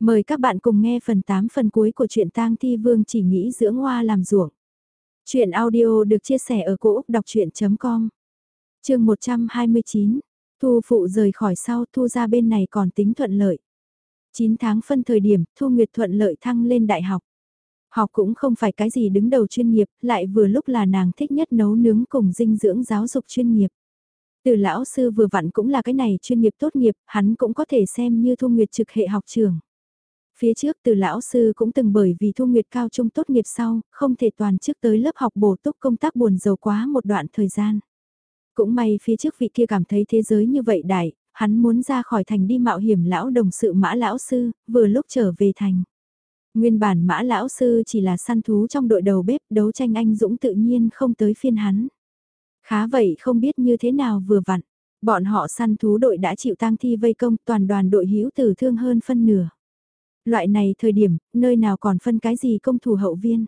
Mời các bạn cùng nghe phần 8 phần cuối của truyện tang thi vương chỉ nghĩ dưỡng hoa làm ruộng. Chuyện audio được chia sẻ ở cỗ đọc chuyện.com Trường 129, Thu Phụ rời khỏi sau Thu ra bên này còn tính thuận lợi. 9 tháng phân thời điểm Thu Nguyệt thuận lợi thăng lên đại học. Học cũng không phải cái gì đứng đầu chuyên nghiệp, lại vừa lúc là nàng thích nhất nấu nướng cùng dinh dưỡng giáo dục chuyên nghiệp. Từ lão sư vừa vặn cũng là cái này chuyên nghiệp tốt nghiệp, hắn cũng có thể xem như Thu Nguyệt trực hệ học trường. Phía trước từ lão sư cũng từng bởi vì thu nguyệt cao trung tốt nghiệp sau, không thể toàn chức tới lớp học bổ túc công tác buồn giàu quá một đoạn thời gian. Cũng may phía trước vị kia cảm thấy thế giới như vậy đại, hắn muốn ra khỏi thành đi mạo hiểm lão đồng sự mã lão sư, vừa lúc trở về thành. Nguyên bản mã lão sư chỉ là săn thú trong đội đầu bếp đấu tranh anh dũng tự nhiên không tới phiên hắn. Khá vậy không biết như thế nào vừa vặn, bọn họ săn thú đội đã chịu tang thi vây công toàn đoàn đội hữu tử thương hơn phân nửa. Loại này thời điểm, nơi nào còn phân cái gì công thủ hậu viên.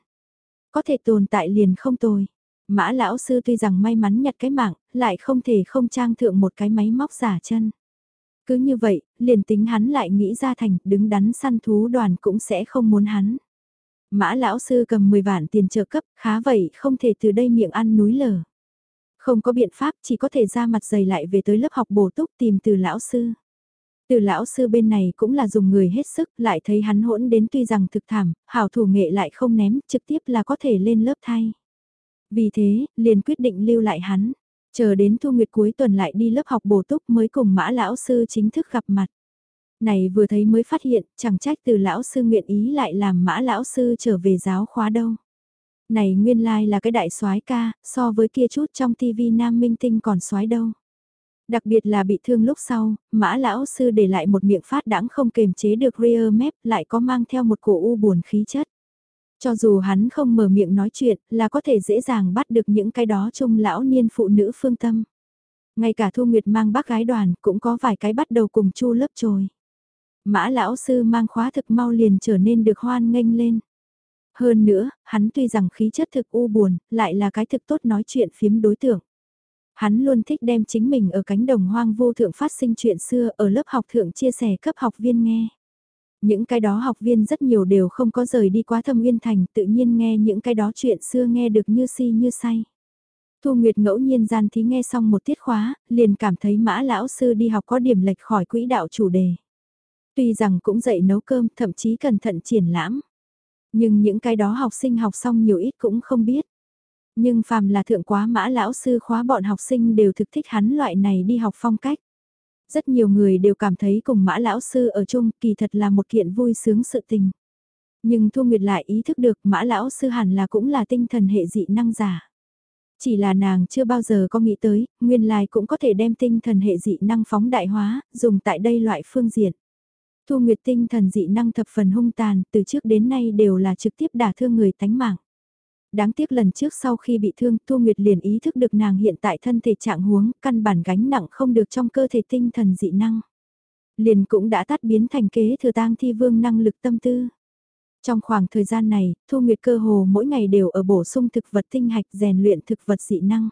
Có thể tồn tại liền không tồi. Mã lão sư tuy rằng may mắn nhặt cái mạng, lại không thể không trang thượng một cái máy móc giả chân. Cứ như vậy, liền tính hắn lại nghĩ ra thành, đứng đắn săn thú đoàn cũng sẽ không muốn hắn. Mã lão sư cầm 10 vạn tiền trợ cấp, khá vậy không thể từ đây miệng ăn núi lở. Không có biện pháp chỉ có thể ra mặt dày lại về tới lớp học bổ túc tìm từ lão sư. Từ lão sư bên này cũng là dùng người hết sức, lại thấy hắn hỗn đến tuy rằng thực thảm, hảo thủ nghệ lại không ném, trực tiếp là có thể lên lớp thay. Vì thế, liền quyết định lưu lại hắn, chờ đến thu nguyệt cuối tuần lại đi lớp học bổ túc mới cùng mã lão sư chính thức gặp mặt. Này vừa thấy mới phát hiện, chẳng trách từ lão sư nguyện ý lại làm mã lão sư trở về giáo khóa đâu. Này nguyên lai like là cái đại soái ca, so với kia chút trong tivi nam minh tinh còn soái đâu. Đặc biệt là bị thương lúc sau, mã lão sư để lại một miệng phát đãng không kềm chế được rear mép lại có mang theo một cổ u buồn khí chất. Cho dù hắn không mở miệng nói chuyện là có thể dễ dàng bắt được những cái đó chung lão niên phụ nữ phương tâm. Ngay cả Thu Nguyệt mang bác gái đoàn cũng có vài cái bắt đầu cùng chu lớp trồi. Mã lão sư mang khóa thực mau liền trở nên được hoan nghênh lên. Hơn nữa, hắn tuy rằng khí chất thực u buồn, lại là cái thực tốt nói chuyện phiếm đối tượng. Hắn luôn thích đem chính mình ở cánh đồng hoang vô thượng phát sinh chuyện xưa ở lớp học thượng chia sẻ cấp học viên nghe. Những cái đó học viên rất nhiều đều không có rời đi quá thâm uyên thành tự nhiên nghe những cái đó chuyện xưa nghe được như si như say. Thu Nguyệt ngẫu nhiên gian thí nghe xong một tiết khóa, liền cảm thấy mã lão sư đi học có điểm lệch khỏi quỹ đạo chủ đề. Tuy rằng cũng dạy nấu cơm, thậm chí cẩn thận triển lãm. Nhưng những cái đó học sinh học xong nhiều ít cũng không biết. Nhưng phàm là thượng quá mã lão sư khóa bọn học sinh đều thực thích hắn loại này đi học phong cách. Rất nhiều người đều cảm thấy cùng mã lão sư ở chung kỳ thật là một kiện vui sướng sự tình. Nhưng Thu Nguyệt lại ý thức được mã lão sư hẳn là cũng là tinh thần hệ dị năng giả. Chỉ là nàng chưa bao giờ có nghĩ tới, nguyên lai cũng có thể đem tinh thần hệ dị năng phóng đại hóa, dùng tại đây loại phương diện. Thu Nguyệt tinh thần dị năng thập phần hung tàn, từ trước đến nay đều là trực tiếp đả thương người tánh mạng đáng tiếc lần trước sau khi bị thương Thu Nguyệt liền ý thức được nàng hiện tại thân thể trạng huống, căn bản gánh nặng không được trong cơ thể tinh thần dị năng. Liền cũng đã tắt biến thành kế thừa tang thi vương năng lực tâm tư. Trong khoảng thời gian này, Thu Nguyệt cơ hồ mỗi ngày đều ở bổ sung thực vật tinh hạch rèn luyện thực vật dị năng.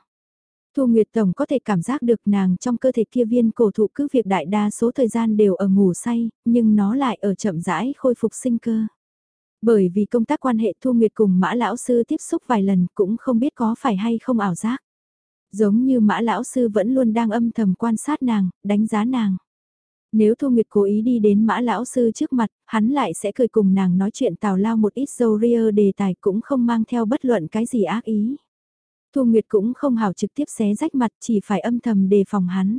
Thu Nguyệt Tổng có thể cảm giác được nàng trong cơ thể kia viên cổ thụ cứ việc đại đa số thời gian đều ở ngủ say, nhưng nó lại ở chậm rãi khôi phục sinh cơ. Bởi vì công tác quan hệ Thu Nguyệt cùng Mã Lão Sư tiếp xúc vài lần cũng không biết có phải hay không ảo giác. Giống như Mã Lão Sư vẫn luôn đang âm thầm quan sát nàng, đánh giá nàng. Nếu Thu Nguyệt cố ý đi đến Mã Lão Sư trước mặt, hắn lại sẽ cười cùng nàng nói chuyện tào lao một ít dâu ria đề tài cũng không mang theo bất luận cái gì ác ý. Thu Nguyệt cũng không hảo trực tiếp xé rách mặt chỉ phải âm thầm đề phòng hắn.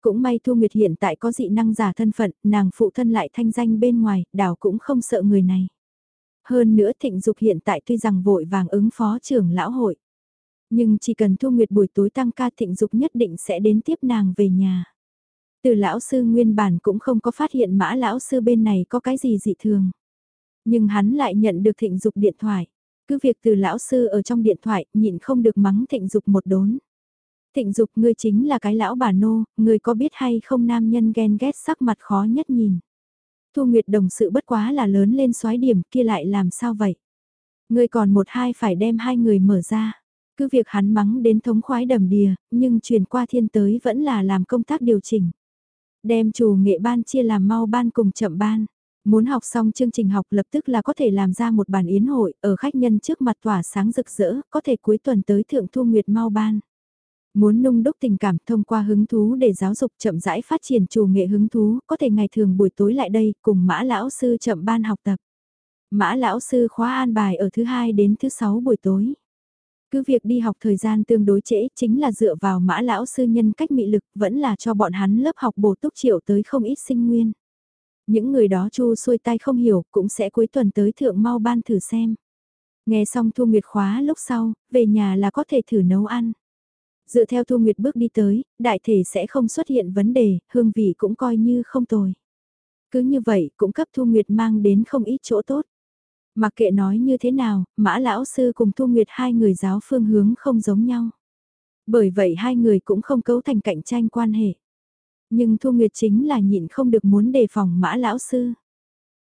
Cũng may Thu Nguyệt hiện tại có dị năng giả thân phận, nàng phụ thân lại thanh danh bên ngoài, đảo cũng không sợ người này. Hơn nữa thịnh dục hiện tại tuy rằng vội vàng ứng phó trưởng lão hội. Nhưng chỉ cần Thu Nguyệt buổi tối tăng ca thịnh dục nhất định sẽ đến tiếp nàng về nhà. Từ lão sư nguyên bản cũng không có phát hiện mã lão sư bên này có cái gì dị thường. Nhưng hắn lại nhận được thịnh dục điện thoại. Cứ việc từ lão sư ở trong điện thoại nhịn không được mắng thịnh dục một đốn. Thịnh dục ngươi chính là cái lão bà nô, ngươi có biết hay không nam nhân ghen ghét sắc mặt khó nhất nhìn. Thu Nguyệt đồng sự bất quá là lớn lên xoái điểm kia lại làm sao vậy? Người còn một hai phải đem hai người mở ra. Cứ việc hắn mắng đến thống khoái đầm đìa, nhưng truyền qua thiên tới vẫn là làm công tác điều chỉnh. Đem chủ nghệ ban chia làm mau ban cùng chậm ban. Muốn học xong chương trình học lập tức là có thể làm ra một bàn yến hội, ở khách nhân trước mặt tỏa sáng rực rỡ, có thể cuối tuần tới thượng thu nguyệt mau ban. Muốn nung đúc tình cảm thông qua hứng thú để giáo dục chậm rãi phát triển chủ nghệ hứng thú, có thể ngày thường buổi tối lại đây cùng mã lão sư chậm ban học tập. Mã lão sư khóa an bài ở thứ hai đến thứ sáu buổi tối. Cứ việc đi học thời gian tương đối trễ chính là dựa vào mã lão sư nhân cách mị lực vẫn là cho bọn hắn lớp học bổ túc triệu tới không ít sinh nguyên. Những người đó chu xuôi tay không hiểu cũng sẽ cuối tuần tới thượng mau ban thử xem. Nghe xong Thu Nguyệt khóa lúc sau, về nhà là có thể thử nấu ăn. Dựa theo Thu Nguyệt bước đi tới, đại thể sẽ không xuất hiện vấn đề, hương vị cũng coi như không tồi. Cứ như vậy cũng cấp Thu Nguyệt mang đến không ít chỗ tốt. Mặc kệ nói như thế nào, Mã Lão Sư cùng Thu Nguyệt hai người giáo phương hướng không giống nhau. Bởi vậy hai người cũng không cấu thành cạnh tranh quan hệ. Nhưng Thu Nguyệt chính là nhịn không được muốn đề phòng Mã Lão Sư.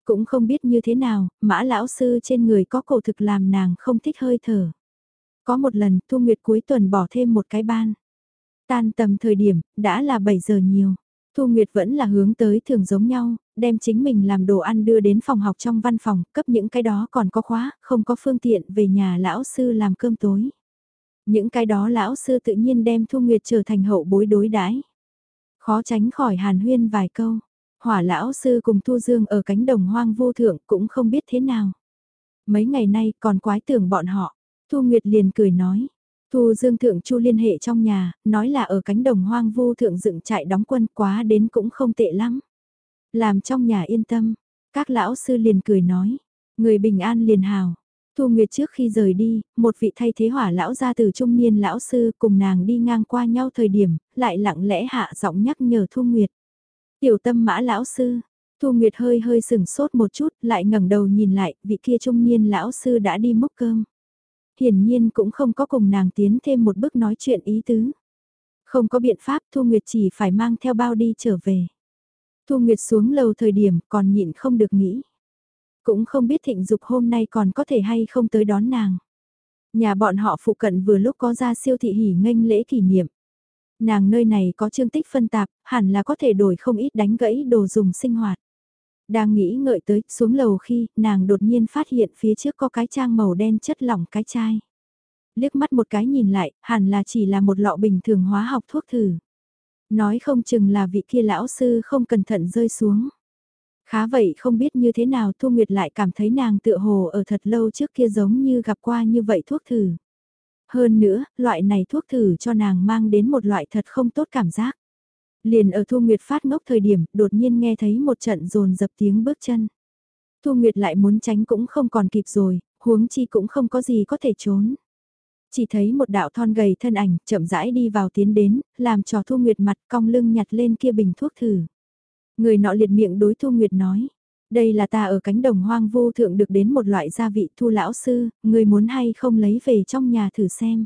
Cũng không biết như thế nào, Mã Lão Sư trên người có cổ thực làm nàng không thích hơi thở. Có một lần Thu Nguyệt cuối tuần bỏ thêm một cái ban. Tan tầm thời điểm, đã là 7 giờ nhiều. Thu Nguyệt vẫn là hướng tới thường giống nhau, đem chính mình làm đồ ăn đưa đến phòng học trong văn phòng, cấp những cái đó còn có khóa, không có phương tiện về nhà lão sư làm cơm tối. Những cái đó lão sư tự nhiên đem Thu Nguyệt trở thành hậu bối đối đãi. Khó tránh khỏi hàn huyên vài câu. Hỏa lão sư cùng Thu Dương ở cánh đồng hoang vô thượng cũng không biết thế nào. Mấy ngày nay còn quái tưởng bọn họ. Thu Nguyệt liền cười nói. Thu Dương Thượng Chu liên hệ trong nhà, nói là ở cánh đồng hoang vu thượng dựng trại đóng quân quá đến cũng không tệ lắm. Làm trong nhà yên tâm, các lão sư liền cười nói, người bình an liền hào. Thu Nguyệt trước khi rời đi, một vị thay thế hỏa lão ra từ trung niên lão sư cùng nàng đi ngang qua nhau thời điểm, lại lặng lẽ hạ giọng nhắc nhở Thu Nguyệt. Tiểu tâm mã lão sư, Thu Nguyệt hơi hơi sừng sốt một chút, lại ngẩng đầu nhìn lại, vị kia trung niên lão sư đã đi múc cơm. Hiển nhiên cũng không có cùng nàng tiến thêm một bước nói chuyện ý tứ. Không có biện pháp Thu Nguyệt chỉ phải mang theo bao đi trở về. Thu Nguyệt xuống lầu thời điểm còn nhịn không được nghĩ. Cũng không biết thịnh dục hôm nay còn có thể hay không tới đón nàng. Nhà bọn họ phụ cận vừa lúc có ra siêu thị hỉ nghênh lễ kỷ niệm. Nàng nơi này có chương tích phân tạp, hẳn là có thể đổi không ít đánh gãy đồ dùng sinh hoạt. Đang nghĩ ngợi tới, xuống lầu khi, nàng đột nhiên phát hiện phía trước có cái trang màu đen chất lỏng cái chai. Liếc mắt một cái nhìn lại, hẳn là chỉ là một lọ bình thường hóa học thuốc thử. Nói không chừng là vị kia lão sư không cẩn thận rơi xuống. Khá vậy không biết như thế nào Thu Nguyệt lại cảm thấy nàng tựa hồ ở thật lâu trước kia giống như gặp qua như vậy thuốc thử. Hơn nữa, loại này thuốc thử cho nàng mang đến một loại thật không tốt cảm giác. Liền ở Thu Nguyệt phát ngốc thời điểm, đột nhiên nghe thấy một trận rồn dập tiếng bước chân. Thu Nguyệt lại muốn tránh cũng không còn kịp rồi, huống chi cũng không có gì có thể trốn chỉ thấy một đạo thon gầy thân ảnh chậm rãi đi vào tiến đến, làm trò Thu Nguyệt mặt cong lưng nhặt lên kia bình thuốc thử. Người nọ liệt miệng đối Thu Nguyệt nói, đây là ta ở cánh đồng hoang vu thượng được đến một loại gia vị thu lão sư, người muốn hay không lấy về trong nhà thử xem.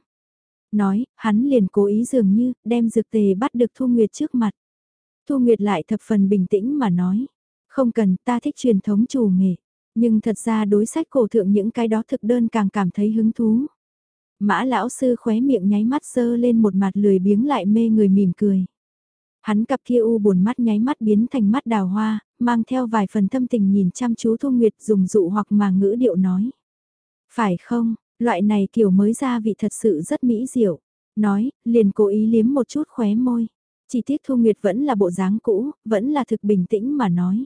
Nói, hắn liền cố ý dường như, đem dược tề bắt được Thu Nguyệt trước mặt. Thu Nguyệt lại thập phần bình tĩnh mà nói, không cần ta thích truyền thống chủ nghề, nhưng thật ra đối sách cổ thượng những cái đó thực đơn càng cảm thấy hứng thú. Mã lão sư khóe miệng nháy mắt sơ lên một mặt lười biếng lại mê người mỉm cười. Hắn cặp kia u buồn mắt nháy mắt biến thành mắt đào hoa, mang theo vài phần thâm tình nhìn chăm chú Thu Nguyệt dùng dụ hoặc mà ngữ điệu nói. Phải không, loại này kiểu mới ra vị thật sự rất mỹ diệu. Nói, liền cố ý liếm một chút khóe môi. Chỉ tiếc Thu Nguyệt vẫn là bộ dáng cũ, vẫn là thực bình tĩnh mà nói.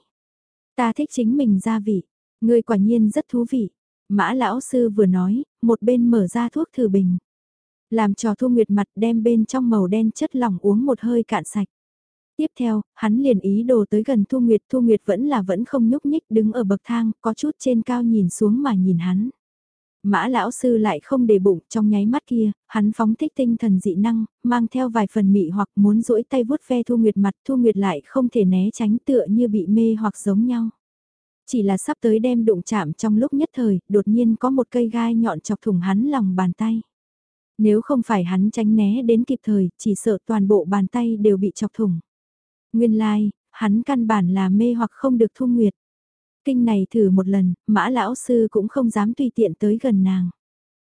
Ta thích chính mình gia vị, người quả nhiên rất thú vị. Mã lão sư vừa nói, một bên mở ra thuốc thử bình. Làm trò thu nguyệt mặt đem bên trong màu đen chất lỏng uống một hơi cạn sạch. Tiếp theo, hắn liền ý đồ tới gần Thu Nguyệt, Thu Nguyệt vẫn là vẫn không nhúc nhích đứng ở bậc thang, có chút trên cao nhìn xuống mà nhìn hắn. Mã lão sư lại không để bụng trong nháy mắt kia, hắn phóng thích tinh thần dị năng, mang theo vài phần mị hoặc muốn duỗi tay vuốt ve Thu Nguyệt mặt, Thu Nguyệt lại không thể né tránh tựa như bị mê hoặc giống nhau. Chỉ là sắp tới đem đụng chạm trong lúc nhất thời, đột nhiên có một cây gai nhọn chọc thủng hắn lòng bàn tay. Nếu không phải hắn tránh né đến kịp thời, chỉ sợ toàn bộ bàn tay đều bị chọc thủng. Nguyên lai, like, hắn căn bản là mê hoặc không được thu nguyệt. Kinh này thử một lần, mã lão sư cũng không dám tùy tiện tới gần nàng.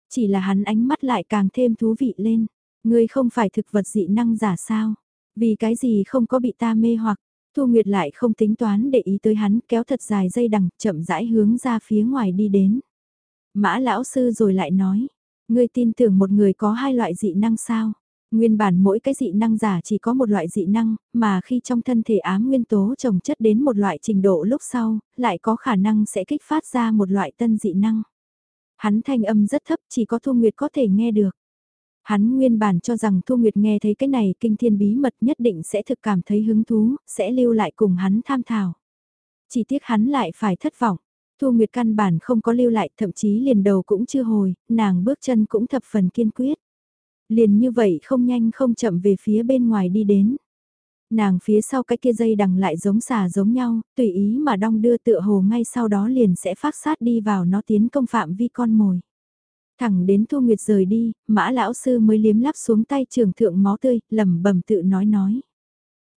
Chỉ là hắn ánh mắt lại càng thêm thú vị lên. Ngươi không phải thực vật dị năng giả sao? Vì cái gì không có bị ta mê hoặc? Thu Nguyệt lại không tính toán để ý tới hắn, kéo thật dài dây đằng, chậm rãi hướng ra phía ngoài đi đến. Mã lão sư rồi lại nói, ngươi tin tưởng một người có hai loại dị năng sao? Nguyên bản mỗi cái dị năng giả chỉ có một loại dị năng, mà khi trong thân thể ám nguyên tố trồng chất đến một loại trình độ lúc sau, lại có khả năng sẽ kích phát ra một loại tân dị năng. Hắn thanh âm rất thấp chỉ có Thu Nguyệt có thể nghe được. Hắn nguyên bản cho rằng Thu Nguyệt nghe thấy cái này kinh thiên bí mật nhất định sẽ thực cảm thấy hứng thú, sẽ lưu lại cùng hắn tham thảo. Chỉ tiếc hắn lại phải thất vọng. Thu Nguyệt căn bản không có lưu lại, thậm chí liền đầu cũng chưa hồi, nàng bước chân cũng thập phần kiên quyết. Liền như vậy không nhanh không chậm về phía bên ngoài đi đến. Nàng phía sau cái kia dây đằng lại giống xà giống nhau, tùy ý mà đong đưa tựa hồ ngay sau đó liền sẽ phát sát đi vào nó tiến công phạm vi con mồi. Thẳng đến Thu Nguyệt rời đi, mã lão sư mới liếm lắp xuống tay trường thượng máu tươi, lẩm bẩm tự nói nói.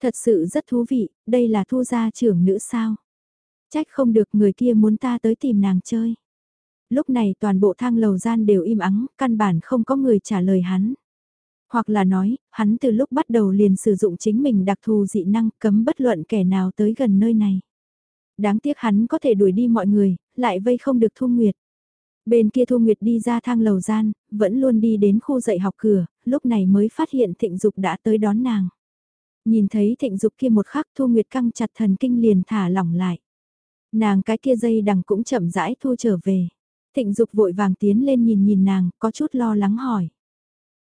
Thật sự rất thú vị, đây là thu gia trưởng nữ sao. Trách không được người kia muốn ta tới tìm nàng chơi. Lúc này toàn bộ thang lầu gian đều im ắng, căn bản không có người trả lời hắn. Hoặc là nói, hắn từ lúc bắt đầu liền sử dụng chính mình đặc thù dị năng cấm bất luận kẻ nào tới gần nơi này. Đáng tiếc hắn có thể đuổi đi mọi người, lại vây không được Thu Nguyệt. Bên kia Thu Nguyệt đi ra thang lầu gian, vẫn luôn đi đến khu dạy học cửa, lúc này mới phát hiện Thịnh Dục đã tới đón nàng. Nhìn thấy Thịnh Dục kia một khắc Thu Nguyệt căng chặt thần kinh liền thả lỏng lại. Nàng cái kia dây đằng cũng chậm rãi thu trở về. Thịnh Dục vội vàng tiến lên nhìn nhìn nàng, có chút lo lắng hỏi.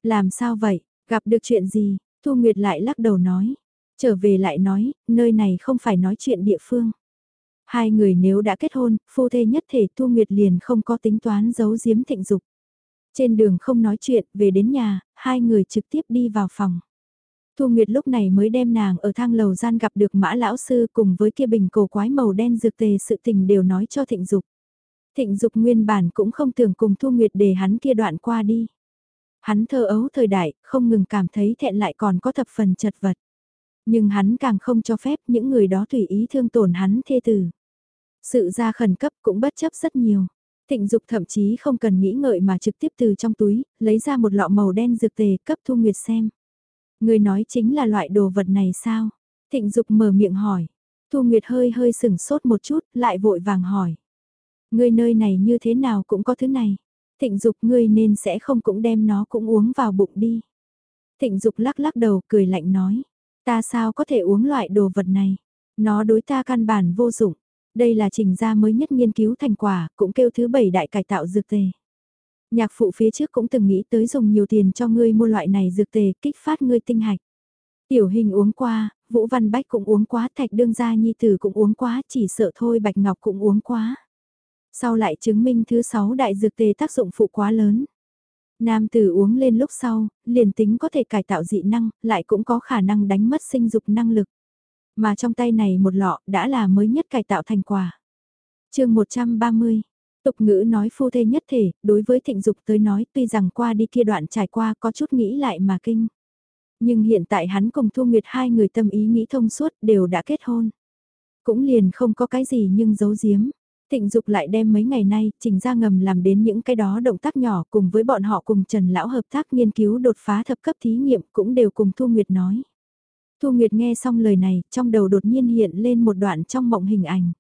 Làm sao vậy, gặp được chuyện gì, Thu Nguyệt lại lắc đầu nói. Trở về lại nói, nơi này không phải nói chuyện địa phương. Hai người nếu đã kết hôn, phu thê nhất thể Thu Nguyệt liền không có tính toán giấu giếm thịnh dục. Trên đường không nói chuyện, về đến nhà, hai người trực tiếp đi vào phòng. Thu Nguyệt lúc này mới đem nàng ở thang lầu gian gặp được mã lão sư cùng với kia bình cổ quái màu đen dược tề sự tình đều nói cho thịnh dục. Thịnh dục nguyên bản cũng không tưởng cùng Thu Nguyệt để hắn kia đoạn qua đi. Hắn thơ ấu thời đại, không ngừng cảm thấy thẹn lại còn có thập phần chật vật. Nhưng hắn càng không cho phép những người đó tùy ý thương tổn hắn thê tử. Sự ra khẩn cấp cũng bất chấp rất nhiều. Thịnh Dục thậm chí không cần nghĩ ngợi mà trực tiếp từ trong túi, lấy ra một lọ màu đen dược tề cấp Thu Nguyệt xem. Người nói chính là loại đồ vật này sao? Thịnh Dục mở miệng hỏi. Thu Nguyệt hơi hơi sừng sốt một chút, lại vội vàng hỏi ngươi nơi này như thế nào cũng có thứ này. Thịnh Dục ngươi nên sẽ không cũng đem nó cũng uống vào bụng đi. Thịnh Dục lắc lắc đầu cười lạnh nói. Ta sao có thể uống loại đồ vật này? Nó đối ta căn bản vô dụng. Đây là trình gia mới nhất nghiên cứu thành quả, cũng kêu thứ bảy đại cải tạo dược tề. Nhạc phụ phía trước cũng từng nghĩ tới dùng nhiều tiền cho ngươi mua loại này dược tề kích phát ngươi tinh hạch. Tiểu hình uống qua, Vũ Văn Bách cũng uống quá, Thạch Đương Gia Nhi Tử cũng uống quá, chỉ sợ thôi Bạch Ngọc cũng uống quá. Sau lại chứng minh thứ sáu đại dược tề tác dụng phụ quá lớn. Nam tử uống lên lúc sau, liền tính có thể cải tạo dị năng, lại cũng có khả năng đánh mất sinh dục năng lực. Mà trong tay này một lọ đã là mới nhất cải tạo thành quả. chương 130 Tục ngữ nói phu thê nhất thể, đối với thịnh dục tới nói tuy rằng qua đi kia đoạn trải qua có chút nghĩ lại mà kinh. Nhưng hiện tại hắn cùng Thu Nguyệt hai người tâm ý nghĩ thông suốt đều đã kết hôn. Cũng liền không có cái gì nhưng giấu giếm. Thịnh Dục lại đem mấy ngày nay, trình ra ngầm làm đến những cái đó động tác nhỏ cùng với bọn họ cùng Trần Lão hợp tác nghiên cứu đột phá thập cấp thí nghiệm cũng đều cùng Thu Nguyệt nói. Thu Nguyệt nghe xong lời này, trong đầu đột nhiên hiện lên một đoạn trong mộng hình ảnh.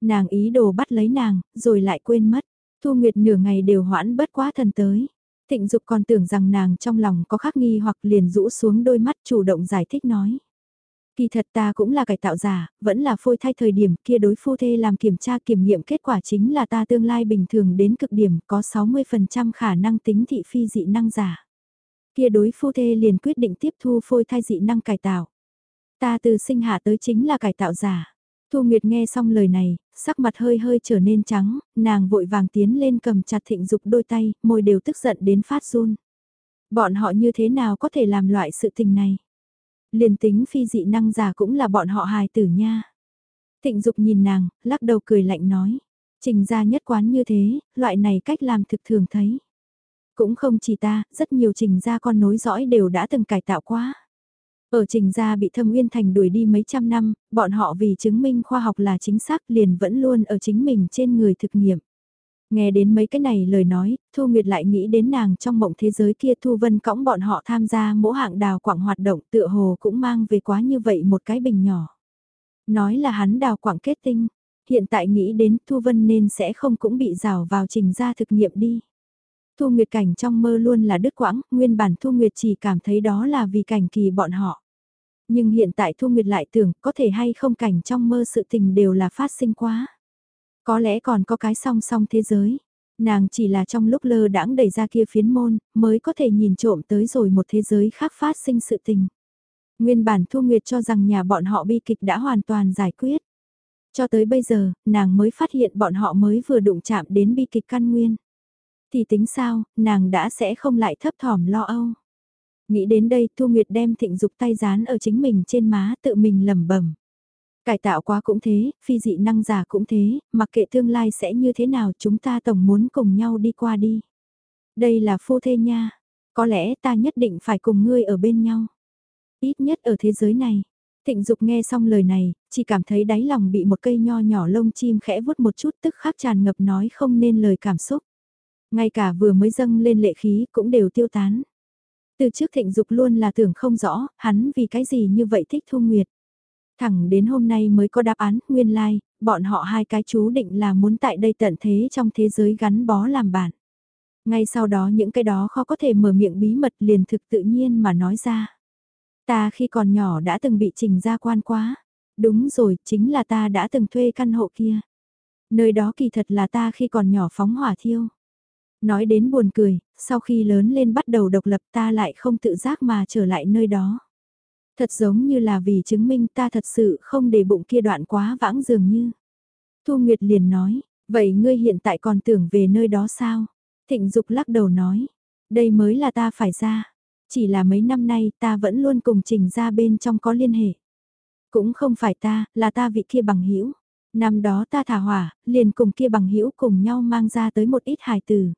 Nàng ý đồ bắt lấy nàng, rồi lại quên mất. Thu Nguyệt nửa ngày đều hoãn bất quá thần tới. Thịnh Dục còn tưởng rằng nàng trong lòng có khắc nghi hoặc liền rũ xuống đôi mắt chủ động giải thích nói. Kỳ thật ta cũng là cải tạo giả, vẫn là phôi thai thời điểm kia đối phu thê làm kiểm tra kiểm nghiệm kết quả chính là ta tương lai bình thường đến cực điểm có 60% khả năng tính thị phi dị năng giả. Kia đối phu thê liền quyết định tiếp thu phôi thai dị năng cải tạo. Ta từ sinh hạ tới chính là cải tạo giả. Thu Nguyệt nghe xong lời này, sắc mặt hơi hơi trở nên trắng, nàng vội vàng tiến lên cầm chặt thịnh dục đôi tay, môi đều tức giận đến phát run. Bọn họ như thế nào có thể làm loại sự tình này? Liền tính phi dị năng giả cũng là bọn họ hài tử nha. Thịnh dục nhìn nàng, lắc đầu cười lạnh nói. Trình ra nhất quán như thế, loại này cách làm thực thường thấy. Cũng không chỉ ta, rất nhiều trình gia con nối dõi đều đã từng cải tạo quá. Ở trình gia bị thâm uyên thành đuổi đi mấy trăm năm, bọn họ vì chứng minh khoa học là chính xác liền vẫn luôn ở chính mình trên người thực nghiệm. Nghe đến mấy cái này lời nói, Thu Nguyệt lại nghĩ đến nàng trong mộng thế giới kia Thu Vân cõng bọn họ tham gia mỗi hạng đào quảng hoạt động tựa hồ cũng mang về quá như vậy một cái bình nhỏ. Nói là hắn đào quảng kết tinh, hiện tại nghĩ đến Thu Vân nên sẽ không cũng bị rào vào trình ra thực nghiệm đi. Thu Nguyệt cảnh trong mơ luôn là đứt quãng, nguyên bản Thu Nguyệt chỉ cảm thấy đó là vì cảnh kỳ bọn họ. Nhưng hiện tại Thu Nguyệt lại tưởng có thể hay không cảnh trong mơ sự tình đều là phát sinh quá. Có lẽ còn có cái song song thế giới. Nàng chỉ là trong lúc lơ đãng đẩy ra kia phiến môn, mới có thể nhìn trộm tới rồi một thế giới khác phát sinh sự tình. Nguyên bản Thu Nguyệt cho rằng nhà bọn họ bi kịch đã hoàn toàn giải quyết. Cho tới bây giờ, nàng mới phát hiện bọn họ mới vừa đụng chạm đến bi kịch căn nguyên. Thì tính sao, nàng đã sẽ không lại thấp thỏm lo âu. Nghĩ đến đây Thu Nguyệt đem thịnh dục tay dán ở chính mình trên má tự mình lẩm bẩm Cải tạo quá cũng thế, phi dị năng giả cũng thế, mặc kệ tương lai sẽ như thế nào chúng ta tổng muốn cùng nhau đi qua đi. Đây là phu thê nha, có lẽ ta nhất định phải cùng ngươi ở bên nhau. Ít nhất ở thế giới này. Thịnh Dục nghe xong lời này, chỉ cảm thấy đáy lòng bị một cây nho nhỏ lông chim khẽ vuốt một chút tức khắc tràn ngập nói không nên lời cảm xúc. Ngay cả vừa mới dâng lên lệ khí cũng đều tiêu tán. Từ trước Thịnh Dục luôn là tưởng không rõ, hắn vì cái gì như vậy thích Thu Nguyệt. Thẳng đến hôm nay mới có đáp án, nguyên lai, like, bọn họ hai cái chú định là muốn tại đây tận thế trong thế giới gắn bó làm bạn. Ngay sau đó những cái đó khó có thể mở miệng bí mật liền thực tự nhiên mà nói ra. Ta khi còn nhỏ đã từng bị trình ra quan quá. Đúng rồi, chính là ta đã từng thuê căn hộ kia. Nơi đó kỳ thật là ta khi còn nhỏ phóng hỏa thiêu. Nói đến buồn cười, sau khi lớn lên bắt đầu độc lập ta lại không tự giác mà trở lại nơi đó. Thật giống như là vì chứng minh ta thật sự không để bụng kia đoạn quá vãng dường như. Thu Nguyệt liền nói, vậy ngươi hiện tại còn tưởng về nơi đó sao? Thịnh Dục lắc đầu nói, đây mới là ta phải ra. Chỉ là mấy năm nay ta vẫn luôn cùng trình ra bên trong có liên hệ. Cũng không phải ta, là ta vị kia bằng hữu Năm đó ta thả hỏa, liền cùng kia bằng hữu cùng nhau mang ra tới một ít hài từ.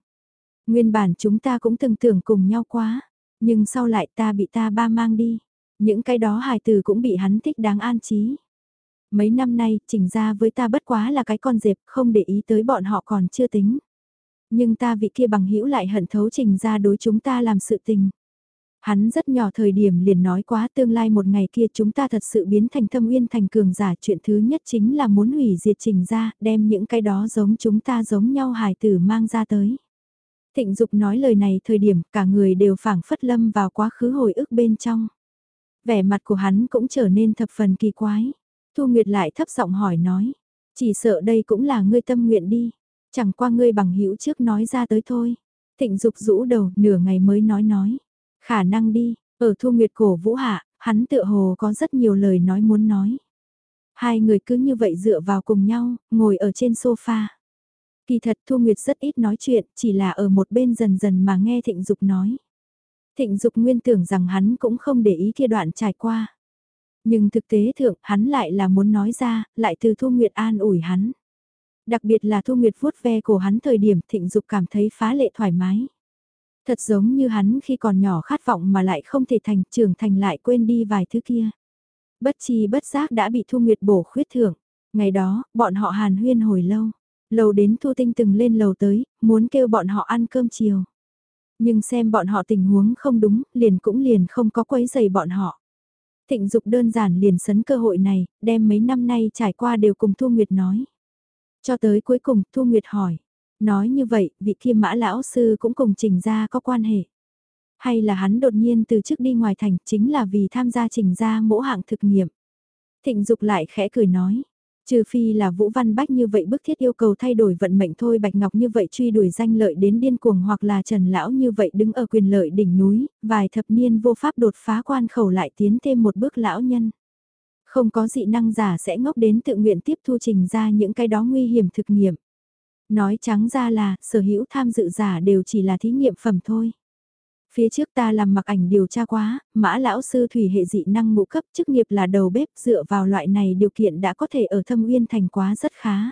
Nguyên bản chúng ta cũng từng tưởng cùng nhau quá, nhưng sau lại ta bị ta ba mang đi. Những cái đó hài từ cũng bị hắn thích đáng an trí. Mấy năm nay, trình ra với ta bất quá là cái con dẹp, không để ý tới bọn họ còn chưa tính. Nhưng ta vị kia bằng hữu lại hận thấu trình ra đối chúng ta làm sự tình. Hắn rất nhỏ thời điểm liền nói quá tương lai một ngày kia chúng ta thật sự biến thành thâm uyên thành cường giả chuyện thứ nhất chính là muốn hủy diệt trình ra, đem những cái đó giống chúng ta giống nhau hài tử mang ra tới. Thịnh Dục nói lời này thời điểm cả người đều phảng phất lâm vào quá khứ hồi ức bên trong. Vẻ mặt của hắn cũng trở nên thập phần kỳ quái. Thu Nguyệt lại thấp giọng hỏi nói, chỉ sợ đây cũng là ngươi tâm nguyện đi, chẳng qua ngươi bằng hữu trước nói ra tới thôi. Thịnh Dục rũ đầu nửa ngày mới nói nói. Khả năng đi, ở thu nguyệt cổ vũ hạ, hắn tựa hồ có rất nhiều lời nói muốn nói. Hai người cứ như vậy dựa vào cùng nhau, ngồi ở trên sofa. Kỳ thật Thu Nguyệt rất ít nói chuyện, chỉ là ở một bên dần dần mà nghe Thịnh Dục nói. Thịnh Dục nguyên tưởng rằng hắn cũng không để ý kia đoạn trải qua. Nhưng thực tế thượng hắn lại là muốn nói ra, lại từ Thu Nguyệt an ủi hắn. Đặc biệt là Thu Nguyệt vuốt ve cổ hắn thời điểm Thịnh Dục cảm thấy phá lệ thoải mái. Thật giống như hắn khi còn nhỏ khát vọng mà lại không thể thành trưởng thành lại quên đi vài thứ kia. Bất chi bất giác đã bị Thu Nguyệt bổ khuyết thưởng. Ngày đó, bọn họ hàn huyên hồi lâu. Lầu đến Thu Tinh từng lên lầu tới, muốn kêu bọn họ ăn cơm chiều. Nhưng xem bọn họ tình huống không đúng, liền cũng liền không có quấy giày bọn họ. Thịnh dục đơn giản liền sấn cơ hội này, đem mấy năm nay trải qua đều cùng Thu Nguyệt nói. Cho tới cuối cùng Thu Nguyệt hỏi, Nói như vậy, vị kia mã lão sư cũng cùng trình ra có quan hệ. Hay là hắn đột nhiên từ chức đi ngoài thành chính là vì tham gia trình ra mỗ hạng thực nghiệm. Thịnh dục lại khẽ cười nói. Trừ phi là Vũ Văn Bách như vậy bức thiết yêu cầu thay đổi vận mệnh thôi Bạch Ngọc như vậy truy đuổi danh lợi đến điên cuồng hoặc là Trần Lão như vậy đứng ở quyền lợi đỉnh núi, vài thập niên vô pháp đột phá quan khẩu lại tiến thêm một bước lão nhân. Không có dị năng giả sẽ ngốc đến tự nguyện tiếp thu trình ra những cái đó nguy hiểm thực nghiệm. Nói trắng ra là, sở hữu tham dự giả đều chỉ là thí nghiệm phẩm thôi. Phía trước ta làm mặc ảnh điều tra quá, mã lão sư thủy hệ dị năng ngũ cấp chức nghiệp là đầu bếp dựa vào loại này điều kiện đã có thể ở thâm uyên thành quá rất khá.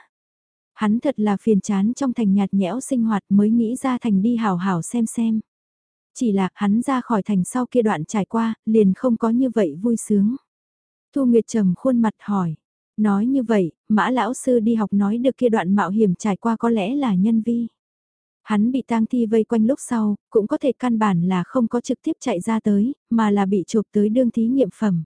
Hắn thật là phiền chán trong thành nhạt nhẽo sinh hoạt mới nghĩ ra thành đi hào hào xem xem. Chỉ là hắn ra khỏi thành sau kia đoạn trải qua, liền không có như vậy vui sướng. Thu Nguyệt trầm khuôn mặt hỏi, Nói như vậy, mã lão sư đi học nói được kia đoạn mạo hiểm trải qua có lẽ là nhân vi. Hắn bị tang thi vây quanh lúc sau, cũng có thể căn bản là không có trực tiếp chạy ra tới, mà là bị chụp tới đương thí nghiệm phẩm.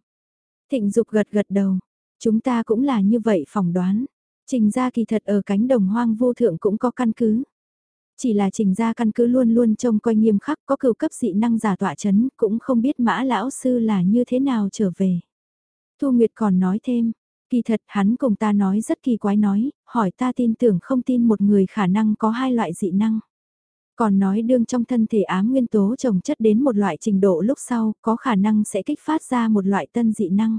Thịnh dục gật gật đầu. Chúng ta cũng là như vậy phỏng đoán. Trình ra kỳ thật ở cánh đồng hoang vô thượng cũng có căn cứ. Chỉ là trình ra căn cứ luôn luôn trông coi nghiêm khắc có cựu cấp dị năng giả tọa chấn cũng không biết mã lão sư là như thế nào trở về. Thu Nguyệt còn nói thêm, kỳ thật hắn cùng ta nói rất kỳ quái nói, hỏi ta tin tưởng không tin một người khả năng có hai loại dị năng. Còn nói đương trong thân thể ám nguyên tố trồng chất đến một loại trình độ lúc sau có khả năng sẽ kích phát ra một loại tân dị năng.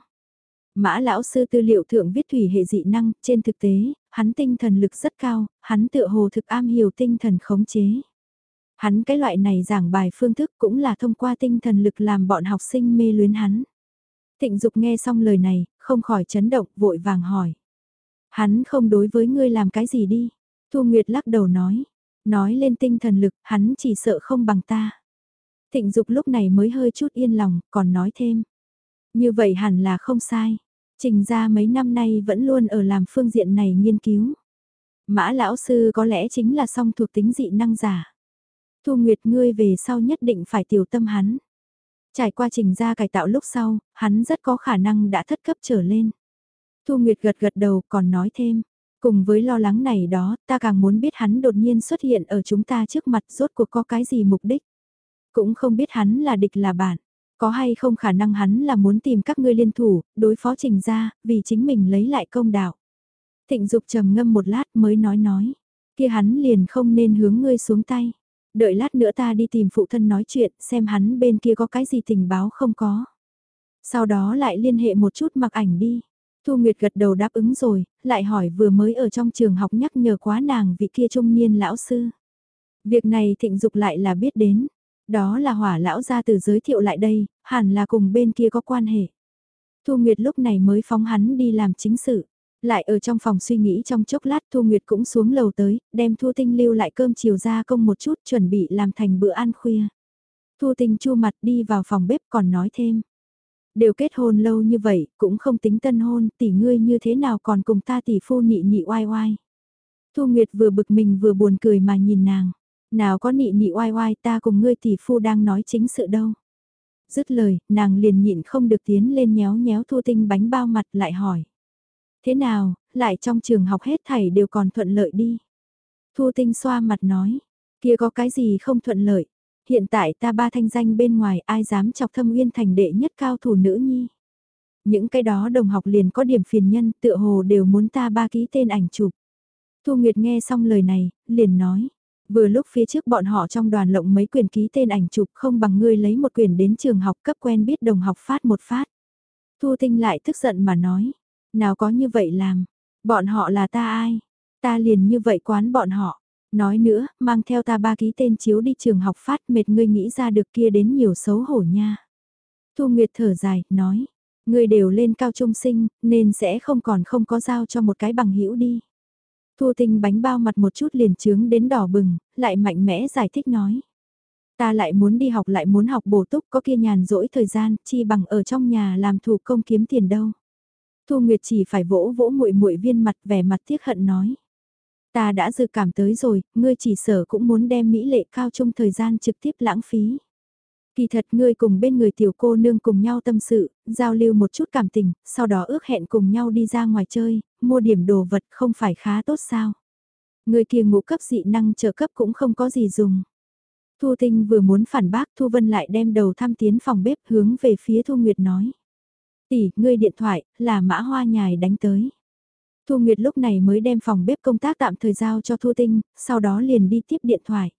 Mã lão sư tư liệu thượng viết thủy hệ dị năng, trên thực tế, hắn tinh thần lực rất cao, hắn tựa hồ thực am hiểu tinh thần khống chế. Hắn cái loại này giảng bài phương thức cũng là thông qua tinh thần lực làm bọn học sinh mê luyến hắn. Thịnh Dục nghe xong lời này, không khỏi chấn động, vội vàng hỏi. Hắn không đối với ngươi làm cái gì đi. Thu Nguyệt lắc đầu nói. Nói lên tinh thần lực, hắn chỉ sợ không bằng ta. Thịnh Dục lúc này mới hơi chút yên lòng, còn nói thêm. Như vậy hẳn là không sai. Trình ra mấy năm nay vẫn luôn ở làm phương diện này nghiên cứu. Mã lão sư có lẽ chính là song thuộc tính dị năng giả. Thu Nguyệt ngươi về sau nhất định phải tiểu tâm hắn. Trải qua trình ra cải tạo lúc sau, hắn rất có khả năng đã thất cấp trở lên. Thu Nguyệt gật gật đầu còn nói thêm, cùng với lo lắng này đó, ta càng muốn biết hắn đột nhiên xuất hiện ở chúng ta trước mặt rốt cuộc có cái gì mục đích. Cũng không biết hắn là địch là bạn, có hay không khả năng hắn là muốn tìm các ngươi liên thủ, đối phó trình ra, vì chính mình lấy lại công đạo. Thịnh Dục trầm ngâm một lát mới nói nói, kia hắn liền không nên hướng ngươi xuống tay. Đợi lát nữa ta đi tìm phụ thân nói chuyện, xem hắn bên kia có cái gì tình báo không có. Sau đó lại liên hệ một chút mặc ảnh đi. Thu Nguyệt gật đầu đáp ứng rồi, lại hỏi vừa mới ở trong trường học nhắc nhở quá nàng vị kia trung niên lão sư. Việc này thịnh dục lại là biết đến. Đó là hỏa lão gia từ giới thiệu lại đây, hẳn là cùng bên kia có quan hệ. Thu Nguyệt lúc này mới phóng hắn đi làm chính sự. Lại ở trong phòng suy nghĩ trong chốc lát Thu Nguyệt cũng xuống lầu tới, đem Thu Tinh lưu lại cơm chiều ra công một chút chuẩn bị làm thành bữa ăn khuya. Thu Tinh chua mặt đi vào phòng bếp còn nói thêm. Đều kết hôn lâu như vậy, cũng không tính tân hôn, tỷ ngươi như thế nào còn cùng ta tỷ phu nhị nhị oai oai. Thu Nguyệt vừa bực mình vừa buồn cười mà nhìn nàng. Nào có nhị nhị oai oai ta cùng ngươi tỷ phu đang nói chính sự đâu. Dứt lời, nàng liền nhịn không được tiến lên nhéo nhéo Thu Tinh bánh bao mặt lại hỏi. Thế nào, lại trong trường học hết thảy đều còn thuận lợi đi. Thu Tinh xoa mặt nói, kia có cái gì không thuận lợi. Hiện tại ta ba thanh danh bên ngoài ai dám chọc thâm uyên thành đệ nhất cao thủ nữ nhi. Những cái đó đồng học liền có điểm phiền nhân tựa hồ đều muốn ta ba ký tên ảnh chụp. Thu Nguyệt nghe xong lời này, liền nói. Vừa lúc phía trước bọn họ trong đoàn lộng mấy quyền ký tên ảnh chụp không bằng ngươi lấy một quyền đến trường học cấp quen biết đồng học phát một phát. Thu Tinh lại tức giận mà nói. Nào có như vậy làm, bọn họ là ta ai? Ta liền như vậy quán bọn họ. Nói nữa, mang theo ta ba ký tên chiếu đi trường học phát mệt ngươi nghĩ ra được kia đến nhiều xấu hổ nha. Thu Nguyệt thở dài, nói, ngươi đều lên cao trung sinh, nên sẽ không còn không có giao cho một cái bằng hữu đi. Thu tinh bánh bao mặt một chút liền trướng đến đỏ bừng, lại mạnh mẽ giải thích nói. Ta lại muốn đi học lại muốn học bổ túc có kia nhàn rỗi thời gian, chi bằng ở trong nhà làm thủ công kiếm tiền đâu. Thu Nguyệt chỉ phải vỗ vỗ muội muội viên mặt vẻ mặt tiếc hận nói. Ta đã dự cảm tới rồi, ngươi chỉ sở cũng muốn đem mỹ lệ cao trong thời gian trực tiếp lãng phí. Kỳ thật ngươi cùng bên người tiểu cô nương cùng nhau tâm sự, giao lưu một chút cảm tình, sau đó ước hẹn cùng nhau đi ra ngoài chơi, mua điểm đồ vật không phải khá tốt sao. Người kia ngũ cấp dị năng trợ cấp cũng không có gì dùng. Thu Tinh vừa muốn phản bác Thu Vân lại đem đầu thăm tiến phòng bếp hướng về phía Thu Nguyệt nói. Tỷ, ngươi điện thoại, là mã hoa nhài đánh tới. Thu Nguyệt lúc này mới đem phòng bếp công tác tạm thời giao cho Thu Tinh, sau đó liền đi tiếp điện thoại.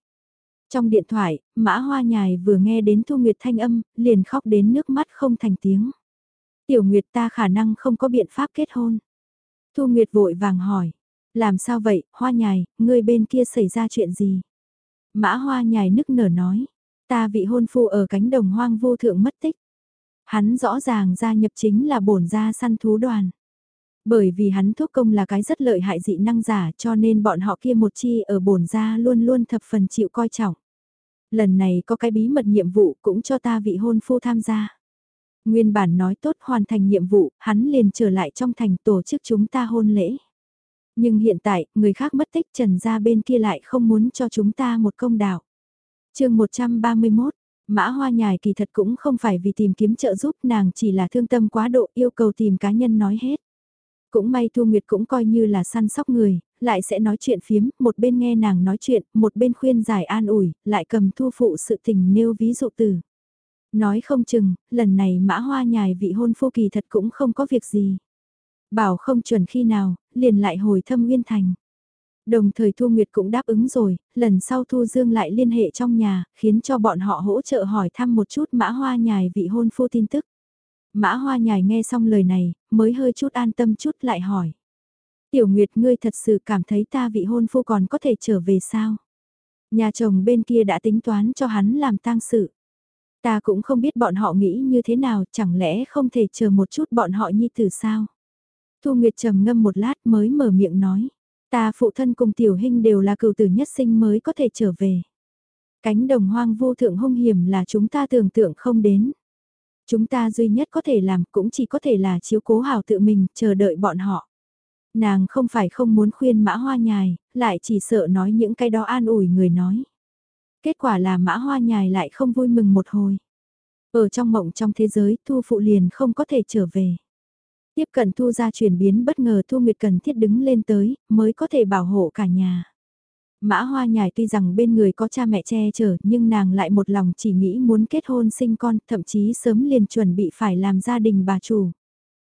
Trong điện thoại, mã hoa nhài vừa nghe đến Thu Nguyệt thanh âm, liền khóc đến nước mắt không thành tiếng. Tiểu Nguyệt ta khả năng không có biện pháp kết hôn. Thu Nguyệt vội vàng hỏi, làm sao vậy, hoa nhài, ngươi bên kia xảy ra chuyện gì? Mã hoa nhài nức nở nói, ta vị hôn phu ở cánh đồng hoang vô thượng mất tích. Hắn rõ ràng gia nhập chính là bổn gia săn thú đoàn. Bởi vì hắn thuốc công là cái rất lợi hại dị năng giả cho nên bọn họ kia một chi ở bổn gia luôn luôn thập phần chịu coi trọng. Lần này có cái bí mật nhiệm vụ cũng cho ta vị hôn phu tham gia. Nguyên bản nói tốt hoàn thành nhiệm vụ, hắn liền trở lại trong thành tổ chức chúng ta hôn lễ. Nhưng hiện tại, người khác mất tích trần ra bên kia lại không muốn cho chúng ta một công đạo. chương 131, Mã Hoa Nhài kỳ thật cũng không phải vì tìm kiếm trợ giúp nàng chỉ là thương tâm quá độ yêu cầu tìm cá nhân nói hết. Cũng may Thu Nguyệt cũng coi như là săn sóc người, lại sẽ nói chuyện phiếm, một bên nghe nàng nói chuyện, một bên khuyên giải an ủi, lại cầm thu phụ sự tình nêu ví dụ từ. Nói không chừng, lần này mã hoa nhài vị hôn phu kỳ thật cũng không có việc gì. Bảo không chuẩn khi nào, liền lại hồi thâm nguyên thành. Đồng thời Thu Nguyệt cũng đáp ứng rồi, lần sau Thu Dương lại liên hệ trong nhà, khiến cho bọn họ hỗ trợ hỏi thăm một chút mã hoa nhài vị hôn phu tin tức. Mã hoa nhài nghe xong lời này, mới hơi chút an tâm chút lại hỏi. Tiểu Nguyệt ngươi thật sự cảm thấy ta vị hôn phu còn có thể trở về sao? Nhà chồng bên kia đã tính toán cho hắn làm tang sự. Ta cũng không biết bọn họ nghĩ như thế nào, chẳng lẽ không thể chờ một chút bọn họ nhi tử sao? Thu Nguyệt trầm ngâm một lát mới mở miệng nói. Ta phụ thân cùng tiểu hình đều là cựu tử nhất sinh mới có thể trở về. Cánh đồng hoang vô thượng hung hiểm là chúng ta tưởng tượng không đến. Chúng ta duy nhất có thể làm cũng chỉ có thể là chiếu cố hảo tự mình, chờ đợi bọn họ. Nàng không phải không muốn khuyên mã hoa nhài, lại chỉ sợ nói những cái đó an ủi người nói. Kết quả là mã hoa nhài lại không vui mừng một hồi. Ở trong mộng trong thế giới, thu phụ liền không có thể trở về. Tiếp cận thu ra chuyển biến bất ngờ thu nguyệt cần thiết đứng lên tới, mới có thể bảo hộ cả nhà. Mã hoa nhài tuy rằng bên người có cha mẹ che chở nhưng nàng lại một lòng chỉ nghĩ muốn kết hôn sinh con, thậm chí sớm liền chuẩn bị phải làm gia đình bà chủ.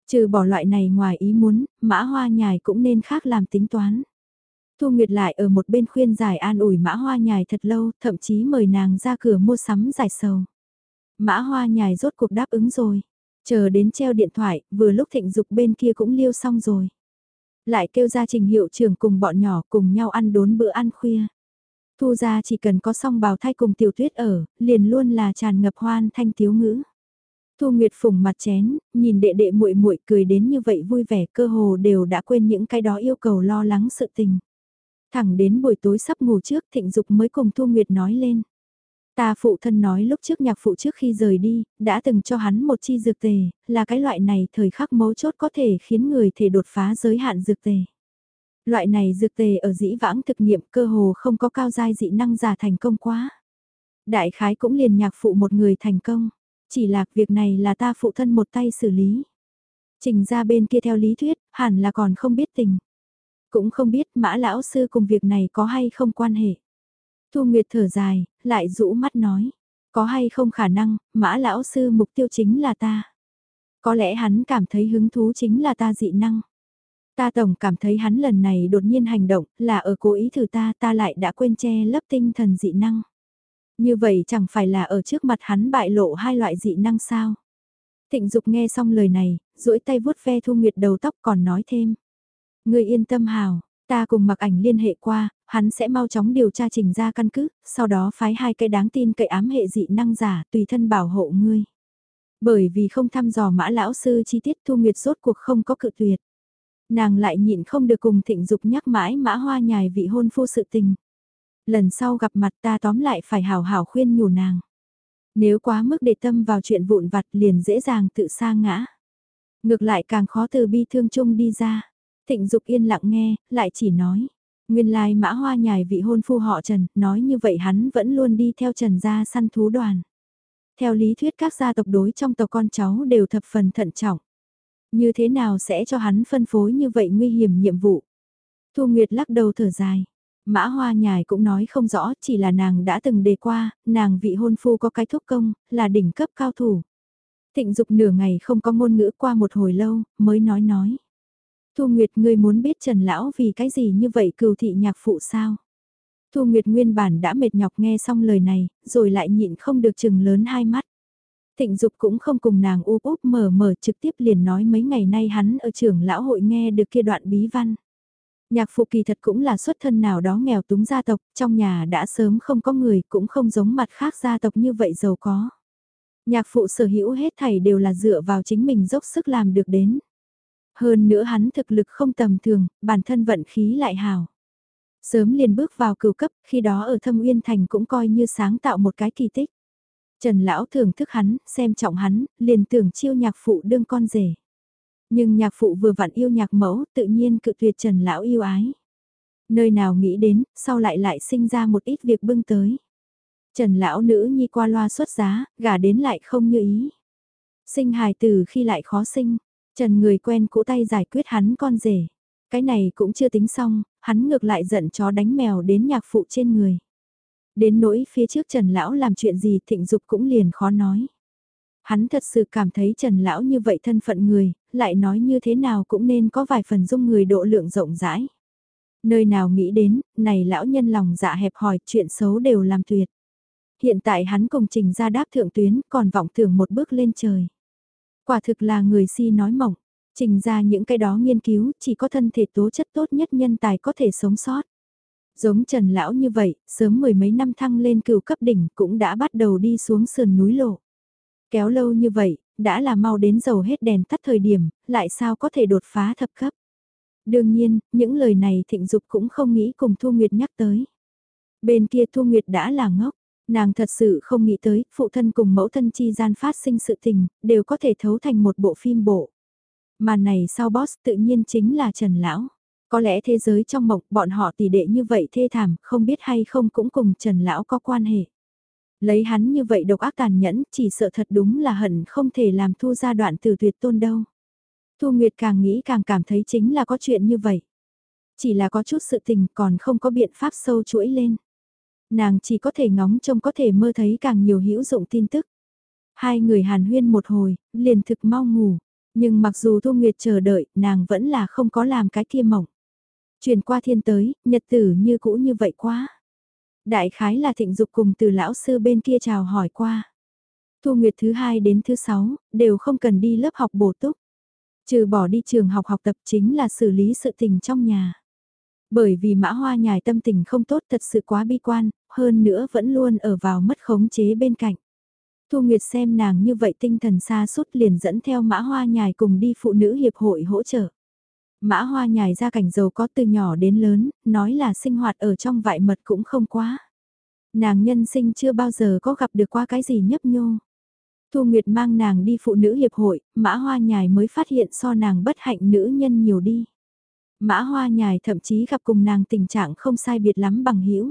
Trừ bỏ loại này ngoài ý muốn, mã hoa nhài cũng nên khác làm tính toán. Thu Nguyệt lại ở một bên khuyên giải an ủi mã hoa nhài thật lâu, thậm chí mời nàng ra cửa mua sắm giải sầu. Mã hoa nhài rốt cuộc đáp ứng rồi. Chờ đến treo điện thoại, vừa lúc thịnh dục bên kia cũng liêu xong rồi. Lại kêu ra trình hiệu trưởng cùng bọn nhỏ cùng nhau ăn đốn bữa ăn khuya. Thu ra chỉ cần có song bào thai cùng tiểu tuyết ở, liền luôn là tràn ngập hoan thanh tiếu ngữ. Thu Nguyệt phùng mặt chén, nhìn đệ đệ muội muội cười đến như vậy vui vẻ cơ hồ đều đã quên những cái đó yêu cầu lo lắng sự tình. Thẳng đến buổi tối sắp ngủ trước thịnh dục mới cùng Thu Nguyệt nói lên. Ta phụ thân nói lúc trước nhạc phụ trước khi rời đi, đã từng cho hắn một chi dược tề, là cái loại này thời khắc mấu chốt có thể khiến người thể đột phá giới hạn dược tề. Loại này dược tề ở dĩ vãng thực nghiệm cơ hồ không có cao giai dị năng giả thành công quá. Đại khái cũng liền nhạc phụ một người thành công, chỉ là việc này là ta phụ thân một tay xử lý. Trình ra bên kia theo lý thuyết, hẳn là còn không biết tình. Cũng không biết mã lão sư cùng việc này có hay không quan hệ. Thu Nguyệt thở dài, lại rũ mắt nói. Có hay không khả năng, mã lão sư mục tiêu chính là ta. Có lẽ hắn cảm thấy hứng thú chính là ta dị năng. Ta tổng cảm thấy hắn lần này đột nhiên hành động là ở cố ý thử ta ta lại đã quên che lấp tinh thần dị năng. Như vậy chẳng phải là ở trước mặt hắn bại lộ hai loại dị năng sao? Thịnh Dục nghe xong lời này, duỗi tay vuốt ve Thu Nguyệt đầu tóc còn nói thêm. Người yên tâm hào, ta cùng mặc ảnh liên hệ qua, hắn sẽ mau chóng điều tra trình ra căn cứ, sau đó phái hai cái đáng tin cậy ám hệ dị năng giả tùy thân bảo hộ ngươi. Bởi vì không thăm dò mã lão sư chi tiết Thu Nguyệt rốt cuộc không có cự tuyệt. Nàng lại nhịn không được cùng thịnh dục nhắc mãi mã hoa nhài vị hôn phu sự tình. Lần sau gặp mặt ta tóm lại phải hào hào khuyên nhủ nàng. Nếu quá mức để tâm vào chuyện vụn vặt liền dễ dàng tự sa ngã. Ngược lại càng khó từ bi thương chung đi ra. Thịnh Dục yên lặng nghe, lại chỉ nói. Nguyên lai mã hoa nhài vị hôn phu họ Trần, nói như vậy hắn vẫn luôn đi theo Trần gia săn thú đoàn. Theo lý thuyết các gia tộc đối trong tộc con cháu đều thập phần thận trọng. Như thế nào sẽ cho hắn phân phối như vậy nguy hiểm nhiệm vụ? Thu Nguyệt lắc đầu thở dài. Mã hoa nhài cũng nói không rõ, chỉ là nàng đã từng đề qua, nàng vị hôn phu có cái thúc công, là đỉnh cấp cao thủ. Thịnh dục nửa ngày không có ngôn ngữ qua một hồi lâu, mới nói nói. Thu Nguyệt ngươi muốn biết Trần Lão vì cái gì như vậy cừu thị nhạc phụ sao? Thu Nguyệt nguyên bản đã mệt nhọc nghe xong lời này, rồi lại nhịn không được chừng lớn hai mắt. Thịnh Dục cũng không cùng nàng úp úp mở mở trực tiếp liền nói mấy ngày nay hắn ở trường lão hội nghe được kia đoạn bí văn. Nhạc phụ kỳ thật cũng là xuất thân nào đó nghèo túng gia tộc, trong nhà đã sớm không có người cũng không giống mặt khác gia tộc như vậy giàu có. Nhạc phụ sở hữu hết thảy đều là dựa vào chính mình dốc sức làm được đến. Hơn nữa hắn thực lực không tầm thường, bản thân vận khí lại hào. Sớm liền bước vào cửu cấp, khi đó ở thâm uyên thành cũng coi như sáng tạo một cái kỳ tích. Trần Lão thưởng thức hắn, xem trọng hắn, liền tưởng chiêu nhạc phụ đương con rể. Nhưng nhạc phụ vừa vặn yêu nhạc mẫu, tự nhiên cự tuyệt Trần Lão yêu ái. Nơi nào nghĩ đến, sau lại lại sinh ra một ít việc bưng tới. Trần Lão nữ nhi qua loa xuất giá, gả đến lại không như ý. Sinh hài từ khi lại khó sinh, Trần người quen cũ tay giải quyết hắn con rể. Cái này cũng chưa tính xong, hắn ngược lại giận chó đánh mèo đến nhạc phụ trên người. Đến nỗi phía trước Trần Lão làm chuyện gì thịnh dục cũng liền khó nói. Hắn thật sự cảm thấy Trần Lão như vậy thân phận người, lại nói như thế nào cũng nên có vài phần dung người độ lượng rộng rãi. Nơi nào nghĩ đến, này lão nhân lòng dạ hẹp hòi, chuyện xấu đều làm tuyệt. Hiện tại hắn cùng trình ra đáp thượng tuyến, còn vọng tưởng một bước lên trời. Quả thực là người si nói mỏng, trình ra những cái đó nghiên cứu, chỉ có thân thể tố chất tốt nhất nhân tài có thể sống sót. Giống Trần Lão như vậy, sớm mười mấy năm thăng lên cựu cấp đỉnh cũng đã bắt đầu đi xuống sườn núi lộ. Kéo lâu như vậy, đã là mau đến dầu hết đèn tắt thời điểm, lại sao có thể đột phá thập cấp. Đương nhiên, những lời này thịnh dục cũng không nghĩ cùng Thu Nguyệt nhắc tới. Bên kia Thu Nguyệt đã là ngốc, nàng thật sự không nghĩ tới, phụ thân cùng mẫu thân chi gian phát sinh sự tình, đều có thể thấu thành một bộ phim bộ. Mà này sau boss tự nhiên chính là Trần Lão. Có lẽ thế giới trong mộng bọn họ tỷ đệ như vậy thê thảm, không biết hay không cũng cùng Trần Lão có quan hệ. Lấy hắn như vậy độc ác tàn nhẫn, chỉ sợ thật đúng là hận không thể làm thu ra đoạn từ tuyệt tôn đâu. Thu Nguyệt càng nghĩ càng cảm thấy chính là có chuyện như vậy. Chỉ là có chút sự tình còn không có biện pháp sâu chuỗi lên. Nàng chỉ có thể ngóng trông có thể mơ thấy càng nhiều hữu dụng tin tức. Hai người hàn huyên một hồi, liền thực mau ngủ. Nhưng mặc dù Thu Nguyệt chờ đợi, nàng vẫn là không có làm cái kia mộng. Chuyển qua thiên tới, nhật tử như cũ như vậy quá. Đại khái là thịnh dục cùng từ lão sư bên kia chào hỏi qua. Thu Nguyệt thứ hai đến thứ sáu, đều không cần đi lớp học bổ túc. Trừ bỏ đi trường học học tập chính là xử lý sự tình trong nhà. Bởi vì mã hoa nhài tâm tình không tốt thật sự quá bi quan, hơn nữa vẫn luôn ở vào mất khống chế bên cạnh. Thu Nguyệt xem nàng như vậy tinh thần xa suốt liền dẫn theo mã hoa nhài cùng đi phụ nữ hiệp hội hỗ trợ. Mã hoa nhài ra cảnh giàu có từ nhỏ đến lớn, nói là sinh hoạt ở trong vại mật cũng không quá. Nàng nhân sinh chưa bao giờ có gặp được qua cái gì nhấp nhô. Thu Nguyệt mang nàng đi phụ nữ hiệp hội, mã hoa nhài mới phát hiện so nàng bất hạnh nữ nhân nhiều đi. Mã hoa nhài thậm chí gặp cùng nàng tình trạng không sai biệt lắm bằng hữu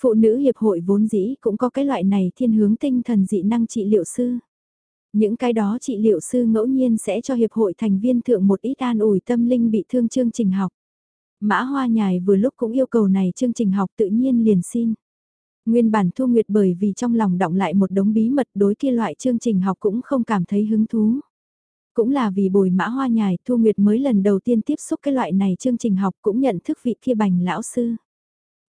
Phụ nữ hiệp hội vốn dĩ cũng có cái loại này thiên hướng tinh thần dị năng trị liệu sư. Những cái đó trị liệu sư ngẫu nhiên sẽ cho hiệp hội thành viên thượng một ít an ủi tâm linh bị thương chương trình học. Mã Hoa Nhài vừa lúc cũng yêu cầu này chương trình học tự nhiên liền xin. Nguyên bản Thu Nguyệt bởi vì trong lòng động lại một đống bí mật đối kia loại chương trình học cũng không cảm thấy hứng thú. Cũng là vì bồi mã hoa nhài Thu Nguyệt mới lần đầu tiên tiếp xúc cái loại này chương trình học cũng nhận thức vị kia bành lão sư.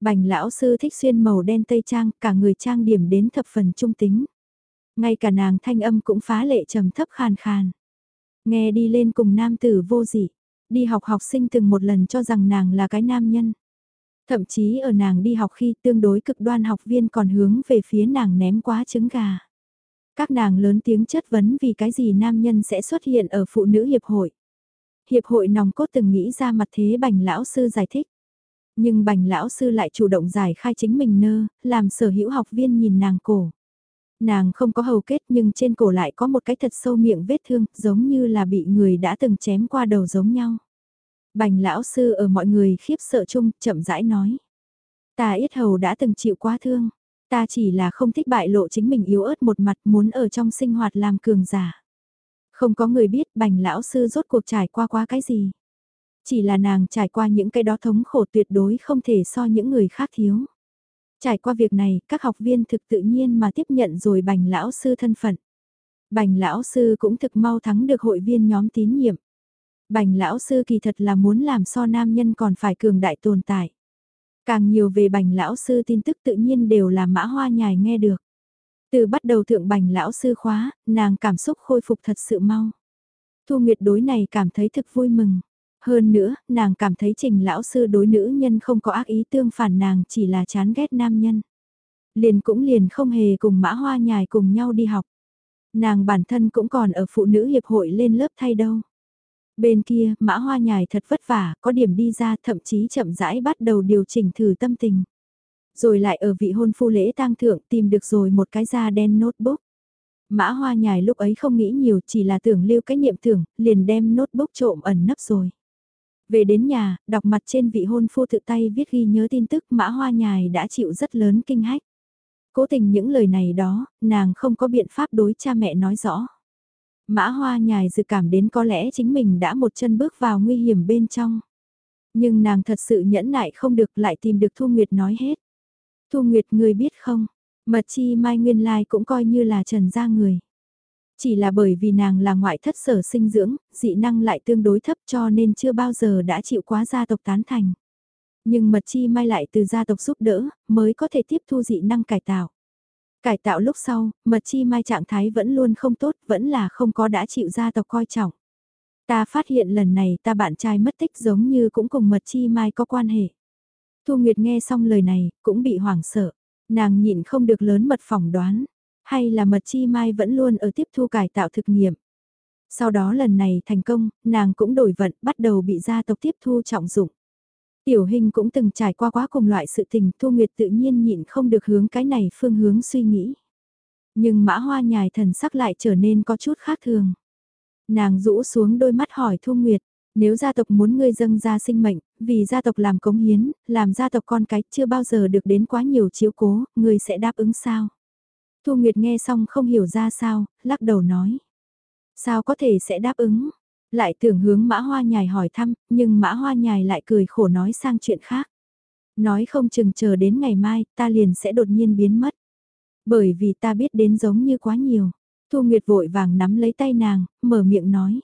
Bành lão sư thích xuyên màu đen tây trang, cả người trang điểm đến thập phần trung tính. Ngay cả nàng thanh âm cũng phá lệ trầm thấp khàn khàn. Nghe đi lên cùng nam tử vô dị, đi học học sinh từng một lần cho rằng nàng là cái nam nhân. Thậm chí ở nàng đi học khi tương đối cực đoan học viên còn hướng về phía nàng ném quá trứng gà. Các nàng lớn tiếng chất vấn vì cái gì nam nhân sẽ xuất hiện ở phụ nữ hiệp hội. Hiệp hội nòng cốt từng nghĩ ra mặt thế bành lão sư giải thích. Nhưng bành lão sư lại chủ động giải khai chính mình nơ, làm sở hữu học viên nhìn nàng cổ. Nàng không có hầu kết nhưng trên cổ lại có một cái thật sâu miệng vết thương, giống như là bị người đã từng chém qua đầu giống nhau. Bành lão sư ở mọi người khiếp sợ chung, chậm rãi nói. Ta yết hầu đã từng chịu quá thương. Ta chỉ là không thích bại lộ chính mình yếu ớt một mặt muốn ở trong sinh hoạt làm cường giả. Không có người biết bành lão sư rốt cuộc trải qua quá cái gì. Chỉ là nàng trải qua những cái đó thống khổ tuyệt đối không thể so những người khác thiếu. Trải qua việc này, các học viên thực tự nhiên mà tiếp nhận rồi bành lão sư thân phận. Bành lão sư cũng thực mau thắng được hội viên nhóm tín nhiệm. Bành lão sư kỳ thật là muốn làm so nam nhân còn phải cường đại tồn tại. Càng nhiều về bành lão sư tin tức tự nhiên đều là mã hoa nhài nghe được. Từ bắt đầu thượng bành lão sư khóa, nàng cảm xúc khôi phục thật sự mau. Thu Nguyệt đối này cảm thấy thực vui mừng. Hơn nữa, nàng cảm thấy trình lão sư đối nữ nhân không có ác ý tương phản nàng chỉ là chán ghét nam nhân. Liền cũng liền không hề cùng mã hoa nhài cùng nhau đi học. Nàng bản thân cũng còn ở phụ nữ hiệp hội lên lớp thay đâu. Bên kia, mã hoa nhài thật vất vả, có điểm đi ra thậm chí chậm rãi bắt đầu điều chỉnh thử tâm tình. Rồi lại ở vị hôn phu lễ tang thượng tìm được rồi một cái da đen notebook. Mã hoa nhài lúc ấy không nghĩ nhiều chỉ là tưởng lưu cái niệm tưởng, liền đem notebook trộm ẩn nấp rồi. Về đến nhà, đọc mặt trên vị hôn phu tự tay viết ghi nhớ tin tức mã hoa nhài đã chịu rất lớn kinh hách. Cố tình những lời này đó, nàng không có biện pháp đối cha mẹ nói rõ. Mã hoa nhài dự cảm đến có lẽ chính mình đã một chân bước vào nguy hiểm bên trong. Nhưng nàng thật sự nhẫn nại không được lại tìm được Thu Nguyệt nói hết. Thu Nguyệt người biết không, mật chi mai nguyên lai cũng coi như là trần gia người. Chỉ là bởi vì nàng là ngoại thất sở sinh dưỡng, dị năng lại tương đối thấp cho nên chưa bao giờ đã chịu quá gia tộc tán thành. Nhưng mật chi mai lại từ gia tộc giúp đỡ, mới có thể tiếp thu dị năng cải tạo. Cải tạo lúc sau, mật chi mai trạng thái vẫn luôn không tốt, vẫn là không có đã chịu gia tộc coi trọng. Ta phát hiện lần này ta bạn trai mất tích giống như cũng cùng mật chi mai có quan hệ. Thu Nguyệt nghe xong lời này, cũng bị hoảng sợ. Nàng nhịn không được lớn mật phỏng đoán. Hay là mật chi mai vẫn luôn ở tiếp thu cải tạo thực nghiệm. Sau đó lần này thành công, nàng cũng đổi vận, bắt đầu bị gia tộc tiếp thu trọng dụng. Tiểu hình cũng từng trải qua quá cùng loại sự tình, Thu Nguyệt tự nhiên nhịn không được hướng cái này phương hướng suy nghĩ. Nhưng mã hoa nhài thần sắc lại trở nên có chút khác thường. Nàng rũ xuống đôi mắt hỏi Thu Nguyệt, nếu gia tộc muốn ngươi dâng ra sinh mệnh, vì gia tộc làm cống hiến, làm gia tộc con cái chưa bao giờ được đến quá nhiều chiếu cố, ngươi sẽ đáp ứng sao? Thu Nguyệt nghe xong không hiểu ra sao, lắc đầu nói. Sao có thể sẽ đáp ứng? Lại tưởng hướng mã hoa nhài hỏi thăm, nhưng mã hoa nhài lại cười khổ nói sang chuyện khác. Nói không chừng chờ đến ngày mai, ta liền sẽ đột nhiên biến mất. Bởi vì ta biết đến giống như quá nhiều. Thu Nguyệt vội vàng nắm lấy tay nàng, mở miệng nói.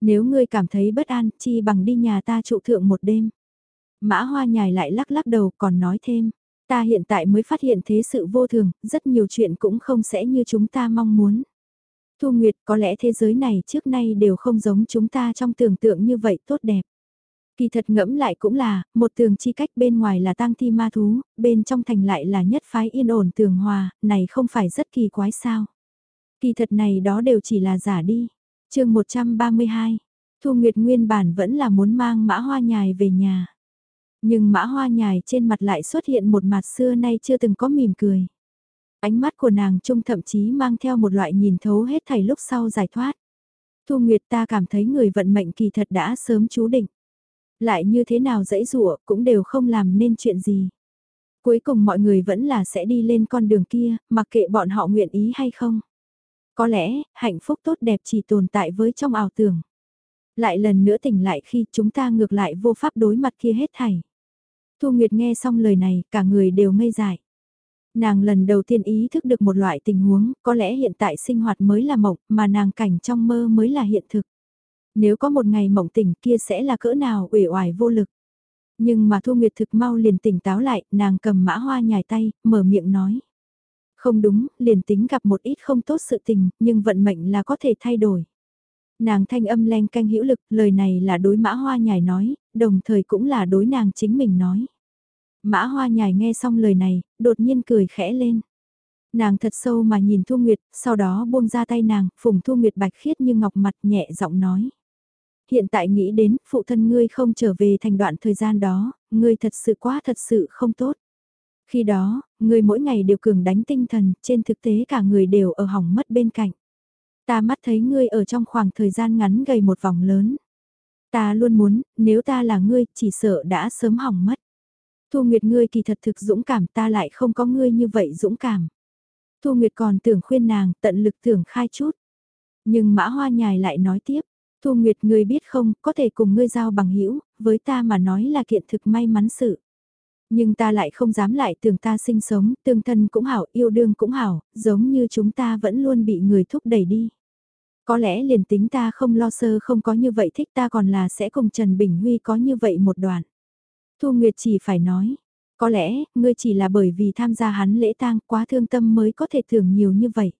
Nếu ngươi cảm thấy bất an, chi bằng đi nhà ta trụ thượng một đêm. Mã hoa nhài lại lắc lắc đầu còn nói thêm. Ta hiện tại mới phát hiện thế sự vô thường, rất nhiều chuyện cũng không sẽ như chúng ta mong muốn. Thu Nguyệt có lẽ thế giới này trước nay đều không giống chúng ta trong tưởng tượng như vậy tốt đẹp. Kỳ thật ngẫm lại cũng là, một tường chi cách bên ngoài là tang thi ma thú, bên trong thành lại là nhất phái yên ổn tường hòa, này không phải rất kỳ quái sao. Kỳ thật này đó đều chỉ là giả đi. chương 132, Thu Nguyệt nguyên bản vẫn là muốn mang mã hoa nhài về nhà. Nhưng mã hoa nhài trên mặt lại xuất hiện một mặt xưa nay chưa từng có mỉm cười. Ánh mắt của nàng trung thậm chí mang theo một loại nhìn thấu hết thảy lúc sau giải thoát. Thu Nguyệt ta cảm thấy người vận mệnh kỳ thật đã sớm chú định. Lại như thế nào dãy dụa cũng đều không làm nên chuyện gì. Cuối cùng mọi người vẫn là sẽ đi lên con đường kia, mặc kệ bọn họ nguyện ý hay không. Có lẽ, hạnh phúc tốt đẹp chỉ tồn tại với trong ảo tưởng. Lại lần nữa tỉnh lại khi chúng ta ngược lại vô pháp đối mặt kia hết thảy. Thu Nguyệt nghe xong lời này, cả người đều ngây dại. Nàng lần đầu tiên ý thức được một loại tình huống, có lẽ hiện tại sinh hoạt mới là mộng, mà nàng cảnh trong mơ mới là hiện thực. Nếu có một ngày mộng tỉnh kia sẽ là cỡ nào uể oải vô lực. Nhưng mà Thu Nguyệt thực mau liền tỉnh táo lại, nàng cầm mã hoa nhài tay, mở miệng nói. Không đúng, liền tính gặp một ít không tốt sự tình, nhưng vận mệnh là có thể thay đổi. Nàng thanh âm len canh hữu lực, lời này là đối mã hoa nhài nói, đồng thời cũng là đối nàng chính mình nói. Mã hoa nhài nghe xong lời này, đột nhiên cười khẽ lên. Nàng thật sâu mà nhìn Thu Nguyệt, sau đó buông ra tay nàng, phùng Thu Nguyệt bạch khiết như ngọc mặt nhẹ giọng nói. Hiện tại nghĩ đến, phụ thân ngươi không trở về thành đoạn thời gian đó, ngươi thật sự quá thật sự không tốt. Khi đó, ngươi mỗi ngày đều cường đánh tinh thần, trên thực tế cả người đều ở hỏng mất bên cạnh. Ta mắt thấy ngươi ở trong khoảng thời gian ngắn gầy một vòng lớn. Ta luôn muốn, nếu ta là ngươi, chỉ sợ đã sớm hỏng mất. Thu Nguyệt ngươi kỳ thật thực dũng cảm ta lại không có ngươi như vậy dũng cảm. Thu Nguyệt còn tưởng khuyên nàng tận lực tưởng khai chút. Nhưng Mã Hoa Nhài lại nói tiếp, Thu Nguyệt ngươi biết không, có thể cùng ngươi giao bằng hữu với ta mà nói là kiện thực may mắn sự. Nhưng ta lại không dám lại tưởng ta sinh sống, tương thân cũng hảo, yêu đương cũng hảo, giống như chúng ta vẫn luôn bị người thúc đẩy đi. Có lẽ liền tính ta không lo sơ không có như vậy thích ta còn là sẽ cùng Trần Bình Huy có như vậy một đoạn. Thu Nguyệt chỉ phải nói, có lẽ, ngươi chỉ là bởi vì tham gia hắn lễ tang quá thương tâm mới có thể thưởng nhiều như vậy.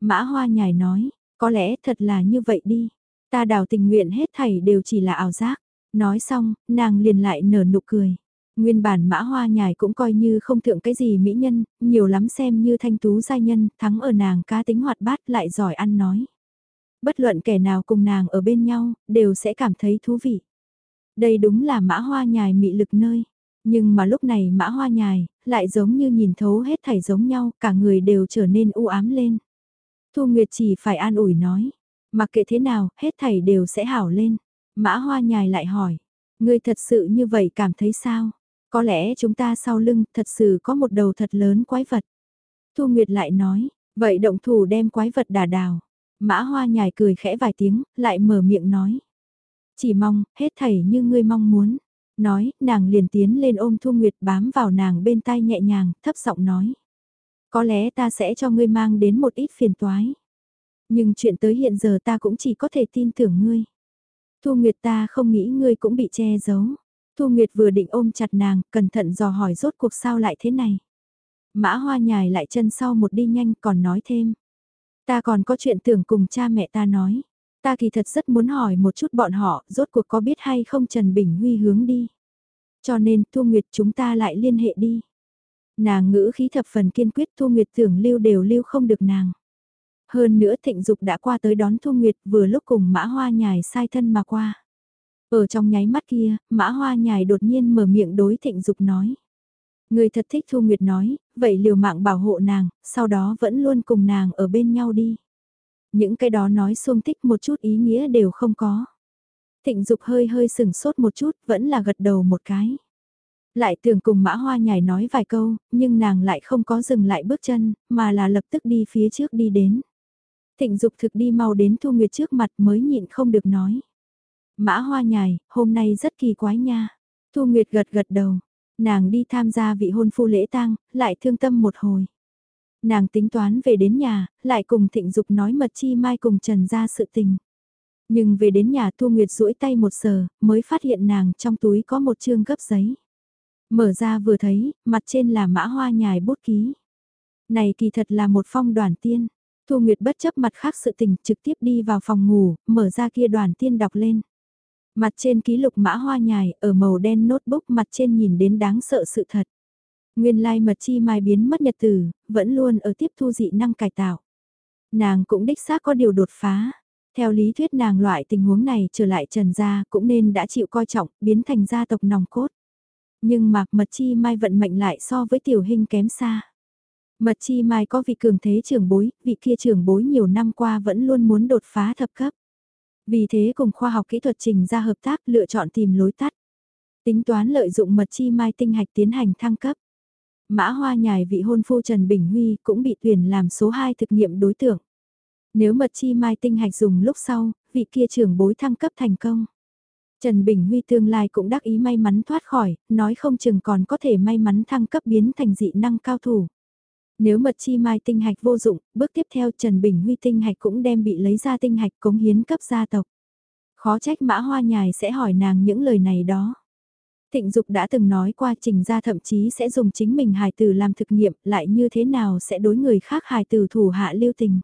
Mã Hoa nhài nói, có lẽ thật là như vậy đi. Ta đào tình nguyện hết thảy đều chỉ là ảo giác. Nói xong, nàng liền lại nở nụ cười. Nguyên bản mã hoa nhài cũng coi như không thượng cái gì mỹ nhân, nhiều lắm xem như thanh tú giai nhân, thắng ở nàng cá tính hoạt bát lại giỏi ăn nói. Bất luận kẻ nào cùng nàng ở bên nhau, đều sẽ cảm thấy thú vị. Đây đúng là mã hoa nhài mị lực nơi. Nhưng mà lúc này mã hoa nhài, lại giống như nhìn thấu hết thảy giống nhau, cả người đều trở nên u ám lên. Thu Nguyệt chỉ phải an ủi nói, mặc kệ thế nào, hết thảy đều sẽ hảo lên. Mã hoa nhài lại hỏi, ngươi thật sự như vậy cảm thấy sao? Có lẽ chúng ta sau lưng thật sự có một đầu thật lớn quái vật. Thu Nguyệt lại nói, vậy động thủ đem quái vật đà đào. Mã hoa nhài cười khẽ vài tiếng, lại mở miệng nói. Chỉ mong, hết thảy như ngươi mong muốn. Nói, nàng liền tiến lên ôm Thu Nguyệt bám vào nàng bên tai nhẹ nhàng, thấp giọng nói. Có lẽ ta sẽ cho ngươi mang đến một ít phiền toái. Nhưng chuyện tới hiện giờ ta cũng chỉ có thể tin tưởng ngươi. Thu Nguyệt ta không nghĩ ngươi cũng bị che giấu. Thu Nguyệt vừa định ôm chặt nàng, cẩn thận dò hỏi rốt cuộc sao lại thế này. Mã hoa nhài lại chân sau một đi nhanh còn nói thêm. Ta còn có chuyện tưởng cùng cha mẹ ta nói. Ta kỳ thật rất muốn hỏi một chút bọn họ, rốt cuộc có biết hay không Trần Bình Huy hướng đi. Cho nên Thu Nguyệt chúng ta lại liên hệ đi. Nàng ngữ khí thập phần kiên quyết Thu Nguyệt tưởng lưu đều lưu không được nàng. Hơn nữa thịnh dục đã qua tới đón Thu Nguyệt vừa lúc cùng mã hoa nhài sai thân mà qua. Ở trong nháy mắt kia, mã hoa nhài đột nhiên mở miệng đối thịnh dục nói. Người thật thích Thu Nguyệt nói, vậy liều mạng bảo hộ nàng, sau đó vẫn luôn cùng nàng ở bên nhau đi. Những cái đó nói xuông tích một chút ý nghĩa đều không có. Thịnh Dục hơi hơi sừng sốt một chút, vẫn là gật đầu một cái. Lại tưởng cùng mã hoa nhảy nói vài câu, nhưng nàng lại không có dừng lại bước chân, mà là lập tức đi phía trước đi đến. Thịnh Dục thực đi mau đến Thu Nguyệt trước mặt mới nhịn không được nói. Mã hoa nhài, hôm nay rất kỳ quái nha. Thu Nguyệt gật gật đầu, nàng đi tham gia vị hôn phu lễ tang, lại thương tâm một hồi. Nàng tính toán về đến nhà, lại cùng thịnh dục nói mật chi mai cùng trần ra sự tình. Nhưng về đến nhà Thu Nguyệt duỗi tay một giờ mới phát hiện nàng trong túi có một chương gấp giấy. Mở ra vừa thấy, mặt trên là mã hoa nhài bút ký. Này kỳ thật là một phong đoàn tiên. Thu Nguyệt bất chấp mặt khác sự tình trực tiếp đi vào phòng ngủ, mở ra kia đoàn tiên đọc lên. Mặt trên ký lục mã hoa nhài, ở màu đen notebook mặt trên nhìn đến đáng sợ sự thật. Nguyên lai mật chi mai biến mất nhật tử, vẫn luôn ở tiếp thu dị năng cải tạo. Nàng cũng đích xác có điều đột phá. Theo lý thuyết nàng loại tình huống này trở lại trần gia cũng nên đã chịu coi trọng, biến thành gia tộc nòng cốt. Nhưng mà mật chi mai vận mệnh lại so với tiểu hình kém xa. Mật chi mai có vị cường thế trưởng bối, vị kia trưởng bối nhiều năm qua vẫn luôn muốn đột phá thập cấp. Vì thế cùng khoa học kỹ thuật trình ra hợp tác lựa chọn tìm lối tắt. Tính toán lợi dụng mật chi mai tinh hạch tiến hành thăng cấp. Mã Hoa nhài vị hôn phu Trần Bình Huy cũng bị tuyển làm số 2 thực nghiệm đối tượng. Nếu mật chi mai tinh hạch dùng lúc sau, vị kia trưởng bối thăng cấp thành công. Trần Bình Huy tương lai cũng đắc ý may mắn thoát khỏi, nói không chừng còn có thể may mắn thăng cấp biến thành dị năng cao thủ. Nếu mật chi mai tinh hạch vô dụng, bước tiếp theo Trần Bình Huy tinh hạch cũng đem bị lấy ra tinh hạch cống hiến cấp gia tộc. Khó trách mã hoa nhài sẽ hỏi nàng những lời này đó. Tịnh Dục đã từng nói qua trình ra thậm chí sẽ dùng chính mình hài tử làm thực nghiệm lại như thế nào sẽ đối người khác hài tử thủ hạ lưu tình.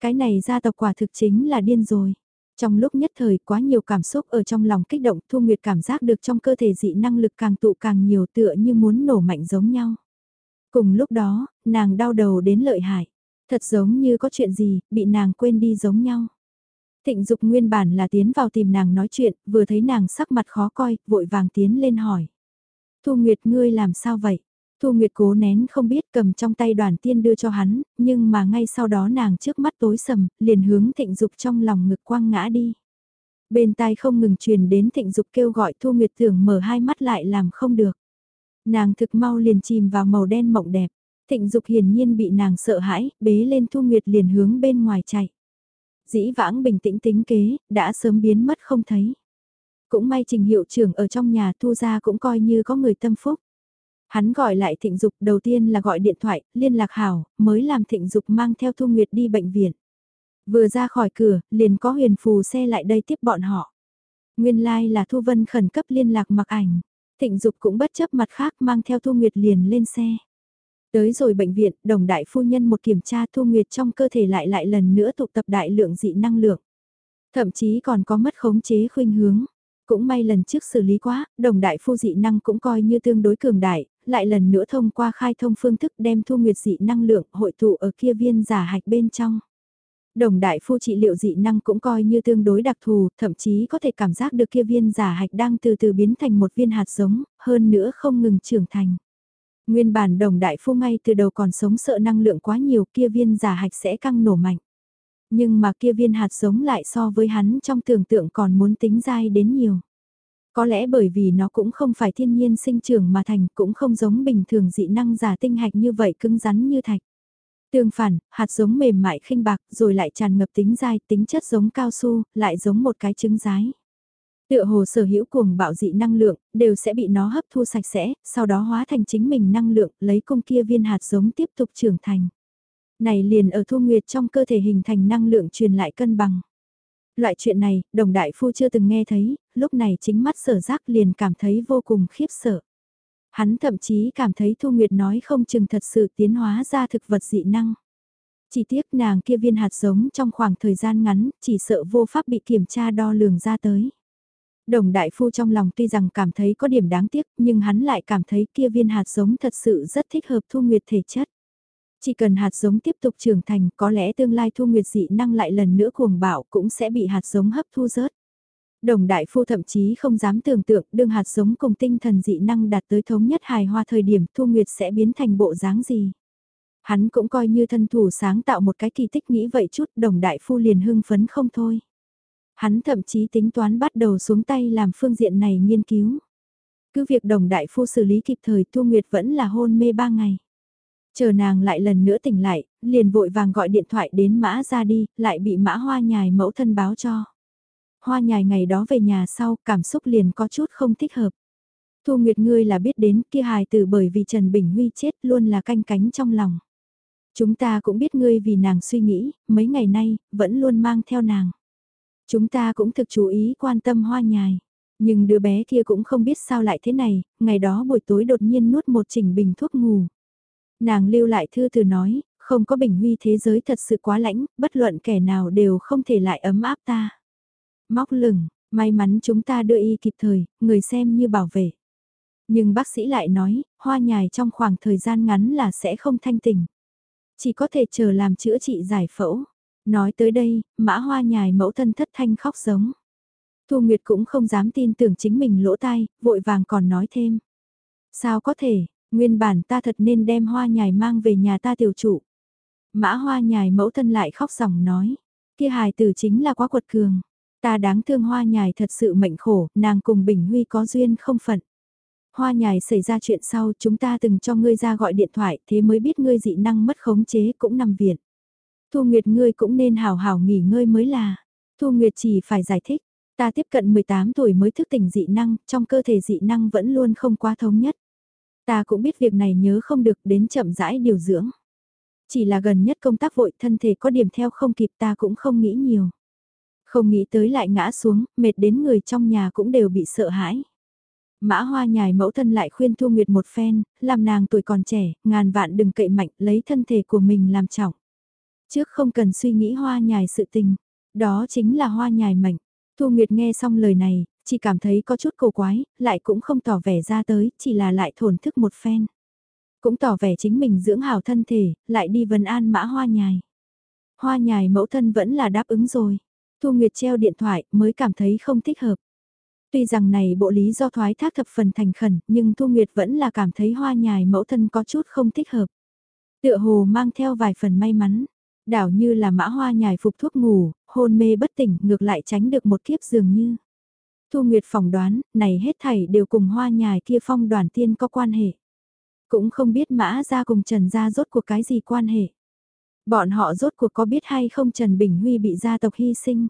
Cái này gia tộc quả thực chính là điên rồi. Trong lúc nhất thời quá nhiều cảm xúc ở trong lòng kích động Thu Nguyệt cảm giác được trong cơ thể dị năng lực càng tụ càng nhiều tựa như muốn nổ mạnh giống nhau. Cùng lúc đó, nàng đau đầu đến lợi hại. Thật giống như có chuyện gì, bị nàng quên đi giống nhau. Thịnh Dục nguyên bản là tiến vào tìm nàng nói chuyện, vừa thấy nàng sắc mặt khó coi, vội vàng tiến lên hỏi. Thu Nguyệt ngươi làm sao vậy? Thu Nguyệt cố nén không biết cầm trong tay đoàn tiên đưa cho hắn, nhưng mà ngay sau đó nàng trước mắt tối sầm, liền hướng thịnh dục trong lòng ngực quang ngã đi. Bên tai không ngừng truyền đến thịnh dục kêu gọi Thu Nguyệt tưởng mở hai mắt lại làm không được. Nàng thực mau liền chìm vào màu đen mộng đẹp. Thịnh dục hiển nhiên bị nàng sợ hãi, bế lên Thu Nguyệt liền hướng bên ngoài chạy. Dĩ vãng bình tĩnh tính kế, đã sớm biến mất không thấy. Cũng may trình hiệu trưởng ở trong nhà thu ra cũng coi như có người tâm phúc. Hắn gọi lại thịnh dục đầu tiên là gọi điện thoại, liên lạc hảo, mới làm thịnh dục mang theo Thu Nguyệt đi bệnh viện. Vừa ra khỏi cửa, liền có huyền phù xe lại đây tiếp bọn họ. Nguyên lai like là Thu Vân khẩn cấp liên lạc mặc ảnh. Thịnh dục cũng bất chấp mặt khác mang theo Thu Nguyệt liền lên xe. Tới rồi bệnh viện, đồng đại phu nhân một kiểm tra Thu Nguyệt trong cơ thể lại lại lần nữa tụ tập đại lượng dị năng lượng. Thậm chí còn có mất khống chế khuynh hướng. Cũng may lần trước xử lý quá, đồng đại phu dị năng cũng coi như tương đối cường đại, lại lần nữa thông qua khai thông phương thức đem thu nguyệt dị năng lượng hội tụ ở kia viên giả hạch bên trong. Đồng đại phu trị liệu dị năng cũng coi như tương đối đặc thù, thậm chí có thể cảm giác được kia viên giả hạch đang từ từ biến thành một viên hạt giống, hơn nữa không ngừng trưởng thành. Nguyên bản đồng đại phu ngay từ đầu còn sống sợ năng lượng quá nhiều kia viên giả hạch sẽ căng nổ mạnh. Nhưng mà kia viên hạt giống lại so với hắn trong tưởng tượng còn muốn tính dai đến nhiều. Có lẽ bởi vì nó cũng không phải thiên nhiên sinh trưởng mà thành cũng không giống bình thường dị năng giả tinh hạch như vậy cứng rắn như thạch. Tương phản, hạt giống mềm mại khinh bạc rồi lại tràn ngập tính dai, tính chất giống cao su, lại giống một cái trứng rái. Tựa hồ sở hữu cuồng bạo dị năng lượng, đều sẽ bị nó hấp thu sạch sẽ, sau đó hóa thành chính mình năng lượng, lấy công kia viên hạt giống tiếp tục trưởng thành. Này liền ở thu nguyệt trong cơ thể hình thành năng lượng truyền lại cân bằng. Loại chuyện này, đồng đại phu chưa từng nghe thấy, lúc này chính mắt sở giác liền cảm thấy vô cùng khiếp sợ. Hắn thậm chí cảm thấy Thu Nguyệt nói không chừng thật sự tiến hóa ra thực vật dị năng. Chỉ tiếc nàng kia viên hạt giống trong khoảng thời gian ngắn, chỉ sợ vô pháp bị kiểm tra đo lường ra tới. Đồng đại phu trong lòng tuy rằng cảm thấy có điểm đáng tiếc, nhưng hắn lại cảm thấy kia viên hạt giống thật sự rất thích hợp Thu Nguyệt thể chất. Chỉ cần hạt giống tiếp tục trưởng thành, có lẽ tương lai Thu Nguyệt dị năng lại lần nữa cuồng bạo cũng sẽ bị hạt giống hấp thu rớt. Đồng đại phu thậm chí không dám tưởng tượng đương hạt giống cùng tinh thần dị năng đạt tới thống nhất hài hòa thời điểm Thu Nguyệt sẽ biến thành bộ dáng gì. Hắn cũng coi như thân thủ sáng tạo một cái kỳ tích nghĩ vậy chút đồng đại phu liền hưng phấn không thôi. Hắn thậm chí tính toán bắt đầu xuống tay làm phương diện này nghiên cứu. Cứ việc đồng đại phu xử lý kịp thời Thu Nguyệt vẫn là hôn mê ba ngày. Chờ nàng lại lần nữa tỉnh lại, liền vội vàng gọi điện thoại đến mã ra đi, lại bị mã hoa nhài mẫu thân báo cho. Hoa nhài ngày đó về nhà sau, cảm xúc liền có chút không thích hợp. Thu Nguyệt ngươi là biết đến kia hài từ bởi vì Trần Bình Huy chết luôn là canh cánh trong lòng. Chúng ta cũng biết ngươi vì nàng suy nghĩ, mấy ngày nay, vẫn luôn mang theo nàng. Chúng ta cũng thực chú ý quan tâm hoa nhài. Nhưng đứa bé kia cũng không biết sao lại thế này, ngày đó buổi tối đột nhiên nuốt một chỉnh bình thuốc ngủ. Nàng lưu lại thư từ nói, không có bình huy thế giới thật sự quá lãnh, bất luận kẻ nào đều không thể lại ấm áp ta. Móc lửng, may mắn chúng ta đưa y kịp thời, người xem như bảo vệ. Nhưng bác sĩ lại nói, hoa nhài trong khoảng thời gian ngắn là sẽ không thanh tỉnh. Chỉ có thể chờ làm chữa trị giải phẫu. Nói tới đây, mã hoa nhài mẫu thân thất thanh khóc giống. Thu Nguyệt cũng không dám tin tưởng chính mình lỗ tai, vội vàng còn nói thêm. Sao có thể, nguyên bản ta thật nên đem hoa nhài mang về nhà ta tiểu trụ. Mã hoa nhài mẫu thân lại khóc ròng nói. Kia hài tử chính là quá quật cường. Ta đáng thương hoa nhài thật sự mệnh khổ, nàng cùng Bình Huy có duyên không phận. Hoa nhài xảy ra chuyện sau chúng ta từng cho ngươi ra gọi điện thoại thế mới biết ngươi dị năng mất khống chế cũng nằm viện. Thu Nguyệt ngươi cũng nên hào hào nghỉ ngơi mới là. Thu Nguyệt chỉ phải giải thích, ta tiếp cận 18 tuổi mới thức tỉnh dị năng, trong cơ thể dị năng vẫn luôn không quá thống nhất. Ta cũng biết việc này nhớ không được đến chậm rãi điều dưỡng. Chỉ là gần nhất công tác vội thân thể có điểm theo không kịp ta cũng không nghĩ nhiều. Không nghĩ tới lại ngã xuống, mệt đến người trong nhà cũng đều bị sợ hãi. Mã hoa nhài mẫu thân lại khuyên Thu Nguyệt một phen, làm nàng tuổi còn trẻ, ngàn vạn đừng cậy mạnh, lấy thân thể của mình làm trọng. Trước không cần suy nghĩ hoa nhài sự tình, đó chính là hoa nhài mệnh. Thu Nguyệt nghe xong lời này, chỉ cảm thấy có chút cổ quái, lại cũng không tỏ vẻ ra tới, chỉ là lại thổn thức một phen. Cũng tỏ vẻ chính mình dưỡng hảo thân thể, lại đi vần an mã hoa nhài. Hoa nhài mẫu thân vẫn là đáp ứng rồi. Thu Nguyệt treo điện thoại mới cảm thấy không thích hợp. Tuy rằng này bộ lý do thoái thác thập phần thành khẩn, nhưng Thu Nguyệt vẫn là cảm thấy hoa nhài mẫu thân có chút không thích hợp. Tựa hồ mang theo vài phần may mắn, đảo như là mã hoa nhài phục thuốc ngủ, hôn mê bất tỉnh ngược lại tránh được một kiếp dường như. Thu Nguyệt phỏng đoán, này hết thảy đều cùng hoa nhài kia phong đoàn tiên có quan hệ. Cũng không biết mã ra cùng Trần ra rốt cuộc cái gì quan hệ. Bọn họ rốt cuộc có biết hay không Trần Bình Huy bị gia tộc hy sinh.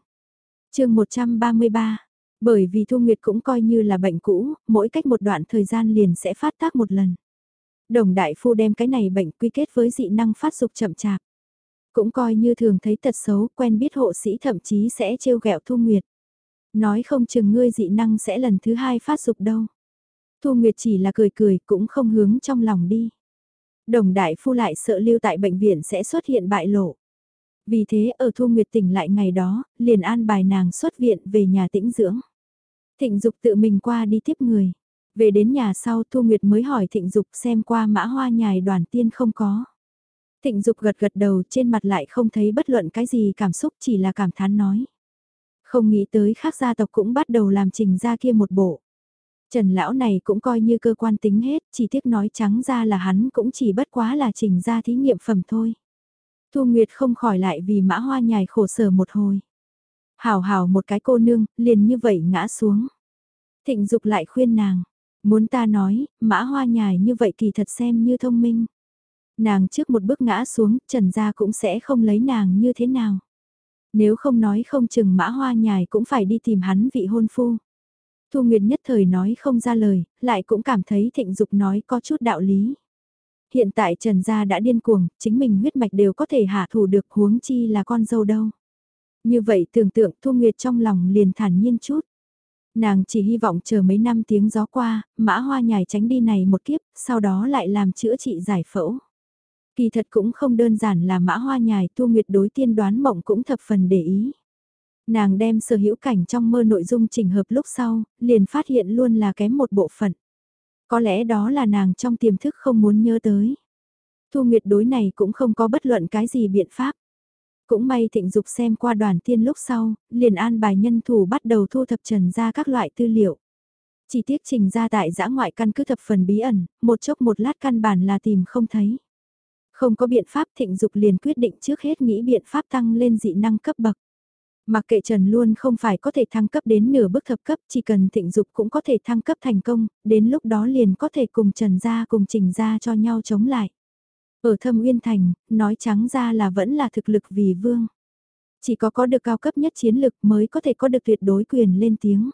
chương 133, bởi vì Thu Nguyệt cũng coi như là bệnh cũ, mỗi cách một đoạn thời gian liền sẽ phát tác một lần. Đồng đại phu đem cái này bệnh quy kết với dị năng phát dục chậm chạp. Cũng coi như thường thấy tật xấu, quen biết hộ sĩ thậm chí sẽ trêu ghẹo Thu Nguyệt. Nói không chừng ngươi dị năng sẽ lần thứ hai phát dục đâu. Thu Nguyệt chỉ là cười cười cũng không hướng trong lòng đi. Đồng đại phu lại sợ lưu tại bệnh viện sẽ xuất hiện bại lộ. Vì thế ở Thu Nguyệt tỉnh lại ngày đó, liền an bài nàng xuất viện về nhà tĩnh dưỡng. Thịnh Dục tự mình qua đi tiếp người. Về đến nhà sau Thu Nguyệt mới hỏi Thịnh Dục xem qua mã hoa nhài đoàn tiên không có. Thịnh Dục gật gật đầu trên mặt lại không thấy bất luận cái gì cảm xúc chỉ là cảm thán nói. Không nghĩ tới khác gia tộc cũng bắt đầu làm trình ra kia một bộ. Trần lão này cũng coi như cơ quan tính hết, chỉ tiếc nói trắng ra là hắn cũng chỉ bất quá là trình ra thí nghiệm phẩm thôi. Thu Nguyệt không khỏi lại vì mã hoa nhài khổ sở một hồi. Hảo hảo một cái cô nương, liền như vậy ngã xuống. Thịnh dục lại khuyên nàng, muốn ta nói, mã hoa nhài như vậy kỳ thật xem như thông minh. Nàng trước một bước ngã xuống, Trần Gia cũng sẽ không lấy nàng như thế nào. Nếu không nói không chừng mã hoa nhài cũng phải đi tìm hắn vị hôn phu. Thu Nguyệt nhất thời nói không ra lời, lại cũng cảm thấy thịnh dục nói có chút đạo lý. Hiện tại Trần Gia đã điên cuồng, chính mình huyết mạch đều có thể hạ thủ được huống chi là con dâu đâu. Như vậy tưởng tượng Thu Nguyệt trong lòng liền thản nhiên chút. Nàng chỉ hy vọng chờ mấy năm tiếng gió qua, mã hoa nhài tránh đi này một kiếp, sau đó lại làm chữa trị giải phẫu. Kỳ thật cũng không đơn giản là mã hoa nhài Thu Nguyệt đối tiên đoán mộng cũng thập phần để ý. Nàng đem sở hữu cảnh trong mơ nội dung trình hợp lúc sau, liền phát hiện luôn là kém một bộ phận. Có lẽ đó là nàng trong tiềm thức không muốn nhớ tới. Thu Nguyệt đối này cũng không có bất luận cái gì biện pháp. Cũng may thịnh dục xem qua đoàn tiên lúc sau, liền an bài nhân thủ bắt đầu thu thập trần ra các loại tư liệu. Chỉ tiết trình ra tại giã ngoại căn cứ thập phần bí ẩn, một chốc một lát căn bản là tìm không thấy. Không có biện pháp thịnh dục liền quyết định trước hết nghĩ biện pháp tăng lên dị năng cấp bậc. Mặc kệ Trần luôn không phải có thể thăng cấp đến nửa bước thập cấp, chỉ cần thịnh dục cũng có thể thăng cấp thành công, đến lúc đó liền có thể cùng Trần ra cùng trình ra cho nhau chống lại. Ở thâm uyên thành, nói trắng ra là vẫn là thực lực vì vương. Chỉ có có được cao cấp nhất chiến lực mới có thể có được tuyệt đối quyền lên tiếng.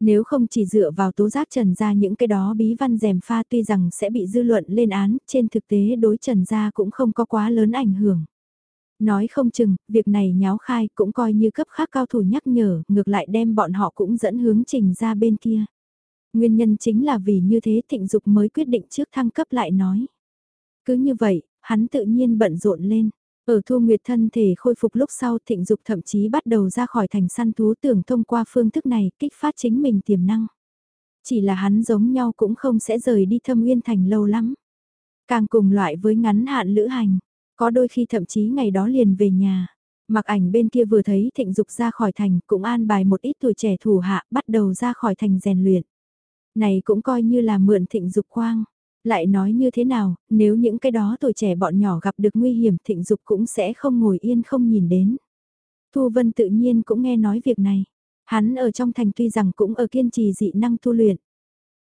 Nếu không chỉ dựa vào tố giác trần gia những cái đó bí văn rèm pha tuy rằng sẽ bị dư luận lên án, trên thực tế đối trần gia cũng không có quá lớn ảnh hưởng. Nói không chừng, việc này nháo khai cũng coi như cấp khác cao thủ nhắc nhở, ngược lại đem bọn họ cũng dẫn hướng trình ra bên kia. Nguyên nhân chính là vì như thế thịnh dục mới quyết định trước thăng cấp lại nói. Cứ như vậy, hắn tự nhiên bận rộn lên. Ở thu nguyệt thân thể khôi phục lúc sau thịnh dục thậm chí bắt đầu ra khỏi thành săn thú tưởng thông qua phương thức này kích phát chính mình tiềm năng. Chỉ là hắn giống nhau cũng không sẽ rời đi thâm uyên thành lâu lắm. Càng cùng loại với ngắn hạn lữ hành, có đôi khi thậm chí ngày đó liền về nhà. Mặc ảnh bên kia vừa thấy thịnh dục ra khỏi thành cũng an bài một ít tuổi trẻ thủ hạ bắt đầu ra khỏi thành rèn luyện. Này cũng coi như là mượn thịnh dục quang. Lại nói như thế nào, nếu những cái đó tuổi trẻ bọn nhỏ gặp được nguy hiểm thịnh dục cũng sẽ không ngồi yên không nhìn đến. Thu Vân tự nhiên cũng nghe nói việc này. Hắn ở trong thành tuy rằng cũng ở kiên trì dị năng tu luyện.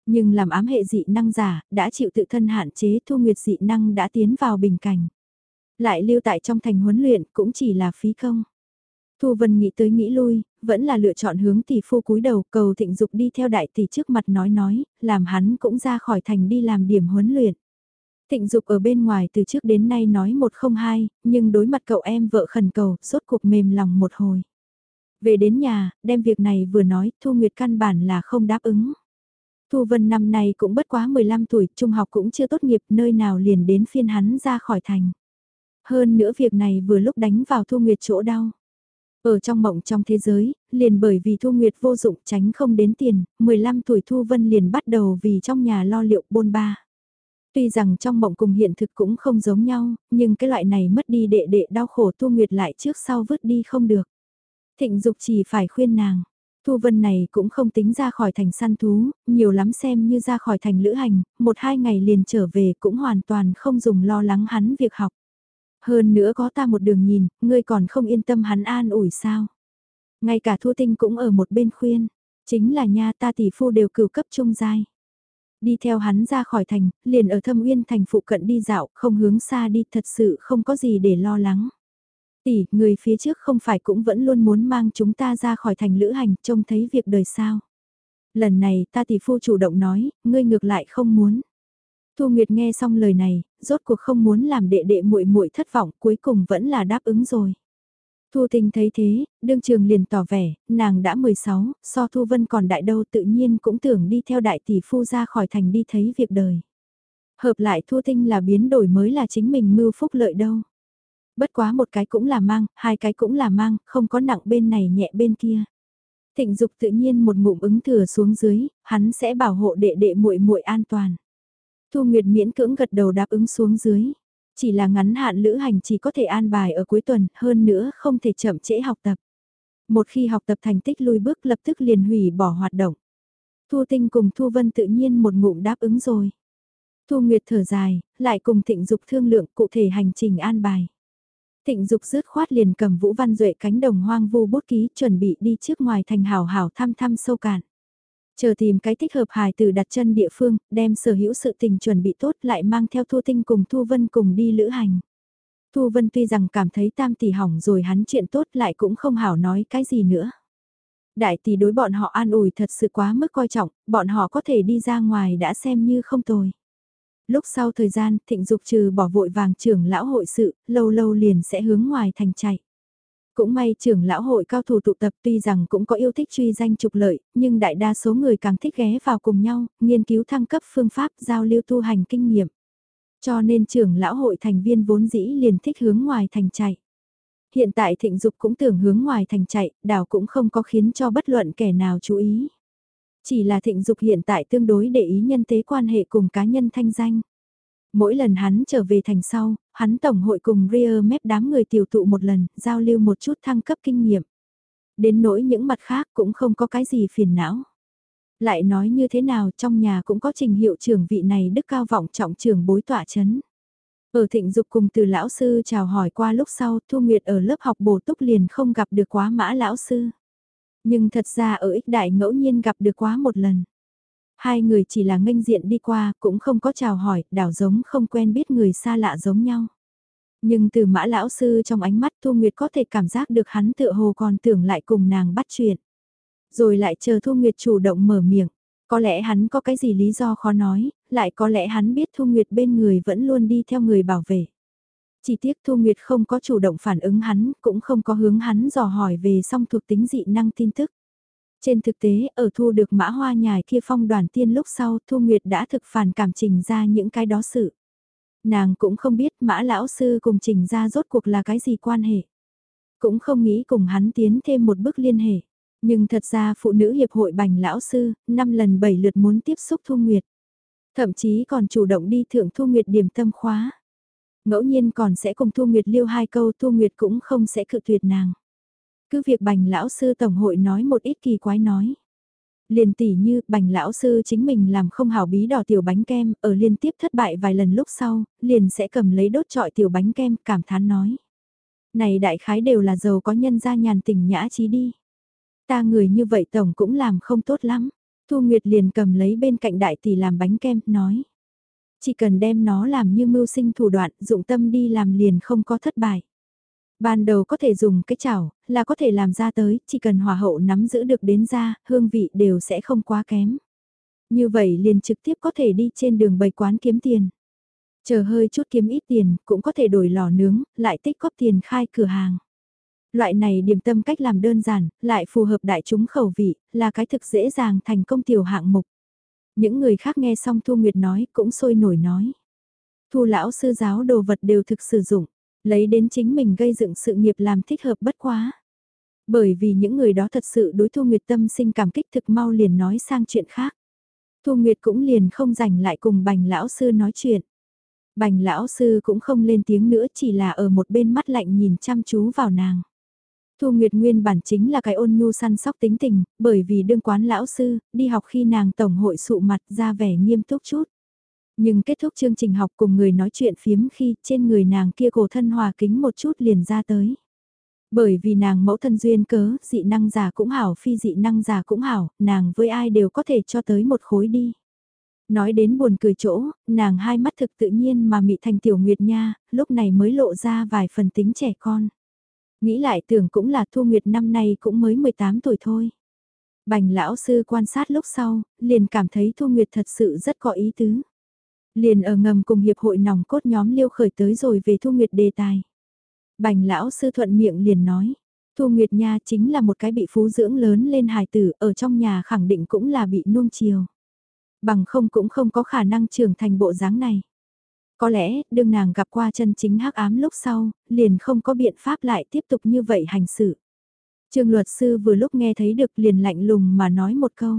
Nhưng làm ám hệ dị năng giả, đã chịu tự thân hạn chế thu nguyệt dị năng đã tiến vào bình cảnh. Lại lưu tại trong thành huấn luyện cũng chỉ là phí công. Thu Vân nghĩ tới nghĩ lui, vẫn là lựa chọn hướng tỷ phu cúi đầu cầu thịnh dục đi theo đại tỷ trước mặt nói nói, làm hắn cũng ra khỏi thành đi làm điểm huấn luyện. Thịnh dục ở bên ngoài từ trước đến nay nói một không hai, nhưng đối mặt cậu em vợ khẩn cầu, sốt cuộc mềm lòng một hồi. Về đến nhà, đem việc này vừa nói, Thu Nguyệt căn bản là không đáp ứng. Thu Vân năm nay cũng bất quá 15 tuổi, trung học cũng chưa tốt nghiệp, nơi nào liền đến phiên hắn ra khỏi thành. Hơn nữa việc này vừa lúc đánh vào Thu Nguyệt chỗ đau. Ở trong mộng trong thế giới, liền bởi vì Thu Nguyệt vô dụng tránh không đến tiền, 15 tuổi Thu Vân liền bắt đầu vì trong nhà lo liệu bôn ba. Tuy rằng trong mộng cùng hiện thực cũng không giống nhau, nhưng cái loại này mất đi đệ đệ đau khổ Thu Nguyệt lại trước sau vứt đi không được. Thịnh Dục chỉ phải khuyên nàng. Thu Vân này cũng không tính ra khỏi thành săn thú, nhiều lắm xem như ra khỏi thành lữ hành, một hai ngày liền trở về cũng hoàn toàn không dùng lo lắng hắn việc học. Hơn nữa có ta một đường nhìn, ngươi còn không yên tâm hắn an ủi sao. Ngay cả Thu Tinh cũng ở một bên khuyên, chính là nha ta tỷ phu đều cửu cấp trung giai. Đi theo hắn ra khỏi thành, liền ở thâm uyên thành phụ cận đi dạo, không hướng xa đi thật sự không có gì để lo lắng. Tỷ, người phía trước không phải cũng vẫn luôn muốn mang chúng ta ra khỏi thành lữ hành, trông thấy việc đời sao. Lần này ta tỷ phu chủ động nói, ngươi ngược lại không muốn. Thu Nguyệt nghe xong lời này, rốt cuộc không muốn làm đệ đệ muội muội thất vọng, cuối cùng vẫn là đáp ứng rồi. Thu Tình thấy thế, đương trường liền tỏ vẻ, nàng đã 16, so Thu Vân còn đại đâu tự nhiên cũng tưởng đi theo đại tỷ phu ra khỏi thành đi thấy việc đời. Hợp lại Thu Tinh là biến đổi mới là chính mình mưu phúc lợi đâu. Bất quá một cái cũng là mang, hai cái cũng là mang, không có nặng bên này nhẹ bên kia. Thịnh dục tự nhiên một ngụm ứng thừa xuống dưới, hắn sẽ bảo hộ đệ đệ muội muội an toàn. Thu Nguyệt miễn cưỡng gật đầu đáp ứng xuống dưới. Chỉ là ngắn hạn lữ hành chỉ có thể an bài ở cuối tuần, hơn nữa không thể chậm trễ học tập. Một khi học tập thành tích lui bước lập tức liền hủy bỏ hoạt động. Thu Tinh cùng Thu Vân tự nhiên một ngụm đáp ứng rồi. Thu Nguyệt thở dài, lại cùng Thịnh Dục thương lượng cụ thể hành trình an bài. Thịnh Dục rứt khoát liền cầm Vũ Văn Duệ cánh đồng hoang vu bút ký chuẩn bị đi trước ngoài thành hào hào thăm thăm sâu cạn. Chờ tìm cái thích hợp hài tử đặt chân địa phương, đem sở hữu sự tình chuẩn bị tốt lại mang theo Thu Tinh cùng Thu Vân cùng đi lữ hành. Thu Vân tuy rằng cảm thấy tam tỷ hỏng rồi hắn chuyện tốt lại cũng không hảo nói cái gì nữa. Đại tỷ đối bọn họ an ủi thật sự quá mức coi trọng, bọn họ có thể đi ra ngoài đã xem như không tồi. Lúc sau thời gian, thịnh dục trừ bỏ vội vàng trưởng lão hội sự, lâu lâu liền sẽ hướng ngoài thành chạy. Cũng may trưởng lão hội cao thủ tụ tập tuy rằng cũng có yêu thích truy danh trục lợi, nhưng đại đa số người càng thích ghé vào cùng nhau, nghiên cứu thăng cấp phương pháp giao lưu tu hành kinh nghiệm. Cho nên trưởng lão hội thành viên vốn dĩ liền thích hướng ngoài thành chạy. Hiện tại thịnh dục cũng tưởng hướng ngoài thành chạy, đảo cũng không có khiến cho bất luận kẻ nào chú ý. Chỉ là thịnh dục hiện tại tương đối để ý nhân tế quan hệ cùng cá nhân thanh danh. Mỗi lần hắn trở về thành sau, hắn tổng hội cùng Rear mép đám người tiểu tụ một lần, giao lưu một chút thăng cấp kinh nghiệm. Đến nỗi những mặt khác cũng không có cái gì phiền não. Lại nói như thế nào trong nhà cũng có trình hiệu trưởng vị này đức cao vọng trọng trưởng bối tỏa chấn. Ở thịnh dục cùng từ lão sư chào hỏi qua lúc sau Thu Nguyệt ở lớp học bổ túc liền không gặp được quá mã lão sư. Nhưng thật ra ở ích đại ngẫu nhiên gặp được quá một lần. Hai người chỉ là nghênh diện đi qua, cũng không có chào hỏi, đảo giống không quen biết người xa lạ giống nhau. Nhưng từ mã lão sư trong ánh mắt Thu Nguyệt có thể cảm giác được hắn tựa hồ còn tưởng lại cùng nàng bắt chuyện. Rồi lại chờ Thu Nguyệt chủ động mở miệng. Có lẽ hắn có cái gì lý do khó nói, lại có lẽ hắn biết Thu Nguyệt bên người vẫn luôn đi theo người bảo vệ. Chỉ tiếc Thu Nguyệt không có chủ động phản ứng hắn, cũng không có hướng hắn dò hỏi về song thuộc tính dị năng tin tức. Trên thực tế, ở thu được mã hoa nhài kia phong đoàn tiên lúc sau, Thu Nguyệt đã thực phản cảm trình ra những cái đó sự. Nàng cũng không biết mã lão sư cùng trình ra rốt cuộc là cái gì quan hệ. Cũng không nghĩ cùng hắn tiến thêm một bước liên hệ. Nhưng thật ra phụ nữ hiệp hội bành lão sư, năm lần bảy lượt muốn tiếp xúc Thu Nguyệt. Thậm chí còn chủ động đi thượng Thu Nguyệt điểm tâm khóa. Ngẫu nhiên còn sẽ cùng Thu Nguyệt liêu hai câu Thu Nguyệt cũng không sẽ cự tuyệt nàng. Cứ việc bành lão sư tổng hội nói một ít kỳ quái nói. Liền tỉ như bành lão sư chính mình làm không hảo bí đỏ tiểu bánh kem ở liên tiếp thất bại vài lần lúc sau, liền sẽ cầm lấy đốt trọi tiểu bánh kem cảm thán nói. Này đại khái đều là giàu có nhân gia nhàn tình nhã trí đi. Ta người như vậy tổng cũng làm không tốt lắm. Thu Nguyệt liền cầm lấy bên cạnh đại tỷ làm bánh kem, nói. Chỉ cần đem nó làm như mưu sinh thủ đoạn, dụng tâm đi làm liền không có thất bại. Ban đầu có thể dùng cái chảo, là có thể làm ra tới, chỉ cần hòa hậu nắm giữ được đến ra, hương vị đều sẽ không quá kém. Như vậy liền trực tiếp có thể đi trên đường bày quán kiếm tiền. Chờ hơi chút kiếm ít tiền, cũng có thể đổi lò nướng, lại tích góp tiền khai cửa hàng. Loại này điểm tâm cách làm đơn giản, lại phù hợp đại chúng khẩu vị, là cái thực dễ dàng thành công tiểu hạng mục. Những người khác nghe xong Thu Nguyệt nói cũng sôi nổi nói. Thu lão sư giáo đồ vật đều thực sử dụng, lấy đến chính mình gây dựng sự nghiệp làm thích hợp bất quá. Bởi vì những người đó thật sự đối Thu Nguyệt tâm sinh cảm kích thực mau liền nói sang chuyện khác. Thu Nguyệt cũng liền không rảnh lại cùng bành lão sư nói chuyện. Bành lão sư cũng không lên tiếng nữa chỉ là ở một bên mắt lạnh nhìn chăm chú vào nàng. Thu Nguyệt nguyên bản chính là cái ôn nhu săn sóc tính tình, bởi vì đương quán lão sư, đi học khi nàng tổng hội sụ mặt ra vẻ nghiêm túc chút. Nhưng kết thúc chương trình học cùng người nói chuyện phiếm khi trên người nàng kia cổ thân hòa kính một chút liền ra tới. Bởi vì nàng mẫu thân duyên cớ, dị năng giả cũng hảo, phi dị năng giả cũng hảo, nàng với ai đều có thể cho tới một khối đi. Nói đến buồn cười chỗ, nàng hai mắt thực tự nhiên mà mị thành tiểu nguyệt nha, lúc này mới lộ ra vài phần tính trẻ con. Nghĩ lại tưởng cũng là Thu Nguyệt năm nay cũng mới 18 tuổi thôi. Bành lão sư quan sát lúc sau, liền cảm thấy Thu Nguyệt thật sự rất có ý tứ. Liền ở ngầm cùng hiệp hội nòng cốt nhóm liêu khởi tới rồi về Thu Nguyệt đề tài. Bành lão sư thuận miệng liền nói, Thu Nguyệt Nha chính là một cái bị phú dưỡng lớn lên hài tử, ở trong nhà khẳng định cũng là bị nuông chiều. Bằng không cũng không có khả năng trưởng thành bộ dáng này. Có lẽ, đương nàng gặp qua chân chính hắc ám lúc sau, liền không có biện pháp lại tiếp tục như vậy hành xử. Trương luật sư vừa lúc nghe thấy được liền lạnh lùng mà nói một câu.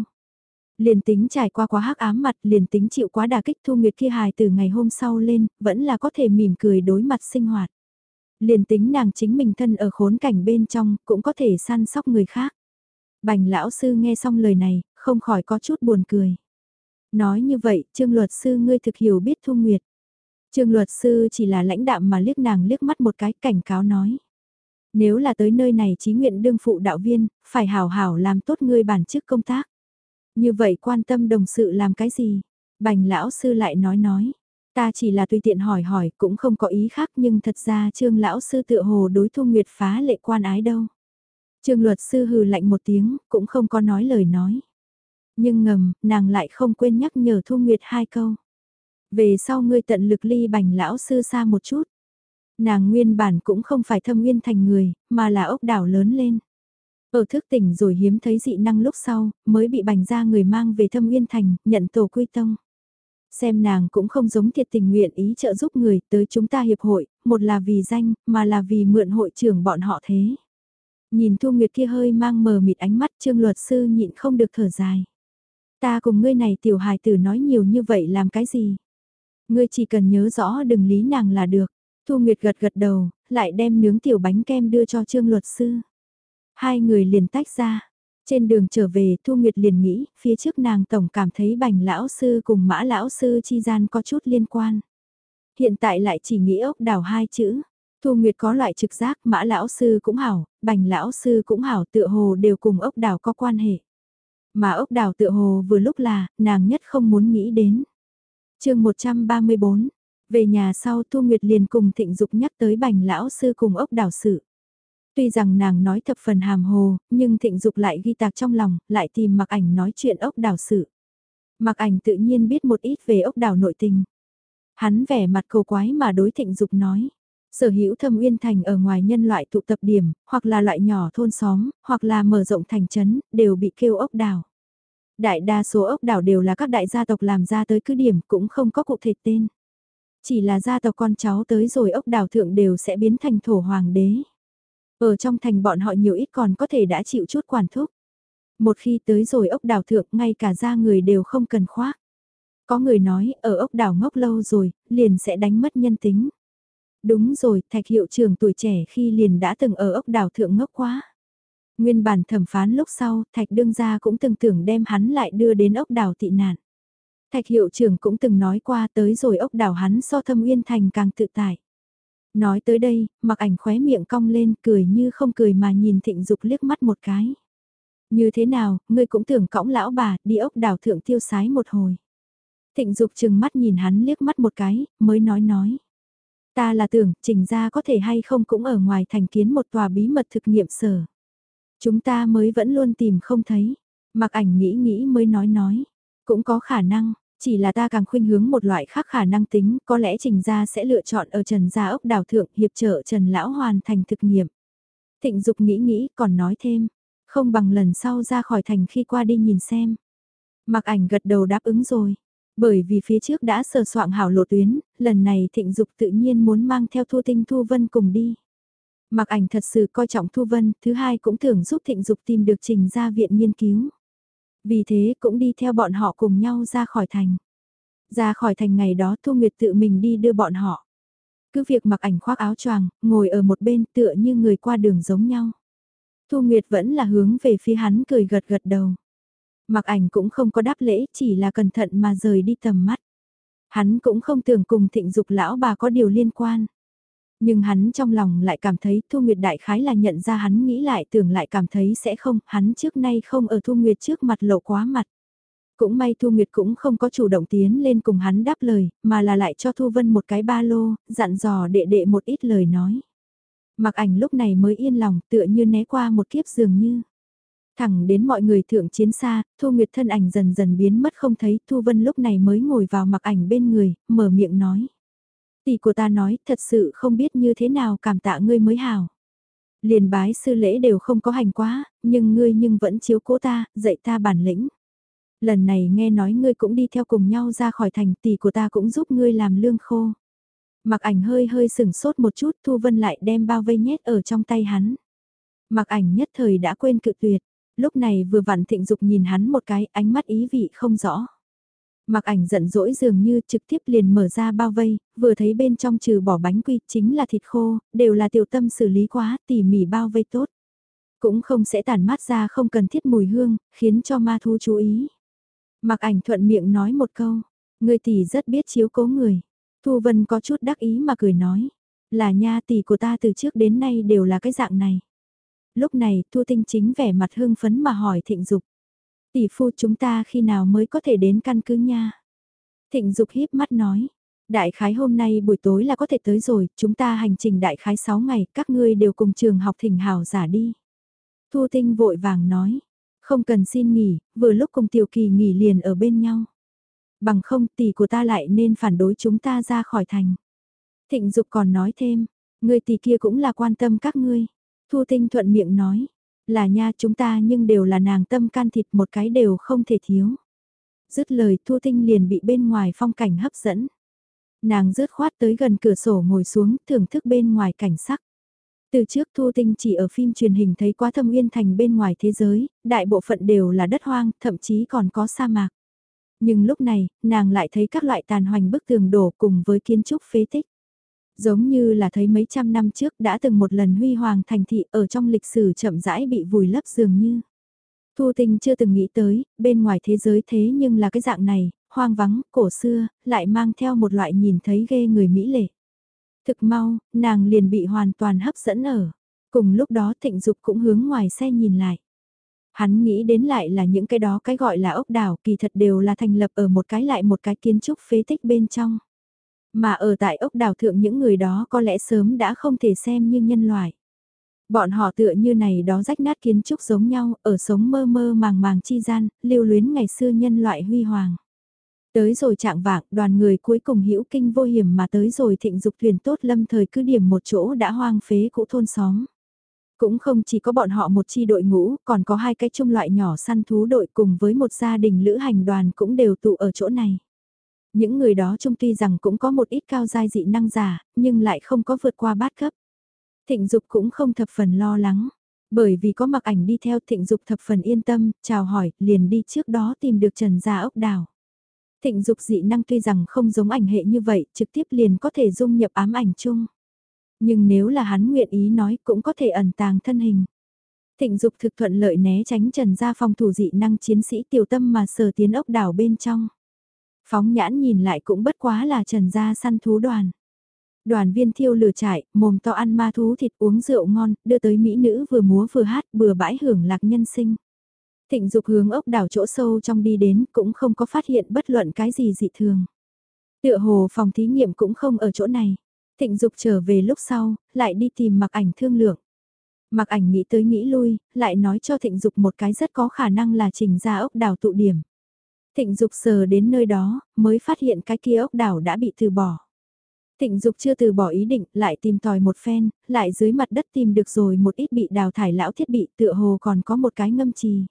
Liền tính trải qua quá hắc ám mặt, liền tính chịu quá đà kích thu nguyệt kia hài từ ngày hôm sau lên, vẫn là có thể mỉm cười đối mặt sinh hoạt. Liền tính nàng chính mình thân ở khốn cảnh bên trong, cũng có thể săn sóc người khác. Bành lão sư nghe xong lời này, không khỏi có chút buồn cười. Nói như vậy, trương luật sư ngươi thực hiểu biết thu nguyệt. Trương luật sư chỉ là lãnh đạm mà liếc nàng liếc mắt một cái cảnh cáo nói. Nếu là tới nơi này chí nguyện đương phụ đạo viên, phải hảo hảo làm tốt ngươi bản chức công tác. Như vậy quan tâm đồng sự làm cái gì? Bành lão sư lại nói nói. Ta chỉ là tùy tiện hỏi hỏi cũng không có ý khác nhưng thật ra trương lão sư tựa hồ đối thu nguyệt phá lệ quan ái đâu. Trương luật sư hừ lạnh một tiếng, cũng không có nói lời nói. Nhưng ngầm, nàng lại không quên nhắc nhở Thu Nguyệt hai câu. Về sau ngươi tận lực ly bành lão sư xa một chút. Nàng nguyên bản cũng không phải thâm nguyên thành người, mà là ốc đảo lớn lên. Ở thức tỉnh rồi hiếm thấy dị năng lúc sau, mới bị bành ra người mang về thâm nguyên thành, nhận tổ quy tông. Xem nàng cũng không giống thiệt tình nguyện ý trợ giúp người tới chúng ta hiệp hội, một là vì danh, mà là vì mượn hội trưởng bọn họ thế. Nhìn Thu Nguyệt kia hơi mang mờ mịt ánh mắt trương luật sư nhịn không được thở dài. Ta cùng ngươi này tiểu hài tử nói nhiều như vậy làm cái gì? Ngươi chỉ cần nhớ rõ đừng lý nàng là được. Thu Nguyệt gật gật đầu, lại đem nướng tiểu bánh kem đưa cho trương luật sư. Hai người liền tách ra. Trên đường trở về Thu Nguyệt liền nghĩ, phía trước nàng tổng cảm thấy bành lão sư cùng mã lão sư chi gian có chút liên quan. Hiện tại lại chỉ nghĩ ốc đảo hai chữ. Thu Nguyệt có loại trực giác mã lão sư cũng hảo, bành lão sư cũng hảo tựa hồ đều cùng ốc đảo có quan hệ. Mà ốc đảo tựa hồ vừa lúc là, nàng nhất không muốn nghĩ đến. chương 134, về nhà sau Thu Nguyệt liền cùng thịnh dục nhắc tới bành lão sư cùng ốc đảo sự. Tuy rằng nàng nói thập phần hàm hồ, nhưng thịnh dục lại ghi tạc trong lòng, lại tìm mặc ảnh nói chuyện ốc đảo sự. Mặc ảnh tự nhiên biết một ít về ốc đảo nội tình. Hắn vẻ mặt cầu quái mà đối thịnh dục nói. Sở hữu thâm uyên thành ở ngoài nhân loại tụ tập điểm, hoặc là loại nhỏ thôn xóm, hoặc là mở rộng thành trấn, đều bị kêu ốc đảo. Đại đa số ốc đảo đều là các đại gia tộc làm ra tới cứ điểm cũng không có cụ thể tên. Chỉ là gia tộc con cháu tới rồi ốc đảo thượng đều sẽ biến thành thổ hoàng đế. Ở trong thành bọn họ nhiều ít còn có thể đã chịu chút quản thúc. Một khi tới rồi ốc đảo thượng ngay cả ra người đều không cần khoác. Có người nói ở ốc đảo ngốc lâu rồi, liền sẽ đánh mất nhân tính. Đúng rồi, thạch hiệu trưởng tuổi trẻ khi liền đã từng ở ốc đảo thượng ngốc quá. Nguyên bản thẩm phán lúc sau, thạch đương gia cũng từng tưởng đem hắn lại đưa đến ốc đảo tị nạn. Thạch hiệu trưởng cũng từng nói qua tới rồi ốc đảo hắn so thâm uyên thành càng tự tại. Nói tới đây, mặc ảnh khóe miệng cong lên cười như không cười mà nhìn thịnh dục liếc mắt một cái. Như thế nào, ngươi cũng tưởng cõng lão bà, đi ốc đảo thượng tiêu sái một hồi. Thịnh dục chừng mắt nhìn hắn liếc mắt một cái, mới nói nói. Ta là tưởng, trình ra có thể hay không cũng ở ngoài thành kiến một tòa bí mật thực nghiệm sở. Chúng ta mới vẫn luôn tìm không thấy. Mặc ảnh nghĩ nghĩ mới nói nói. Cũng có khả năng, chỉ là ta càng khuynh hướng một loại khác khả năng tính, có lẽ Trình Gia sẽ lựa chọn ở Trần Gia ốc đảo thượng hiệp trợ Trần Lão hoàn thành thực nghiệm. Thịnh Dục nghĩ nghĩ còn nói thêm, không bằng lần sau ra khỏi thành khi qua đi nhìn xem. Mặc ảnh gật đầu đáp ứng rồi. Bởi vì phía trước đã sờ soạn hảo lộ tuyến, lần này thịnh dục tự nhiên muốn mang theo Thu Tinh Thu Vân cùng đi. Mặc ảnh thật sự coi trọng Thu Vân, thứ hai cũng tưởng giúp thịnh dục tìm được trình gia viện nghiên cứu. Vì thế cũng đi theo bọn họ cùng nhau ra khỏi thành. Ra khỏi thành ngày đó Thu Nguyệt tự mình đi đưa bọn họ. Cứ việc mặc ảnh khoác áo choàng, ngồi ở một bên tựa như người qua đường giống nhau. Thu Nguyệt vẫn là hướng về phía hắn cười gật gật đầu. Mặc ảnh cũng không có đáp lễ, chỉ là cẩn thận mà rời đi tầm mắt. Hắn cũng không tưởng cùng thịnh dục lão bà có điều liên quan. Nhưng hắn trong lòng lại cảm thấy Thu Nguyệt đại khái là nhận ra hắn nghĩ lại tưởng lại cảm thấy sẽ không, hắn trước nay không ở Thu Nguyệt trước mặt lộ quá mặt. Cũng may Thu Nguyệt cũng không có chủ động tiến lên cùng hắn đáp lời, mà là lại cho Thu Vân một cái ba lô, dặn dò đệ đệ một ít lời nói. Mặc ảnh lúc này mới yên lòng tựa như né qua một kiếp dường như. Thẳng đến mọi người thượng chiến xa, Thu Nguyệt thân ảnh dần dần biến mất không thấy, Thu Vân lúc này mới ngồi vào mặc ảnh bên người, mở miệng nói. Tỷ của ta nói, thật sự không biết như thế nào cảm tạ ngươi mới hảo. Liền bái sư lễ đều không có hành quá, nhưng ngươi nhưng vẫn chiếu cố ta, dạy ta bản lĩnh. Lần này nghe nói ngươi cũng đi theo cùng nhau ra khỏi thành tỷ của ta cũng giúp ngươi làm lương khô. Mặc ảnh hơi hơi sừng sốt một chút Thu Vân lại đem bao vây nhét ở trong tay hắn. Mặc ảnh nhất thời đã quên cự tuyệt, lúc này vừa vặn thịnh dục nhìn hắn một cái ánh mắt ý vị không rõ. Mặc ảnh giận dỗi dường như trực tiếp liền mở ra bao vây, vừa thấy bên trong trừ bỏ bánh quy chính là thịt khô, đều là tiểu tâm xử lý quá tỉ mỉ bao vây tốt. Cũng không sẽ tản mát ra không cần thiết mùi hương, khiến cho ma thú chú ý. Mặc ảnh thuận miệng nói một câu, người tỷ rất biết chiếu cố người. Thu Vân có chút đắc ý mà cười nói, là nha tỷ của ta từ trước đến nay đều là cái dạng này. Lúc này Thu Tinh chính vẻ mặt hương phấn mà hỏi thịnh dục Tỷ phu chúng ta khi nào mới có thể đến căn cứ nha. Thịnh Dục híp mắt nói, đại khái hôm nay buổi tối là có thể tới rồi, chúng ta hành trình đại khái 6 ngày, các ngươi đều cùng trường học thỉnh hào giả đi. Thu Tinh vội vàng nói, không cần xin nghỉ, vừa lúc cùng Tiểu Kỳ nghỉ liền ở bên nhau. Bằng không tỷ của ta lại nên phản đối chúng ta ra khỏi thành. Thịnh Dục còn nói thêm, người tỷ kia cũng là quan tâm các ngươi. Thu Tinh thuận miệng nói, là nha chúng ta nhưng đều là nàng tâm can thịt một cái đều không thể thiếu. Dứt lời Thu Tinh liền bị bên ngoài phong cảnh hấp dẫn. Nàng rớt khoát tới gần cửa sổ ngồi xuống thưởng thức bên ngoài cảnh sắc. Từ trước Thu Tinh chỉ ở phim truyền hình thấy quá thâm uyên thành bên ngoài thế giới, đại bộ phận đều là đất hoang, thậm chí còn có sa mạc. Nhưng lúc này, nàng lại thấy các loại tàn hoành bức tường đổ cùng với kiến trúc phế tích. Giống như là thấy mấy trăm năm trước đã từng một lần huy hoàng thành thị ở trong lịch sử chậm rãi bị vùi lấp dường như. Thu Tinh chưa từng nghĩ tới, bên ngoài thế giới thế nhưng là cái dạng này, hoang vắng, cổ xưa, lại mang theo một loại nhìn thấy ghê người Mỹ lệ. Thực mau, nàng liền bị hoàn toàn hấp dẫn ở. Cùng lúc đó thịnh dục cũng hướng ngoài xe nhìn lại. Hắn nghĩ đến lại là những cái đó cái gọi là ốc đảo kỳ thật đều là thành lập ở một cái lại một cái kiến trúc phế tích bên trong. Mà ở tại ốc đảo thượng những người đó có lẽ sớm đã không thể xem như nhân loại. Bọn họ tựa như này đó rách nát kiến trúc giống nhau, ở sống mơ mơ màng màng chi gian, lưu luyến ngày xưa nhân loại huy hoàng. Tới rồi trạng vạng, đoàn người cuối cùng hữu kinh vô hiểm mà tới rồi thịnh dục thuyền tốt lâm thời cứ điểm một chỗ đã hoang phế cũ thôn xóm. Cũng không chỉ có bọn họ một chi đội ngũ, còn có hai cái trung loại nhỏ săn thú đội cùng với một gia đình lữ hành đoàn cũng đều tụ ở chỗ này. Những người đó trung tuy rằng cũng có một ít cao giai dị năng giả, nhưng lại không có vượt qua bát cấp. Thịnh Dục cũng không thập phần lo lắng, bởi vì có mặc ảnh đi theo Thịnh Dục thập phần yên tâm, chào hỏi, liền đi trước đó tìm được Trần Gia ốc đảo. Thịnh Dục dị năng tuy rằng không giống ảnh hệ như vậy, trực tiếp liền có thể dung nhập ám ảnh chung. Nhưng nếu là hắn nguyện ý nói cũng có thể ẩn tàng thân hình. Thịnh Dục thực thuận lợi né tránh Trần Gia phòng thủ dị năng chiến sĩ tiểu tâm mà sờ tiến ốc đảo bên trong. Phóng nhãn nhìn lại cũng bất quá là Trần Gia săn thú đoàn. Đoàn viên thiêu lửa trại, mồm to ăn ma thú thịt uống rượu ngon, đưa tới mỹ nữ vừa múa vừa hát bừa bãi hưởng lạc nhân sinh. Thịnh dục hướng ốc đảo chỗ sâu trong đi đến cũng không có phát hiện bất luận cái gì dị thường. Tựa hồ phòng thí nghiệm cũng không ở chỗ này. Thịnh dục trở về lúc sau, lại đi tìm mặc ảnh thương lượng. Mặc ảnh nghĩ tới nghĩ lui, lại nói cho thịnh dục một cái rất có khả năng là trình ra ốc đảo tụ điểm. Thịnh dục sờ đến nơi đó, mới phát hiện cái kia ốc đảo đã bị từ bỏ. Thịnh Dục chưa từ bỏ ý định, lại tìm tòi một phen, lại dưới mặt đất tìm được rồi một ít bị đào thải lão thiết bị tựa hồ còn có một cái ngâm trì.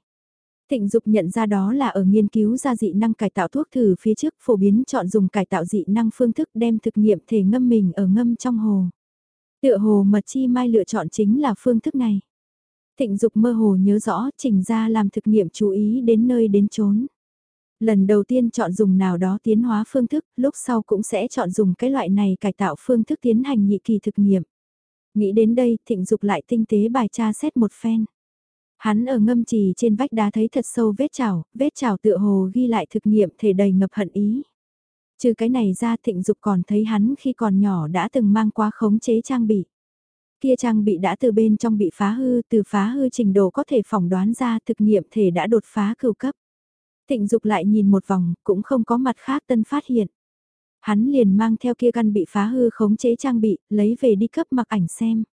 Thịnh Dục nhận ra đó là ở nghiên cứu ra dị năng cải tạo thuốc thử phía trước phổ biến chọn dùng cải tạo dị năng phương thức đem thực nghiệm thể ngâm mình ở ngâm trong hồ. Tựa hồ mật chi mai lựa chọn chính là phương thức này. Thịnh Dục mơ hồ nhớ rõ trình ra làm thực nghiệm chú ý đến nơi đến chốn. Lần đầu tiên chọn dùng nào đó tiến hóa phương thức, lúc sau cũng sẽ chọn dùng cái loại này cải tạo phương thức tiến hành nhị kỳ thực nghiệm. Nghĩ đến đây, thịnh dục lại tinh tế bài tra xét một phen. Hắn ở ngâm trì trên vách đá thấy thật sâu vết chảo, vết chảo tựa hồ ghi lại thực nghiệm thể đầy ngập hận ý. Trừ cái này ra thịnh dục còn thấy hắn khi còn nhỏ đã từng mang qua khống chế trang bị. Kia trang bị đã từ bên trong bị phá hư, từ phá hư trình độ có thể phỏng đoán ra thực nghiệm thể đã đột phá cửu cấp. Thịnh dục lại nhìn một vòng, cũng không có mặt khác tân phát hiện. Hắn liền mang theo kia căn bị phá hư khống chế trang bị, lấy về đi cấp mặc ảnh xem.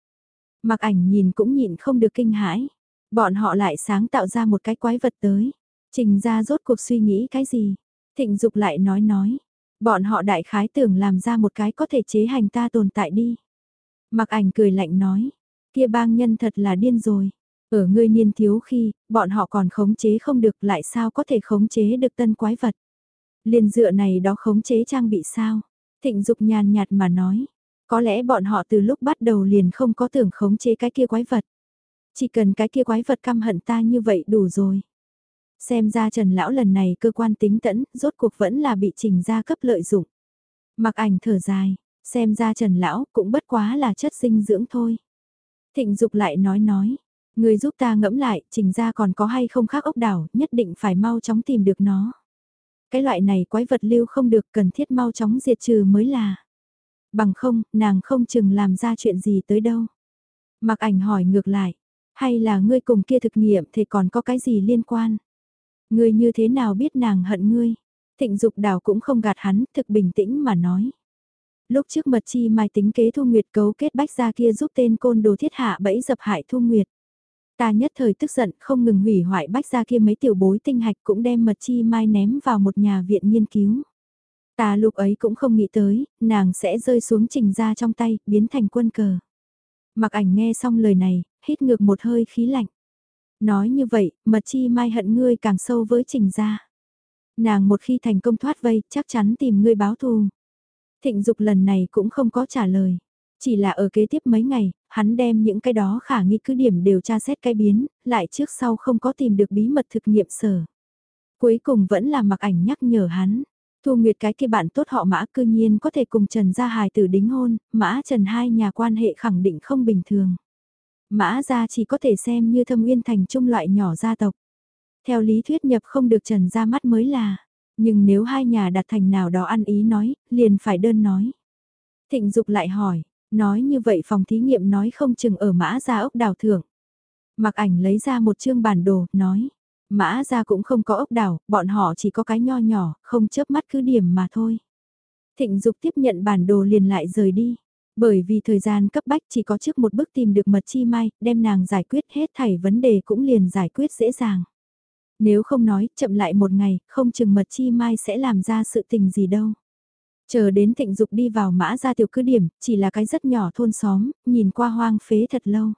Mặc ảnh nhìn cũng nhịn không được kinh hãi. Bọn họ lại sáng tạo ra một cái quái vật tới. Trình ra rốt cuộc suy nghĩ cái gì? Thịnh dục lại nói nói. Bọn họ đại khái tưởng làm ra một cái có thể chế hành ta tồn tại đi. Mặc ảnh cười lạnh nói. Kia bang nhân thật là điên rồi. Ở ngươi niên thiếu khi, bọn họ còn khống chế không được lại sao có thể khống chế được tân quái vật. Liền dựa này đó khống chế trang bị sao. Thịnh dục nhàn nhạt mà nói. Có lẽ bọn họ từ lúc bắt đầu liền không có tưởng khống chế cái kia quái vật. Chỉ cần cái kia quái vật căm hận ta như vậy đủ rồi. Xem ra Trần Lão lần này cơ quan tính tẫn, rốt cuộc vẫn là bị trình ra cấp lợi dụng. Mặc ảnh thở dài, xem ra Trần Lão cũng bất quá là chất dinh dưỡng thôi. Thịnh Dục lại nói nói, Người giúp ta ngẫm lại, trình ra còn có hay không khác ốc đảo, nhất định phải mau chóng tìm được nó. Cái loại này quái vật lưu không được cần thiết mau chóng diệt trừ mới là. Bằng không, nàng không chừng làm ra chuyện gì tới đâu. Mặc ảnh hỏi ngược lại, hay là ngươi cùng kia thực nghiệm thì còn có cái gì liên quan? Ngươi như thế nào biết nàng hận ngươi? Thịnh dục đào cũng không gạt hắn, thực bình tĩnh mà nói. Lúc trước mật chi mai tính kế Thu Nguyệt cấu kết bách ra kia giúp tên côn đồ thiết hạ bẫy dập hại Thu Nguyệt. Ta nhất thời tức giận không ngừng hủy hoại bách ra kia mấy tiểu bối tinh hạch cũng đem mật chi mai ném vào một nhà viện nghiên cứu. Ta lúc ấy cũng không nghĩ tới, nàng sẽ rơi xuống trình ra trong tay, biến thành quân cờ. Mặc ảnh nghe xong lời này, hít ngược một hơi khí lạnh. Nói như vậy, mật chi mai hận ngươi càng sâu với trình ra. Nàng một khi thành công thoát vây, chắc chắn tìm ngươi báo thù. Thịnh dục lần này cũng không có trả lời. Chỉ là ở kế tiếp mấy ngày, hắn đem những cái đó khả nghi cứ điểm đều tra xét cái biến, lại trước sau không có tìm được bí mật thực nghiệm sở. Cuối cùng vẫn là mặc ảnh nhắc nhở hắn. Thu Nguyệt cái kia bạn tốt họ Mã cư nhiên có thể cùng Trần Gia Hài tử đính hôn, Mã Trần hai nhà quan hệ khẳng định không bình thường. Mã Gia chỉ có thể xem như thâm uyên thành trung loại nhỏ gia tộc. Theo lý thuyết nhập không được Trần gia mắt mới là, nhưng nếu hai nhà đặt thành nào đó ăn ý nói, liền phải đơn nói. Thịnh Dục lại hỏi, nói như vậy phòng thí nghiệm nói không chừng ở mã ra ốc đảo thưởng. Mặc ảnh lấy ra một chương bản đồ, nói, mã ra cũng không có ốc đảo, bọn họ chỉ có cái nho nhỏ, không chớp mắt cứ điểm mà thôi. Thịnh Dục tiếp nhận bản đồ liền lại rời đi. Bởi vì thời gian cấp bách chỉ có trước một bước tìm được mật chi mai, đem nàng giải quyết hết thảy vấn đề cũng liền giải quyết dễ dàng. Nếu không nói, chậm lại một ngày, không chừng mật chi mai sẽ làm ra sự tình gì đâu. Chờ đến thịnh dục đi vào mã ra tiểu cứ điểm, chỉ là cái rất nhỏ thôn xóm, nhìn qua hoang phế thật lâu.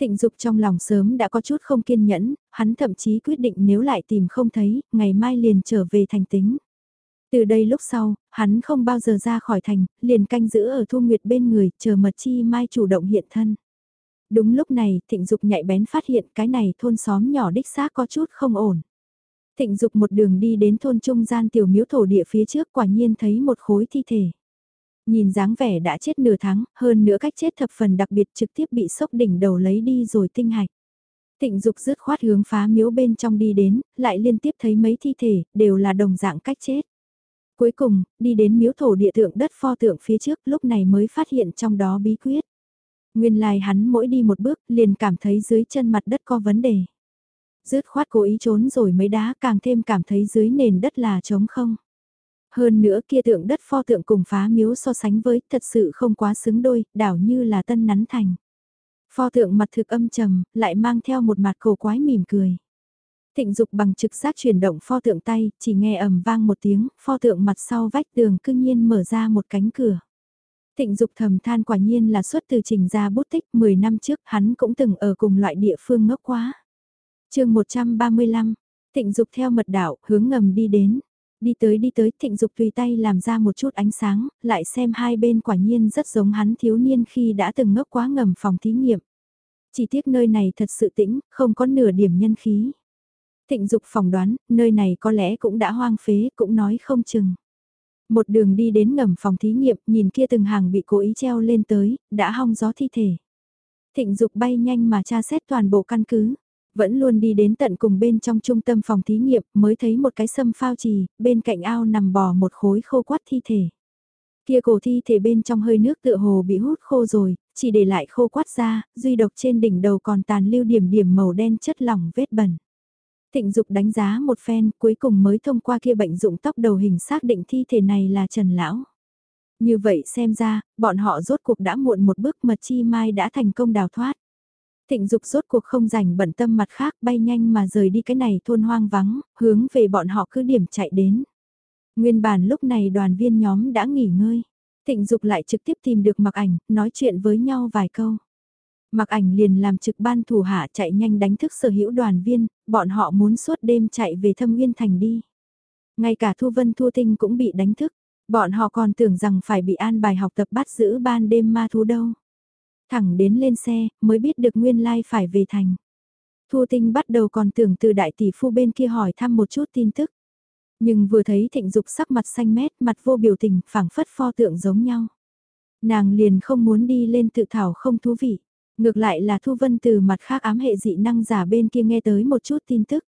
Thịnh dục trong lòng sớm đã có chút không kiên nhẫn, hắn thậm chí quyết định nếu lại tìm không thấy, ngày mai liền trở về thành tính. Từ đây lúc sau, hắn không bao giờ ra khỏi thành, liền canh giữ ở thu nguyệt bên người, chờ mật chi mai chủ động hiện thân. Đúng lúc này, thịnh dục nhạy bén phát hiện cái này thôn xóm nhỏ đích xác có chút không ổn. Thịnh dục một đường đi đến thôn trung gian tiểu miếu thổ địa phía trước quả nhiên thấy một khối thi thể. Nhìn dáng vẻ đã chết nửa tháng, hơn nữa cách chết thập phần đặc biệt trực tiếp bị sốc đỉnh đầu lấy đi rồi tinh hạch. Thịnh dục dứt khoát hướng phá miếu bên trong đi đến, lại liên tiếp thấy mấy thi thể, đều là đồng dạng cách chết. Cuối cùng, đi đến miếu thổ địa tượng đất pho tượng phía trước lúc này mới phát hiện trong đó bí quyết. Nguyên lai hắn mỗi đi một bước liền cảm thấy dưới chân mặt đất có vấn đề. Dứt khoát cố ý trốn rồi mấy đá càng thêm cảm thấy dưới nền đất là trống không. Hơn nữa kia tượng đất pho tượng cùng phá miếu so sánh với thật sự không quá xứng đôi, đảo như là tân nắn thành. Pho tượng mặt thực âm trầm, lại mang theo một mặt cổ quái mỉm cười. Thịnh dục bằng trực giác chuyển động pho tượng tay, chỉ nghe ầm vang một tiếng, pho tượng mặt sau vách tường cương nhiên mở ra một cánh cửa. Thịnh dục thầm than quả nhiên là xuất từ trình ra bút tích 10 năm trước hắn cũng từng ở cùng loại địa phương ngốc quá chương 135, thịnh dục theo mật đạo hướng ngầm đi đến. Đi tới đi tới thịnh dục tùy tay làm ra một chút ánh sáng, lại xem hai bên quả nhiên rất giống hắn thiếu niên khi đã từng ngốc quá ngầm phòng thí nghiệm. Chỉ tiếc nơi này thật sự tĩnh, không có nửa điểm nhân khí. Thịnh dục phỏng đoán, nơi này có lẽ cũng đã hoang phế, cũng nói không chừng. Một đường đi đến ngầm phòng thí nghiệm, nhìn kia từng hàng bị cố ý treo lên tới, đã hong gió thi thể. Thịnh dục bay nhanh mà tra xét toàn bộ căn cứ. Vẫn luôn đi đến tận cùng bên trong trung tâm phòng thí nghiệm mới thấy một cái sâm phao trì, bên cạnh ao nằm bò một khối khô quắt thi thể. Kia cổ thi thể bên trong hơi nước tựa hồ bị hút khô rồi, chỉ để lại khô quắt ra, duy độc trên đỉnh đầu còn tàn lưu điểm điểm màu đen chất lỏng vết bẩn. Thịnh Dục đánh giá một phen, cuối cùng mới thông qua kia bệnh dụng tóc đầu hình xác định thi thể này là Trần Lão. Như vậy xem ra, bọn họ rốt cuộc đã muộn một bước mật chi mai đã thành công đào thoát. Thịnh Dục rốt cuộc không rảnh bận tâm mặt khác bay nhanh mà rời đi cái này thôn hoang vắng, hướng về bọn họ cứ điểm chạy đến. Nguyên bản lúc này đoàn viên nhóm đã nghỉ ngơi. Thịnh Dục lại trực tiếp tìm được mặc ảnh, nói chuyện với nhau vài câu. Mặc ảnh liền làm trực ban thủ hạ chạy nhanh đánh thức sở hữu đoàn viên, bọn họ muốn suốt đêm chạy về thâm nguyên thành đi. Ngay cả Thu Vân Thu Tinh cũng bị đánh thức, bọn họ còn tưởng rằng phải bị an bài học tập bắt giữ ban đêm ma thú đâu. Thẳng đến lên xe, mới biết được nguyên lai phải về thành. Thu Tinh bắt đầu còn tưởng từ đại tỷ phu bên kia hỏi thăm một chút tin tức. Nhưng vừa thấy thịnh dục sắc mặt xanh mét, mặt vô biểu tình, phảng phất pho tượng giống nhau. Nàng liền không muốn đi lên tự thảo không thú vị. Ngược lại là Thu Vân từ mặt khác ám hệ dị năng giả bên kia nghe tới một chút tin tức.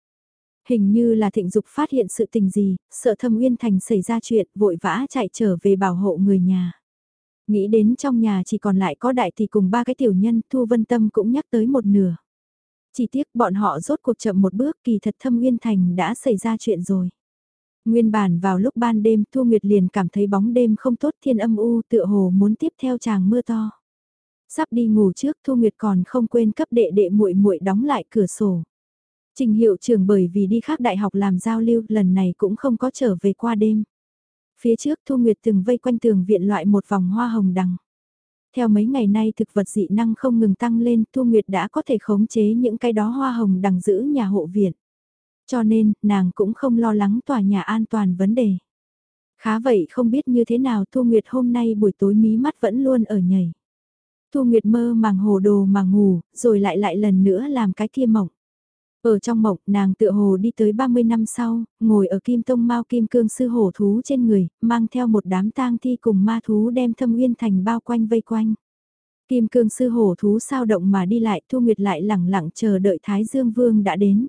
Hình như là thịnh dục phát hiện sự tình gì, sợ thâm uyên thành xảy ra chuyện, vội vã chạy trở về bảo hộ người nhà. Nghĩ đến trong nhà chỉ còn lại có đại tỷ cùng ba cái tiểu nhân, Thu Vân Tâm cũng nhắc tới một nửa. Chỉ tiếc bọn họ rốt cuộc chậm một bước kỳ thật thâm uyên thành đã xảy ra chuyện rồi. Nguyên bản vào lúc ban đêm Thu Nguyệt liền cảm thấy bóng đêm không tốt thiên âm u tựa hồ muốn tiếp theo chàng mưa to. Sắp đi ngủ trước Thu Nguyệt còn không quên cấp đệ đệ muội muội đóng lại cửa sổ. Trình hiệu trưởng bởi vì đi khác đại học làm giao lưu lần này cũng không có trở về qua đêm. Phía trước Thu Nguyệt từng vây quanh tường viện loại một vòng hoa hồng đằng. Theo mấy ngày nay thực vật dị năng không ngừng tăng lên Thu Nguyệt đã có thể khống chế những cái đó hoa hồng đằng giữ nhà hộ viện. Cho nên, nàng cũng không lo lắng tòa nhà an toàn vấn đề. Khá vậy không biết như thế nào Thu Nguyệt hôm nay buổi tối mí mắt vẫn luôn ở nhảy. Thu Nguyệt mơ màng hồ đồ mà ngủ, rồi lại lại lần nữa làm cái kia mộng. Ở trong mộng, nàng tựa hồ đi tới 30 năm sau, ngồi ở kim tông mau kim cương sư hổ thú trên người, mang theo một đám tang thi cùng ma thú đem thâm uyên thành bao quanh vây quanh. Kim cương sư hổ thú sao động mà đi lại, Thu Nguyệt lại lẳng lặng chờ đợi Thái Dương Vương đã đến.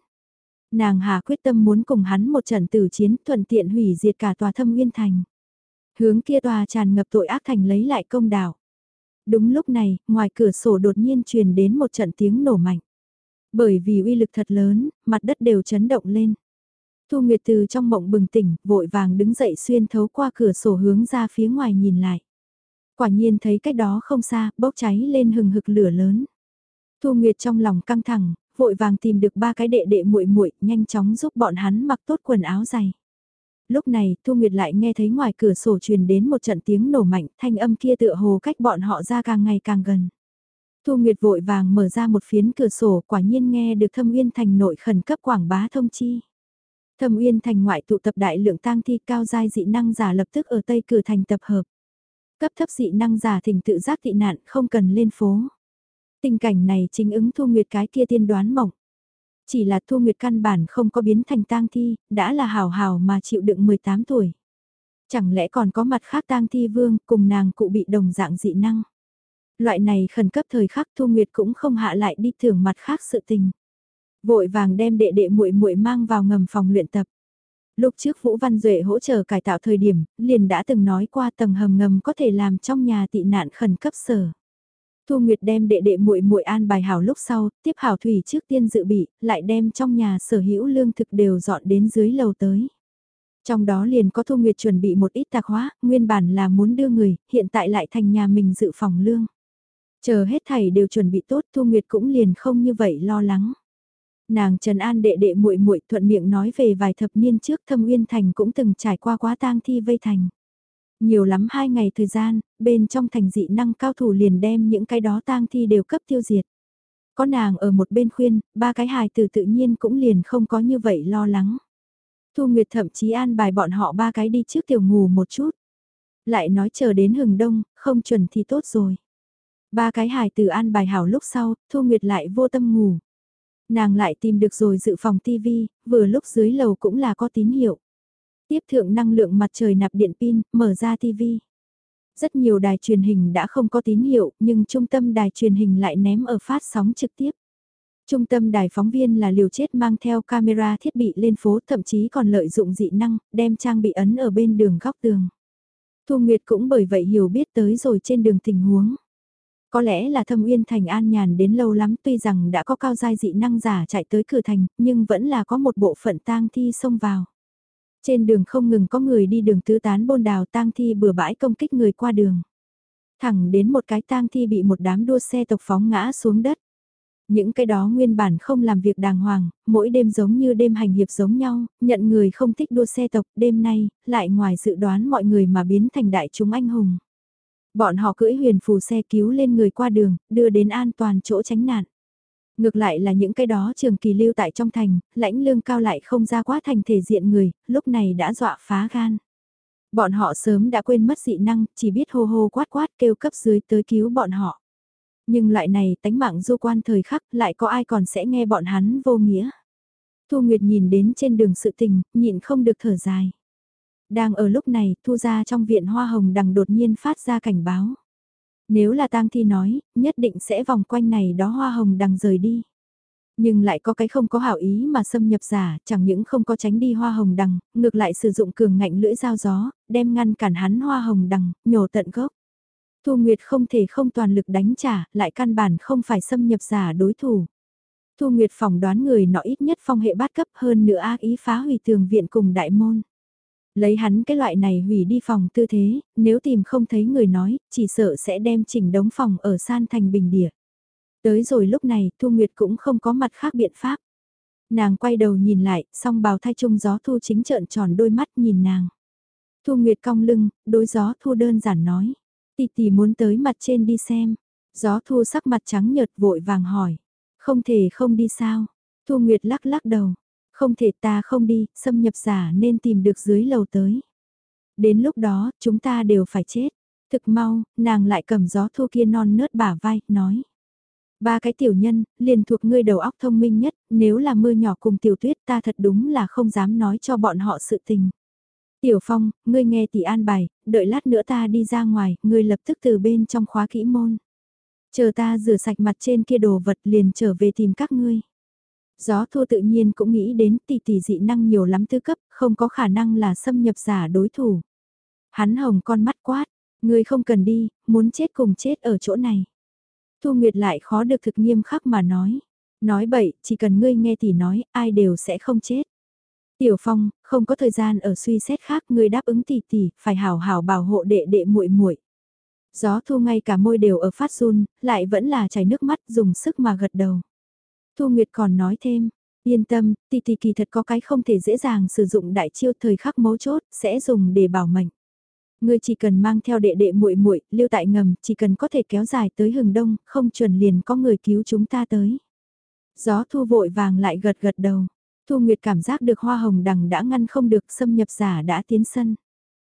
Nàng hà quyết tâm muốn cùng hắn một trận tử chiến thuận tiện hủy diệt cả tòa thâm uyên thành. Hướng kia tòa tràn ngập tội ác thành lấy lại công đảo. Đúng lúc này, ngoài cửa sổ đột nhiên truyền đến một trận tiếng nổ mạnh. Bởi vì uy lực thật lớn, mặt đất đều chấn động lên. Thu Nguyệt từ trong mộng bừng tỉnh, vội vàng đứng dậy xuyên thấu qua cửa sổ hướng ra phía ngoài nhìn lại. Quả nhiên thấy cách đó không xa, bốc cháy lên hừng hực lửa lớn. Thu Nguyệt trong lòng căng thẳng, vội vàng tìm được ba cái đệ đệ muội muội, nhanh chóng giúp bọn hắn mặc tốt quần áo dày. Lúc này, Thu Nguyệt lại nghe thấy ngoài cửa sổ truyền đến một trận tiếng nổ mạnh, thanh âm kia tựa hồ cách bọn họ ra càng ngày càng gần. Thu Nguyệt vội vàng mở ra một phiến cửa sổ quả nhiên nghe được Thâm Uyên Thành nội khẩn cấp quảng bá thông chi. Thâm Uyên Thành ngoại tụ tập đại lượng tang thi cao giai dị năng giả lập tức ở Tây Cửa Thành tập hợp. Cấp thấp dị năng giả thỉnh tự giác tị nạn không cần lên phố. Tình cảnh này chính ứng Thu Nguyệt cái kia tiên đoán mộng. Chỉ là Thu Nguyệt căn bản không có biến thành tang thi, đã là hào hào mà chịu đựng 18 tuổi. Chẳng lẽ còn có mặt khác tang thi vương cùng nàng cụ bị đồng dạng dị năng. Loại này khẩn cấp thời khắc Thu Nguyệt cũng không hạ lại đi thưởng mặt khác sự tình. Vội vàng đem đệ đệ muội muội mang vào ngầm phòng luyện tập. Lúc trước Vũ Văn Duệ hỗ trợ cải tạo thời điểm, liền đã từng nói qua tầng hầm ngầm có thể làm trong nhà tị nạn khẩn cấp sở. Thu Nguyệt đem đệ đệ muội muội an bài hảo lúc sau, tiếp hảo thủy trước tiên dự bị, lại đem trong nhà sở hữu lương thực đều dọn đến dưới lầu tới. Trong đó liền có Thu Nguyệt chuẩn bị một ít tạp hóa, nguyên bản là muốn đưa người, hiện tại lại thành nhà mình dự phòng lương. Chờ hết thảy đều chuẩn bị tốt Thu Nguyệt cũng liền không như vậy lo lắng. Nàng Trần An đệ đệ muội muội thuận miệng nói về vài thập niên trước Thâm Uyên Thành cũng từng trải qua quá tang thi vây thành. Nhiều lắm hai ngày thời gian, bên trong thành dị năng cao thủ liền đem những cái đó tang thi đều cấp tiêu diệt. Có nàng ở một bên khuyên, ba cái hài từ tự nhiên cũng liền không có như vậy lo lắng. Thu Nguyệt thậm chí an bài bọn họ ba cái đi trước tiểu ngủ một chút. Lại nói chờ đến hừng đông, không chuẩn thì tốt rồi. Ba cái hài từ an bài hảo lúc sau, Thu Nguyệt lại vô tâm ngủ. Nàng lại tìm được rồi dự phòng tivi, vừa lúc dưới lầu cũng là có tín hiệu. Tiếp thượng năng lượng mặt trời nạp điện pin, mở ra tivi. Rất nhiều đài truyền hình đã không có tín hiệu, nhưng trung tâm đài truyền hình lại ném ở phát sóng trực tiếp. Trung tâm đài phóng viên là liều chết mang theo camera thiết bị lên phố thậm chí còn lợi dụng dị năng, đem trang bị ấn ở bên đường góc tường. Thu Nguyệt cũng bởi vậy hiểu biết tới rồi trên đường tình huống. Có lẽ là thâm uyên thành an nhàn đến lâu lắm tuy rằng đã có cao giai dị năng giả chạy tới cửa thành, nhưng vẫn là có một bộ phận tang thi xông vào. Trên đường không ngừng có người đi đường tứ tán bôn đào tang thi bừa bãi công kích người qua đường. Thẳng đến một cái tang thi bị một đám đua xe tộc phóng ngã xuống đất. Những cái đó nguyên bản không làm việc đàng hoàng, mỗi đêm giống như đêm hành hiệp giống nhau, nhận người không thích đua xe tộc, đêm nay, lại ngoài dự đoán mọi người mà biến thành đại chúng anh hùng. Bọn họ cưỡi huyền phù xe cứu lên người qua đường, đưa đến an toàn chỗ tránh nạn. Ngược lại là những cái đó trường kỳ lưu tại trong thành, lãnh lương cao lại không ra quá thành thể diện người, lúc này đã dọa phá gan. Bọn họ sớm đã quên mất dị năng, chỉ biết hô hô quát quát kêu cấp dưới tới cứu bọn họ. Nhưng loại này tánh mạng du quan thời khắc lại có ai còn sẽ nghe bọn hắn vô nghĩa. Thu Nguyệt nhìn đến trên đường sự tình, nhịn không được thở dài. Đang ở lúc này, thu ra trong viện hoa hồng đằng đột nhiên phát ra cảnh báo. Nếu là tang thi nói, nhất định sẽ vòng quanh này đó hoa hồng đằng rời đi. Nhưng lại có cái không có hảo ý mà xâm nhập giả, chẳng những không có tránh đi hoa hồng đằng, ngược lại sử dụng cường ngạnh lưỡi dao gió, đem ngăn cản hắn hoa hồng đằng, nhổ tận gốc. Thu Nguyệt không thể không toàn lực đánh trả, lại căn bản không phải xâm nhập giả đối thủ. Thu Nguyệt phỏng đoán người nọ ít nhất phong hệ bát cấp hơn nữa ác ý phá hủy tường viện cùng đại môn. Lấy hắn cái loại này hủy đi phòng tư thế, nếu tìm không thấy người nói, chỉ sợ sẽ đem chỉnh đống phòng ở san thành bình địa. Tới rồi lúc này, Thu Nguyệt cũng không có mặt khác biện pháp. Nàng quay đầu nhìn lại, song bào thai trung gió thu chính trợn tròn đôi mắt nhìn nàng. Thu Nguyệt cong lưng, đối gió thu đơn giản nói. Tỷ tỷ muốn tới mặt trên đi xem. Gió thu sắc mặt trắng nhợt vội vàng hỏi. Không thể không đi sao? Thu Nguyệt lắc lắc đầu. Không thể ta không đi, xâm nhập giả nên tìm được dưới lầu tới. Đến lúc đó, chúng ta đều phải chết. Thực mau, nàng lại cầm gió thu kia non nớt bả vai, nói. Ba cái tiểu nhân, liền thuộc ngươi đầu óc thông minh nhất, nếu là mưa nhỏ cùng tiểu tuyết ta thật đúng là không dám nói cho bọn họ sự tình. Tiểu Phong, ngươi nghe tỷ an bài, đợi lát nữa ta đi ra ngoài, ngươi lập tức từ bên trong khóa kỹ môn. Chờ ta rửa sạch mặt trên kia đồ vật liền trở về tìm các ngươi. Gió thua tự nhiên cũng nghĩ đến tỷ tỷ dị năng nhiều lắm tư cấp, không có khả năng là xâm nhập giả đối thủ. Hắn hồng con mắt quát, người không cần đi, muốn chết cùng chết ở chỗ này. Thu Nguyệt lại khó được thực nghiêm khắc mà nói. Nói bậy, chỉ cần ngươi nghe tỷ nói, ai đều sẽ không chết. Tiểu Phong, không có thời gian ở suy xét khác, ngươi đáp ứng tỷ tỷ, phải hảo hảo bảo hộ đệ đệ muội muội. Gió thu ngay cả môi đều ở phát run, lại vẫn là chảy nước mắt dùng sức mà gật đầu. Thu Nguyệt còn nói thêm, yên tâm, tỷ tỷ kỳ thật có cái không thể dễ dàng sử dụng đại chiêu thời khắc mấu chốt, sẽ dùng để bảo mệnh. Ngươi chỉ cần mang theo đệ đệ muội muội, lưu tại ngầm, chỉ cần có thể kéo dài tới hừng đông, không chuẩn liền có người cứu chúng ta tới. Gió thu vội vàng lại gật gật đầu. Thu Nguyệt cảm giác được hoa hồng đằng đã ngăn không được xâm nhập giả đã tiến sân.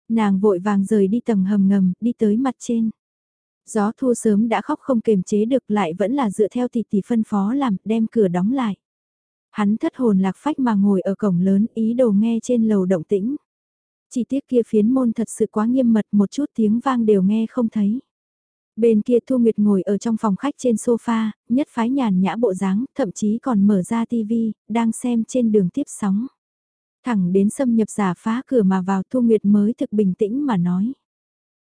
Nàng vội vàng rời đi tầng hầm ngầm, đi tới mặt trên. Gió thu sớm đã khóc không kềm chế được lại vẫn là dựa theo tỷ tỷ phân phó làm, đem cửa đóng lại. Hắn thất hồn lạc phách mà ngồi ở cổng lớn ý đồ nghe trên lầu động tĩnh. Chỉ tiếc kia phiến môn thật sự quá nghiêm mật một chút tiếng vang đều nghe không thấy. Bên kia Thu Nguyệt ngồi ở trong phòng khách trên sofa, nhất phái nhàn nhã bộ dáng, thậm chí còn mở ra tivi, đang xem trên đường tiếp sóng. Thẳng đến xâm nhập giả phá cửa mà vào Thu Nguyệt mới thực bình tĩnh mà nói.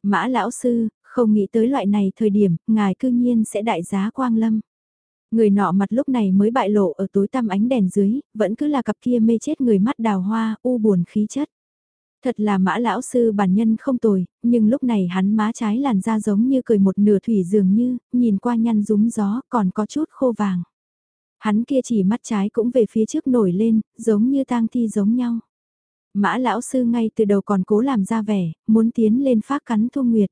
Mã lão sư, không nghĩ tới loại này thời điểm, ngài cư nhiên sẽ đại giá quang lâm. Người nọ mặt lúc này mới bại lộ ở tối tăm ánh đèn dưới, vẫn cứ là cặp kia mê chết người mắt đào hoa, u buồn khí chất. Thật là mã lão sư bản nhân không tồi, nhưng lúc này hắn má trái làn da giống như cười một nửa thủy dường như, nhìn qua nhăn rúng gió còn có chút khô vàng. Hắn kia chỉ mắt trái cũng về phía trước nổi lên, giống như tang thi giống nhau. Mã lão sư ngay từ đầu còn cố làm ra vẻ, muốn tiến lên phát cắn Thu Nguyệt.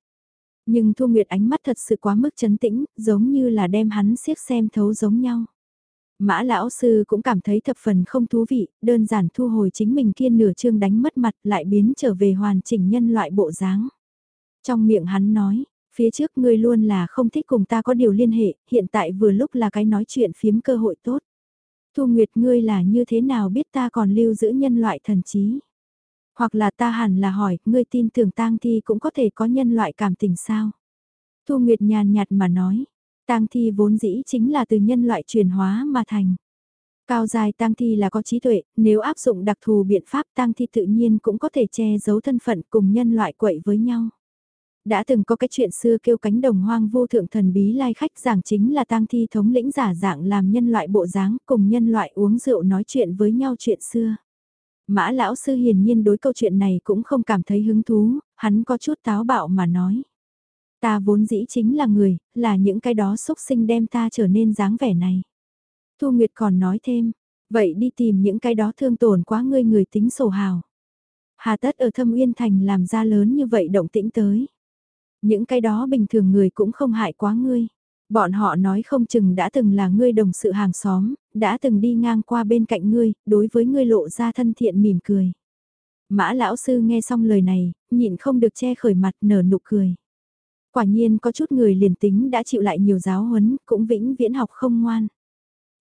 Nhưng Thu Nguyệt ánh mắt thật sự quá mức chấn tĩnh, giống như là đem hắn siếc xem thấu giống nhau. Mã lão sư cũng cảm thấy thập phần không thú vị, đơn giản thu hồi chính mình kia nửa chương đánh mất mặt lại biến trở về hoàn chỉnh nhân loại bộ dáng. Trong miệng hắn nói, phía trước ngươi luôn là không thích cùng ta có điều liên hệ, hiện tại vừa lúc là cái nói chuyện phiếm cơ hội tốt. Thu Nguyệt ngươi là như thế nào biết ta còn lưu giữ nhân loại thần trí? Hoặc là ta hẳn là hỏi, ngươi tin tưởng tang thi cũng có thể có nhân loại cảm tình sao? Thu Nguyệt nhàn nhạt mà nói, tang thi vốn dĩ chính là từ nhân loại truyền hóa mà thành. Cao dài tang thi là có trí tuệ, nếu áp dụng đặc thù biện pháp tang thi tự nhiên cũng có thể che giấu thân phận cùng nhân loại quậy với nhau. Đã từng có cái chuyện xưa kêu cánh đồng hoang vô thượng thần bí lai khách giảng chính là tang thi thống lĩnh giả dạng làm nhân loại bộ dáng cùng nhân loại uống rượu nói chuyện với nhau chuyện xưa. Mã lão sư hiển nhiên đối câu chuyện này cũng không cảm thấy hứng thú, hắn có chút táo bạo mà nói. Ta vốn dĩ chính là người, là những cái đó xúc sinh đem ta trở nên dáng vẻ này. Thu Nguyệt còn nói thêm, vậy đi tìm những cái đó thương tổn quá ngươi người tính sổ hào. Hà tất ở thâm uyên thành làm ra lớn như vậy động tĩnh tới. Những cái đó bình thường người cũng không hại quá ngươi. Bọn họ nói không chừng đã từng là ngươi đồng sự hàng xóm, đã từng đi ngang qua bên cạnh ngươi, đối với ngươi lộ ra thân thiện mỉm cười. Mã lão sư nghe xong lời này, nhịn không được che khởi mặt nở nụ cười. Quả nhiên có chút người liền tính đã chịu lại nhiều giáo huấn, cũng vĩnh viễn học không ngoan.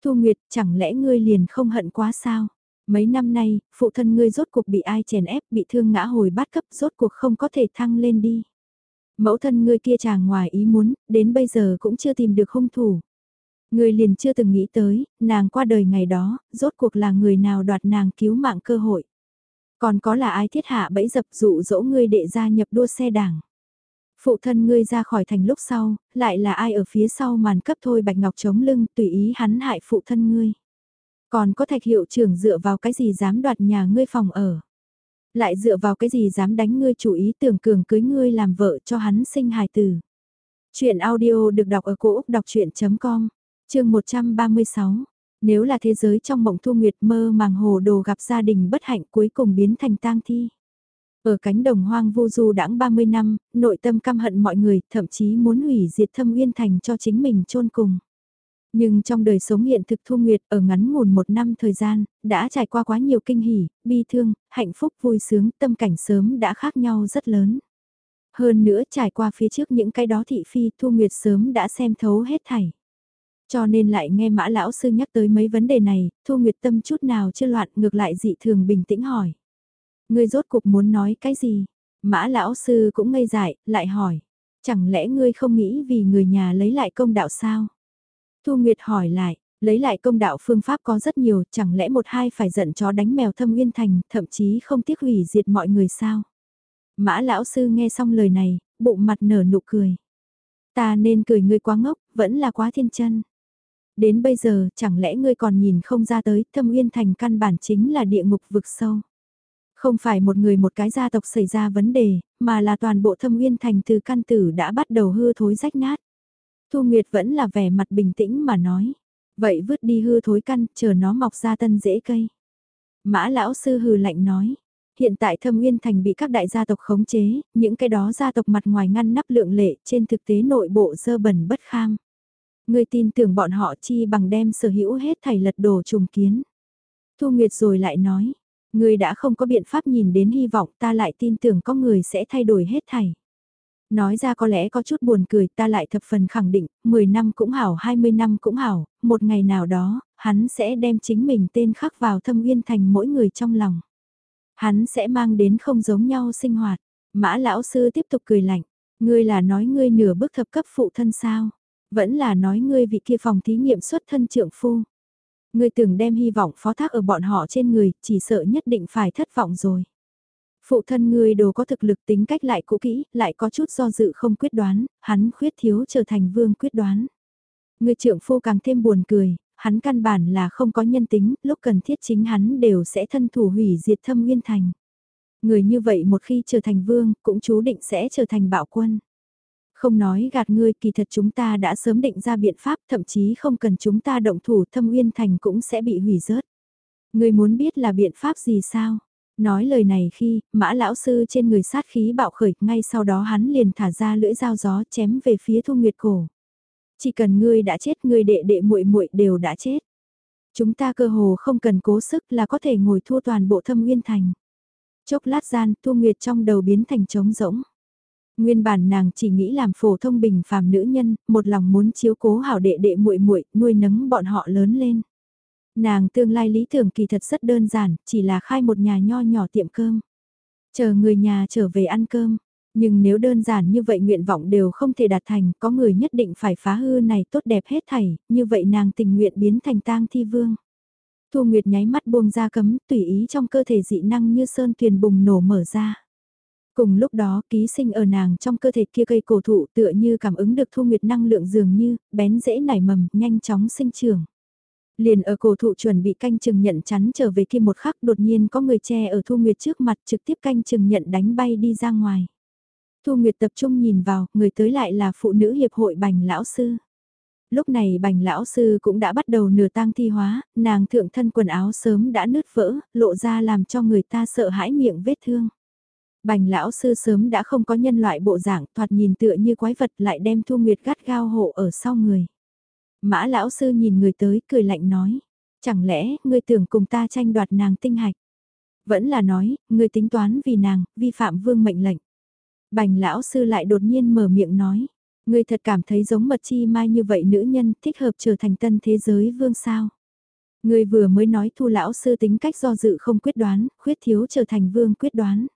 Thu Nguyệt, chẳng lẽ ngươi liền không hận quá sao? Mấy năm nay, phụ thân ngươi rốt cuộc bị ai chèn ép, bị thương ngã hồi bát cấp, rốt cuộc không có thể thăng lên đi. Mẫu thân ngươi kia chàng ngoài ý muốn, đến bây giờ cũng chưa tìm được hung thủ. Ngươi liền chưa từng nghĩ tới, nàng qua đời ngày đó, rốt cuộc là người nào đoạt nàng cứu mạng cơ hội. Còn có là ai thiết hạ bẫy dập dụ dỗ ngươi đệ gia nhập đua xe đảng. Phụ thân ngươi ra khỏi thành lúc sau, lại là ai ở phía sau màn cấp thôi Bạch Ngọc chống lưng tùy ý hắn hại phụ thân ngươi. Còn có thạch hiệu trưởng dựa vào cái gì dám đoạt nhà ngươi phòng ở. Lại dựa vào cái gì dám đánh ngươi chủ ý tưởng cường cưới ngươi làm vợ cho hắn sinh hài tử. Chuyện audio được đọc ở cổ Úc đọc chuyện.com, chương 136. Nếu là thế giới trong mộng thu nguyệt mơ màng hồ đồ gặp gia đình bất hạnh cuối cùng biến thành tang thi. Ở cánh đồng hoang vô du đãng 30 năm, nội tâm căm hận mọi người, thậm chí muốn hủy diệt thâm uyên thành cho chính mình chôn cùng. Nhưng trong đời sống hiện thực Thu Nguyệt ở ngắn ngủn một năm thời gian, đã trải qua quá nhiều kinh hỉ, bi thương, hạnh phúc vui sướng, tâm cảnh sớm đã khác nhau rất lớn. Hơn nữa trải qua phía trước những cái đó thị phi Thu Nguyệt sớm đã xem thấu hết thảy. Cho nên lại nghe mã lão sư nhắc tới mấy vấn đề này, Thu Nguyệt tâm chút nào chưa loạn ngược lại dị thường bình tĩnh hỏi. Ngươi rốt cục muốn nói cái gì? Mã lão sư cũng ngây dại, lại hỏi. Chẳng lẽ ngươi không nghĩ vì người nhà lấy lại công đạo sao? Thu Nguyệt hỏi lại, lấy lại công đạo phương pháp có rất nhiều, chẳng lẽ một hai phải giận chó đánh mèo thâm uyên thành, thậm chí không tiếc hủy diệt mọi người sao? Mã lão sư nghe xong lời này, bụng mặt nở nụ cười. Ta nên cười ngươi quá ngốc, vẫn là quá thiên chân. Đến bây giờ, chẳng lẽ ngươi còn nhìn không ra tới, thâm uyên thành căn bản chính là địa ngục vực sâu. Không phải một người một cái gia tộc xảy ra vấn đề, mà là toàn bộ thâm uyên thành từ căn tử đã bắt đầu hư thối rách nát. Thu Nguyệt vẫn là vẻ mặt bình tĩnh mà nói. Vậy vứt đi hư thối căn, chờ nó mọc ra tân rễ cây. Mã lão sư hừ lạnh nói. Hiện tại thâm uyên thành bị các đại gia tộc khống chế, những cái đó gia tộc mặt ngoài ngăn nắp lượng lệ trên thực tế nội bộ dơ bẩn bất kham. Người tin tưởng bọn họ chi bằng đem sở hữu hết thảy lật đổ trùng kiến. Thu Nguyệt rồi lại nói, người đã không có biện pháp nhìn đến hy vọng ta lại tin tưởng có người sẽ thay đổi hết thảy. Nói ra có lẽ có chút buồn cười ta lại thập phần khẳng định, 10 năm cũng hảo 20 năm cũng hảo, một ngày nào đó, hắn sẽ đem chính mình tên khắc vào thâm uyên thành mỗi người trong lòng. Hắn sẽ mang đến không giống nhau sinh hoạt. Mã lão sư tiếp tục cười lạnh, ngươi là nói ngươi nửa bước thập cấp phụ thân sao? Vẫn là nói ngươi vị kia phòng thí nghiệm xuất thân trượng phu. Ngươi tưởng đem hy vọng phó thác ở bọn họ trên người, chỉ sợ nhất định phải thất vọng rồi. Phụ thân ngươi đồ có thực lực tính cách lại cũ kỹ, lại có chút do dự không quyết đoán, hắn khuyết thiếu trở thành vương quyết đoán. Người trưởng phu càng thêm buồn cười, hắn căn bản là không có nhân tính, lúc cần thiết chính hắn đều sẽ thân thủ hủy diệt thâm nguyên thành. Người như vậy một khi trở thành vương, cũng chú định sẽ trở thành bạo quân. Không nói gạt ngươi kỳ thật chúng ta đã sớm định ra biện pháp thậm chí không cần chúng ta động thủ thâm uyên thành cũng sẽ bị hủy rớt. Ngươi muốn biết là biện pháp gì sao? Nói lời này khi, mã lão sư trên người sát khí bạo khởi, ngay sau đó hắn liền thả ra lưỡi dao gió chém về phía thu nguyệt cổ. Chỉ cần ngươi đã chết, ngươi đệ đệ muội muội đều đã chết. Chúng ta cơ hồ không cần cố sức là có thể ngồi thua toàn bộ thâm nguyên thành. Chốc lát gian, thu nguyệt trong đầu biến thành trống rỗng. Nguyên bản nàng chỉ nghĩ làm phổ thông bình phàm nữ nhân, một lòng muốn chiếu cố hảo đệ đệ muội muội, nuôi nấng bọn họ lớn lên. Nàng tương lai lý tưởng kỳ thật rất đơn giản, chỉ là khai một nhà nho nhỏ tiệm cơm. Chờ người nhà trở về ăn cơm. Nhưng nếu đơn giản như vậy nguyện vọng đều không thể đạt thành, có người nhất định phải phá hư này tốt đẹp hết thảy, như vậy nàng tình nguyện biến thành tang thi vương. Thu Nguyệt nháy mắt buông ra cấm, tùy ý trong cơ thể dị năng như sơn tuyền bùng nổ mở ra. Cùng lúc đó ký sinh ở nàng trong cơ thể kia cây cổ thụ tựa như cảm ứng được Thu Nguyệt năng lượng dường như, bén dễ nảy mầm, nhanh chóng sinh trưởng. Liền ở cổ thụ chuẩn bị canh chừng nhận chắn trở về kia một khắc đột nhiên có người che ở Thu Nguyệt trước mặt trực tiếp canh chừng nhận đánh bay đi ra ngoài. Thu Nguyệt tập trung nhìn vào, người tới lại là phụ nữ hiệp hội bành lão sư. Lúc này bành lão sư cũng đã bắt đầu nửa tang thi hóa, nàng thượng thân quần áo sớm đã nứt vỡ, lộ ra làm cho người ta sợ hãi miệng vết thương. Bành lão sư sớm đã không có nhân loại bộ dạng thoạt nhìn tựa như quái vật lại đem Thu Nguyệt gắt gao hộ ở sau người. Mã lão sư nhìn người tới cười lạnh nói, chẳng lẽ ngươi tưởng cùng ta tranh đoạt nàng tinh hạch? Vẫn là nói, ngươi tính toán vì nàng, vi phạm vương mệnh lệnh. Bành lão sư lại đột nhiên mở miệng nói, ngươi thật cảm thấy giống mật chi mai như vậy nữ nhân thích hợp trở thành tân thế giới vương sao? Ngươi vừa mới nói thu lão sư tính cách do dự không quyết đoán, khuyết thiếu trở thành vương quyết đoán.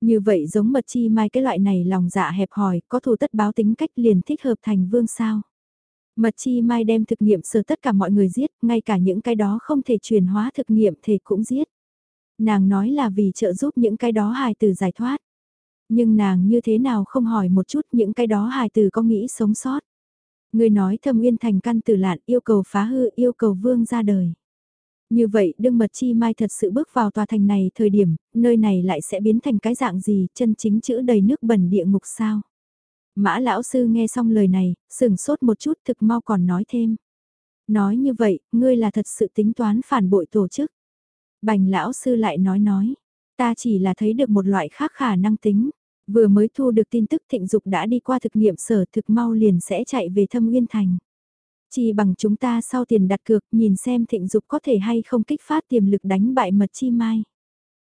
Như vậy giống mật chi mai cái loại này lòng dạ hẹp hòi, có thù tất báo tính cách liền thích hợp thành vương sao? Mật chi mai đem thực nghiệm sở tất cả mọi người giết, ngay cả những cái đó không thể truyền hóa thực nghiệm thì cũng giết. Nàng nói là vì trợ giúp những cái đó hài từ giải thoát. Nhưng nàng như thế nào không hỏi một chút những cái đó hài từ có nghĩ sống sót. Người nói thâm uyên thành căn tử lạn yêu cầu phá hư yêu cầu vương ra đời. Như vậy đương mật chi mai thật sự bước vào tòa thành này thời điểm, nơi này lại sẽ biến thành cái dạng gì, chân chính chữ đầy nước bẩn địa ngục sao. Mã lão sư nghe xong lời này, sừng sốt một chút thực mau còn nói thêm. Nói như vậy, ngươi là thật sự tính toán phản bội tổ chức. Bành lão sư lại nói nói, ta chỉ là thấy được một loại khác khả năng tính. Vừa mới thu được tin tức thịnh dục đã đi qua thực nghiệm sở thực mau liền sẽ chạy về thâm uyên thành. Chỉ bằng chúng ta sau tiền đặt cược nhìn xem thịnh dục có thể hay không kích phát tiềm lực đánh bại mật chi mai.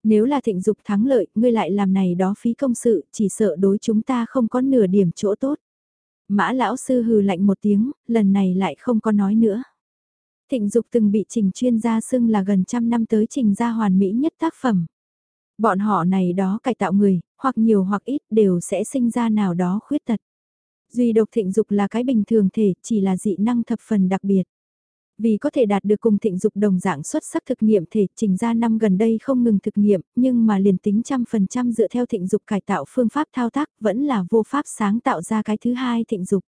Nếu là thịnh dục thắng lợi, ngươi lại làm này đó phí công sự, chỉ sợ đối chúng ta không có nửa điểm chỗ tốt. Mã lão sư hừ lạnh một tiếng, lần này lại không có nói nữa. Thịnh dục từng bị trình chuyên gia xưng là gần trăm năm tới trình gia hoàn mỹ nhất tác phẩm. Bọn họ này đó cải tạo người, hoặc nhiều hoặc ít đều sẽ sinh ra nào đó khuyết tật. Duy độc thịnh dục là cái bình thường thể, chỉ là dị năng thập phần đặc biệt. Vì có thể đạt được cùng thịnh dục đồng dạng xuất sắc thực nghiệm thể, trình ra năm gần đây không ngừng thực nghiệm, nhưng mà liền tính trăm phần trăm dựa theo thịnh dục cải tạo phương pháp thao tác vẫn là vô pháp sáng tạo ra cái thứ hai thịnh dục.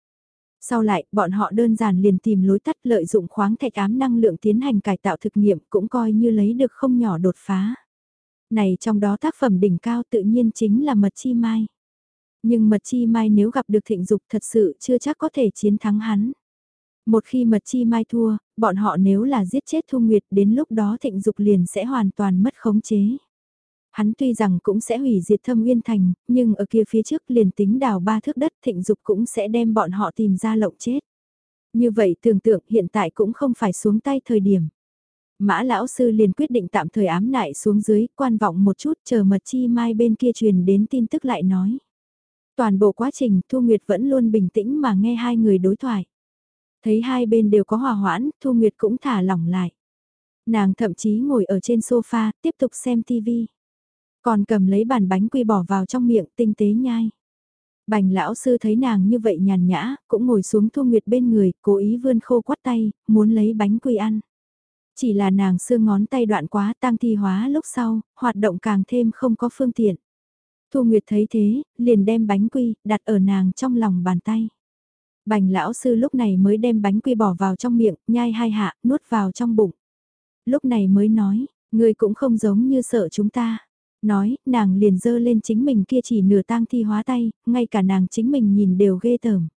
Sau lại, bọn họ đơn giản liền tìm lối tắt lợi dụng khoáng thạch ám năng lượng tiến hành cải tạo thực nghiệm cũng coi như lấy được không nhỏ đột phá. Này trong đó tác phẩm đỉnh cao tự nhiên chính là mật chi mai. Nhưng mật chi mai nếu gặp được thịnh dục thật sự chưa chắc có thể chiến thắng hắn. Một khi mật chi mai thua, bọn họ nếu là giết chết Thu Nguyệt đến lúc đó thịnh dục liền sẽ hoàn toàn mất khống chế. Hắn tuy rằng cũng sẽ hủy diệt thâm nguyên thành, nhưng ở kia phía trước liền tính đào ba thước đất thịnh dục cũng sẽ đem bọn họ tìm ra lộng chết. Như vậy tưởng tượng hiện tại cũng không phải xuống tay thời điểm. Mã lão sư liền quyết định tạm thời ám nại xuống dưới, quan vọng một chút chờ mật chi mai bên kia truyền đến tin tức lại nói. Toàn bộ quá trình Thu Nguyệt vẫn luôn bình tĩnh mà nghe hai người đối thoại. Thấy hai bên đều có hòa hoãn, Thu Nguyệt cũng thả lỏng lại. Nàng thậm chí ngồi ở trên sofa, tiếp tục xem TV. Còn cầm lấy bàn bánh quy bỏ vào trong miệng tinh tế nhai. Bành lão sư thấy nàng như vậy nhàn nhã, cũng ngồi xuống Thu Nguyệt bên người, cố ý vươn khô quắt tay, muốn lấy bánh quy ăn. Chỉ là nàng xương ngón tay đoạn quá tăng thi hóa lúc sau, hoạt động càng thêm không có phương tiện. Thu Nguyệt thấy thế, liền đem bánh quy, đặt ở nàng trong lòng bàn tay. Bành lão sư lúc này mới đem bánh quy bỏ vào trong miệng, nhai hai hạ, nuốt vào trong bụng. Lúc này mới nói, người cũng không giống như sợ chúng ta. Nói, nàng liền dơ lên chính mình kia chỉ nửa tang thi hóa tay, ngay cả nàng chính mình nhìn đều ghê tởm.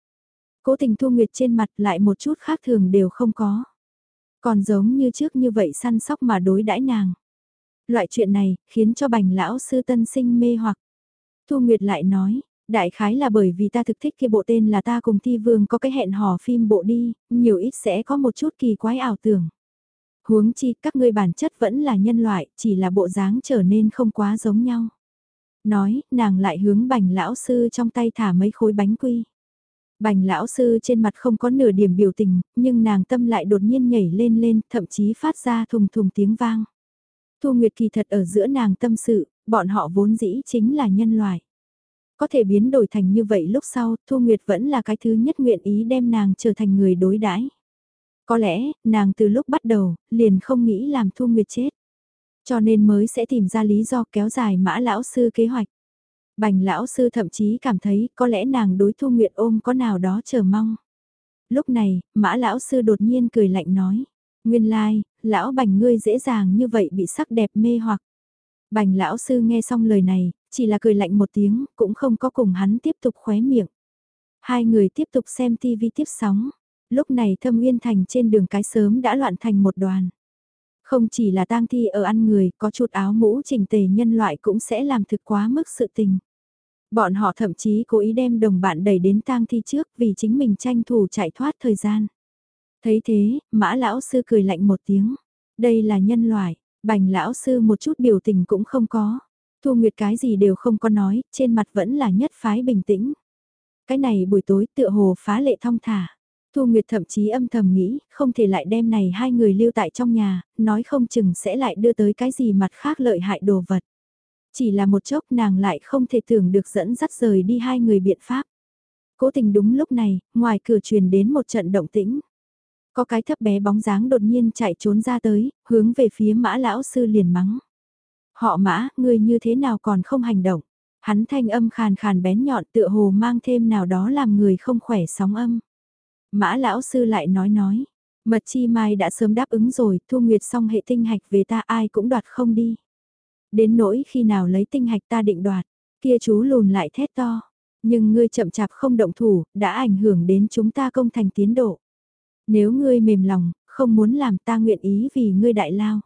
Cố tình thu nguyệt trên mặt lại một chút khác thường đều không có. Còn giống như trước như vậy săn sóc mà đối đãi nàng. Loại chuyện này, khiến cho bành lão sư tân sinh mê hoặc. Thu Nguyệt lại nói, đại khái là bởi vì ta thực thích kia bộ tên là ta cùng thi vương có cái hẹn hò phim bộ đi, nhiều ít sẽ có một chút kỳ quái ảo tưởng. Huống chi các ngươi bản chất vẫn là nhân loại, chỉ là bộ dáng trở nên không quá giống nhau. Nói, nàng lại hướng bành lão sư trong tay thả mấy khối bánh quy. Bành lão sư trên mặt không có nửa điểm biểu tình, nhưng nàng tâm lại đột nhiên nhảy lên lên, thậm chí phát ra thùng thùng tiếng vang. Thu Nguyệt kỳ thật ở giữa nàng tâm sự, bọn họ vốn dĩ chính là nhân loại. Có thể biến đổi thành như vậy lúc sau, Thu Nguyệt vẫn là cái thứ nhất nguyện ý đem nàng trở thành người đối đãi. Có lẽ, nàng từ lúc bắt đầu, liền không nghĩ làm Thu Nguyệt chết. Cho nên mới sẽ tìm ra lý do kéo dài mã lão sư kế hoạch. Bành lão sư thậm chí cảm thấy có lẽ nàng đối Thu Nguyệt ôm có nào đó chờ mong. Lúc này, mã lão sư đột nhiên cười lạnh nói. Nguyên lai, like, lão bành ngươi dễ dàng như vậy bị sắc đẹp mê hoặc. Bành lão sư nghe xong lời này, chỉ là cười lạnh một tiếng, cũng không có cùng hắn tiếp tục khóe miệng. Hai người tiếp tục xem TV tiếp sóng. Lúc này thâm uyên thành trên đường cái sớm đã loạn thành một đoàn. Không chỉ là tang thi ở ăn người, có chút áo mũ chỉnh tề nhân loại cũng sẽ làm thực quá mức sự tình. Bọn họ thậm chí cố ý đem đồng bạn đẩy đến tang thi trước vì chính mình tranh thủ chạy thoát thời gian. Thấy thế, mã lão sư cười lạnh một tiếng. Đây là nhân loại, bành lão sư một chút biểu tình cũng không có. Thu Nguyệt cái gì đều không có nói, trên mặt vẫn là nhất phái bình tĩnh. Cái này buổi tối tựa hồ phá lệ thong thả. Thu Nguyệt thậm chí âm thầm nghĩ, không thể lại đem này hai người lưu tại trong nhà, nói không chừng sẽ lại đưa tới cái gì mặt khác lợi hại đồ vật. Chỉ là một chốc nàng lại không thể tưởng được dẫn dắt rời đi hai người biện pháp. Cố tình đúng lúc này, ngoài cửa truyền đến một trận động tĩnh. Có cái thấp bé bóng dáng đột nhiên chạy trốn ra tới, hướng về phía mã lão sư liền mắng. Họ mã, ngươi như thế nào còn không hành động? Hắn thanh âm khàn khàn bén nhọn tựa hồ mang thêm nào đó làm người không khỏe sóng âm. Mã lão sư lại nói nói, mật chi mai đã sớm đáp ứng rồi, thu nguyệt xong hệ tinh hạch về ta ai cũng đoạt không đi. Đến nỗi khi nào lấy tinh hạch ta định đoạt, kia chú lùn lại thét to. Nhưng ngươi chậm chạp không động thủ, đã ảnh hưởng đến chúng ta công thành tiến độ. Nếu ngươi mềm lòng, không muốn làm ta nguyện ý vì ngươi đại lao.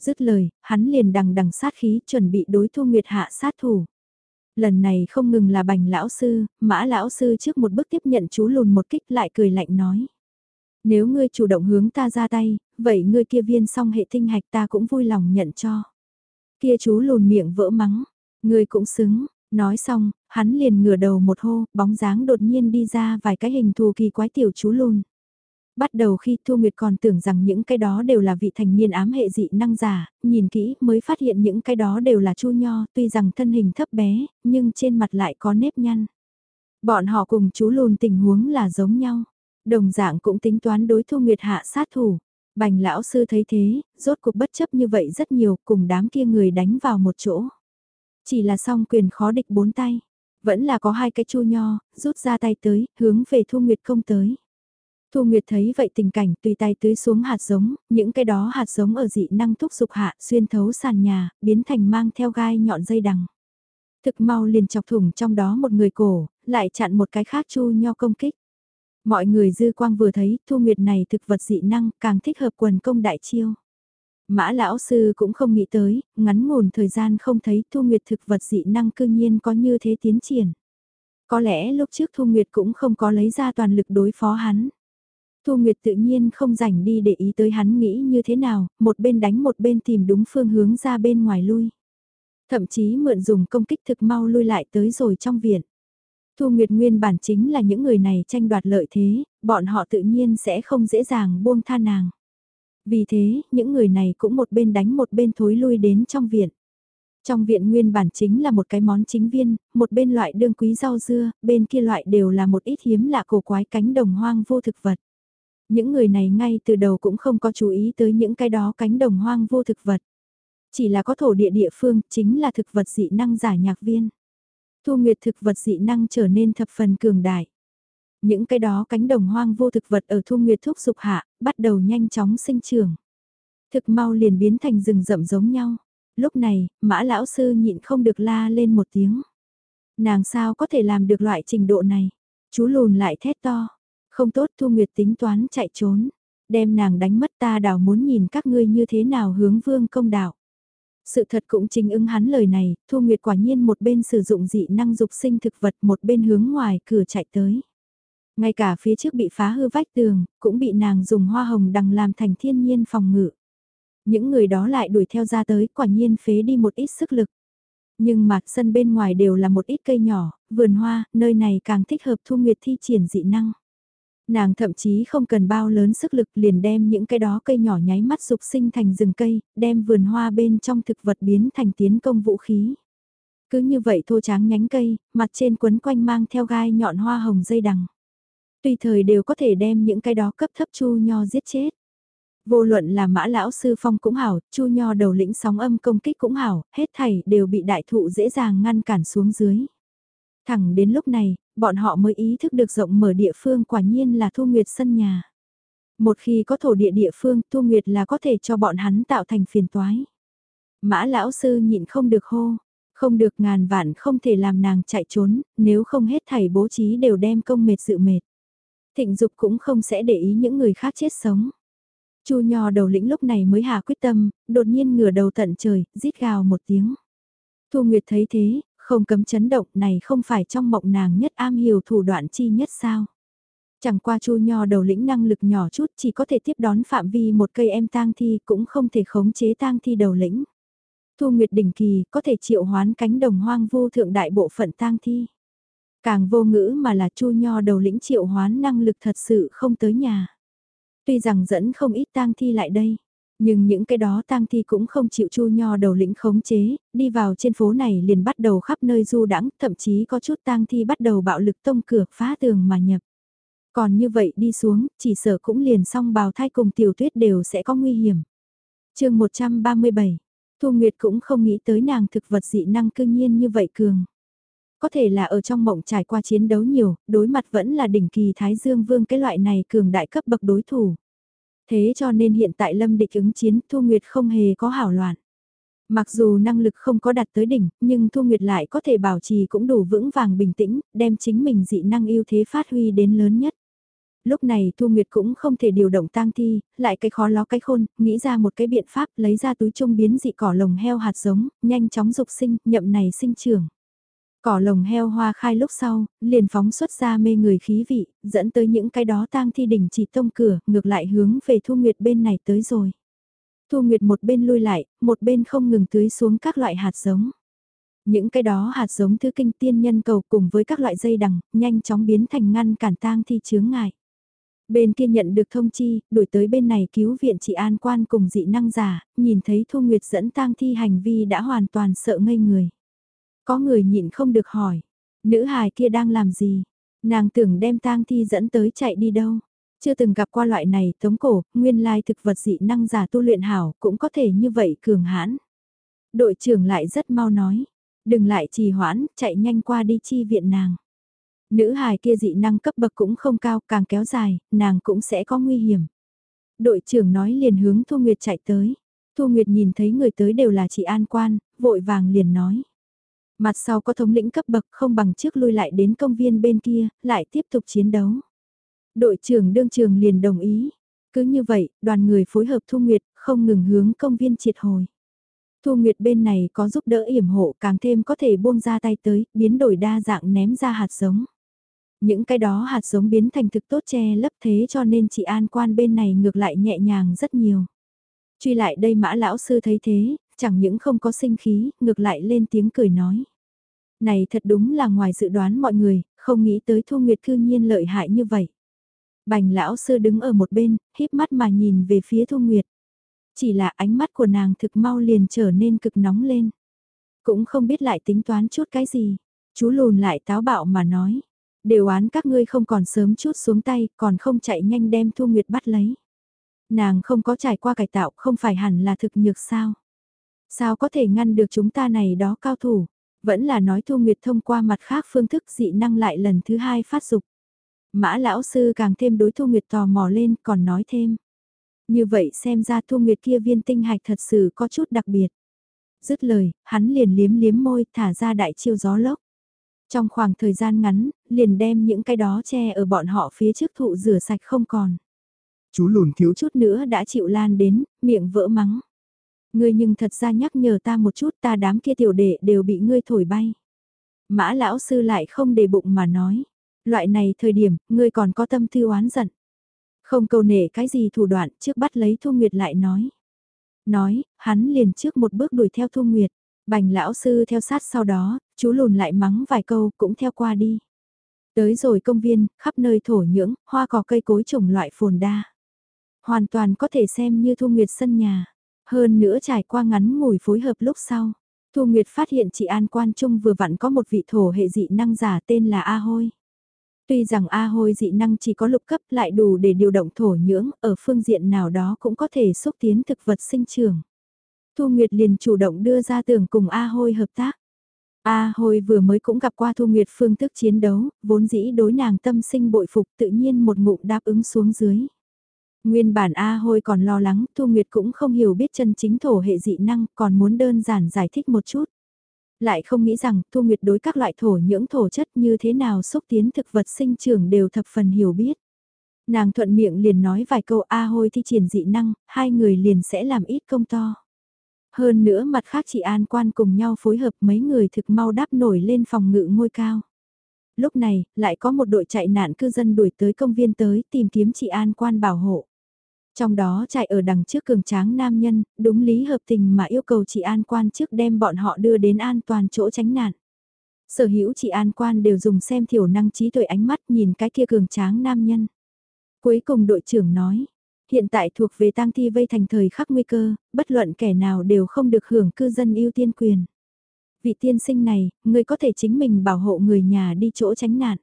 Dứt lời, hắn liền đằng đằng sát khí chuẩn bị đối thu nguyệt hạ sát thủ. Lần này không ngừng là bành lão sư, mã lão sư trước một bước tiếp nhận chú lùn một kích lại cười lạnh nói. Nếu ngươi chủ động hướng ta ra tay, vậy ngươi kia viên xong hệ tinh hạch ta cũng vui lòng nhận cho. Kia chú lùn miệng vỡ mắng, ngươi cũng xứng, nói xong, hắn liền ngửa đầu một hô, bóng dáng đột nhiên đi ra vài cái hình thù kỳ quái tiểu chú lùn. Bắt đầu khi Thu Nguyệt còn tưởng rằng những cái đó đều là vị thành niên ám hệ dị năng giả, nhìn kỹ mới phát hiện những cái đó đều là chu nho, tuy rằng thân hình thấp bé, nhưng trên mặt lại có nếp nhăn. Bọn họ cùng chú lùn tình huống là giống nhau. Đồng dạng cũng tính toán đối Thu Nguyệt hạ sát thủ. Bành lão sư thấy thế, rốt cuộc bất chấp như vậy rất nhiều, cùng đám kia người đánh vào một chỗ. Chỉ là song quyền khó địch bốn tay. Vẫn là có hai cái chu nho, rút ra tay tới, hướng về Thu Nguyệt công tới. Thu Nguyệt thấy vậy tình cảnh tùy tay tưới xuống hạt giống, những cái đó hạt giống ở dị năng thúc dục hạ xuyên thấu sàn nhà, biến thành mang theo gai nhọn dây đằng. Thực mau liền chọc thủng trong đó một người cổ, lại chặn một cái khác chu nho công kích. Mọi người dư quang vừa thấy Thu Nguyệt này thực vật dị năng càng thích hợp quần công đại chiêu. Mã lão sư cũng không nghĩ tới, ngắn ngủn thời gian không thấy Thu Nguyệt thực vật dị năng cương nhiên có như thế tiến triển. Có lẽ lúc trước Thu Nguyệt cũng không có lấy ra toàn lực đối phó hắn. Thu Nguyệt tự nhiên không rảnh đi để ý tới hắn nghĩ như thế nào, một bên đánh một bên tìm đúng phương hướng ra bên ngoài lui. Thậm chí mượn dùng công kích thực mau lui lại tới rồi trong viện. Thu Nguyệt nguyên bản chính là những người này tranh đoạt lợi thế, bọn họ tự nhiên sẽ không dễ dàng buông tha nàng. Vì thế, những người này cũng một bên đánh một bên thối lui đến trong viện. Trong viện nguyên bản chính là một cái món chính viên, một bên loại đương quý rau dưa, bên kia loại đều là một ít hiếm lạ cổ quái cánh đồng hoang vô thực vật. Những người này ngay từ đầu cũng không có chú ý tới những cái đó cánh đồng hoang vô thực vật. Chỉ là có thổ địa địa phương chính là thực vật dị năng giả nhạc viên. Thu nguyệt thực vật dị năng trở nên thập phần cường đại. Những cái đó cánh đồng hoang vô thực vật ở thu nguyệt thúc dục hạ, bắt đầu nhanh chóng sinh trưởng. Thực mau liền biến thành rừng rậm giống nhau. Lúc này, mã lão sư nhịn không được la lên một tiếng. Nàng sao có thể làm được loại trình độ này? Chú lùn lại thét to. Không tốt Thu Nguyệt tính toán chạy trốn. Đem nàng đánh mất ta đảo muốn nhìn các ngươi như thế nào hướng vương công đạo. Sự thật cũng chính ứng hắn lời này, Thu Nguyệt quả nhiên một bên sử dụng dị năng dục sinh thực vật một bên hướng ngoài cửa chạy tới. Ngay cả phía trước bị phá hư vách tường, cũng bị nàng dùng hoa hồng đằng làm thành thiên nhiên phòng ngự. Những người đó lại đuổi theo ra tới quả nhiên phế đi một ít sức lực. Nhưng mặt sân bên ngoài đều là một ít cây nhỏ, vườn hoa, nơi này càng thích hợp Thu Nguyệt thi triển dị năng. Nàng thậm chí không cần bao lớn sức lực liền đem những cái đó cây nhỏ nháy mắt dục sinh thành rừng cây, đem vườn hoa bên trong thực vật biến thành tiến công vũ khí. Cứ như vậy thô tráng nhánh cây, mặt trên quấn quanh mang theo gai nhọn hoa hồng dây đằng. Tùy thời đều có thể đem những cái đó cấp thấp chu nho giết chết. Vô luận là mã lão sư phong cũng hảo, chu nho đầu lĩnh sóng âm công kích cũng hảo, hết thảy đều bị đại thụ dễ dàng ngăn cản xuống dưới. Thẳng đến lúc này, bọn họ mới ý thức được rộng mở địa phương quả nhiên là Thu Nguyệt sân nhà. Một khi có thổ địa địa phương, Thu Nguyệt là có thể cho bọn hắn tạo thành phiền toái. Mã lão sư nhịn không được hô, không được ngàn vạn không thể làm nàng chạy trốn, nếu không hết thảy bố trí đều đem công mệt sự mệt. Thịnh dục cũng không sẽ để ý những người khác chết sống. Chu nho đầu lĩnh lúc này mới hạ quyết tâm, đột nhiên ngửa đầu tận trời, rít gào một tiếng. Thu Nguyệt thấy thế, không cấm chấn động này không phải trong mộng nàng nhất am hiểu thủ đoạn chi nhất sao. Chẳng qua chu nho đầu lĩnh năng lực nhỏ chút chỉ có thể tiếp đón phạm vi một cây em tang thi cũng không thể khống chế tang thi đầu lĩnh. Thu Nguyệt đỉnh kỳ có thể triệu hoán cánh đồng hoang vô thượng đại bộ phận tang thi. Càng vô ngữ mà là chu nho đầu lĩnh triệu hoán năng lực thật sự không tới nhà. Tuy rằng dẫn không ít tang thi lại đây, nhưng những cái đó tang thi cũng không chịu chu nho đầu lĩnh khống chế, đi vào trên phố này liền bắt đầu khắp nơi du đãng thậm chí có chút tang thi bắt đầu bạo lực tông cửa phá tường mà nhập. Còn như vậy đi xuống, chỉ sợ cũng liền xong bào thai cùng tiểu tuyết đều sẽ có nguy hiểm. chương 137, Thu Nguyệt cũng không nghĩ tới nàng thực vật dị năng cương nhiên như vậy cường. Có thể là ở trong mộng trải qua chiến đấu nhiều, đối mặt vẫn là đỉnh kỳ Thái Dương Vương cái loại này cường đại cấp bậc đối thủ. Thế cho nên hiện tại Lâm Địch ứng chiến Thu Nguyệt không hề có hảo loạn. Mặc dù năng lực không có đạt tới đỉnh, nhưng Thu Nguyệt lại có thể bảo trì cũng đủ vững vàng bình tĩnh, đem chính mình dị năng ưu thế phát huy đến lớn nhất. Lúc này Thu Nguyệt cũng không thể điều động tang thi, lại cái khó ló cái khôn, nghĩ ra một cái biện pháp lấy ra túi trung biến dị cỏ lồng heo hạt giống, nhanh chóng dục sinh, nhậm này sinh trưởng. Cỏ lồng heo hoa khai lúc sau, liền phóng xuất ra mê người khí vị, dẫn tới những cái đó tang thi đỉnh chỉ tông cửa, ngược lại hướng về Thu Nguyệt bên này tới rồi. Thu Nguyệt một bên lui lại, một bên không ngừng tưới xuống các loại hạt giống. Những cái đó hạt giống thứ kinh tiên nhân cầu cùng với các loại dây đằng, nhanh chóng biến thành ngăn cản tang thi chướng ngại. Bên kia nhận được thông chi, đuổi tới bên này cứu viện chị An Quan cùng dị năng giả, nhìn thấy Thu Nguyệt dẫn tang thi hành vi đã hoàn toàn sợ ngây người. Có người nhịn không được hỏi, nữ hài kia đang làm gì? Nàng tưởng đem tang thi dẫn tới chạy đi đâu? Chưa từng gặp qua loại này tống cổ, nguyên lai thực vật dị năng giả tu luyện hảo cũng có thể như vậy cường hãn. Đội trưởng lại rất mau nói, đừng lại trì hoãn, chạy nhanh qua đi chi viện nàng. Nữ hài kia dị năng cấp bậc cũng không cao, càng kéo dài, nàng cũng sẽ có nguy hiểm. Đội trưởng nói liền hướng Thu Nguyệt chạy tới. Thu Nguyệt nhìn thấy người tới đều là chị An Quan, vội vàng liền nói. Mặt sau có thống lĩnh cấp bậc không bằng trước lui lại đến công viên bên kia, lại tiếp tục chiến đấu. Đội trưởng đương trường liền đồng ý. Cứ như vậy, đoàn người phối hợp Thu Nguyệt, không ngừng hướng công viên triệt hồi. Thu Nguyệt bên này có giúp đỡ yểm hộ càng thêm có thể buông ra tay tới, biến đổi đa dạng ném ra hạt giống. Những cái đó hạt giống biến thành thực tốt che lấp thế cho nên chị An Quan bên này ngược lại nhẹ nhàng rất nhiều. Truy lại đây mã lão sư thấy thế, chẳng những không có sinh khí, ngược lại lên tiếng cười nói. Này thật đúng là ngoài dự đoán mọi người, không nghĩ tới Thu Nguyệt cư nhiên lợi hại như vậy. Bành lão sư đứng ở một bên, híp mắt mà nhìn về phía Thu Nguyệt. Chỉ là ánh mắt của nàng thực mau liền trở nên cực nóng lên. Cũng không biết lại tính toán chút cái gì. Chú lùn lại táo bạo mà nói. Đều oán các ngươi không còn sớm chút xuống tay, còn không chạy nhanh đem Thu Nguyệt bắt lấy. Nàng không có trải qua cải tạo, không phải hẳn là thực nhược sao. Sao có thể ngăn được chúng ta này đó cao thủ? Vẫn là nói Thu Nguyệt thông qua mặt khác phương thức dị năng lại lần thứ hai phát dục. Mã lão sư càng thêm đối Thu Nguyệt tò mò lên còn nói thêm. Như vậy xem ra Thu Nguyệt kia viên tinh hạch thật sự có chút đặc biệt. Dứt lời, hắn liền liếm liếm môi thả ra đại chiêu gió lốc. Trong khoảng thời gian ngắn, liền đem những cái đó che ở bọn họ phía trước thụ rửa sạch không còn. Chú lùn thiếu chút nữa đã chịu lan đến, miệng vỡ mắng. Ngươi nhưng thật ra nhắc nhở ta một chút ta đám kia tiểu đệ đều bị ngươi thổi bay. Mã lão sư lại không để bụng mà nói. Loại này thời điểm, ngươi còn có tâm tư oán giận. Không cầu nể cái gì thủ đoạn trước bắt lấy Thu Nguyệt lại nói. Nói, hắn liền trước một bước đuổi theo Thu Nguyệt. Bành lão sư theo sát sau đó, chú lùn lại mắng vài câu cũng theo qua đi. Tới rồi công viên, khắp nơi thổ nhưỡng, hoa cỏ cây cối trồng loại phồn đa. Hoàn toàn có thể xem như Thu Nguyệt sân nhà. Hơn nữa trải qua ngắn ngủi phối hợp lúc sau. Thu Nguyệt phát hiện chị An Quan Trung vừa vặn có một vị thổ hệ dị năng giả tên là A Hôi. Tuy rằng A Hôi dị năng chỉ có lục cấp lại đủ để điều động thổ nhưỡng, ở phương diện nào đó cũng có thể xúc tiến thực vật sinh trưởng. Thu Nguyệt liền chủ động đưa ra tưởng cùng A Hôi hợp tác. A Hôi vừa mới cũng gặp qua Thu Nguyệt phương thức chiến đấu, vốn dĩ đối nàng tâm sinh bội phục tự nhiên một ngụm đáp ứng xuống dưới. Nguyên bản A Hôi còn lo lắng, Thu Nguyệt cũng không hiểu biết chân chính thổ hệ dị năng, còn muốn đơn giản giải thích một chút. Lại không nghĩ rằng Thu Nguyệt đối các loại thổ nhưỡng thổ chất như thế nào xúc tiến thực vật sinh trưởng đều thập phần hiểu biết. Nàng thuận miệng liền nói vài câu A Hôi thi triển dị năng, hai người liền sẽ làm ít công to. Hơn nữa mặt khác chị An Quan cùng nhau phối hợp mấy người thực mau đáp nổi lên phòng ngự ngôi cao. Lúc này, lại có một đội chạy nạn cư dân đuổi tới công viên tới tìm kiếm chị An Quan bảo hộ. Trong đó chạy ở đằng trước cường tráng nam nhân, đúng lý hợp tình mà yêu cầu chị An Quan trước đem bọn họ đưa đến an toàn chỗ tránh nạn. Sở hữu chị An Quan đều dùng xem thiểu năng trí tuệ ánh mắt nhìn cái kia cường tráng nam nhân. Cuối cùng đội trưởng nói, hiện tại thuộc về tang thi vây thành thời khắc nguy cơ, bất luận kẻ nào đều không được hưởng cư dân ưu tiên quyền. Vị tiên sinh này, người có thể chính mình bảo hộ người nhà đi chỗ tránh nạn.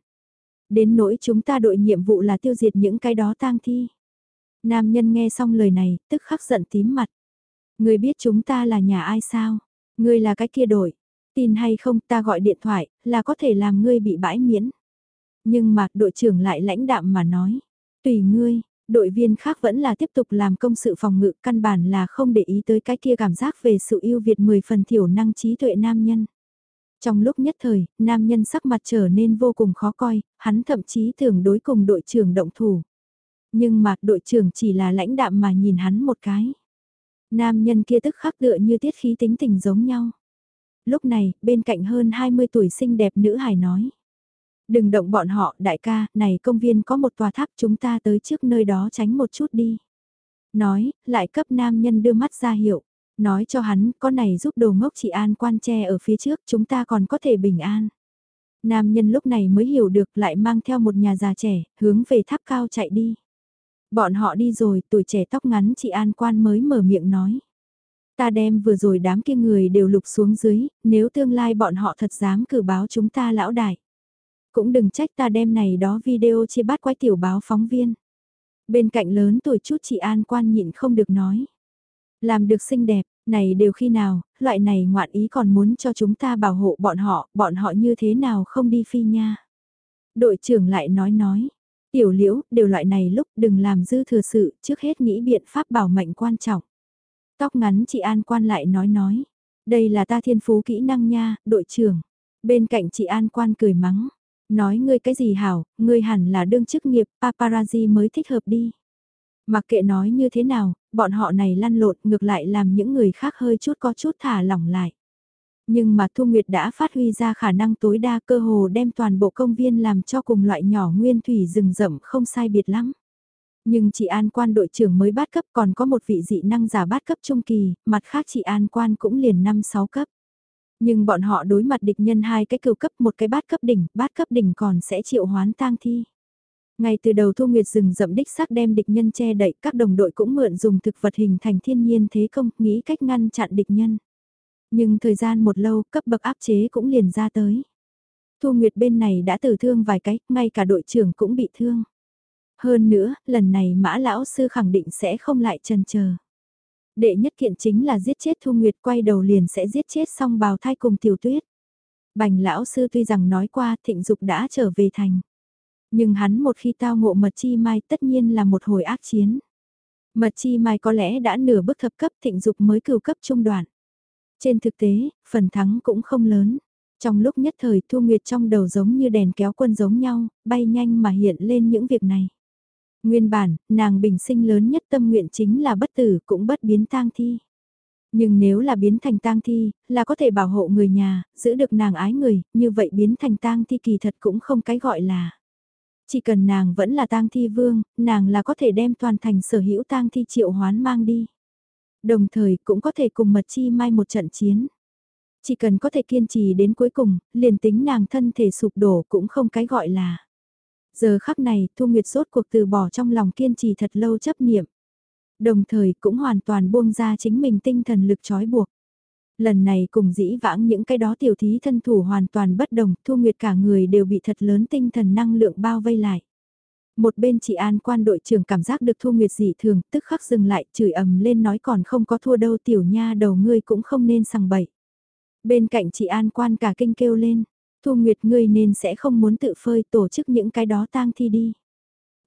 Đến nỗi chúng ta đội nhiệm vụ là tiêu diệt những cái đó tang thi. Nam nhân nghe xong lời này, tức khắc giận tím mặt. Ngươi biết chúng ta là nhà ai sao? Ngươi là cái kia đội. Tin hay không ta gọi điện thoại là có thể làm ngươi bị bãi miễn. Nhưng mà đội trưởng lại lãnh đạm mà nói. Tùy ngươi, đội viên khác vẫn là tiếp tục làm công sự phòng ngự căn bản là không để ý tới cái kia cảm giác về sự yêu Việt 10 phần thiểu năng trí tuệ nam nhân. Trong lúc nhất thời, nam nhân sắc mặt trở nên vô cùng khó coi, hắn thậm chí tưởng đối cùng đội trưởng động thủ. Nhưng mà đội trưởng chỉ là lãnh đạm mà nhìn hắn một cái. Nam nhân kia tức khắc tựa như tiết khí tính tình giống nhau. Lúc này, bên cạnh hơn 20 tuổi xinh đẹp nữ hài nói. Đừng động bọn họ, đại ca, này công viên có một tòa tháp chúng ta tới trước nơi đó tránh một chút đi. Nói, lại cấp nam nhân đưa mắt ra hiệu. Nói cho hắn, con này giúp đồ ngốc chị An quan tre ở phía trước, chúng ta còn có thể bình an. Nam nhân lúc này mới hiểu được lại mang theo một nhà già trẻ, hướng về tháp cao chạy đi. Bọn họ đi rồi, tuổi trẻ tóc ngắn chị An quan mới mở miệng nói. Ta đem vừa rồi đám kia người đều lục xuống dưới, nếu tương lai bọn họ thật dám cử báo chúng ta lão đại. Cũng đừng trách ta đem này đó video chia bát quái tiểu báo phóng viên. Bên cạnh lớn tuổi chút chị An quan nhịn không được nói. Làm được xinh đẹp, này đều khi nào, loại này ngoạn ý còn muốn cho chúng ta bảo hộ bọn họ, bọn họ như thế nào không đi phi nha. Đội trưởng lại nói nói, tiểu liễu, đều loại này lúc đừng làm dư thừa sự, trước hết nghĩ biện pháp bảo mệnh quan trọng. Tóc ngắn chị An quan lại nói nói, đây là ta thiên phú kỹ năng nha, đội trưởng. Bên cạnh chị An quan cười mắng, nói ngươi cái gì hảo, ngươi hẳn là đương chức nghiệp paparazzi mới thích hợp đi. Mặc kệ nói như thế nào, bọn họ này lăn lộn ngược lại làm những người khác hơi chút có chút thả lỏng lại. Nhưng mà Thu Nguyệt đã phát huy ra khả năng tối đa cơ hồ đem toàn bộ công viên làm cho cùng loại nhỏ nguyên thủy rừng rậm không sai biệt lắm. Nhưng chị An quan đội trưởng mới bát cấp còn có một vị dị năng giả bát cấp trung kỳ, mặt khác chị An quan cũng liền 5-6 cấp. Nhưng bọn họ đối mặt địch nhân hai cái cựu cấp một cái bát cấp đỉnh, bát cấp đỉnh còn sẽ chịu hoán tang thi. Ngay từ đầu Thu Nguyệt rừng rậm đích xác đem địch nhân che đậy, các đồng đội cũng mượn dùng thực vật hình thành thiên nhiên thế công, nghĩ cách ngăn chặn địch nhân. Nhưng thời gian một lâu, cấp bậc áp chế cũng liền ra tới. Thu Nguyệt bên này đã tử thương vài cái, ngay cả đội trưởng cũng bị thương. Hơn nữa, lần này mã lão sư khẳng định sẽ không lại trần chờ. Đệ nhất kiện chính là giết chết Thu Nguyệt quay đầu liền sẽ giết chết xong bào thai cùng tiểu tuyết. Bành lão sư tuy rằng nói qua thịnh dục đã trở về thành. Nhưng hắn một khi tao ngộ mật chi mai tất nhiên là một hồi ác chiến. Mật chi mai có lẽ đã nửa bước thập cấp thịnh dục mới cửu cấp trung đoạn. Trên thực tế, phần thắng cũng không lớn. Trong lúc nhất thời Thu Nguyệt trong đầu giống như đèn kéo quân giống nhau, bay nhanh mà hiện lên những việc này. Nguyên bản, nàng bình sinh lớn nhất tâm nguyện chính là bất tử cũng bất biến tang thi. Nhưng nếu là biến thành tang thi, là có thể bảo hộ người nhà, giữ được nàng ái người, như vậy biến thành tang thi kỳ thật cũng không cái gọi là. Chỉ cần nàng vẫn là tang thi vương, nàng là có thể đem toàn thành sở hữu tang thi triệu hoán mang đi. Đồng thời cũng có thể cùng mật chi mai một trận chiến. Chỉ cần có thể kiên trì đến cuối cùng, liền tính nàng thân thể sụp đổ cũng không cái gọi là. Giờ khắc này, Thu Nguyệt rốt cuộc từ bỏ trong lòng kiên trì thật lâu chấp niệm. Đồng thời cũng hoàn toàn buông ra chính mình tinh thần lực trói buộc. Lần này cùng dĩ vãng những cái đó tiểu thí thân thủ hoàn toàn bất đồng, Thu Nguyệt cả người đều bị thật lớn tinh thần năng lượng bao vây lại. Một bên chị An quan đội trưởng cảm giác được Thu Nguyệt dị thường, tức khắc dừng lại, chửi ầm lên nói còn không có thua đâu tiểu nha đầu ngươi cũng không nên sằng bậy. Bên cạnh chị An quan cả kinh kêu lên, Thu Nguyệt ngươi nên sẽ không muốn tự phơi tổ chức những cái đó tang thi đi.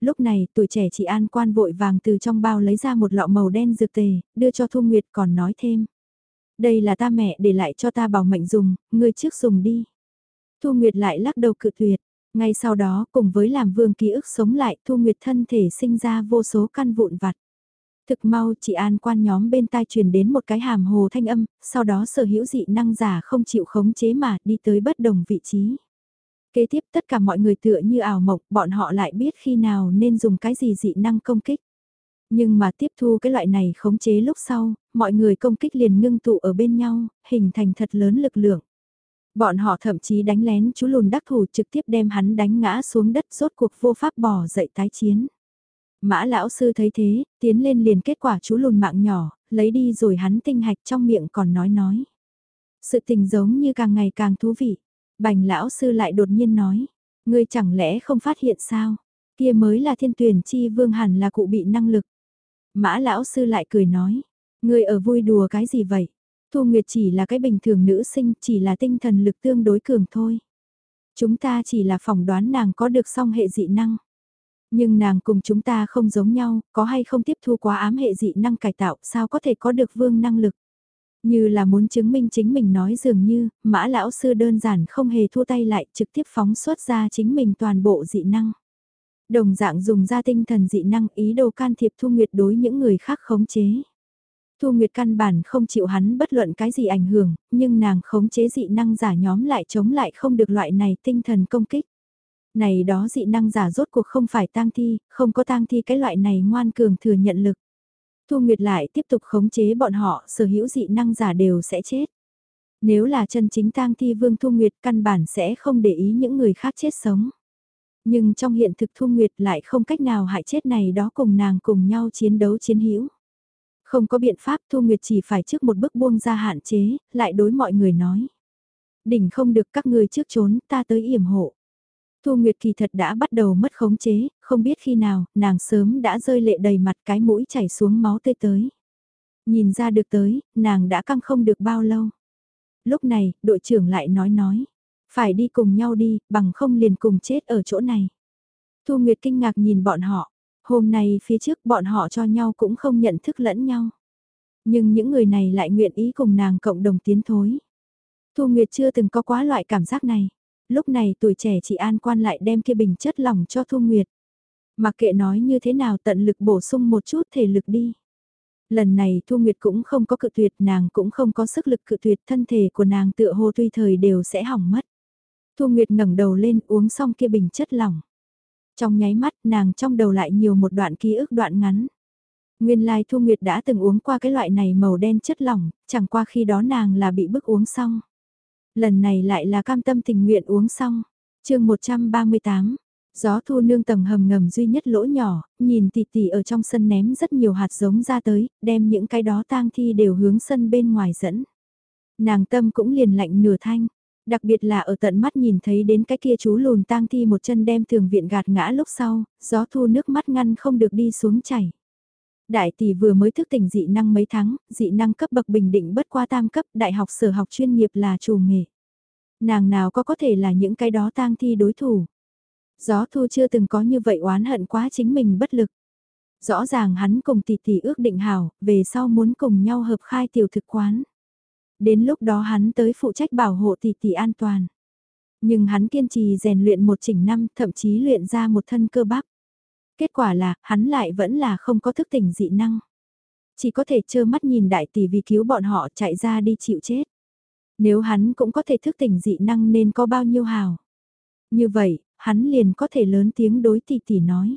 Lúc này tuổi trẻ chị An quan vội vàng từ trong bao lấy ra một lọ màu đen dược tề, đưa cho Thu Nguyệt còn nói thêm. Đây là ta mẹ để lại cho ta bảo mệnh dùng, ngươi trước dùng đi. Thu Nguyệt lại lắc đầu cự tuyệt. Ngay sau đó cùng với làm vương ký ức sống lại Thu Nguyệt thân thể sinh ra vô số căn vụn vặt. Thực mau chị An quan nhóm bên tai truyền đến một cái hàm hồ thanh âm, sau đó sở hữu dị năng giả không chịu khống chế mà đi tới bất đồng vị trí. Kế tiếp tất cả mọi người tựa như ảo mộng, bọn họ lại biết khi nào nên dùng cái gì dị năng công kích. Nhưng mà tiếp thu cái loại này khống chế lúc sau, mọi người công kích liền ngưng tụ ở bên nhau, hình thành thật lớn lực lượng. Bọn họ thậm chí đánh lén chú lùn đắc thủ trực tiếp đem hắn đánh ngã xuống đất rốt cuộc vô pháp bỏ dậy tái chiến. Mã lão sư thấy thế, tiến lên liền kết quả chú lùn mạng nhỏ, lấy đi rồi hắn tinh hạch trong miệng còn nói nói. Sự tình giống như càng ngày càng thú vị. Bành lão sư lại đột nhiên nói, ngươi chẳng lẽ không phát hiện sao? Kia mới là thiên tuyển chi vương hẳn là cụ bị năng lực. Mã lão sư lại cười nói, ngươi ở vui đùa cái gì vậy? Thu Nguyệt chỉ là cái bình thường nữ sinh, chỉ là tinh thần lực tương đối cường thôi. Chúng ta chỉ là phỏng đoán nàng có được song hệ dị năng. Nhưng nàng cùng chúng ta không giống nhau, có hay không tiếp thu quá ám hệ dị năng cải tạo, sao có thể có được vương năng lực. Như là muốn chứng minh chính mình nói dường như, mã lão sư đơn giản không hề thua tay lại trực tiếp phóng xuất ra chính mình toàn bộ dị năng. Đồng dạng dùng ra tinh thần dị năng ý đồ can thiệp Thu Nguyệt đối những người khác khống chế. Thu Nguyệt căn bản không chịu hắn bất luận cái gì ảnh hưởng, nhưng nàng khống chế dị năng giả nhóm lại chống lại không được loại này tinh thần công kích. Này đó dị năng giả rốt cuộc không phải tang thi, không có tang thi cái loại này ngoan cường thừa nhận lực. Thu Nguyệt lại tiếp tục khống chế bọn họ, sở hữu dị năng giả đều sẽ chết. Nếu là chân chính tang thi vương Thu Nguyệt căn bản sẽ không để ý những người khác chết sống. Nhưng trong hiện thực Thu Nguyệt lại không cách nào hại chết này đó cùng nàng cùng nhau chiến đấu chiến hữu. Không có biện pháp Thu Nguyệt chỉ phải trước một bước buông ra hạn chế, lại đối mọi người nói. Đỉnh không được các người trước trốn, ta tới yểm hộ. Thu Nguyệt kỳ thật đã bắt đầu mất khống chế, không biết khi nào, nàng sớm đã rơi lệ đầy mặt cái mũi chảy xuống máu tươi tới. Nhìn ra được tới, nàng đã căng không được bao lâu. Lúc này, đội trưởng lại nói nói, phải đi cùng nhau đi, bằng không liền cùng chết ở chỗ này. Thu Nguyệt kinh ngạc nhìn bọn họ, hôm nay phía trước bọn họ cho nhau cũng không nhận thức lẫn nhau. Nhưng những người này lại nguyện ý cùng nàng cộng đồng tiến thối. Thu Nguyệt chưa từng có quá loại cảm giác này lúc này tuổi trẻ chị An Quan lại đem kia bình chất lỏng cho Thu Nguyệt. Mặc kệ nói như thế nào tận lực bổ sung một chút thể lực đi. Lần này Thu Nguyệt cũng không có cự tuyệt, nàng cũng không có sức lực cự tuyệt, thân thể của nàng tựa hồ tuy thời đều sẽ hỏng mất. Thu Nguyệt ngẩng đầu lên uống xong kia bình chất lỏng. Trong nháy mắt nàng trong đầu lại nhiều một đoạn ký ức đoạn ngắn. Nguyên lai Thu Nguyệt đã từng uống qua cái loại này màu đen chất lỏng, chẳng qua khi đó nàng là bị bức uống xong. Lần này lại là cam tâm tình nguyện uống xong. chương 138, gió thu nương tầng hầm ngầm duy nhất lỗ nhỏ, nhìn tỷ tỷ ở trong sân ném rất nhiều hạt giống ra tới, đem những cái đó tang thi đều hướng sân bên ngoài dẫn. Nàng tâm cũng liền lạnh nửa thanh, đặc biệt là ở tận mắt nhìn thấy đến cái kia chú lùn tang thi một chân đem thường viện gạt ngã lúc sau, gió thu nước mắt ngăn không được đi xuống chảy. Đại tỷ vừa mới thức tỉnh dị năng mấy tháng, dị năng cấp bậc bình định bất qua tam cấp, đại học sở học chuyên nghiệp là chủ nghề. Nàng nào có có thể là những cái đó tang thi đối thủ. Gió thu chưa từng có như vậy oán hận quá chính mình bất lực. Rõ ràng hắn cùng tỷ tỷ ước định hảo, về sau muốn cùng nhau hợp khai tiểu thực quán. Đến lúc đó hắn tới phụ trách bảo hộ tỷ tỷ an toàn. Nhưng hắn kiên trì rèn luyện một chỉnh năm, thậm chí luyện ra một thân cơ bắp. Kết quả là, hắn lại vẫn là không có thức tỉnh dị năng. Chỉ có thể trơ mắt nhìn đại tỷ vì cứu bọn họ chạy ra đi chịu chết. Nếu hắn cũng có thể thức tỉnh dị năng nên có bao nhiêu hào. Như vậy, hắn liền có thể lớn tiếng đối tỷ tỷ nói.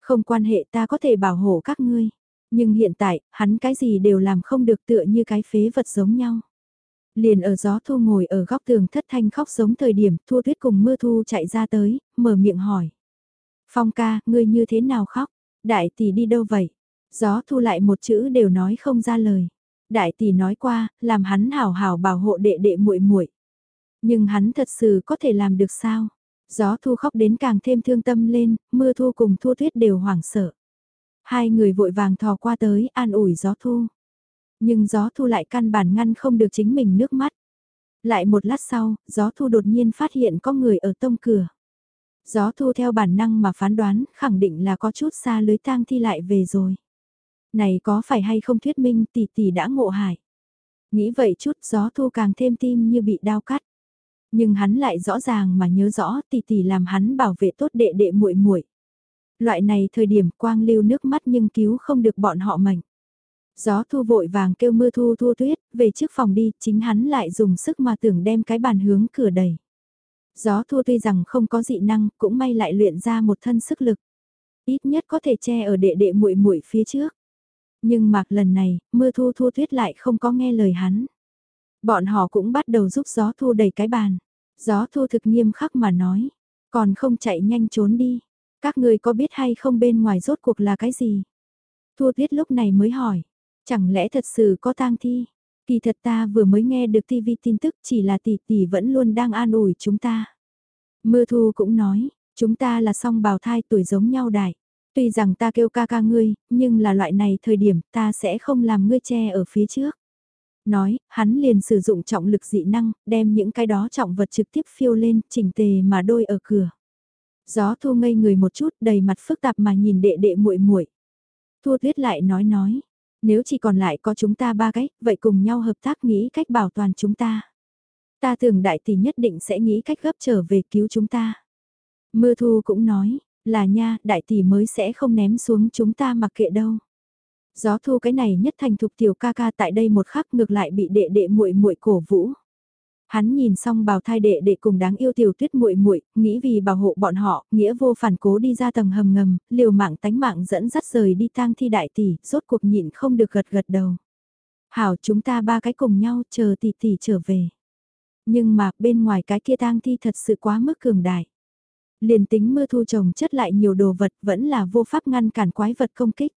Không quan hệ ta có thể bảo hộ các ngươi. Nhưng hiện tại, hắn cái gì đều làm không được tựa như cái phế vật giống nhau. Liền ở gió thu ngồi ở góc tường thất thanh khóc giống thời điểm thua tuyết cùng mưa thu chạy ra tới, mở miệng hỏi. Phong ca, ngươi như thế nào khóc? Đại tỷ đi đâu vậy? Gió thu lại một chữ đều nói không ra lời. Đại tỷ nói qua, làm hắn hảo hảo bảo hộ đệ đệ muội muội. Nhưng hắn thật sự có thể làm được sao? Gió thu khóc đến càng thêm thương tâm lên, mưa thu cùng thua tuyết đều hoảng sợ. Hai người vội vàng thò qua tới an ủi gió thu. Nhưng gió thu lại căn bản ngăn không được chính mình nước mắt. Lại một lát sau, gió thu đột nhiên phát hiện có người ở tông cửa. Gió thu theo bản năng mà phán đoán, khẳng định là có chút xa lưới tang thi lại về rồi. Này có phải hay không thuyết minh tỷ tỷ đã ngộ hại. Nghĩ vậy chút gió thu càng thêm tim như bị đau cắt. Nhưng hắn lại rõ ràng mà nhớ rõ tỷ tỷ làm hắn bảo vệ tốt đệ đệ muội muội. Loại này thời điểm quang lưu nước mắt nhưng cứu không được bọn họ mệnh. Gió thu vội vàng kêu mưa thu thu tuyết, về trước phòng đi, chính hắn lại dùng sức mà tưởng đem cái bàn hướng cửa đẩy. Gió thu tuy rằng không có dị năng, cũng may lại luyện ra một thân sức lực. Ít nhất có thể che ở đệ đệ muội muội phía trước. Nhưng mặc lần này, mưa thu thu tuyết lại không có nghe lời hắn. Bọn họ cũng bắt đầu giúp gió thu đẩy cái bàn. Gió thu thực nghiêm khắc mà nói, còn không chạy nhanh trốn đi. Các người có biết hay không bên ngoài rốt cuộc là cái gì? Thua tuyết lúc này mới hỏi, chẳng lẽ thật sự có tang thi? Kỳ thật ta vừa mới nghe được TV tin tức chỉ là tỷ tỷ vẫn luôn đang an ủi chúng ta. Mưa thu cũng nói, chúng ta là song bào thai tuổi giống nhau đại. Tuy rằng ta kêu ca ca ngươi, nhưng là loại này thời điểm ta sẽ không làm ngươi che ở phía trước. Nói, hắn liền sử dụng trọng lực dị năng, đem những cái đó trọng vật trực tiếp phiêu lên, chỉnh tề mà đôi ở cửa. Gió thu ngây người một chút, đầy mặt phức tạp mà nhìn đệ đệ muội muội. Thu tuyết lại nói nói, nếu chỉ còn lại có chúng ta ba cái, vậy cùng nhau hợp tác nghĩ cách bảo toàn chúng ta. Ta tưởng đại tỷ nhất định sẽ nghĩ cách gấp trở về cứu chúng ta. Mưa thu cũng nói, là nha, đại tỷ mới sẽ không ném xuống chúng ta mặc kệ đâu. Gió thu cái này nhất thành thục tiểu ca ca tại đây một khắc ngược lại bị đệ đệ muội muội cổ vũ. Hắn nhìn xong bào thai đệ đệ cùng đáng yêu tiểu tuyết muội muội, nghĩ vì bảo hộ bọn họ, nghĩa vô phản cố đi ra tầng hầm ngầm, liều mạng tánh mạng dẫn dắt rời đi tang thi đại tỷ, rốt cuộc nhịn không được gật gật đầu. Hảo chúng ta ba cái cùng nhau chờ tỷ tỷ trở về. Nhưng mà bên ngoài cái kia tang thi thật sự quá mức cường đại. Liền tính mưa thu trồng chất lại nhiều đồ vật vẫn là vô pháp ngăn cản quái vật công kích.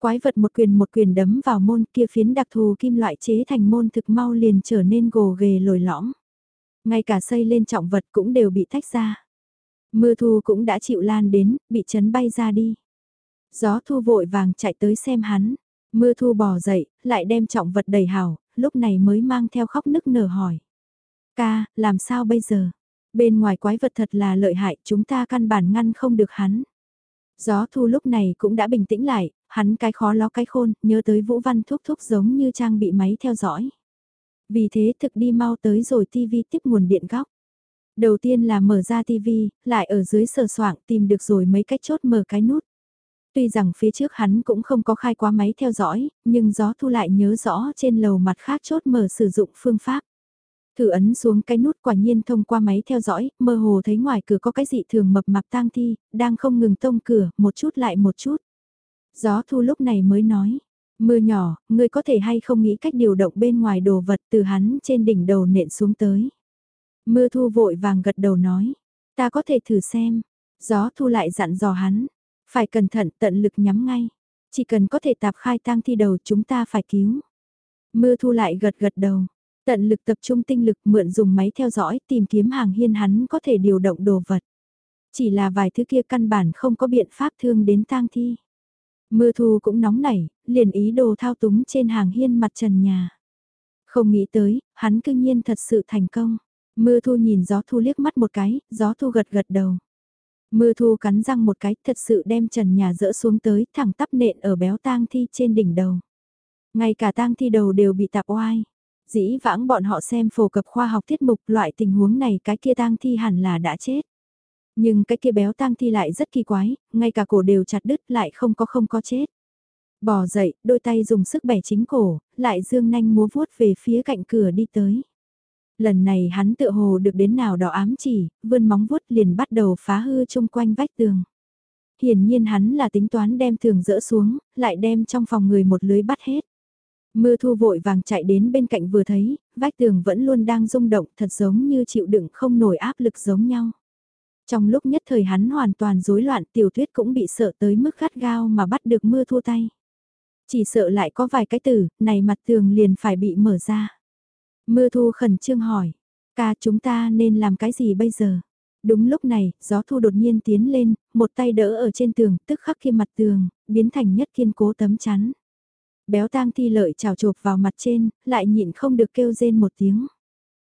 Quái vật một quyền một quyền đấm vào môn kia phiến đặc thù kim loại chế thành môn thực mau liền trở nên gồ ghề lồi lõm. Ngay cả xây lên trọng vật cũng đều bị tách ra. Mưa thu cũng đã chịu lan đến, bị chấn bay ra đi. Gió thu vội vàng chạy tới xem hắn. Mưa thu bò dậy, lại đem trọng vật đầy hào, lúc này mới mang theo khóc nức nở hỏi. Ca, làm sao bây giờ? Bên ngoài quái vật thật là lợi hại, chúng ta căn bản ngăn không được hắn. Gió thu lúc này cũng đã bình tĩnh lại, hắn cái khó ló cái khôn, nhớ tới Vũ Văn thúc thúc giống như trang bị máy theo dõi. Vì thế thực đi mau tới rồi TV tiếp nguồn điện góc. Đầu tiên là mở ra TV, lại ở dưới sờ soạng tìm được rồi mấy cách chốt mở cái nút. Tuy rằng phía trước hắn cũng không có khai quá máy theo dõi, nhưng gió thu lại nhớ rõ trên lầu mặt khác chốt mở sử dụng phương pháp. Thử ấn xuống cái nút quả nhiên thông qua máy theo dõi, mơ hồ thấy ngoài cửa có cái dị thường mập mạp tang thi, đang không ngừng tông cửa, một chút lại một chút. Gió thu lúc này mới nói, mưa nhỏ, ngươi có thể hay không nghĩ cách điều động bên ngoài đồ vật từ hắn trên đỉnh đầu nện xuống tới. Mưa thu vội vàng gật đầu nói, ta có thể thử xem. Gió thu lại dặn dò hắn, phải cẩn thận tận lực nhắm ngay. Chỉ cần có thể tạp khai tang thi đầu chúng ta phải cứu. Mưa thu lại gật gật đầu, tận lực tập trung tinh lực mượn dùng máy theo dõi tìm kiếm hàng hiên hắn có thể điều động đồ vật. Chỉ là vài thứ kia căn bản không có biện pháp thương đến tang thi. Mưa thu cũng nóng nảy, liền ý đồ thao túng trên hàng hiên mặt trần nhà. Không nghĩ tới, hắn cương nhiên thật sự thành công. Mưa thu nhìn gió thu liếc mắt một cái, gió thu gật gật đầu. Mưa thu cắn răng một cái thật sự đem trần nhà dỡ xuống tới thẳng tắp nện ở béo tang thi trên đỉnh đầu. Ngay cả tang thi đầu đều bị tạp oai. Dĩ vãng bọn họ xem phổ cập khoa học tiết mục loại tình huống này cái kia tang thi hẳn là đã chết. Nhưng cái kia béo tang thi lại rất kỳ quái, ngay cả cổ đều chặt đứt lại không có không có chết. Bò dậy, đôi tay dùng sức bẻ chính cổ, lại dương nanh múa vuốt về phía cạnh cửa đi tới. Lần này hắn tự hồ được đến nào đó ám chỉ, vươn móng vuốt liền bắt đầu phá hư chung quanh vách tường. Hiển nhiên hắn là tính toán đem tường dỡ xuống, lại đem trong phòng người một lưới bắt hết. Mưa thu vội vàng chạy đến bên cạnh vừa thấy, vách tường vẫn luôn đang rung động thật giống như chịu đựng không nổi áp lực giống nhau. Trong lúc nhất thời hắn hoàn toàn rối loạn tiểu tuyết cũng bị sợ tới mức gắt gao mà bắt được mưa thua tay. Chỉ sợ lại có vài cái từ, này mặt tường liền phải bị mở ra. Mưa thu khẩn trương hỏi, ca chúng ta nên làm cái gì bây giờ? Đúng lúc này, gió thu đột nhiên tiến lên, một tay đỡ ở trên tường, tức khắc khi mặt tường, biến thành nhất kiên cố tấm chắn. Béo tang thi lợi trào chộp vào mặt trên, lại nhịn không được kêu rên một tiếng.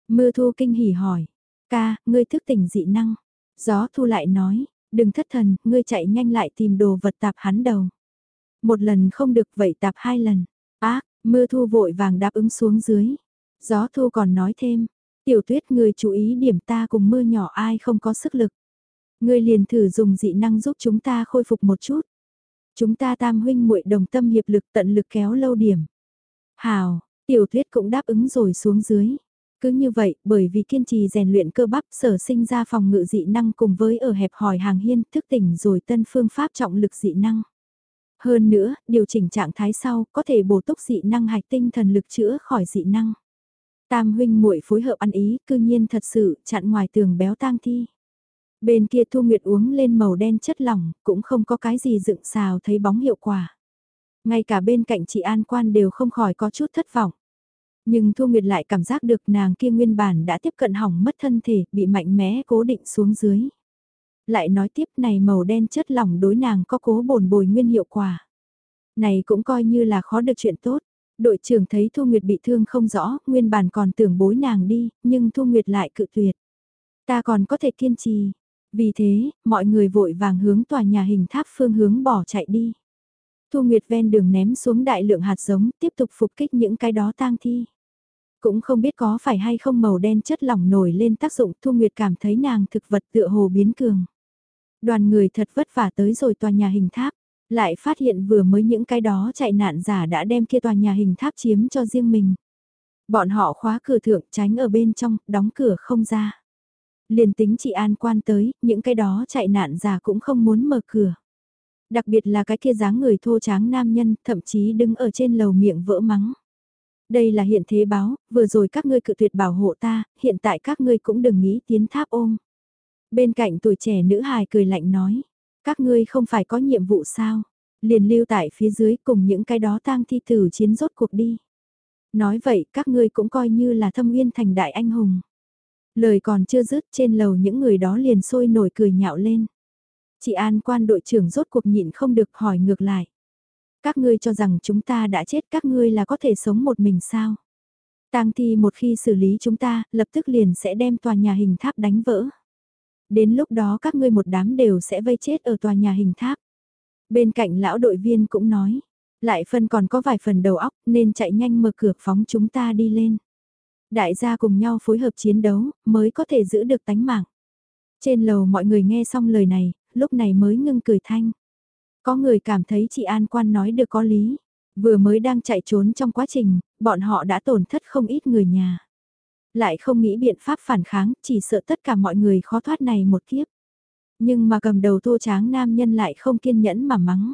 Mưa thu kinh hỉ hỏi, ca, ngươi thức tỉnh dị năng. Gió thu lại nói, đừng thất thần, ngươi chạy nhanh lại tìm đồ vật tạp hắn đầu. Một lần không được vậy tạp hai lần. Ác, mưa thu vội vàng đáp ứng xuống dưới. Gió thu còn nói thêm, tiểu tuyết ngươi chú ý điểm ta cùng mưa nhỏ ai không có sức lực. Ngươi liền thử dùng dị năng giúp chúng ta khôi phục một chút. Chúng ta tam huynh muội đồng tâm hiệp lực tận lực kéo lâu điểm. Hào, tiểu thuyết cũng đáp ứng rồi xuống dưới. Cứ như vậy, bởi vì kiên trì rèn luyện cơ bắp sở sinh ra phòng ngự dị năng cùng với ở hẹp hỏi hàng hiên thức tỉnh rồi tân phương pháp trọng lực dị năng. Hơn nữa, điều chỉnh trạng thái sau có thể bổ túc dị năng hạch tinh thần lực chữa khỏi dị năng. Tam huynh muội phối hợp ăn ý, cư nhiên thật sự chặn ngoài tường béo tang thi. Bên kia Thu Nguyệt uống lên màu đen chất lỏng, cũng không có cái gì dựng xào thấy bóng hiệu quả. Ngay cả bên cạnh chị An Quan đều không khỏi có chút thất vọng. Nhưng Thu Nguyệt lại cảm giác được nàng kia nguyên bản đã tiếp cận hỏng mất thân thể, bị mạnh mẽ cố định xuống dưới. Lại nói tiếp này màu đen chất lỏng đối nàng có cố bổn bồi nguyên hiệu quả. Này cũng coi như là khó được chuyện tốt. Đội trưởng thấy Thu Nguyệt bị thương không rõ, nguyên bản còn tưởng bối nàng đi, nhưng Thu Nguyệt lại cự tuyệt. Ta còn có thể kiên trì. Vì thế, mọi người vội vàng hướng tòa nhà hình tháp phương hướng bỏ chạy đi. Thu Nguyệt ven đường ném xuống đại lượng hạt giống, tiếp tục phục kích những cái đó tang thi. Cũng không biết có phải hay không màu đen chất lỏng nổi lên tác dụng Thu Nguyệt cảm thấy nàng thực vật tựa hồ biến cường. Đoàn người thật vất vả tới rồi tòa nhà hình tháp, lại phát hiện vừa mới những cái đó chạy nạn giả đã đem kia tòa nhà hình tháp chiếm cho riêng mình. Bọn họ khóa cửa thượng tránh ở bên trong, đóng cửa không ra. Liền tính chị An quan tới, những cái đó chạy nạn già cũng không muốn mở cửa. Đặc biệt là cái kia dáng người thô tráng nam nhân, thậm chí đứng ở trên lầu miệng vỡ mắng. Đây là hiện thế báo, vừa rồi các ngươi cự tuyệt bảo hộ ta, hiện tại các ngươi cũng đừng nghĩ tiến tháp ôm. Bên cạnh tuổi trẻ nữ hài cười lạnh nói, các ngươi không phải có nhiệm vụ sao, liền lưu tại phía dưới cùng những cái đó tang thi tử chiến rốt cuộc đi. Nói vậy các ngươi cũng coi như là thâm uyên thành đại anh hùng. Lời còn chưa dứt trên lầu những người đó liền sôi nổi cười nhạo lên. Chị An quan đội trưởng rốt cuộc nhịn không được hỏi ngược lại. Các ngươi cho rằng chúng ta đã chết các ngươi là có thể sống một mình sao? Tang thi một khi xử lý chúng ta, lập tức liền sẽ đem tòa nhà hình tháp đánh vỡ. Đến lúc đó các ngươi một đám đều sẽ vây chết ở tòa nhà hình tháp. Bên cạnh lão đội viên cũng nói, lại phân còn có vài phần đầu óc nên chạy nhanh mở cửa phóng chúng ta đi lên. Đại gia cùng nhau phối hợp chiến đấu mới có thể giữ được tánh mạng. Trên lầu mọi người nghe xong lời này, lúc này mới ngưng cười thanh. Có người cảm thấy chị An Quan nói được có lý. Vừa mới đang chạy trốn trong quá trình, bọn họ đã tổn thất không ít người nhà. Lại không nghĩ biện pháp phản kháng, chỉ sợ tất cả mọi người khó thoát này một kiếp. Nhưng mà cầm đầu thô tráng nam nhân lại không kiên nhẫn mà mắng.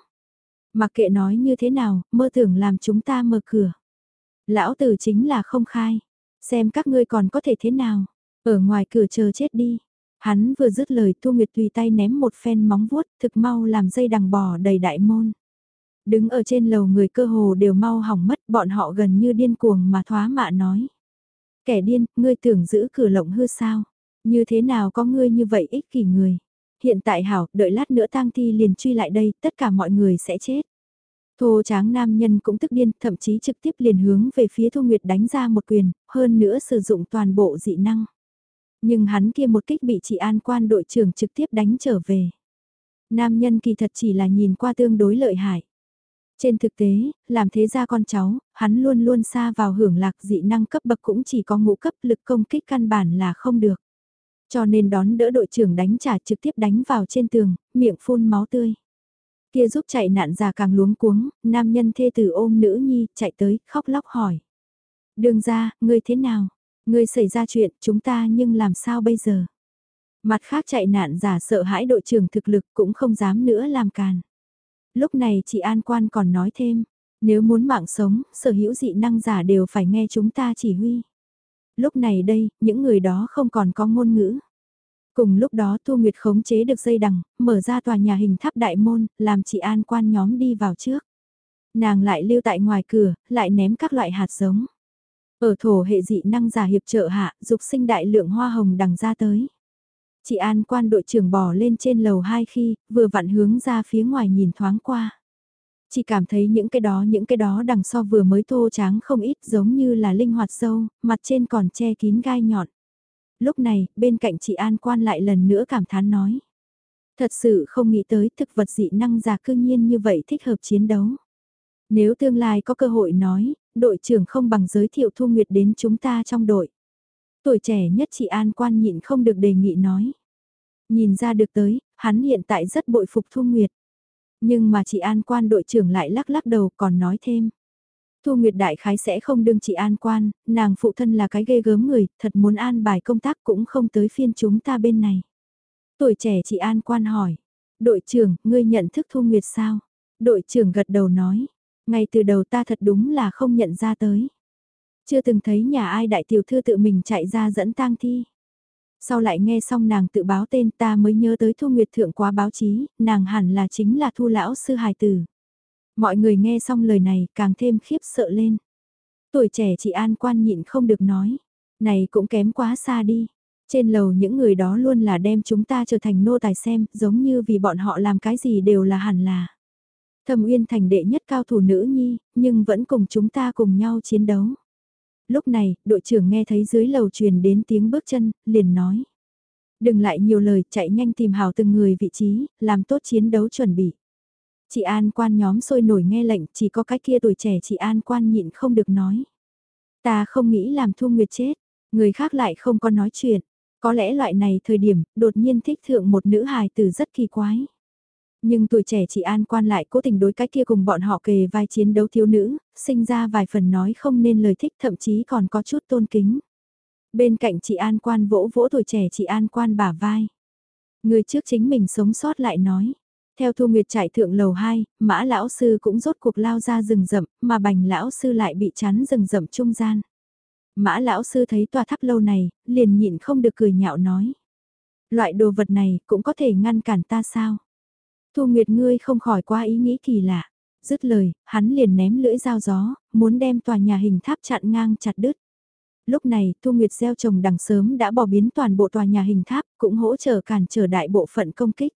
Mặc kệ nói như thế nào, mơ tưởng làm chúng ta mở cửa. Lão tử chính là không khai. Xem các ngươi còn có thể thế nào. Ở ngoài cửa chờ chết đi. Hắn vừa dứt lời Thu Nguyệt tùy tay ném một phen móng vuốt thực mau làm dây đằng bò đầy đại môn. Đứng ở trên lầu người cơ hồ đều mau hỏng mất bọn họ gần như điên cuồng mà thoá mạ nói. Kẻ điên, ngươi tưởng giữ cửa lộng hư sao? Như thế nào có ngươi như vậy ích kỷ người? Hiện tại hảo, đợi lát nữa tang thi liền truy lại đây, tất cả mọi người sẽ chết. Thô tráng nam nhân cũng tức điên, thậm chí trực tiếp liền hướng về phía Thu Nguyệt đánh ra một quyền, hơn nữa sử dụng toàn bộ dị năng. Nhưng hắn kia một kích bị chị an quan đội trưởng trực tiếp đánh trở về. Nam nhân kỳ thật chỉ là nhìn qua tương đối lợi hại. Trên thực tế, làm thế ra con cháu, hắn luôn luôn xa vào hưởng lạc dị năng cấp bậc cũng chỉ có ngũ cấp lực công kích căn bản là không được. Cho nên đón đỡ đội trưởng đánh trả trực tiếp đánh vào trên tường, miệng phun máu tươi. Kia giúp chạy nạn già càng luống cuống, nam nhân thê tử ôm nữ nhi, chạy tới, khóc lóc hỏi. Đường ra, ngươi thế nào? Ngươi xảy ra chuyện, chúng ta nhưng làm sao bây giờ? Mặt khác chạy nạn giả sợ hãi đội trưởng thực lực cũng không dám nữa làm càn. Lúc này chị An Quan còn nói thêm, nếu muốn mạng sống, sở hữu dị năng giả đều phải nghe chúng ta chỉ huy. Lúc này đây, những người đó không còn có ngôn ngữ. Cùng lúc đó Thu Nguyệt khống chế được dây đằng, mở ra tòa nhà hình tháp đại môn, làm chị An Quan nhóm đi vào trước. Nàng lại lưu tại ngoài cửa, lại ném các loại hạt giống. Ở thổ hệ dị năng giả hiệp trợ hạ, dục sinh đại lượng hoa hồng đằng ra tới. Chị An quan đội trưởng bò lên trên lầu hai khi, vừa vặn hướng ra phía ngoài nhìn thoáng qua. Chị cảm thấy những cái đó những cái đó đằng so vừa mới thô tráng không ít giống như là linh hoạt sâu, mặt trên còn che kín gai nhọn. Lúc này, bên cạnh chị An quan lại lần nữa cảm thán nói. Thật sự không nghĩ tới thực vật dị năng giả cương nhiên như vậy thích hợp chiến đấu. Nếu tương lai có cơ hội nói, đội trưởng không bằng giới thiệu Thu Nguyệt đến chúng ta trong đội. Tuổi trẻ nhất chị An quan nhịn không được đề nghị nói. Nhìn ra được tới, hắn hiện tại rất bội phục Thu Nguyệt. Nhưng mà chị An quan đội trưởng lại lắc lắc đầu còn nói thêm. Thu Nguyệt đại khái sẽ không đương chị An quan, nàng phụ thân là cái ghê gớm người, thật muốn an bài công tác cũng không tới phiên chúng ta bên này. Tuổi trẻ chị An quan hỏi, đội trưởng, ngươi nhận thức Thu Nguyệt sao? Đội trưởng gật đầu nói, ngay từ đầu ta thật đúng là không nhận ra tới. Chưa từng thấy nhà ai đại tiểu thư tự mình chạy ra dẫn tang thi. Sau lại nghe xong nàng tự báo tên ta mới nhớ tới Thu Nguyệt Thượng quá báo chí, nàng hẳn là chính là Thu Lão Sư Hài Tử. Mọi người nghe xong lời này càng thêm khiếp sợ lên. Tuổi trẻ chị An quan nhịn không được nói. Này cũng kém quá xa đi. Trên lầu những người đó luôn là đem chúng ta trở thành nô tài xem, giống như vì bọn họ làm cái gì đều là hẳn là. Thâm Uyên thành đệ nhất cao thủ nữ nhi, nhưng vẫn cùng chúng ta cùng nhau chiến đấu. Lúc này, đội trưởng nghe thấy dưới lầu truyền đến tiếng bước chân, liền nói. Đừng lại nhiều lời, chạy nhanh tìm hào từng người vị trí, làm tốt chiến đấu chuẩn bị. Chị An quan nhóm sôi nổi nghe lệnh, chỉ có cái kia tuổi trẻ chị An quan nhịn không được nói. Ta không nghĩ làm Thu Nguyệt chết, người khác lại không có nói chuyện. Có lẽ loại này thời điểm, đột nhiên thích thượng một nữ hài tử rất kỳ quái. Nhưng tuổi trẻ chị An quan lại cố tình đối cái kia cùng bọn họ kề vai chiến đấu thiếu nữ, sinh ra vài phần nói không nên lời thích thậm chí còn có chút tôn kính. Bên cạnh chị An quan vỗ vỗ tuổi trẻ chị An quan bả vai. Người trước chính mình sống sót lại nói. Theo Thu Nguyệt chạy thượng lầu 2, mã lão sư cũng rốt cuộc lao ra rừng rậm, mà bành lão sư lại bị chắn rừng rậm trung gian. Mã lão sư thấy tòa tháp lâu này, liền nhịn không được cười nhạo nói. Loại đồ vật này cũng có thể ngăn cản ta sao? Thu Nguyệt ngươi không khỏi qua ý nghĩ kỳ lạ. Dứt lời, hắn liền ném lưỡi dao gió, muốn đem tòa nhà hình tháp chặn ngang chặt đứt. Lúc này, Thu Nguyệt gieo trồng đằng sớm đã bỏ biến toàn bộ tòa nhà hình tháp, cũng hỗ trợ cản trở đại bộ phận công kích.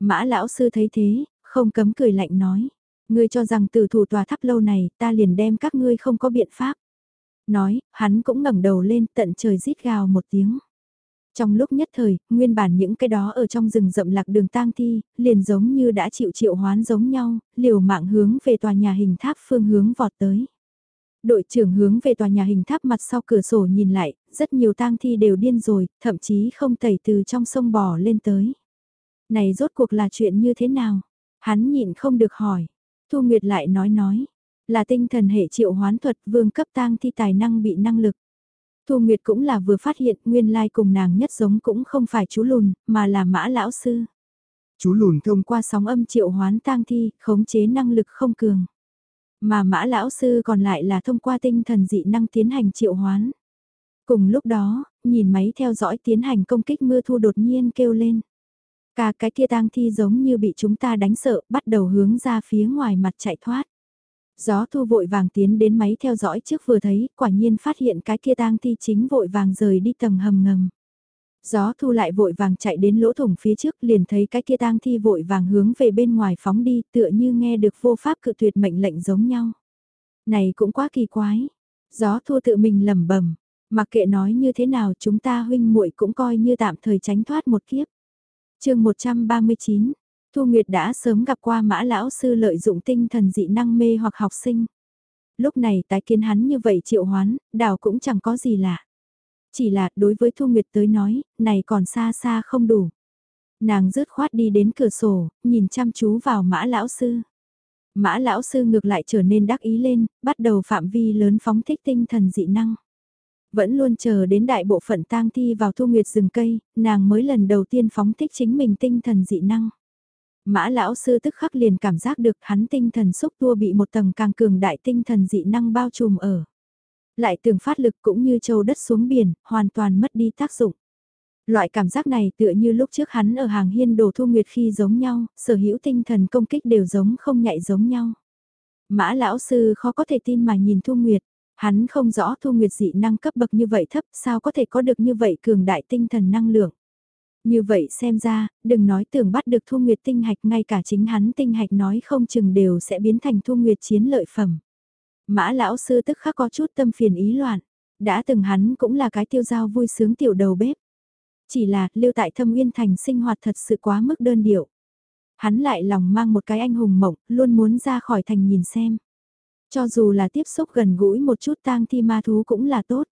Mã lão sư thấy thế, không cấm cười lạnh nói. Ngươi cho rằng từ thủ tòa tháp lâu này, ta liền đem các ngươi không có biện pháp. Nói, hắn cũng ngẩng đầu lên tận trời rít gào một tiếng. Trong lúc nhất thời, nguyên bản những cái đó ở trong rừng rậm lạc đường tang thi, liền giống như đã chịu triệu hoán giống nhau, liều mạng hướng về tòa nhà hình tháp phương hướng vọt tới. Đội trưởng hướng về tòa nhà hình tháp mặt sau cửa sổ nhìn lại, rất nhiều tang thi đều điên rồi, thậm chí không tẩy từ trong sông bò lên tới. Này rốt cuộc là chuyện như thế nào? Hắn nhịn không được hỏi. Thu Nguyệt lại nói nói, là tinh thần hệ triệu hoán thuật vương cấp tang thi tài năng bị năng lực. Thu Nguyệt cũng là vừa phát hiện nguyên lai cùng nàng nhất giống cũng không phải chú lùn, mà là mã lão sư. Chú lùn thông qua sóng âm triệu hoán tang thi, khống chế năng lực không cường. Mà mã lão sư còn lại là thông qua tinh thần dị năng tiến hành triệu hoán. Cùng lúc đó, nhìn máy theo dõi tiến hành công kích mưa thu đột nhiên kêu lên. Cả cái kia tang thi giống như bị chúng ta đánh sợ, bắt đầu hướng ra phía ngoài mặt chạy thoát. Gió thu vội vàng tiến đến máy theo dõi trước vừa thấy, quả nhiên phát hiện cái kia tang thi chính vội vàng rời đi tầng hầm ngầm. Gió thu lại vội vàng chạy đến lỗ thủng phía trước liền thấy cái kia tang thi vội vàng hướng về bên ngoài phóng đi tựa như nghe được vô pháp cự tuyệt mệnh lệnh giống nhau. Này cũng quá kỳ quái. Gió thu tự mình lầm bẩm mặc kệ nói như thế nào chúng ta huynh muội cũng coi như tạm thời tránh thoát một kiếp chương 139, Thu Nguyệt đã sớm gặp qua mã lão sư lợi dụng tinh thần dị năng mê hoặc học sinh. Lúc này tái kiến hắn như vậy triệu hoán, đào cũng chẳng có gì lạ. Chỉ là đối với Thu Nguyệt tới nói, này còn xa xa không đủ. Nàng rứt khoát đi đến cửa sổ, nhìn chăm chú vào mã lão sư. Mã lão sư ngược lại trở nên đắc ý lên, bắt đầu phạm vi lớn phóng thích tinh thần dị năng. Vẫn luôn chờ đến đại bộ phận tang thi vào thu nguyệt rừng cây, nàng mới lần đầu tiên phóng thích chính mình tinh thần dị năng. Mã lão sư tức khắc liền cảm giác được hắn tinh thần xúc tua bị một tầng càng cường đại tinh thần dị năng bao trùm ở. Lại tưởng phát lực cũng như châu đất xuống biển, hoàn toàn mất đi tác dụng. Loại cảm giác này tựa như lúc trước hắn ở hàng hiên đồ thu nguyệt khi giống nhau, sở hữu tinh thần công kích đều giống không nhạy giống nhau. Mã lão sư khó có thể tin mà nhìn thu nguyệt, hắn không rõ thu nguyệt dị năng cấp bậc như vậy thấp sao có thể có được như vậy cường đại tinh thần năng lượng. Như vậy xem ra, đừng nói tưởng bắt được Thu Nguyệt tinh hạch ngay cả chính hắn tinh hạch nói không chừng đều sẽ biến thành Thu Nguyệt chiến lợi phẩm. Mã lão sư tức khắc có chút tâm phiền ý loạn, đã từng hắn cũng là cái tiêu giao vui sướng tiểu đầu bếp. Chỉ là lưu tại thâm uyên thành sinh hoạt thật sự quá mức đơn điệu. Hắn lại lòng mang một cái anh hùng mộng, luôn muốn ra khỏi thành nhìn xem. Cho dù là tiếp xúc gần gũi một chút tang thi ma thú cũng là tốt.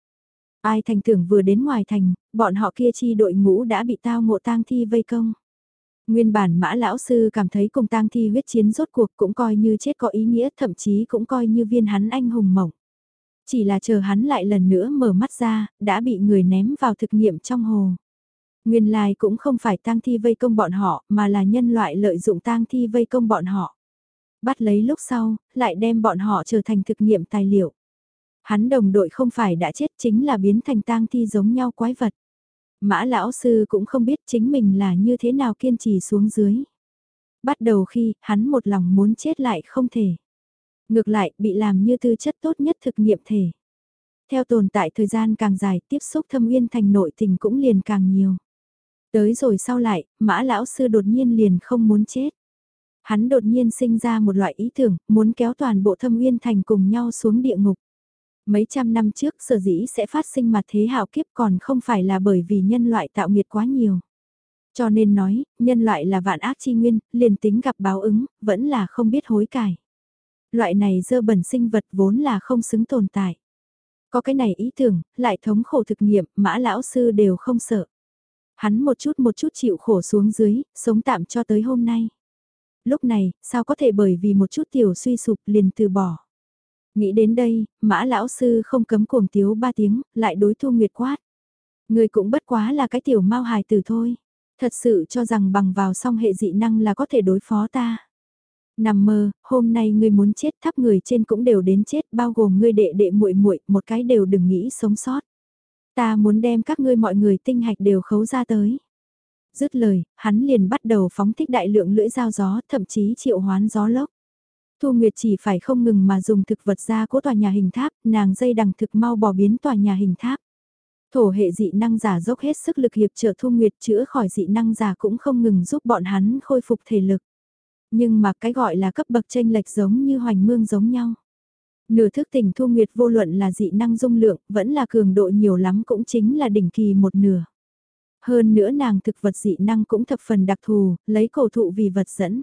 Ai thành tưởng vừa đến ngoài thành, bọn họ kia chi đội ngũ đã bị tao ngộ tang thi vây công. Nguyên bản mã lão sư cảm thấy cùng tang thi huyết chiến rốt cuộc cũng coi như chết có ý nghĩa thậm chí cũng coi như viên hắn anh hùng mộng. Chỉ là chờ hắn lại lần nữa mở mắt ra, đã bị người ném vào thực nghiệm trong hồ. Nguyên lai cũng không phải tang thi vây công bọn họ mà là nhân loại lợi dụng tang thi vây công bọn họ. Bắt lấy lúc sau, lại đem bọn họ trở thành thực nghiệm tài liệu. Hắn đồng đội không phải đã chết chính là biến thành tang thi giống nhau quái vật. Mã lão sư cũng không biết chính mình là như thế nào kiên trì xuống dưới. Bắt đầu khi hắn một lòng muốn chết lại không thể. Ngược lại bị làm như tư chất tốt nhất thực nghiệm thể. Theo tồn tại thời gian càng dài tiếp xúc thâm uyên thành nội tình cũng liền càng nhiều. Tới rồi sau lại, mã lão sư đột nhiên liền không muốn chết. Hắn đột nhiên sinh ra một loại ý tưởng, muốn kéo toàn bộ thâm uyên thành cùng nhau xuống địa ngục. Mấy trăm năm trước sở dĩ sẽ phát sinh mặt thế hào kiếp còn không phải là bởi vì nhân loại tạo nghiệt quá nhiều. Cho nên nói, nhân loại là vạn ác chi nguyên, liền tính gặp báo ứng, vẫn là không biết hối cải. Loại này dơ bẩn sinh vật vốn là không xứng tồn tại. Có cái này ý tưởng, lại thống khổ thực nghiệm, mã lão sư đều không sợ. Hắn một chút một chút chịu khổ xuống dưới, sống tạm cho tới hôm nay. Lúc này, sao có thể bởi vì một chút tiểu suy sụp liền từ bỏ. Nghĩ đến đây, mã lão sư không cấm cuồng tiếu ba tiếng, lại đối thu nguyệt quát. Người cũng bất quá là cái tiểu mau hài tử thôi. Thật sự cho rằng bằng vào song hệ dị năng là có thể đối phó ta. Nằm mơ, hôm nay ngươi muốn chết thắp người trên cũng đều đến chết bao gồm ngươi đệ đệ muội muội một cái đều đừng nghĩ sống sót. Ta muốn đem các ngươi mọi người tinh hạch đều khấu ra tới. Dứt lời, hắn liền bắt đầu phóng thích đại lượng lưỡi dao gió, thậm chí triệu hoán gió lốc. Thu Nguyệt chỉ phải không ngừng mà dùng thực vật ra cố tòa nhà hình tháp, nàng dây đằng thực mau bỏ biến tòa nhà hình tháp. Thổ hệ dị năng giả dốc hết sức lực hiệp trợ Thu Nguyệt chữa khỏi dị năng giả cũng không ngừng giúp bọn hắn khôi phục thể lực. Nhưng mà cái gọi là cấp bậc tranh lệch giống như hoành mương giống nhau. Nửa thức tỉnh Thu Nguyệt vô luận là dị năng dung lượng, vẫn là cường độ nhiều lắm cũng chính là đỉnh kỳ một nửa. Hơn nữa nàng thực vật dị năng cũng thập phần đặc thù, lấy cổ thụ vì vật dẫn.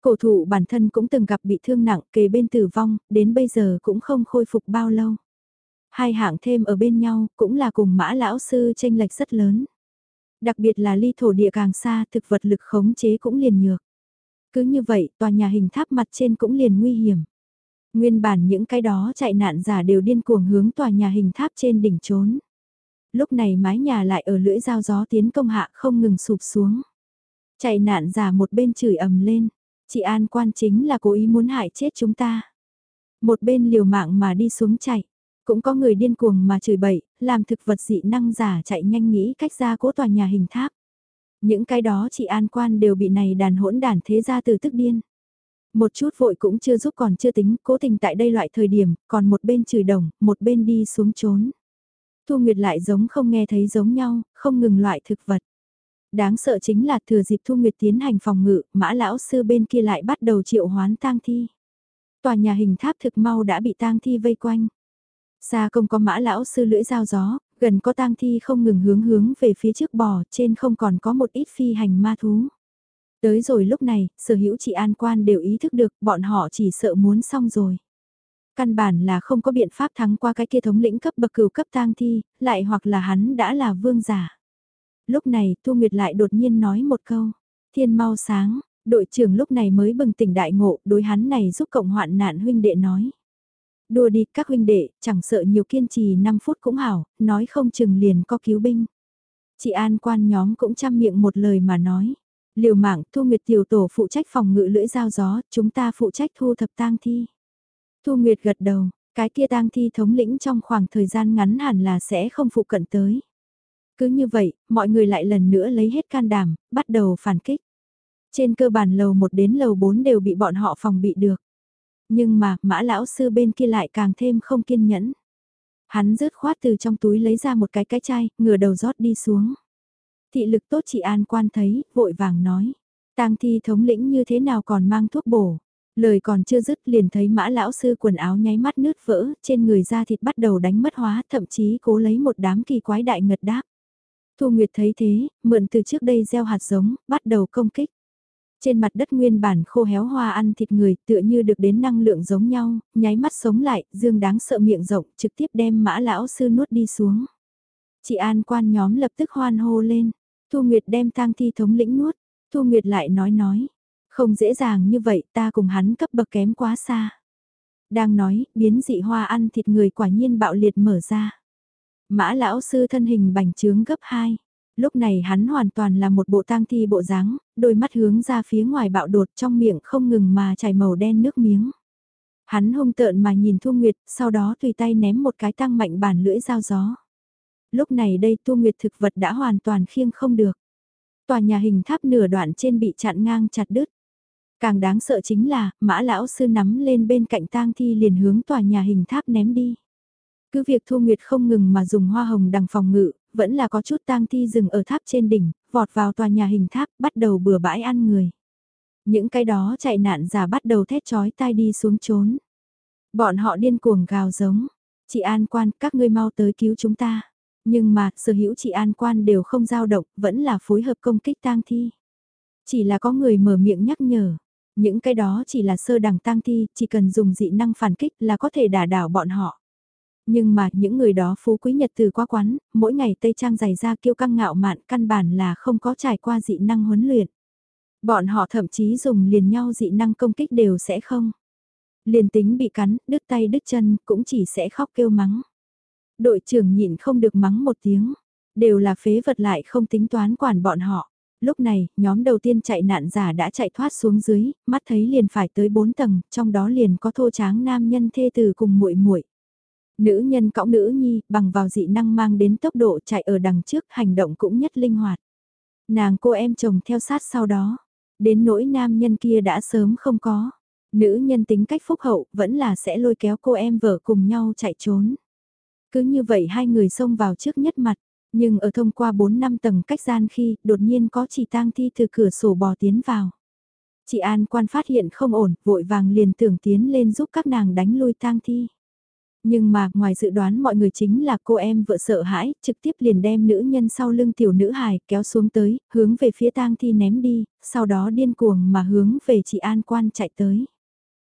Cổ thụ bản thân cũng từng gặp bị thương nặng kề bên tử vong, đến bây giờ cũng không khôi phục bao lâu. Hai hạng thêm ở bên nhau cũng là cùng mã lão sư tranh lệch rất lớn. Đặc biệt là ly thổ địa càng xa thực vật lực khống chế cũng liền nhược. Cứ như vậy tòa nhà hình tháp mặt trên cũng liền nguy hiểm. Nguyên bản những cái đó chạy nạn giả đều điên cuồng hướng tòa nhà hình tháp trên đỉnh trốn. Lúc này mái nhà lại ở lưỡi dao gió tiến công hạ không ngừng sụp xuống. Chạy nạn giả một bên chửi ầm lên, chị An quan chính là cố ý muốn hại chết chúng ta. Một bên liều mạng mà đi xuống chạy, cũng có người điên cuồng mà chửi bậy, làm thực vật dị năng giả chạy nhanh nghĩ cách ra cố tòa nhà hình tháp. Những cái đó chị An quan đều bị này đàn hỗn đàn thế ra từ tức điên. Một chút vội cũng chưa giúp còn chưa tính, cố tình tại đây loại thời điểm, còn một bên chửi đồng, một bên đi xuống trốn. Thu Nguyệt lại giống không nghe thấy giống nhau, không ngừng loại thực vật. Đáng sợ chính là thừa dịp Thu Nguyệt tiến hành phòng ngự, mã lão sư bên kia lại bắt đầu triệu hoán tang thi. Tòa nhà hình tháp thực mau đã bị tang thi vây quanh. Xa không có mã lão sư lưỡi dao gió, gần có tang thi không ngừng hướng hướng về phía trước bò, trên không còn có một ít phi hành ma thú. Tới rồi lúc này, sở hữu chị an quan đều ý thức được bọn họ chỉ sợ muốn xong rồi. Căn bản là không có biện pháp thắng qua cái kia thống lĩnh cấp bậc cửu cấp tang thi, lại hoặc là hắn đã là vương giả. Lúc này Thu Nguyệt lại đột nhiên nói một câu, thiên mau sáng, đội trưởng lúc này mới bừng tỉnh đại ngộ, đối hắn này giúp cộng hoạn nạn huynh đệ nói. Đùa đi các huynh đệ, chẳng sợ nhiều kiên trì 5 phút cũng hảo, nói không chừng liền có cứu binh. Chị An quan nhóm cũng chăm miệng một lời mà nói. Liều mạng Thu Nguyệt tiểu tổ phụ trách phòng ngự lưỡi dao gió, chúng ta phụ trách thu thập tang thi. Thu Nguyệt gật đầu, cái kia tang thi thống lĩnh trong khoảng thời gian ngắn hẳn là sẽ không phụ cận tới. Cứ như vậy, mọi người lại lần nữa lấy hết can đảm, bắt đầu phản kích. Trên cơ bản lầu 1 đến lầu 4 đều bị bọn họ phòng bị được. Nhưng mà, mã lão sư bên kia lại càng thêm không kiên nhẫn. Hắn rớt khoát từ trong túi lấy ra một cái cái chai, ngửa đầu rót đi xuống. Thị lực tốt chị An quan thấy, vội vàng nói. tang thi thống lĩnh như thế nào còn mang thuốc bổ. Lời còn chưa dứt liền thấy mã lão sư quần áo nháy mắt nứt vỡ, trên người da thịt bắt đầu đánh mất hóa, thậm chí cố lấy một đám kỳ quái đại ngật đáp. Thu Nguyệt thấy thế, mượn từ trước đây gieo hạt giống, bắt đầu công kích. Trên mặt đất nguyên bản khô héo hoa ăn thịt người tựa như được đến năng lượng giống nhau, nháy mắt sống lại, dương đáng sợ miệng rộng, trực tiếp đem mã lão sư nuốt đi xuống. Chị An quan nhóm lập tức hoan hô lên, Thu Nguyệt đem tang thi thống lĩnh nuốt, Thu Nguyệt lại nói nói, không dễ dàng như vậy ta cùng hắn cấp bậc kém quá xa. Đang nói, biến dị hoa ăn thịt người quả nhiên bạo liệt mở ra. Mã lão sư thân hình bành trướng gấp 2. Lúc này hắn hoàn toàn là một bộ tang thi bộ dáng, đôi mắt hướng ra phía ngoài bạo đột trong miệng không ngừng mà chảy màu đen nước miếng. Hắn hung tợn mà nhìn Thu Nguyệt, sau đó tùy tay ném một cái tăng mạnh bản lưỡi dao gió. Lúc này đây Thu Nguyệt thực vật đã hoàn toàn khiêng không được. Tòa nhà hình tháp nửa đoạn trên bị chặn ngang chặt đứt. Càng đáng sợ chính là, mã lão sư nắm lên bên cạnh tang thi liền hướng tòa nhà hình tháp ném đi. Cứ việc Thu Nguyệt không ngừng mà dùng hoa hồng đằng phòng ngự, vẫn là có chút tang thi dừng ở tháp trên đỉnh, vọt vào tòa nhà hình tháp, bắt đầu bừa bãi ăn người. Những cái đó chạy nạn giả bắt đầu thét chói tai đi xuống trốn. Bọn họ điên cuồng gào giống. Chị An Quan, các ngươi mau tới cứu chúng ta. Nhưng mà, sở hữu chị An Quan đều không dao động, vẫn là phối hợp công kích tang thi. Chỉ là có người mở miệng nhắc nhở. Những cái đó chỉ là sơ đẳng tang thi, chỉ cần dùng dị năng phản kích là có thể đả đảo bọn họ. Nhưng mà những người đó phú quý nhật từ quá quán, mỗi ngày tây trang giày ra kiêu căng ngạo mạn căn bản là không có trải qua dị năng huấn luyện. Bọn họ thậm chí dùng liền nhau dị năng công kích đều sẽ không. Liền tính bị cắn, đứt tay đứt chân, cũng chỉ sẽ khóc kêu mắng. Đội trưởng nhịn không được mắng một tiếng, đều là phế vật lại không tính toán quản bọn họ. Lúc này, nhóm đầu tiên chạy nạn giả đã chạy thoát xuống dưới, mắt thấy liền phải tới bốn tầng, trong đó liền có thô tráng nam nhân thê từ cùng muội muội. Nữ nhân cõng nữ nhi, bằng vào dị năng mang đến tốc độ chạy ở đằng trước, hành động cũng nhất linh hoạt. Nàng cô em chồng theo sát sau đó, đến nỗi nam nhân kia đã sớm không có. Nữ nhân tính cách phúc hậu vẫn là sẽ lôi kéo cô em vợ cùng nhau chạy trốn. Cứ như vậy hai người xông vào trước nhất mặt, nhưng ở thông qua 4 năm tầng cách gian khi đột nhiên có chị tang thi từ cửa sổ bò tiến vào. Chị An quan phát hiện không ổn, vội vàng liền tưởng tiến lên giúp các nàng đánh lui tang thi. Nhưng mà, ngoài dự đoán mọi người chính là cô em vợ sợ hãi, trực tiếp liền đem nữ nhân sau lưng tiểu nữ hài kéo xuống tới, hướng về phía tang thi ném đi, sau đó điên cuồng mà hướng về chị An Quan chạy tới.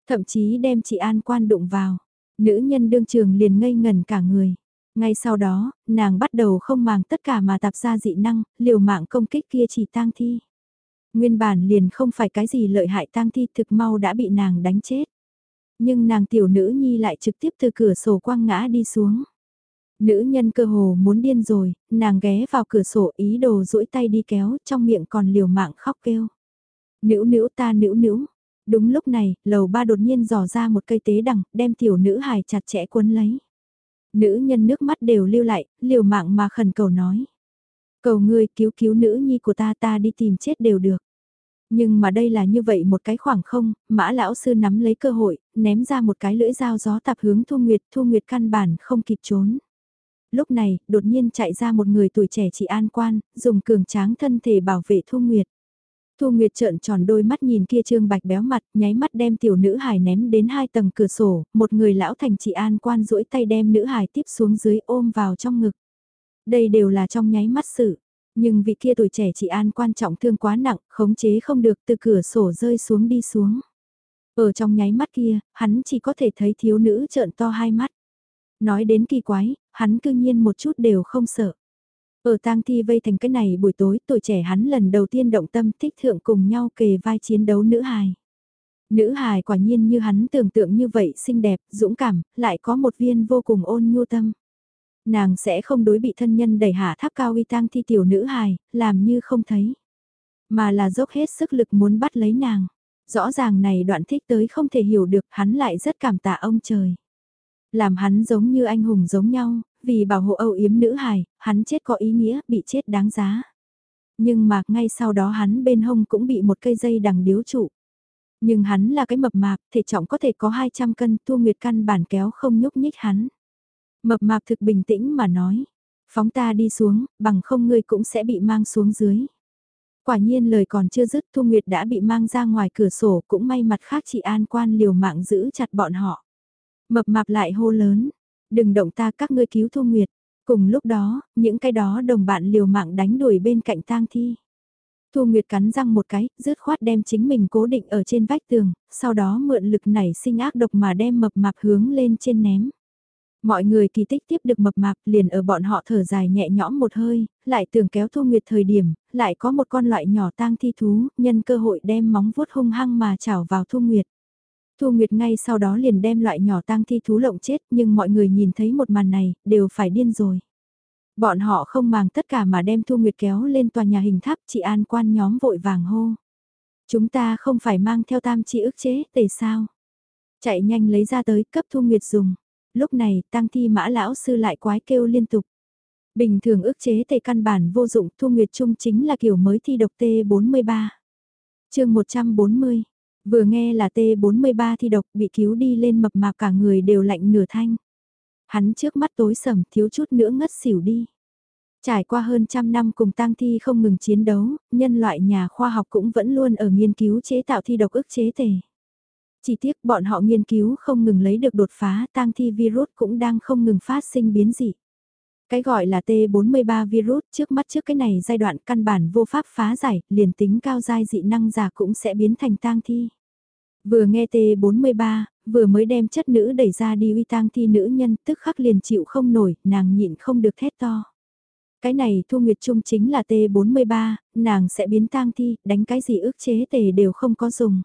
Thậm chí đem chị An Quan đụng vào, nữ nhân đương trường liền ngây ngần cả người. Ngay sau đó, nàng bắt đầu không màng tất cả mà tạp ra dị năng, liều mạng công kích kia chỉ tang thi. Nguyên bản liền không phải cái gì lợi hại tang thi thực mau đã bị nàng đánh chết. Nhưng nàng tiểu nữ nhi lại trực tiếp từ cửa sổ quăng ngã đi xuống. Nữ nhân cơ hồ muốn điên rồi, nàng ghé vào cửa sổ ý đồ duỗi tay đi kéo, trong miệng còn liều mạng khóc kêu. Nữ nữ ta nữ nữ. Đúng lúc này, lầu ba đột nhiên dò ra một cây tế đằng, đem tiểu nữ hài chặt chẽ cuốn lấy. Nữ nhân nước mắt đều lưu lại, liều mạng mà khẩn cầu nói. Cầu ngươi cứu cứu nữ nhi của ta ta đi tìm chết đều được. Nhưng mà đây là như vậy một cái khoảng không, mã lão sư nắm lấy cơ hội, ném ra một cái lưỡi dao gió tạp hướng Thu Nguyệt, Thu Nguyệt căn bản không kịp trốn. Lúc này, đột nhiên chạy ra một người tuổi trẻ chị an quan, dùng cường tráng thân thể bảo vệ Thu Nguyệt. Thu Nguyệt trợn tròn đôi mắt nhìn kia trương bạch béo mặt, nháy mắt đem tiểu nữ hài ném đến hai tầng cửa sổ, một người lão thành chị an quan duỗi tay đem nữ hài tiếp xuống dưới ôm vào trong ngực. Đây đều là trong nháy mắt sự, nhưng vị kia tuổi trẻ chị An quan trọng thương quá nặng, khống chế không được từ cửa sổ rơi xuống đi xuống. Ở trong nháy mắt kia, hắn chỉ có thể thấy thiếu nữ trợn to hai mắt. Nói đến kỳ quái, hắn cư nhiên một chút đều không sợ. Ở tang thi vây thành cái này buổi tối tuổi trẻ hắn lần đầu tiên động tâm thích thượng cùng nhau kề vai chiến đấu nữ hài. Nữ hài quả nhiên như hắn tưởng tượng như vậy xinh đẹp, dũng cảm, lại có một viên vô cùng ôn nhu tâm. Nàng sẽ không đối bị thân nhân đẩy hạ tháp cao uy tang thi tiểu nữ hài, làm như không thấy. Mà là dốc hết sức lực muốn bắt lấy nàng. Rõ ràng này đoạn thích tới không thể hiểu được hắn lại rất cảm tạ ông trời. Làm hắn giống như anh hùng giống nhau, vì bảo hộ âu yếm nữ hài, hắn chết có ý nghĩa, bị chết đáng giá. Nhưng mà ngay sau đó hắn bên hông cũng bị một cây dây đằng điếu trụ. Nhưng hắn là cái mập mạp, thể trọng có thể có 200 cân, Thu Nguyệt căn bản kéo không nhúc nhích hắn. Mập mạp thực bình tĩnh mà nói, phóng ta đi xuống, bằng không ngươi cũng sẽ bị mang xuống dưới. Quả nhiên lời còn chưa dứt Thu Nguyệt đã bị mang ra ngoài cửa sổ cũng may mặt khác chị An quan liều mạng giữ chặt bọn họ. Mập mạp lại hô lớn, đừng động ta các ngươi cứu Thu Nguyệt. Cùng lúc đó, những cái đó đồng bạn liều mạng đánh đuổi bên cạnh tang thi. Thu Nguyệt cắn răng một cái, rứt khoát đem chính mình cố định ở trên vách tường, sau đó mượn lực nảy sinh ác độc mà đem mập mạp hướng lên trên ném. Mọi người kỳ tích tiếp được mập mạp liền ở bọn họ thở dài nhẹ nhõm một hơi, lại tưởng kéo Thu Nguyệt thời điểm, lại có một con loại nhỏ tang thi thú, nhân cơ hội đem móng vuốt hung hăng mà chảo vào Thu Nguyệt. Thu Nguyệt ngay sau đó liền đem loại nhỏ tang thi thú lộng chết nhưng mọi người nhìn thấy một màn này, đều phải điên rồi. Bọn họ không màng tất cả mà đem Thu Nguyệt kéo lên tòa nhà hình tháp chị an quan nhóm vội vàng hô. Chúng ta không phải mang theo tam chi ức chế, tề sao? Chạy nhanh lấy ra tới cấp Thu Nguyệt dùng lúc này tăng thi mã lão sư lại quái kêu liên tục. Bình thường ức chế tề căn bản vô dụng thu nguyệt trung chính là kiểu mới thi độc T43. chương 140, vừa nghe là T43 thi độc bị cứu đi lên mập mạp cả người đều lạnh nửa thanh. Hắn trước mắt tối sầm thiếu chút nữa ngất xỉu đi. Trải qua hơn trăm năm cùng tang thi không ngừng chiến đấu, nhân loại nhà khoa học cũng vẫn luôn ở nghiên cứu chế tạo thi độc ức chế tề. Chỉ tiếc bọn họ nghiên cứu không ngừng lấy được đột phá tang thi virus cũng đang không ngừng phát sinh biến dị. Cái gọi là T43 virus trước mắt trước cái này giai đoạn căn bản vô pháp phá giải, liền tính cao giai dị năng giả cũng sẽ biến thành tang thi. Vừa nghe T43, vừa mới đem chất nữ đẩy ra đi uy tang thi nữ nhân tức khắc liền chịu không nổi, nàng nhịn không được thét to. Cái này Thu Nguyệt Trung chính là T43, nàng sẽ biến tang thi, đánh cái gì ước chế tề đều không có dùng.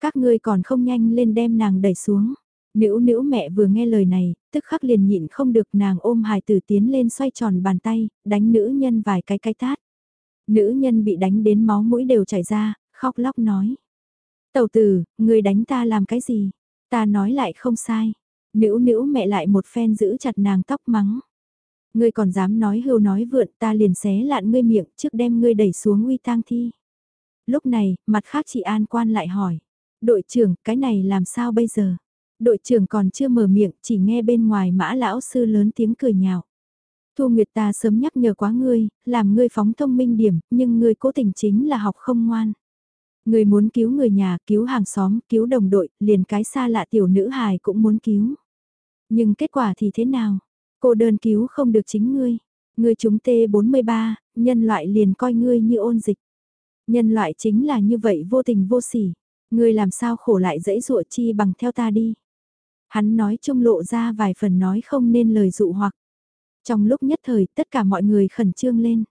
Các ngươi còn không nhanh lên đem nàng đẩy xuống. Nữ nữ mẹ vừa nghe lời này, tức khắc liền nhịn không được nàng ôm hài tử tiến lên xoay tròn bàn tay, đánh nữ nhân vài cái cái tát. Nữ nhân bị đánh đến máu mũi đều chảy ra, khóc lóc nói. Tẩu tử, người đánh ta làm cái gì? Ta nói lại không sai. Nữ nữ mẹ lại một phen giữ chặt nàng tóc mắng. Ngươi còn dám nói hưu nói vượn ta liền xé lạn ngươi miệng trước đem ngươi đẩy xuống uy tang thi. Lúc này, mặt khác chị An quan lại hỏi. Đội trưởng, cái này làm sao bây giờ? Đội trưởng còn chưa mở miệng, chỉ nghe bên ngoài mã lão sư lớn tiếng cười nhạo. Thu Nguyệt ta sớm nhắc nhở quá ngươi, làm ngươi phóng thông minh điểm, nhưng ngươi cố tình chính là học không ngoan. Ngươi muốn cứu người nhà, cứu hàng xóm, cứu đồng đội, liền cái xa lạ tiểu nữ hài cũng muốn cứu. Nhưng kết quả thì thế nào? Cô đơn cứu không được chính ngươi. Ngươi chúng T43, nhân loại liền coi ngươi như ôn dịch. Nhân loại chính là như vậy vô tình vô sỉ. Ngươi làm sao khổ lại dẫy dụa chi bằng theo ta đi. Hắn nói trông lộ ra vài phần nói không nên lời dụ hoặc. Trong lúc nhất thời tất cả mọi người khẩn trương lên.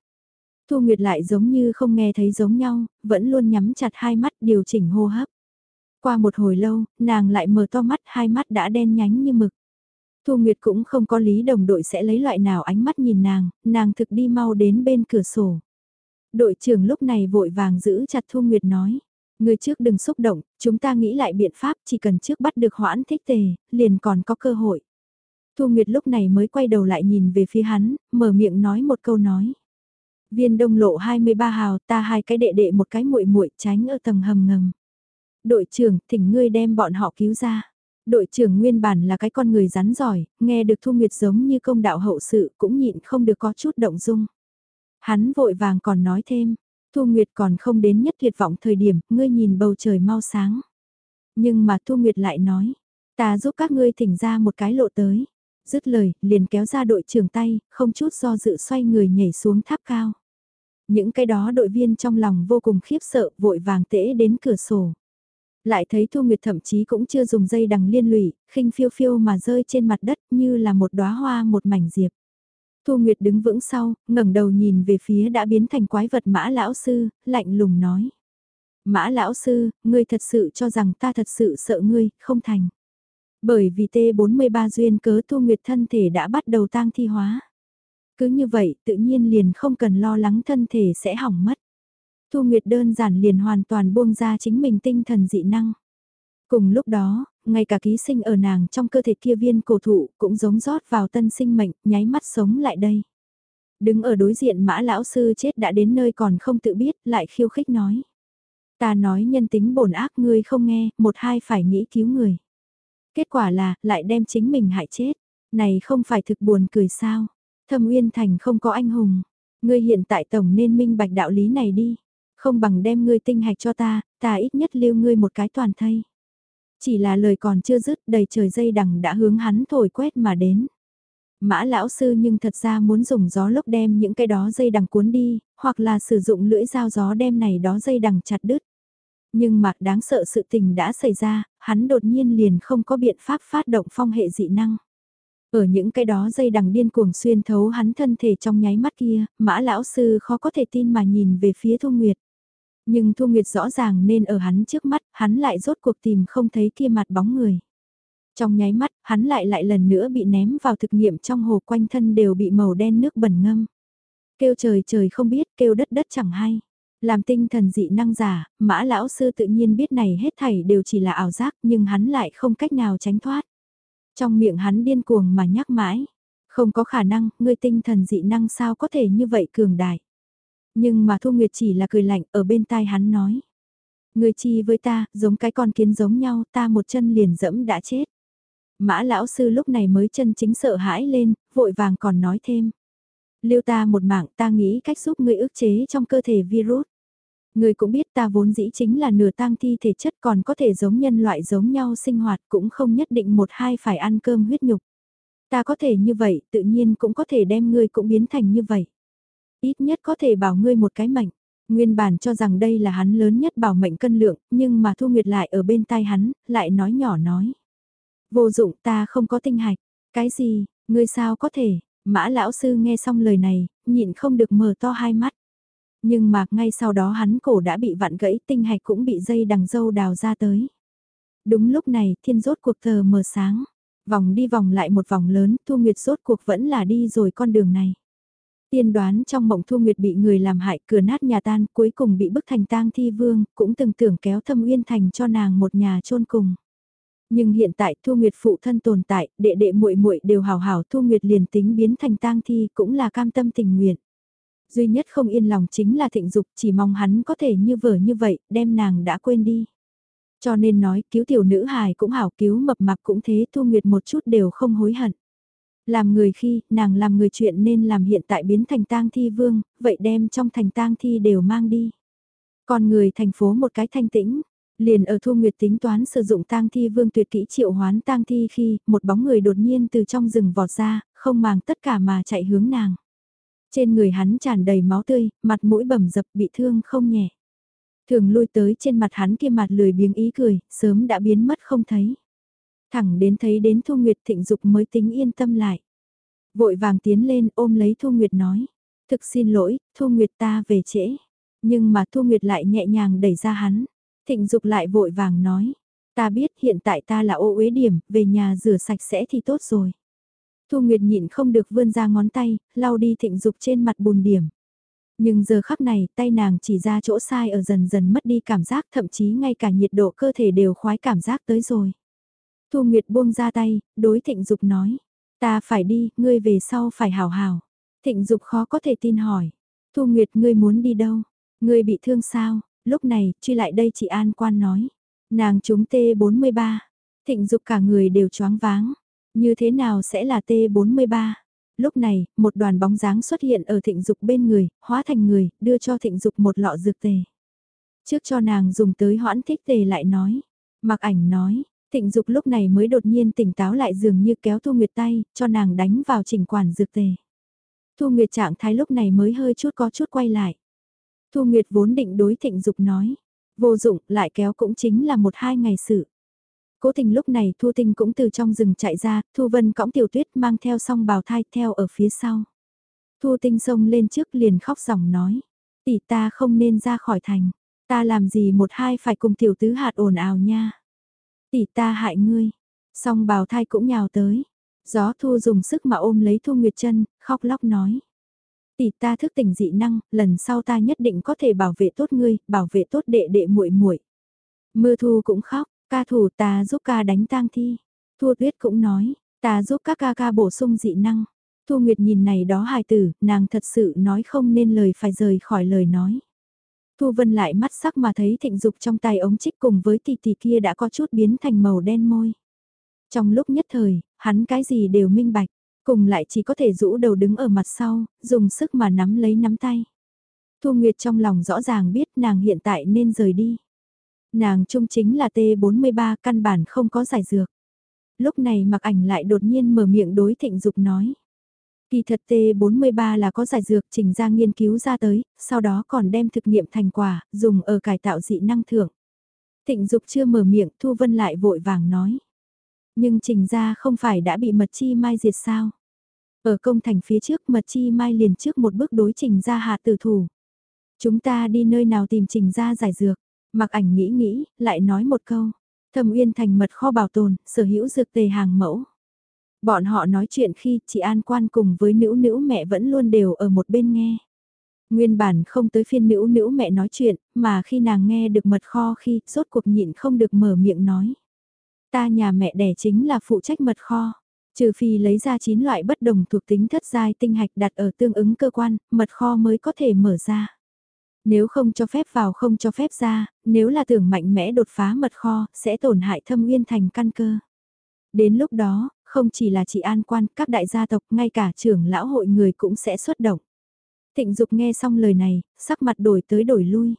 Thu Nguyệt lại giống như không nghe thấy giống nhau, vẫn luôn nhắm chặt hai mắt điều chỉnh hô hấp. Qua một hồi lâu, nàng lại mở to mắt hai mắt đã đen nhánh như mực. Thu Nguyệt cũng không có lý đồng đội sẽ lấy loại nào ánh mắt nhìn nàng, nàng thực đi mau đến bên cửa sổ. Đội trưởng lúc này vội vàng giữ chặt Thu Nguyệt nói. Người trước đừng xúc động, chúng ta nghĩ lại biện pháp chỉ cần trước bắt được hoãn thích tề, liền còn có cơ hội. Thu Nguyệt lúc này mới quay đầu lại nhìn về phía hắn, mở miệng nói một câu nói. Viên đông lộ 23 hào ta hai cái đệ đệ một cái muội muội tránh ở tầng hầm ngầm. Đội trưởng thỉnh ngươi đem bọn họ cứu ra. Đội trưởng nguyên bản là cái con người rắn giỏi, nghe được Thu Nguyệt giống như công đạo hậu sự cũng nhịn không được có chút động dung. Hắn vội vàng còn nói thêm, Thu Nguyệt còn không đến nhất tuyệt vọng thời điểm, ngươi nhìn bầu trời mau sáng. Nhưng mà Thu Nguyệt lại nói, ta giúp các ngươi thỉnh ra một cái lộ tới. Dứt lời, liền kéo ra đội trưởng tay, không chút do dự xoay người nhảy xuống tháp cao. Những cái đó đội viên trong lòng vô cùng khiếp sợ, vội vàng tễ đến cửa sổ. Lại thấy Thu Nguyệt thậm chí cũng chưa dùng dây đằng liên lụy, khinh phiêu phiêu mà rơi trên mặt đất như là một đóa hoa một mảnh diệp. Thu Nguyệt đứng vững sau, ngẩng đầu nhìn về phía đã biến thành quái vật mã lão sư, lạnh lùng nói. Mã lão sư, ngươi thật sự cho rằng ta thật sự sợ ngươi, không thành. Bởi vì T43 duyên cớ Thu Nguyệt thân thể đã bắt đầu tang thi hóa. Cứ như vậy, tự nhiên liền không cần lo lắng thân thể sẽ hỏng mất. Thu Nguyệt đơn giản liền hoàn toàn buông ra chính mình tinh thần dị năng. Cùng lúc đó, ngay cả ký sinh ở nàng trong cơ thể kia viên cổ thụ cũng giống rót vào tân sinh mệnh, nháy mắt sống lại đây. Đứng ở đối diện mã lão sư chết đã đến nơi còn không tự biết, lại khiêu khích nói. Ta nói nhân tính bổn ác ngươi không nghe, một hai phải nghĩ cứu người. Kết quả là, lại đem chính mình hại chết. Này không phải thực buồn cười sao. Thâm Uyên Thành không có anh hùng. Ngươi hiện tại tổng nên minh bạch đạo lý này đi. Không bằng đem ngươi tinh hạch cho ta, ta ít nhất lưu ngươi một cái toàn thây. Chỉ là lời còn chưa dứt đầy trời dây đằng đã hướng hắn thổi quét mà đến. Mã lão sư nhưng thật ra muốn dùng gió lốc đem những cái đó dây đằng cuốn đi, hoặc là sử dụng lưỡi dao gió đem này đó dây đằng chặt đứt. Nhưng mà đáng sợ sự tình đã xảy ra, hắn đột nhiên liền không có biện pháp phát động phong hệ dị năng. Ở những cái đó dây đằng điên cuồng xuyên thấu hắn thân thể trong nháy mắt kia, mã lão sư khó có thể tin mà nhìn về phía Thu Nguyệt. Nhưng Thu Nguyệt rõ ràng nên ở hắn trước mắt, hắn lại rốt cuộc tìm không thấy kia mặt bóng người. Trong nháy mắt, hắn lại lại lần nữa bị ném vào thực nghiệm trong hồ quanh thân đều bị màu đen nước bẩn ngâm. Kêu trời trời không biết, kêu đất đất chẳng hay. Làm tinh thần dị năng giả, mã lão sư tự nhiên biết này hết thảy đều chỉ là ảo giác nhưng hắn lại không cách nào tránh thoát. Trong miệng hắn điên cuồng mà nhắc mãi. Không có khả năng, ngươi tinh thần dị năng sao có thể như vậy cường đại. Nhưng mà Thu Nguyệt chỉ là cười lạnh ở bên tai hắn nói. Người chi với ta, giống cái con kiến giống nhau, ta một chân liền dẫm đã chết. Mã lão sư lúc này mới chân chính sợ hãi lên, vội vàng còn nói thêm. Lưu ta một mạng ta nghĩ cách giúp ngươi ức chế trong cơ thể virus. người cũng biết ta vốn dĩ chính là nửa tang thi thể chất còn có thể giống nhân loại giống nhau sinh hoạt cũng không nhất định một hai phải ăn cơm huyết nhục. Ta có thể như vậy, tự nhiên cũng có thể đem ngươi cũng biến thành như vậy. Ít nhất có thể bảo ngươi một cái mệnh. Nguyên bản cho rằng đây là hắn lớn nhất bảo mệnh cân lượng, nhưng mà Thu Nguyệt lại ở bên tai hắn, lại nói nhỏ nói. Vô dụng ta không có tinh hạch. Cái gì, ngươi sao có thể, mã lão sư nghe xong lời này, nhịn không được mở to hai mắt. Nhưng mà ngay sau đó hắn cổ đã bị vặn gãy tinh hạch cũng bị dây đằng dâu đào ra tới. Đúng lúc này thiên rốt cuộc tờ mờ sáng. Vòng đi vòng lại một vòng lớn, Thu Nguyệt rốt cuộc vẫn là đi rồi con đường này. Tiên đoán trong mộng Thu Nguyệt bị người làm hại cửa nát nhà tan cuối cùng bị bức thành tang thi vương, cũng từng tưởng kéo thâm uyên thành cho nàng một nhà chôn cùng. Nhưng hiện tại Thu Nguyệt phụ thân tồn tại, đệ đệ muội muội đều hào hào Thu Nguyệt liền tính biến thành tang thi cũng là cam tâm tình nguyện. Duy nhất không yên lòng chính là thịnh dục chỉ mong hắn có thể như vở như vậy, đem nàng đã quên đi. Cho nên nói cứu tiểu nữ hài cũng hảo cứu mập mạp cũng thế Thu Nguyệt một chút đều không hối hận. Làm người khi, nàng làm người chuyện nên làm hiện tại biến thành tang thi vương, vậy đem trong thành tang thi đều mang đi. Còn người thành phố một cái thanh tĩnh, liền ở Thu Nguyệt tính toán sử dụng tang thi vương tuyệt kỹ triệu hoán tang thi khi một bóng người đột nhiên từ trong rừng vọt ra, không màng tất cả mà chạy hướng nàng. Trên người hắn tràn đầy máu tươi, mặt mũi bầm dập bị thương không nhẹ. Thường lui tới trên mặt hắn kia mặt lười biếng ý cười, sớm đã biến mất không thấy. Thẳng đến thấy đến Thu Nguyệt thịnh dục mới tính yên tâm lại. Vội vàng tiến lên ôm lấy Thu Nguyệt nói. Thực xin lỗi, Thu Nguyệt ta về trễ. Nhưng mà Thu Nguyệt lại nhẹ nhàng đẩy ra hắn. Thịnh dục lại vội vàng nói. Ta biết hiện tại ta là ô uế điểm, về nhà rửa sạch sẽ thì tốt rồi. Thu Nguyệt nhịn không được vươn ra ngón tay, lau đi thịnh dục trên mặt bùn điểm. Nhưng giờ khắc này, tay nàng chỉ ra chỗ sai ở dần dần mất đi cảm giác, thậm chí ngay cả nhiệt độ cơ thể đều khoái cảm giác tới rồi. Thu Nguyệt buông ra tay, đối thịnh dục nói. Ta phải đi, ngươi về sau phải hào hào. Thịnh dục khó có thể tin hỏi. Thu Nguyệt ngươi muốn đi đâu? Ngươi bị thương sao? Lúc này, truy lại đây chị An Quan nói. Nàng chúng T43. Thịnh dục cả người đều choáng váng. Như thế nào sẽ là T43? Lúc này, một đoàn bóng dáng xuất hiện ở thịnh dục bên người, hóa thành người, đưa cho thịnh dục một lọ dược tề. Trước cho nàng dùng tới hoãn thích tề lại nói. Mặc ảnh nói, thịnh dục lúc này mới đột nhiên tỉnh táo lại dường như kéo Thu Nguyệt tay, cho nàng đánh vào chỉnh quản dược tề. Thu Nguyệt trạng thái lúc này mới hơi chút có chút quay lại. Thu Nguyệt vốn định đối thịnh dục nói. Vô dụng, lại kéo cũng chính là một hai ngày sự. Cố tình lúc này Thu Tinh cũng từ trong rừng chạy ra, Thu Vân cõng tiểu tuyết mang theo song bào thai theo ở phía sau. Thu Tinh xông lên trước liền khóc ròng nói, tỷ ta không nên ra khỏi thành, ta làm gì một hai phải cùng tiểu tứ hạt ồn ào nha. Tỷ ta hại ngươi, song bào thai cũng nhào tới, gió Thu dùng sức mà ôm lấy Thu Nguyệt chân, khóc lóc nói. Tỷ ta thức tỉnh dị năng, lần sau ta nhất định có thể bảo vệ tốt ngươi, bảo vệ tốt đệ đệ muội muội. Mưa Thu cũng khóc, Ca thủ ta giúp ca đánh tang thi. Thu tuyết cũng nói, ta giúp các ca ca bổ sung dị năng. Thu Nguyệt nhìn này đó hài tử, nàng thật sự nói không nên lời phải rời khỏi lời nói. Thu Vân lại mắt sắc mà thấy thịnh dục trong tay ống trích cùng với tỷ tỷ kia đã có chút biến thành màu đen môi. Trong lúc nhất thời, hắn cái gì đều minh bạch, cùng lại chỉ có thể rũ đầu đứng ở mặt sau, dùng sức mà nắm lấy nắm tay. Thu Nguyệt trong lòng rõ ràng biết nàng hiện tại nên rời đi. Nàng trung chính là T43 căn bản không có giải dược. Lúc này mặc ảnh lại đột nhiên mở miệng đối thịnh dục nói. Kỳ thật T43 là có giải dược trình ra nghiên cứu ra tới, sau đó còn đem thực nghiệm thành quả, dùng ở cải tạo dị năng thưởng. Thịnh dục chưa mở miệng Thu Vân lại vội vàng nói. Nhưng trình ra không phải đã bị mật chi mai diệt sao? Ở công thành phía trước mật chi mai liền trước một bước đối trình ra hạ tử thủ. Chúng ta đi nơi nào tìm trình ra giải dược? Mặc ảnh nghĩ nghĩ, lại nói một câu. Thâm Uyên thành mật kho bảo tồn, sở hữu dược tề hàng mẫu. Bọn họ nói chuyện khi chị An Quan cùng với nữ nữ mẹ vẫn luôn đều ở một bên nghe. Nguyên bản không tới phiên nữ nữ mẹ nói chuyện, mà khi nàng nghe được mật kho khi rốt cuộc nhịn không được mở miệng nói. Ta nhà mẹ đẻ chính là phụ trách mật kho. Trừ phi lấy ra 9 loại bất đồng thuộc tính thất giai tinh hạch đặt ở tương ứng cơ quan, mật kho mới có thể mở ra. Nếu không cho phép vào không cho phép ra, nếu là tưởng mạnh mẽ đột phá mật kho, sẽ tổn hại thâm uyên thành căn cơ. Đến lúc đó, không chỉ là chị an quan, các đại gia tộc, ngay cả trưởng lão hội người cũng sẽ xuất động. Thịnh Dục nghe xong lời này, sắc mặt đổi tới đổi lui.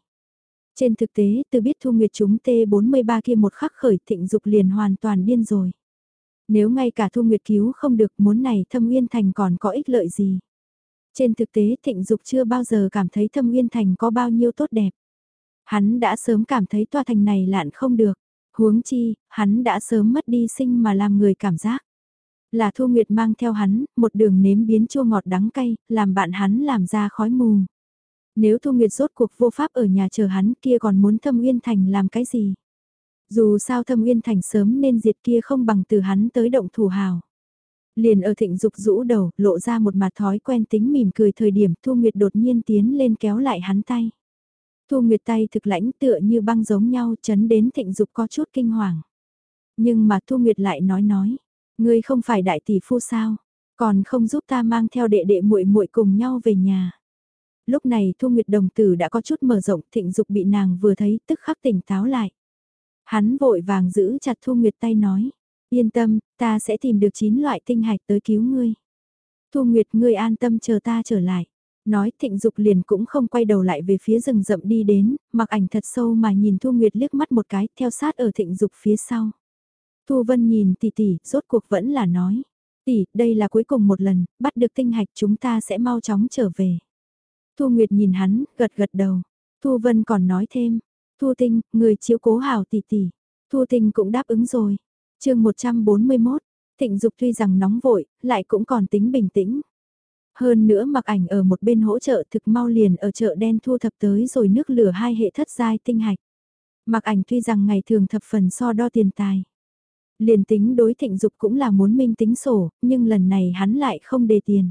Trên thực tế, từ biết Thu Nguyệt chúng T43 kia một khắc khởi Thịnh Dục liền hoàn toàn điên rồi. Nếu ngay cả Thu Nguyệt cứu không được muốn này Thâm Uyên Thành còn có ích lợi gì. Trên thực tế Thịnh Dục chưa bao giờ cảm thấy Thâm Uyên Thành có bao nhiêu tốt đẹp. Hắn đã sớm cảm thấy tòa thành này lạn không được. Huống chi, hắn đã sớm mất đi sinh mà làm người cảm giác. Là Thu Nguyệt mang theo hắn, một đường nếm biến chua ngọt đắng cay, làm bạn hắn làm ra khói mù. Nếu Thu Nguyệt rốt cuộc vô pháp ở nhà chờ hắn kia còn muốn Thâm Uyên Thành làm cái gì? Dù sao Thâm Uyên Thành sớm nên diệt kia không bằng từ hắn tới động thủ hào. Liền ở thịnh dục rũ đầu, lộ ra một mặt thói quen tính mỉm cười thời điểm Thu Nguyệt đột nhiên tiến lên kéo lại hắn tay. Thu Nguyệt tay thực lãnh tựa như băng giống nhau chấn đến thịnh dục có chút kinh hoàng. Nhưng mà Thu Nguyệt lại nói nói, ngươi không phải đại tỷ phu sao, còn không giúp ta mang theo đệ đệ muội muội cùng nhau về nhà. Lúc này Thu Nguyệt đồng tử đã có chút mở rộng, thịnh dục bị nàng vừa thấy tức khắc tỉnh táo lại. Hắn vội vàng giữ chặt Thu Nguyệt tay nói, yên tâm, ta sẽ tìm được chín loại tinh hạch tới cứu ngươi. Thu Nguyệt ngươi an tâm chờ ta trở lại. Nói thịnh dục liền cũng không quay đầu lại về phía rừng rậm đi đến, mặc ảnh thật sâu mà nhìn Thu Nguyệt liếc mắt một cái theo sát ở thịnh dục phía sau. Thu Vân nhìn tỷ tỷ, rốt cuộc vẫn là nói. Tỷ, đây là cuối cùng một lần, bắt được tinh hạch chúng ta sẽ mau chóng trở về. Thu Nguyệt nhìn hắn, gật gật đầu. Thu Vân còn nói thêm, Thu Tinh, người chiếu cố hảo tỷ tỷ. Thu Tinh cũng đáp ứng rồi. chương 141, Thịnh Dục tuy rằng nóng vội, lại cũng còn tính bình tĩnh. Hơn nữa mặc ảnh ở một bên hỗ trợ thực mau liền ở chợ đen thu thập tới rồi nước lửa hai hệ thất giai tinh hạch. Mặc ảnh tuy rằng ngày thường thập phần so đo tiền tài. Liền tính đối thịnh dục cũng là muốn minh tính sổ, nhưng lần này hắn lại không đề tiền.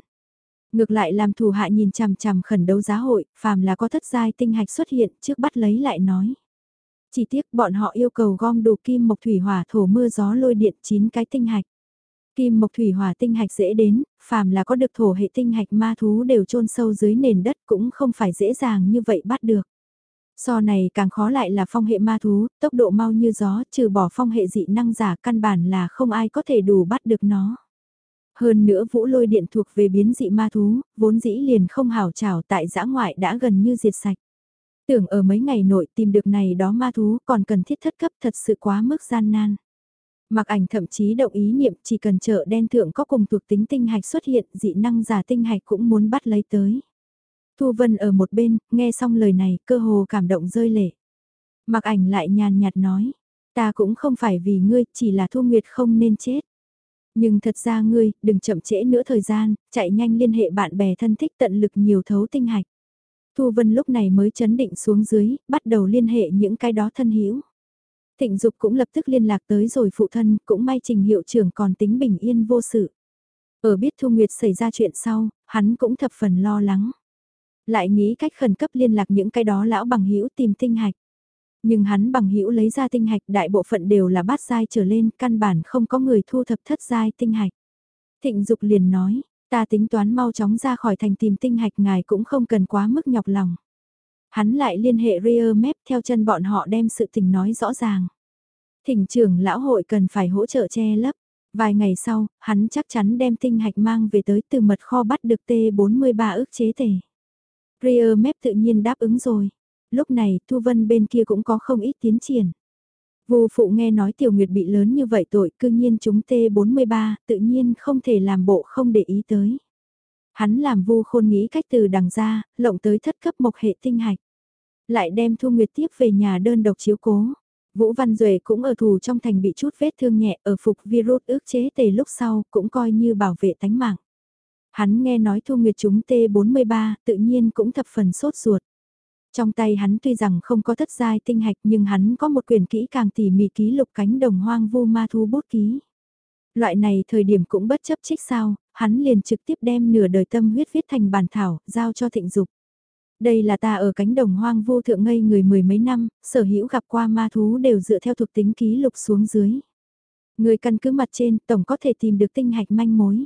Ngược lại làm thủ hạ nhìn chằm chằm khẩn đấu giá hội, phàm là có thất giai tinh hạch xuất hiện trước bắt lấy lại nói. Chỉ tiếc bọn họ yêu cầu gom đủ kim mộc thủy hỏa thổ mưa gió lôi điện chín cái tinh hạch. Kim mộc thủy hỏa tinh hạch dễ đến, phàm là có được thổ hệ tinh hạch ma thú đều chôn sâu dưới nền đất cũng không phải dễ dàng như vậy bắt được. So này càng khó lại là phong hệ ma thú, tốc độ mau như gió, trừ bỏ phong hệ dị năng giả căn bản là không ai có thể đủ bắt được nó. Hơn nữa vũ lôi điện thuộc về biến dị ma thú, vốn dĩ liền không hảo trảo tại giã ngoại đã gần như diệt sạch. Tưởng ở mấy ngày nội tìm được này đó ma thú còn cần thiết thất cấp thật sự quá mức gian nan. Mặc ảnh thậm chí động ý niệm chỉ cần chợ đen thượng có cùng thuộc tính tinh hạch xuất hiện dị năng giả tinh hạch cũng muốn bắt lấy tới. Thu Vân ở một bên, nghe xong lời này cơ hồ cảm động rơi lệ. Mặc ảnh lại nhàn nhạt nói, ta cũng không phải vì ngươi, chỉ là Thu Nguyệt không nên chết. Nhưng thật ra ngươi, đừng chậm trễ nữa thời gian, chạy nhanh liên hệ bạn bè thân thích tận lực nhiều thấu tinh hạch. Thu Vân lúc này mới chấn định xuống dưới, bắt đầu liên hệ những cái đó thân hữu. Thịnh Dục cũng lập tức liên lạc tới rồi phụ thân, cũng may trình hiệu trưởng còn tính bình yên vô sự. Ở biết Thu Nguyệt xảy ra chuyện sau, hắn cũng thập phần lo lắng. Lại nghĩ cách khẩn cấp liên lạc những cái đó lão bằng hữu tìm tinh hạch. Nhưng hắn bằng hữu lấy ra tinh hạch đại bộ phận đều là bát giai trở lên, căn bản không có người thu thập thất giai tinh hạch. Thịnh Dục liền nói, ta tính toán mau chóng ra khỏi thành tìm tinh hạch ngài cũng không cần quá mức nhọc lòng. Hắn lại liên hệ Rear Map theo chân bọn họ đem sự tình nói rõ ràng. Thỉnh trưởng lão hội cần phải hỗ trợ che lấp. Vài ngày sau, hắn chắc chắn đem tinh hạch mang về tới từ mật kho bắt được T43 ước chế thể Rear Map tự nhiên đáp ứng rồi. Lúc này, Thu Vân bên kia cũng có không ít tiến triển. Vô phụ nghe nói Tiểu Nguyệt bị lớn như vậy tội, cư nhiên chúng T43, tự nhiên không thể làm bộ không để ý tới. Hắn làm vu khôn nghĩ cách từ đằng ra, lộng tới thất cấp mộc hệ tinh hạch. Lại đem Thu Nguyệt tiếp về nhà đơn độc chiếu cố. Vũ Văn Duệ cũng ở thù trong thành bị chút vết thương nhẹ ở phục virus ước chế tề lúc sau cũng coi như bảo vệ tánh mạng. Hắn nghe nói Thu Nguyệt chúng T43 tự nhiên cũng thập phần sốt ruột. Trong tay hắn tuy rằng không có thất giai tinh hạch nhưng hắn có một quyền kỹ càng tỉ mỉ ký lục cánh đồng hoang vu ma thu bút ký. Loại này thời điểm cũng bất chấp trích sao, hắn liền trực tiếp đem nửa đời tâm huyết viết thành bản thảo, giao cho thịnh dục. Đây là ta ở cánh đồng hoang vu thượng ngây người mười mấy năm, sở hữu gặp qua ma thú đều dựa theo thuộc tính ký lục xuống dưới. Người căn cứ mặt trên tổng có thể tìm được tinh hạch manh mối.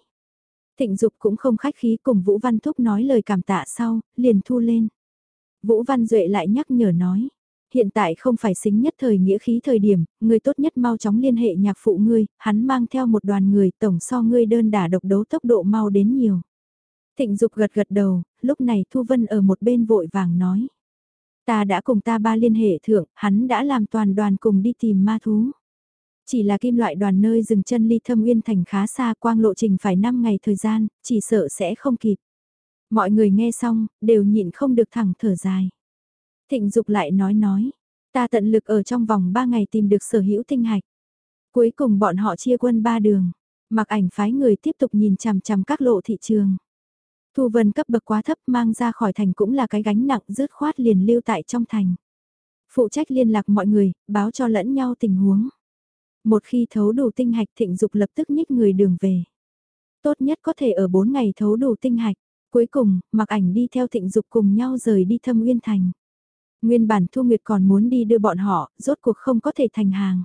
Thịnh dục cũng không khách khí cùng Vũ Văn Thúc nói lời cảm tạ sau, liền thu lên. Vũ Văn Duệ lại nhắc nhở nói, Hiện tại không phải xính nhất thời nghĩa khí thời điểm, người tốt nhất mau chóng liên hệ nhạc phụ ngươi, hắn mang theo một đoàn người tổng so ngươi đơn đả độc đấu tốc độ mau đến nhiều. Thịnh Dục gật gật đầu, lúc này Thu Vân ở một bên vội vàng nói. Ta đã cùng ta ba liên hệ thượng, hắn đã làm toàn đoàn cùng đi tìm ma thú. Chỉ là kim loại đoàn nơi dừng chân ly thâm uyên thành khá xa quang lộ trình phải 5 ngày thời gian, chỉ sợ sẽ không kịp. Mọi người nghe xong, đều nhịn không được thẳng thở dài. Thịnh Dục lại nói nói, ta tận lực ở trong vòng 3 ngày tìm được sở hữu tinh hạch. Cuối cùng bọn họ chia quân ba đường, mặc ảnh phái người tiếp tục nhìn chằm chằm các lộ thị trường. Thu vân cấp bậc quá thấp mang ra khỏi thành cũng là cái gánh nặng rớt khoát liền lưu tại trong thành. Phụ trách liên lạc mọi người, báo cho lẫn nhau tình huống. Một khi thấu đủ tinh hạch thịnh dục lập tức nhích người đường về. Tốt nhất có thể ở 4 ngày thấu đủ tinh hạch. Cuối cùng, mặc ảnh đi theo thịnh dục cùng nhau rời đi thâm uyên thành. Nguyên bản Thu Nguyệt còn muốn đi đưa bọn họ, rốt cuộc không có thể thành hàng.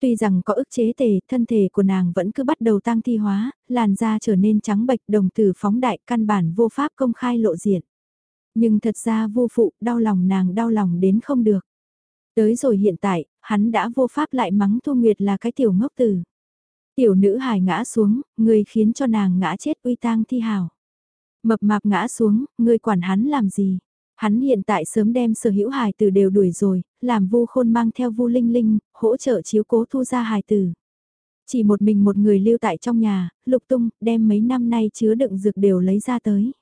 Tuy rằng có ức chế tề, thân thể của nàng vẫn cứ bắt đầu tăng thi hóa, làn da trở nên trắng bệch đồng tử phóng đại căn bản vô pháp công khai lộ diện. Nhưng thật ra vô phụ, đau lòng nàng đau lòng đến không được. Tới rồi hiện tại, hắn đã vô pháp lại mắng Thu Nguyệt là cái tiểu ngốc tử. Tiểu nữ hài ngã xuống, người khiến cho nàng ngã chết uy tang thi hào. Mập mạp ngã xuống, người quản hắn làm gì? Hắn hiện tại sớm đem sở hữu hài tử đều đuổi rồi, làm vu khôn mang theo vu linh linh, hỗ trợ chiếu cố thu ra hài tử. Chỉ một mình một người lưu tại trong nhà, lục tung, đem mấy năm nay chứa đựng dược đều lấy ra tới.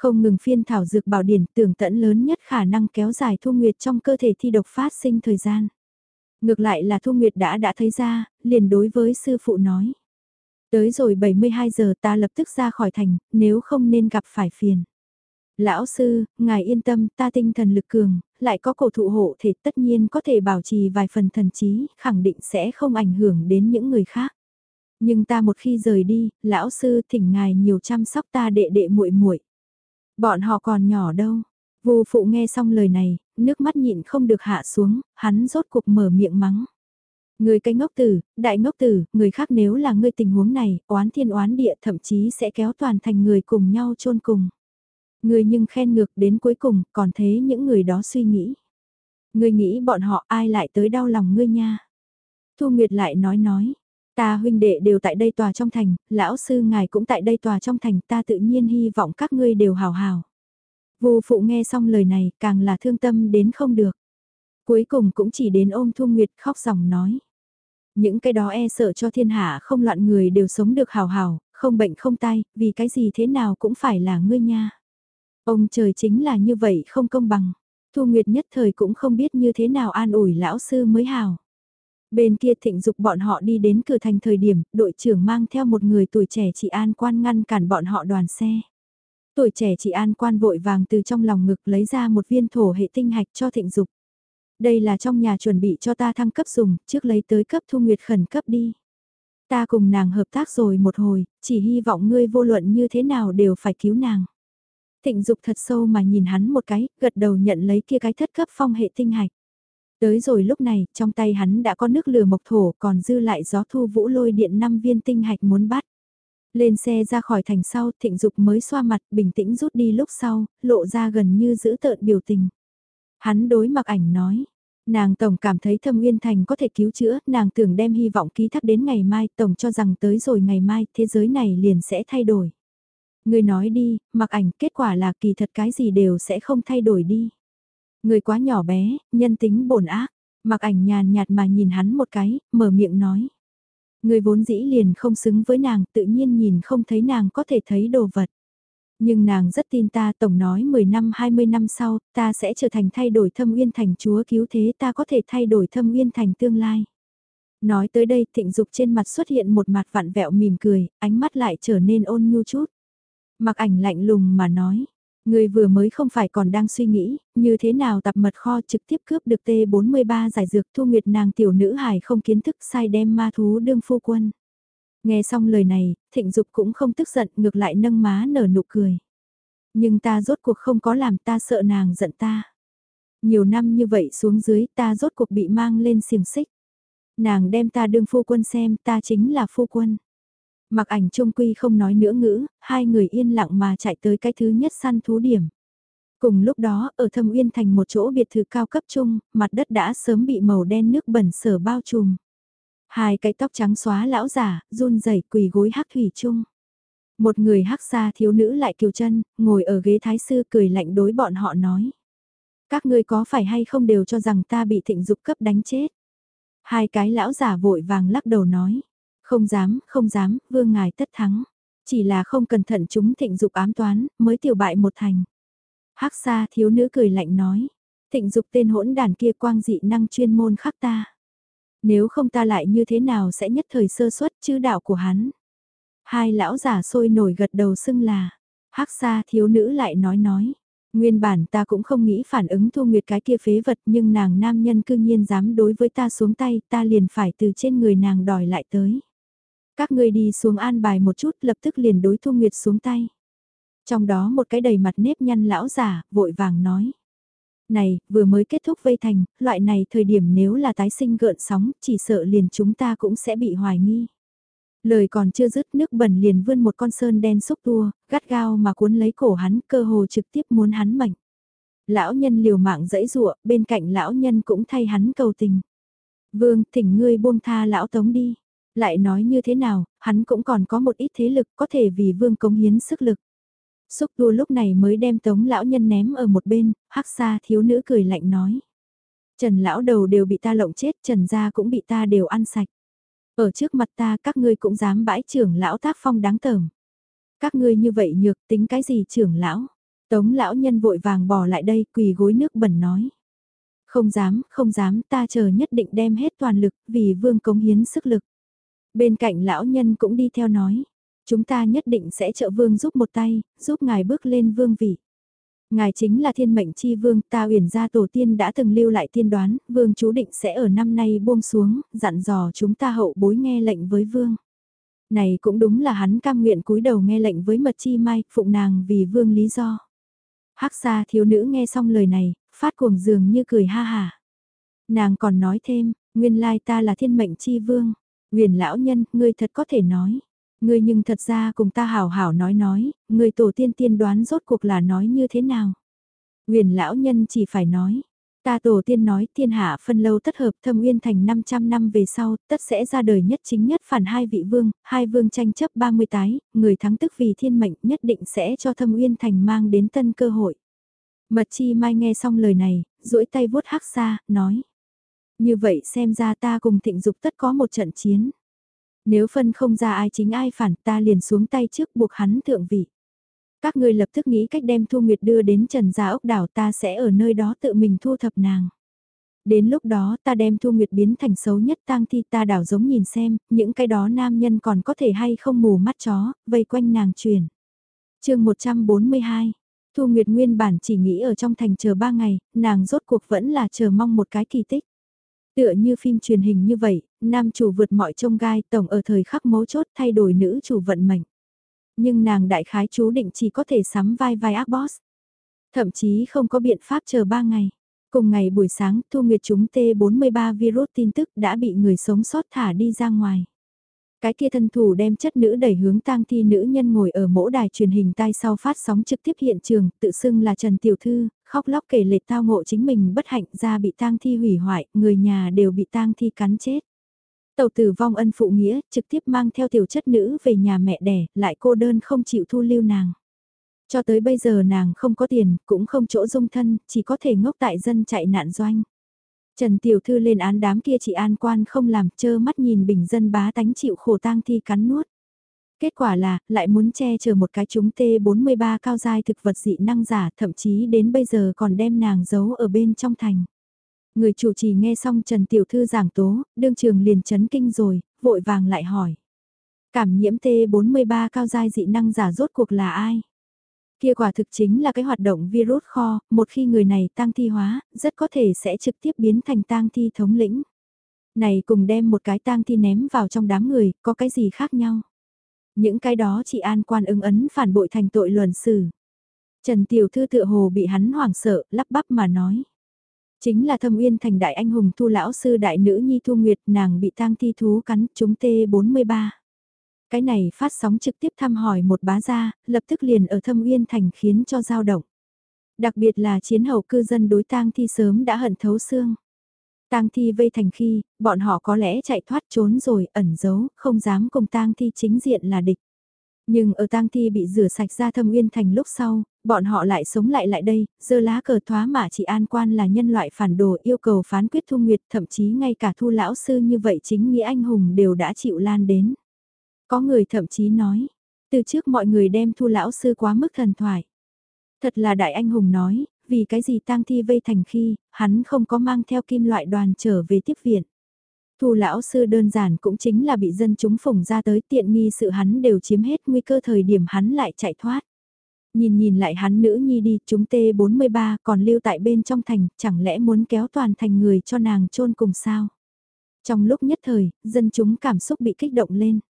Không ngừng phiên thảo dược bảo điển tưởng tận lớn nhất khả năng kéo dài thu nguyệt trong cơ thể thi độc phát sinh thời gian. Ngược lại là thu nguyệt đã đã thấy ra, liền đối với sư phụ nói. Tới rồi 72 giờ ta lập tức ra khỏi thành, nếu không nên gặp phải phiền. Lão sư, ngài yên tâm, ta tinh thần lực cường, lại có cổ thụ hộ thể tất nhiên có thể bảo trì vài phần thần trí, khẳng định sẽ không ảnh hưởng đến những người khác. Nhưng ta một khi rời đi, lão sư thỉnh ngài nhiều chăm sóc ta đệ đệ muội muội. Bọn họ còn nhỏ đâu. Vu phụ nghe xong lời này, nước mắt nhịn không được hạ xuống, hắn rốt cuộc mở miệng mắng. Người cái ngốc tử, đại ngốc tử, người khác nếu là ngươi tình huống này, oán thiên oán địa thậm chí sẽ kéo toàn thành người cùng nhau chôn cùng. Người nhưng khen ngược đến cuối cùng, còn thế những người đó suy nghĩ. Người nghĩ bọn họ ai lại tới đau lòng ngươi nha. Thu Nguyệt lại nói nói, ta huynh đệ đều tại đây tòa trong thành, lão sư ngài cũng tại đây tòa trong thành, ta tự nhiên hy vọng các ngươi đều hào hào. Vô phụ nghe xong lời này, càng là thương tâm đến không được. Cuối cùng cũng chỉ đến ôm Thu Nguyệt khóc dòng nói. Những cái đó e sợ cho thiên hạ không loạn người đều sống được hào hào, không bệnh không tai, vì cái gì thế nào cũng phải là ngươi nha. Ông trời chính là như vậy không công bằng. Thu Nguyệt nhất thời cũng không biết như thế nào an ủi lão sư mới hào. Bên kia thịnh dục bọn họ đi đến cửa thành thời điểm, đội trưởng mang theo một người tuổi trẻ chị An Quan ngăn cản bọn họ đoàn xe. Tuổi trẻ chị An Quan vội vàng từ trong lòng ngực lấy ra một viên thổ hệ tinh hạch cho thịnh dục. Đây là trong nhà chuẩn bị cho ta thăng cấp dùng, trước lấy tới cấp Thu Nguyệt khẩn cấp đi. Ta cùng nàng hợp tác rồi một hồi, chỉ hy vọng ngươi vô luận như thế nào đều phải cứu nàng. Thịnh dục thật sâu mà nhìn hắn một cái, gật đầu nhận lấy kia cái thất cấp phong hệ tinh hạch. Tới rồi lúc này, trong tay hắn đã có nước lửa mộc thổ còn dư lại gió thu vũ lôi điện 5 viên tinh hạch muốn bắt. Lên xe ra khỏi thành sau, thịnh dục mới xoa mặt, bình tĩnh rút đi lúc sau, lộ ra gần như giữ tợn biểu tình. Hắn đối mặc ảnh nói, nàng tổng cảm thấy thâm uyên thành có thể cứu chữa, nàng tưởng đem hy vọng ký thác đến ngày mai, tổng cho rằng tới rồi ngày mai, thế giới này liền sẽ thay đổi. Người nói đi, mặc ảnh kết quả là kỳ thật cái gì đều sẽ không thay đổi đi. Người quá nhỏ bé, nhân tính bổn ác, mặc ảnh nhàn nhạt mà nhìn hắn một cái, mở miệng nói. Người vốn dĩ liền không xứng với nàng, tự nhiên nhìn không thấy nàng có thể thấy đồ vật. Nhưng nàng rất tin ta tổng nói 10 năm 20 năm sau, ta sẽ trở thành thay đổi thâm uyên thành chúa cứu thế ta có thể thay đổi thâm uyên thành tương lai. Nói tới đây thịnh dục trên mặt xuất hiện một mặt vặn vẹo mỉm cười, ánh mắt lại trở nên ôn nhu chút. Mặc ảnh lạnh lùng mà nói, người vừa mới không phải còn đang suy nghĩ, như thế nào tập mật kho trực tiếp cướp được T43 giải dược thu nguyệt nàng tiểu nữ hài không kiến thức sai đem ma thú đương phu quân. Nghe xong lời này, thịnh dục cũng không tức giận ngược lại nâng má nở nụ cười. Nhưng ta rốt cuộc không có làm ta sợ nàng giận ta. Nhiều năm như vậy xuống dưới ta rốt cuộc bị mang lên xiềng xích. Nàng đem ta đương phu quân xem ta chính là phu quân. Mặc ảnh trung quy không nói nữa ngữ, hai người yên lặng mà chạy tới cái thứ nhất săn thú điểm. Cùng lúc đó, ở Thâm Uyên thành một chỗ biệt thự cao cấp chung, mặt đất đã sớm bị màu đen nước bẩn sở bao trùm. Hai cái tóc trắng xóa lão giả, run rẩy quỳ gối hắc thủy chung. Một người hắc xa thiếu nữ lại kiều chân, ngồi ở ghế thái sư cười lạnh đối bọn họ nói. Các ngươi có phải hay không đều cho rằng ta bị thịnh dục cấp đánh chết. Hai cái lão giả vội vàng lắc đầu nói. Không dám, không dám, vương ngài tất thắng. Chỉ là không cẩn thận chúng thịnh dục ám toán, mới tiểu bại một thành. hắc xa thiếu nữ cười lạnh nói. Thịnh dục tên hỗn đàn kia quang dị năng chuyên môn khắc ta. Nếu không ta lại như thế nào sẽ nhất thời sơ suất chứ đạo của hắn. Hai lão giả sôi nổi gật đầu xưng là. hắc xa thiếu nữ lại nói nói. Nguyên bản ta cũng không nghĩ phản ứng thu nguyệt cái kia phế vật nhưng nàng nam nhân cương nhiên dám đối với ta xuống tay ta liền phải từ trên người nàng đòi lại tới. Các ngươi đi xuống an bài một chút lập tức liền đối thu nguyệt xuống tay. Trong đó một cái đầy mặt nếp nhăn lão giả, vội vàng nói. Này, vừa mới kết thúc vây thành, loại này thời điểm nếu là tái sinh gợn sóng, chỉ sợ liền chúng ta cũng sẽ bị hoài nghi. Lời còn chưa dứt nước bẩn liền vươn một con sơn đen xúc tua, gắt gao mà cuốn lấy cổ hắn cơ hồ trực tiếp muốn hắn mệnh. Lão nhân liều mạng dẫy dụa, bên cạnh lão nhân cũng thay hắn cầu tình. Vương, thỉnh ngươi buông tha lão tống đi. Lại nói như thế nào, hắn cũng còn có một ít thế lực có thể vì vương cống hiến sức lực. Xúc đua lúc này mới đem tống lão nhân ném ở một bên, hắc xa thiếu nữ cười lạnh nói. Trần lão đầu đều bị ta lộng chết, trần gia cũng bị ta đều ăn sạch. Ở trước mặt ta các ngươi cũng dám bãi trưởng lão tác phong đáng tởm. Các ngươi như vậy nhược tính cái gì trưởng lão? Tống lão nhân vội vàng bỏ lại đây quỳ gối nước bẩn nói. Không dám, không dám, ta chờ nhất định đem hết toàn lực vì vương cống hiến sức lực. Bên cạnh lão nhân cũng đi theo nói. Chúng ta nhất định sẽ trợ vương giúp một tay, giúp ngài bước lên vương vị. Ngài chính là thiên mệnh chi vương, ta uyển gia tổ tiên đã từng lưu lại tiên đoán, vương chú định sẽ ở năm nay buông xuống, dặn dò chúng ta hậu bối nghe lệnh với vương. Này cũng đúng là hắn cam nguyện cúi đầu nghe lệnh với mật chi mai, phụng nàng vì vương lý do. hắc xa thiếu nữ nghe xong lời này, phát cuồng dường như cười ha hà. Nàng còn nói thêm, nguyên lai ta là thiên mệnh chi vương, Nguyền lão nhân, ngươi thật có thể nói. Ngươi nhưng thật ra cùng ta hảo hảo nói nói, người tổ tiên tiên đoán rốt cuộc là nói như thế nào. Nguyền lão nhân chỉ phải nói. Ta tổ tiên nói thiên hạ phân lâu tất hợp thâm uyên thành 500 năm về sau, tất sẽ ra đời nhất chính nhất phản hai vị vương, hai vương tranh chấp 30 tái, người thắng tức vì thiên mệnh nhất định sẽ cho thâm uyên thành mang đến tân cơ hội. Mật chi mai nghe xong lời này, duỗi tay vuốt hắc xa, nói. Như vậy xem ra ta cùng thịnh dục tất có một trận chiến. Nếu phân không ra ai chính ai phản ta liền xuống tay trước buộc hắn thượng vị. Các ngươi lập tức nghĩ cách đem Thu Nguyệt đưa đến Trần Gia ốc đảo ta sẽ ở nơi đó tự mình thu thập nàng. Đến lúc đó ta đem Thu Nguyệt biến thành xấu nhất tang thi ta đảo giống nhìn xem, những cái đó nam nhân còn có thể hay không mù mắt chó, vây quanh nàng truyền. chương 142, Thu Nguyệt nguyên bản chỉ nghĩ ở trong thành chờ ba ngày, nàng rốt cuộc vẫn là chờ mong một cái kỳ tích. Tựa như phim truyền hình như vậy, nam chủ vượt mọi trông gai tổng ở thời khắc mấu chốt thay đổi nữ chủ vận mệnh. Nhưng nàng đại khái chú định chỉ có thể sắm vai vai ác boss. Thậm chí không có biện pháp chờ 3 ngày. Cùng ngày buổi sáng, Thu Nguyệt chúng T43 virus tin tức đã bị người sống sót thả đi ra ngoài. Cái kia thân thủ đem chất nữ đẩy hướng tang thi nữ nhân ngồi ở mỗ đài truyền hình tai sau phát sóng trực tiếp hiện trường, tự xưng là Trần Tiểu Thư, khóc lóc kể lệ tao ngộ chính mình bất hạnh ra bị tang thi hủy hoại, người nhà đều bị tang thi cắn chết. Tàu tử vong ân phụ nghĩa, trực tiếp mang theo tiểu chất nữ về nhà mẹ đẻ, lại cô đơn không chịu thu lưu nàng. Cho tới bây giờ nàng không có tiền, cũng không chỗ dung thân, chỉ có thể ngốc tại dân chạy nạn doanh. Trần Tiểu Thư lên án đám kia chị an quan không làm chơ mắt nhìn bình dân bá tánh chịu khổ tang thi cắn nuốt. Kết quả là, lại muốn che chở một cái chúng T43 cao dai thực vật dị năng giả thậm chí đến bây giờ còn đem nàng giấu ở bên trong thành. Người chủ trì nghe xong Trần Tiểu Thư giảng tố, đương trường liền chấn kinh rồi, vội vàng lại hỏi. Cảm nhiễm T43 cao dai dị năng giả rốt cuộc là ai? Kia quả thực chính là cái hoạt động virus kho, một khi người này tang thi hóa, rất có thể sẽ trực tiếp biến thành tang thi thống lĩnh. Này cùng đem một cái tang thi ném vào trong đám người, có cái gì khác nhau? Những cái đó chị an quan ứng ấn phản bội thành tội luận xử. Trần Tiểu Thư tựa hồ bị hắn hoảng sợ, lắp bắp mà nói. Chính là thâm uyên thành đại anh hùng thu lão sư đại nữ nhi thu nguyệt nàng bị tang thi thú cắn chúng T43. Cái này phát sóng trực tiếp thăm hỏi một bá gia, lập tức liền ở thâm uyên thành khiến cho dao động. Đặc biệt là chiến hậu cư dân đối tang thi sớm đã hận thấu xương. Tang thi vây thành khi, bọn họ có lẽ chạy thoát trốn rồi, ẩn giấu, không dám cùng tang thi chính diện là địch. Nhưng ở tang thi bị rửa sạch ra thâm uyên thành lúc sau, bọn họ lại sống lại lại đây, dơ lá cờ thoá mà chỉ an quan là nhân loại phản đồ yêu cầu phán quyết thu nguyệt thậm chí ngay cả thu lão sư như vậy chính nghĩa anh hùng đều đã chịu lan đến. Có người thậm chí nói, từ trước mọi người đem thu lão sư quá mức thần thoại. Thật là đại anh hùng nói, vì cái gì tang thi vây thành khi, hắn không có mang theo kim loại đoàn trở về tiếp viện. Thu lão sư đơn giản cũng chính là bị dân chúng phủng ra tới tiện nghi sự hắn đều chiếm hết nguy cơ thời điểm hắn lại chạy thoát. Nhìn nhìn lại hắn nữ nhi đi, chúng T43 còn lưu tại bên trong thành, chẳng lẽ muốn kéo toàn thành người cho nàng chôn cùng sao? Trong lúc nhất thời, dân chúng cảm xúc bị kích động lên.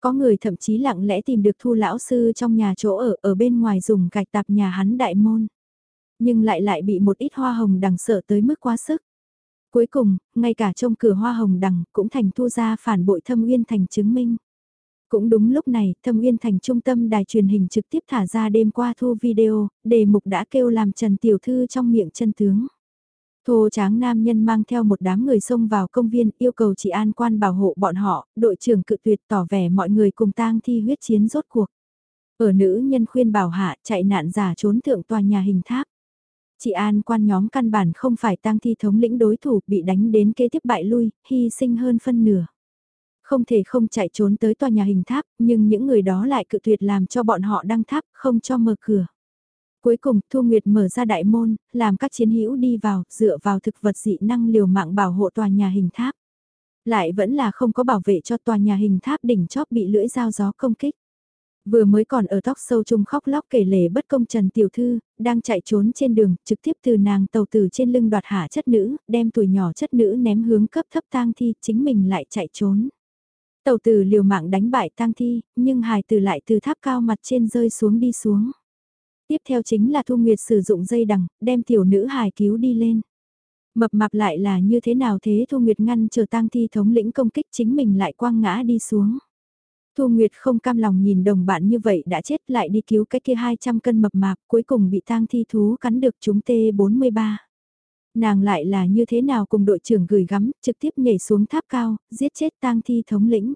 Có người thậm chí lặng lẽ tìm được thu lão sư trong nhà chỗ ở, ở bên ngoài dùng gạch tạp nhà hắn đại môn. Nhưng lại lại bị một ít hoa hồng đằng sợ tới mức quá sức. Cuối cùng, ngay cả trong cửa hoa hồng đằng cũng thành thu ra phản bội thâm uyên thành chứng minh. Cũng đúng lúc này, Thâm Uyên Thành trung tâm đài truyền hình trực tiếp thả ra đêm qua thu video, đề mục đã kêu làm Trần Tiểu Thư trong miệng chân tướng. Thô tráng nam nhân mang theo một đám người xông vào công viên yêu cầu chị an quan bảo hộ bọn họ, đội trưởng cự tuyệt tỏ vẻ mọi người cùng tang thi huyết chiến rốt cuộc. Ở nữ nhân khuyên bảo hạ chạy nạn giả trốn thượng tòa nhà hình tháp. Chị An quan nhóm căn bản không phải tang thi thống lĩnh đối thủ bị đánh đến kế tiếp bại lui, hy sinh hơn phân nửa. Không thể không chạy trốn tới tòa nhà hình tháp, nhưng những người đó lại cự tuyệt làm cho bọn họ đăng tháp, không cho mở cửa. Cuối cùng, Thu Nguyệt mở ra đại môn, làm các chiến hữu đi vào, dựa vào thực vật dị năng liều mạng bảo hộ tòa nhà hình tháp. Lại vẫn là không có bảo vệ cho tòa nhà hình tháp đỉnh chóp bị lưỡi dao gió công kích. Vừa mới còn ở tóc sâu chung khóc lóc kể lể bất công Trần Tiểu Thư, đang chạy trốn trên đường, trực tiếp từ nàng tàu tử trên lưng đoạt hạ chất nữ, đem tuổi nhỏ chất nữ ném hướng cấp thấp tang thi, chính mình lại chạy trốn. Tàu tử liều mạng đánh bại tang thi, nhưng hài từ lại từ tháp cao mặt trên rơi xuống đi xuống. Tiếp theo chính là Thu Nguyệt sử dụng dây đằng, đem tiểu nữ hài cứu đi lên. Mập mạp lại là như thế nào thế Thu Nguyệt ngăn chờ tang thi thống lĩnh công kích chính mình lại quăng ngã đi xuống. Thu Nguyệt không cam lòng nhìn đồng bạn như vậy đã chết lại đi cứu cái kia 200 cân mập mạp cuối cùng bị tang thi thú cắn được chúng T43. Nàng lại là như thế nào cùng đội trưởng gửi gắm, trực tiếp nhảy xuống tháp cao, giết chết tang thi thống lĩnh.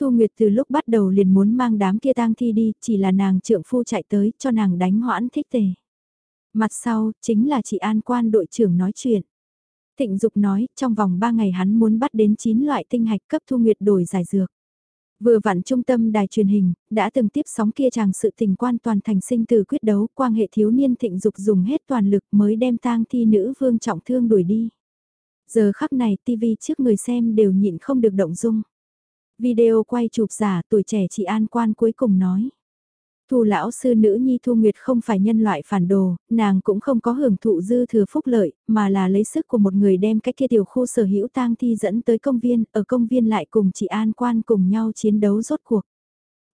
Thu Nguyệt từ lúc bắt đầu liền muốn mang đám kia tang thi đi, chỉ là nàng trượng phu chạy tới cho nàng đánh hoãn thích tề. Mặt sau, chính là chị An Quan đội trưởng nói chuyện. Thịnh Dục nói, trong vòng 3 ngày hắn muốn bắt đến 9 loại tinh hạch cấp Thu Nguyệt đổi giải dược. Vừa vặn trung tâm đài truyền hình, đã từng tiếp sóng kia chàng sự tình quan toàn thành sinh từ quyết đấu, quan hệ thiếu niên thịnh dục dùng hết toàn lực mới đem tang thi nữ vương trọng thương đuổi đi. Giờ khắc này TV trước người xem đều nhịn không được động dung. Video quay chụp giả tuổi trẻ chị An Quan cuối cùng nói. Thu lão sư nữ nhi Thu Nguyệt không phải nhân loại phản đồ, nàng cũng không có hưởng thụ dư thừa phúc lợi, mà là lấy sức của một người đem cái kia tiểu khu sở hữu tang thi dẫn tới công viên, ở công viên lại cùng chị An Quan cùng nhau chiến đấu rốt cuộc.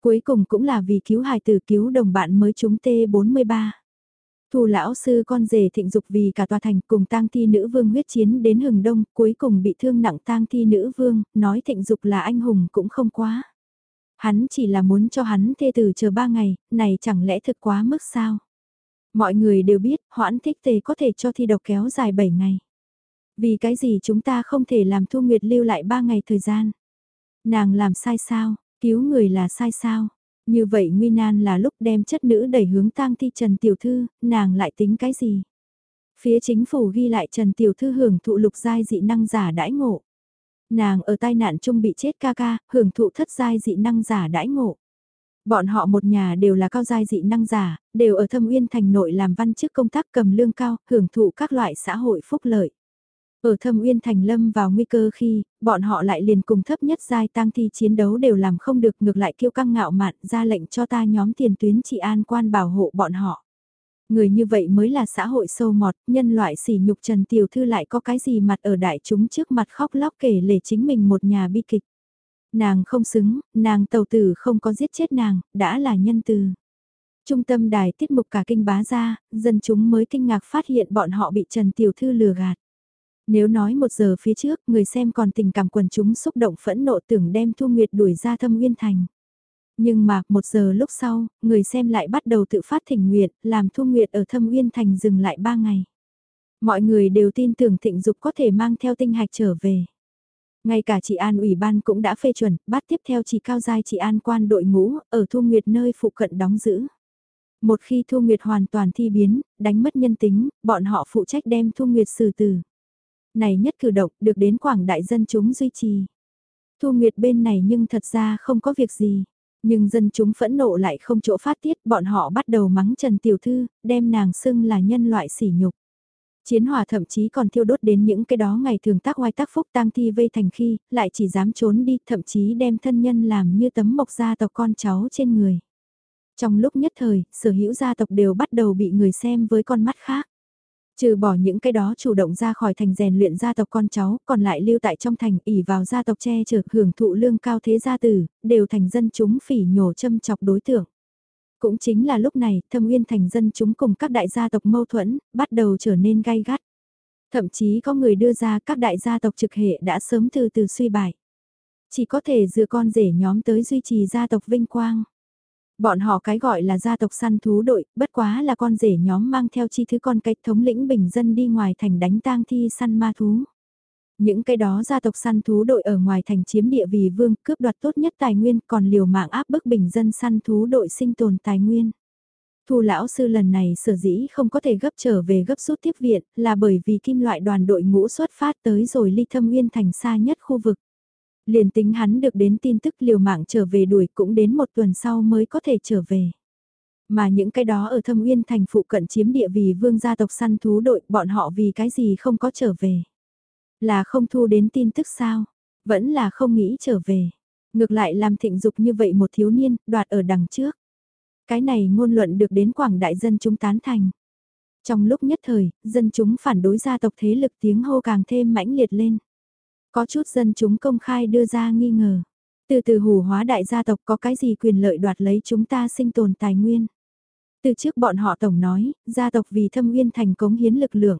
Cuối cùng cũng là vì cứu hài tử cứu đồng bạn mới chúng T43. Thu lão sư con rể thịnh dục vì cả tòa thành cùng tang thi nữ vương huyết chiến đến hừng đông, cuối cùng bị thương nặng tang thi nữ vương, nói thịnh dục là anh hùng cũng không quá. Hắn chỉ là muốn cho hắn thê tử chờ ba ngày, này chẳng lẽ thực quá mức sao? Mọi người đều biết, hoãn thích tề có thể cho thi độc kéo dài 7 ngày. Vì cái gì chúng ta không thể làm Thu Nguyệt lưu lại 3 ngày thời gian? Nàng làm sai sao? Cứu người là sai sao? Như vậy nguy nan là lúc đem chất nữ đẩy hướng tang thi Trần Tiểu Thư, nàng lại tính cái gì? Phía chính phủ ghi lại Trần Tiểu Thư hưởng thụ lục giai dị năng giả đãi ngộ. Nàng ở tai nạn chung bị chết ca ca, hưởng thụ thất giai dị năng giả đãi ngộ. Bọn họ một nhà đều là cao giai dị năng giả, đều ở thâm uyên thành nội làm văn chức công tác cầm lương cao, hưởng thụ các loại xã hội phúc lợi. Ở thâm uyên thành lâm vào nguy cơ khi, bọn họ lại liền cùng thấp nhất giai tăng thi chiến đấu đều làm không được ngược lại kiêu căng ngạo mạn ra lệnh cho ta nhóm tiền tuyến trị an quan bảo hộ bọn họ. Người như vậy mới là xã hội sâu mọt, nhân loại sỉ nhục Trần Tiểu Thư lại có cái gì mặt ở đại chúng trước mặt khóc lóc kể lể chính mình một nhà bi kịch. Nàng không xứng, nàng tàu tử không có giết chết nàng, đã là nhân từ. Trung tâm đài tiết mục cả kinh bá ra, dân chúng mới kinh ngạc phát hiện bọn họ bị Trần Tiểu Thư lừa gạt. Nếu nói một giờ phía trước, người xem còn tình cảm quần chúng xúc động phẫn nộ tưởng đem Thu Nguyệt đuổi ra thâm nguyên thành. Nhưng mà, một giờ lúc sau, người xem lại bắt đầu tự phát thỉnh nguyện, làm Thu Nguyệt ở Thâm Nguyên Thành dừng lại ba ngày. Mọi người đều tin tưởng thịnh dục có thể mang theo tinh hạch trở về. Ngay cả chị An ủy ban cũng đã phê chuẩn, bắt tiếp theo chị cao giai chị An quan đội ngũ, ở Thu Nguyệt nơi phụ cận đóng giữ. Một khi Thu Nguyệt hoàn toàn thi biến, đánh mất nhân tính, bọn họ phụ trách đem Thu Nguyệt xử tử. Này nhất cử động được đến quảng đại dân chúng duy trì. Thu Nguyệt bên này nhưng thật ra không có việc gì. Nhưng dân chúng phẫn nộ lại không chỗ phát tiết, bọn họ bắt đầu mắng Trần Tiểu Thư, đem nàng xưng là nhân loại sỉ nhục. Chiến hòa thậm chí còn thiêu đốt đến những cái đó ngày thường tác oai tác phúc tang thi vây thành khi, lại chỉ dám trốn đi, thậm chí đem thân nhân làm như tấm mộc gia tộc con cháu trên người. Trong lúc nhất thời, sở hữu gia tộc đều bắt đầu bị người xem với con mắt khác. Trừ bỏ những cái đó chủ động ra khỏi thành rèn luyện gia tộc con cháu, còn lại lưu tại trong thành ỉ vào gia tộc che chở hưởng thụ lương cao thế gia tử, đều thành dân chúng phỉ nhổ châm chọc đối tượng. Cũng chính là lúc này, thâm uyên thành dân chúng cùng các đại gia tộc mâu thuẫn, bắt đầu trở nên gay gắt. Thậm chí có người đưa ra các đại gia tộc trực hệ đã sớm từ từ suy bại. Chỉ có thể dựa con rể nhóm tới duy trì gia tộc vinh quang. Bọn họ cái gọi là gia tộc săn thú đội, bất quá là con rể nhóm mang theo chi thứ con cách thống lĩnh bình dân đi ngoài thành đánh tang thi săn ma thú. Những cái đó gia tộc săn thú đội ở ngoài thành chiếm địa vì vương cướp đoạt tốt nhất tài nguyên còn liều mạng áp bức bình dân săn thú đội sinh tồn tài nguyên. Thu lão sư lần này sở dĩ không có thể gấp trở về gấp rút tiếp viện là bởi vì kim loại đoàn đội ngũ xuất phát tới rồi ly thâm nguyên thành xa nhất khu vực. Liền tính hắn được đến tin tức liều mạng trở về đuổi cũng đến một tuần sau mới có thể trở về. Mà những cái đó ở thâm uyên thành phụ cận chiếm địa vì vương gia tộc săn thú đội bọn họ vì cái gì không có trở về. Là không thu đến tin tức sao? Vẫn là không nghĩ trở về. Ngược lại làm thịnh dục như vậy một thiếu niên, đoạt ở đằng trước. Cái này ngôn luận được đến quảng đại dân chúng tán thành. Trong lúc nhất thời, dân chúng phản đối gia tộc thế lực tiếng hô càng thêm mãnh liệt lên. Có chút dân chúng công khai đưa ra nghi ngờ. Từ từ hủ hóa đại gia tộc có cái gì quyền lợi đoạt lấy chúng ta sinh tồn tài nguyên. Từ trước bọn họ tổng nói, gia tộc vì thâm uyên thành cống hiến lực lượng.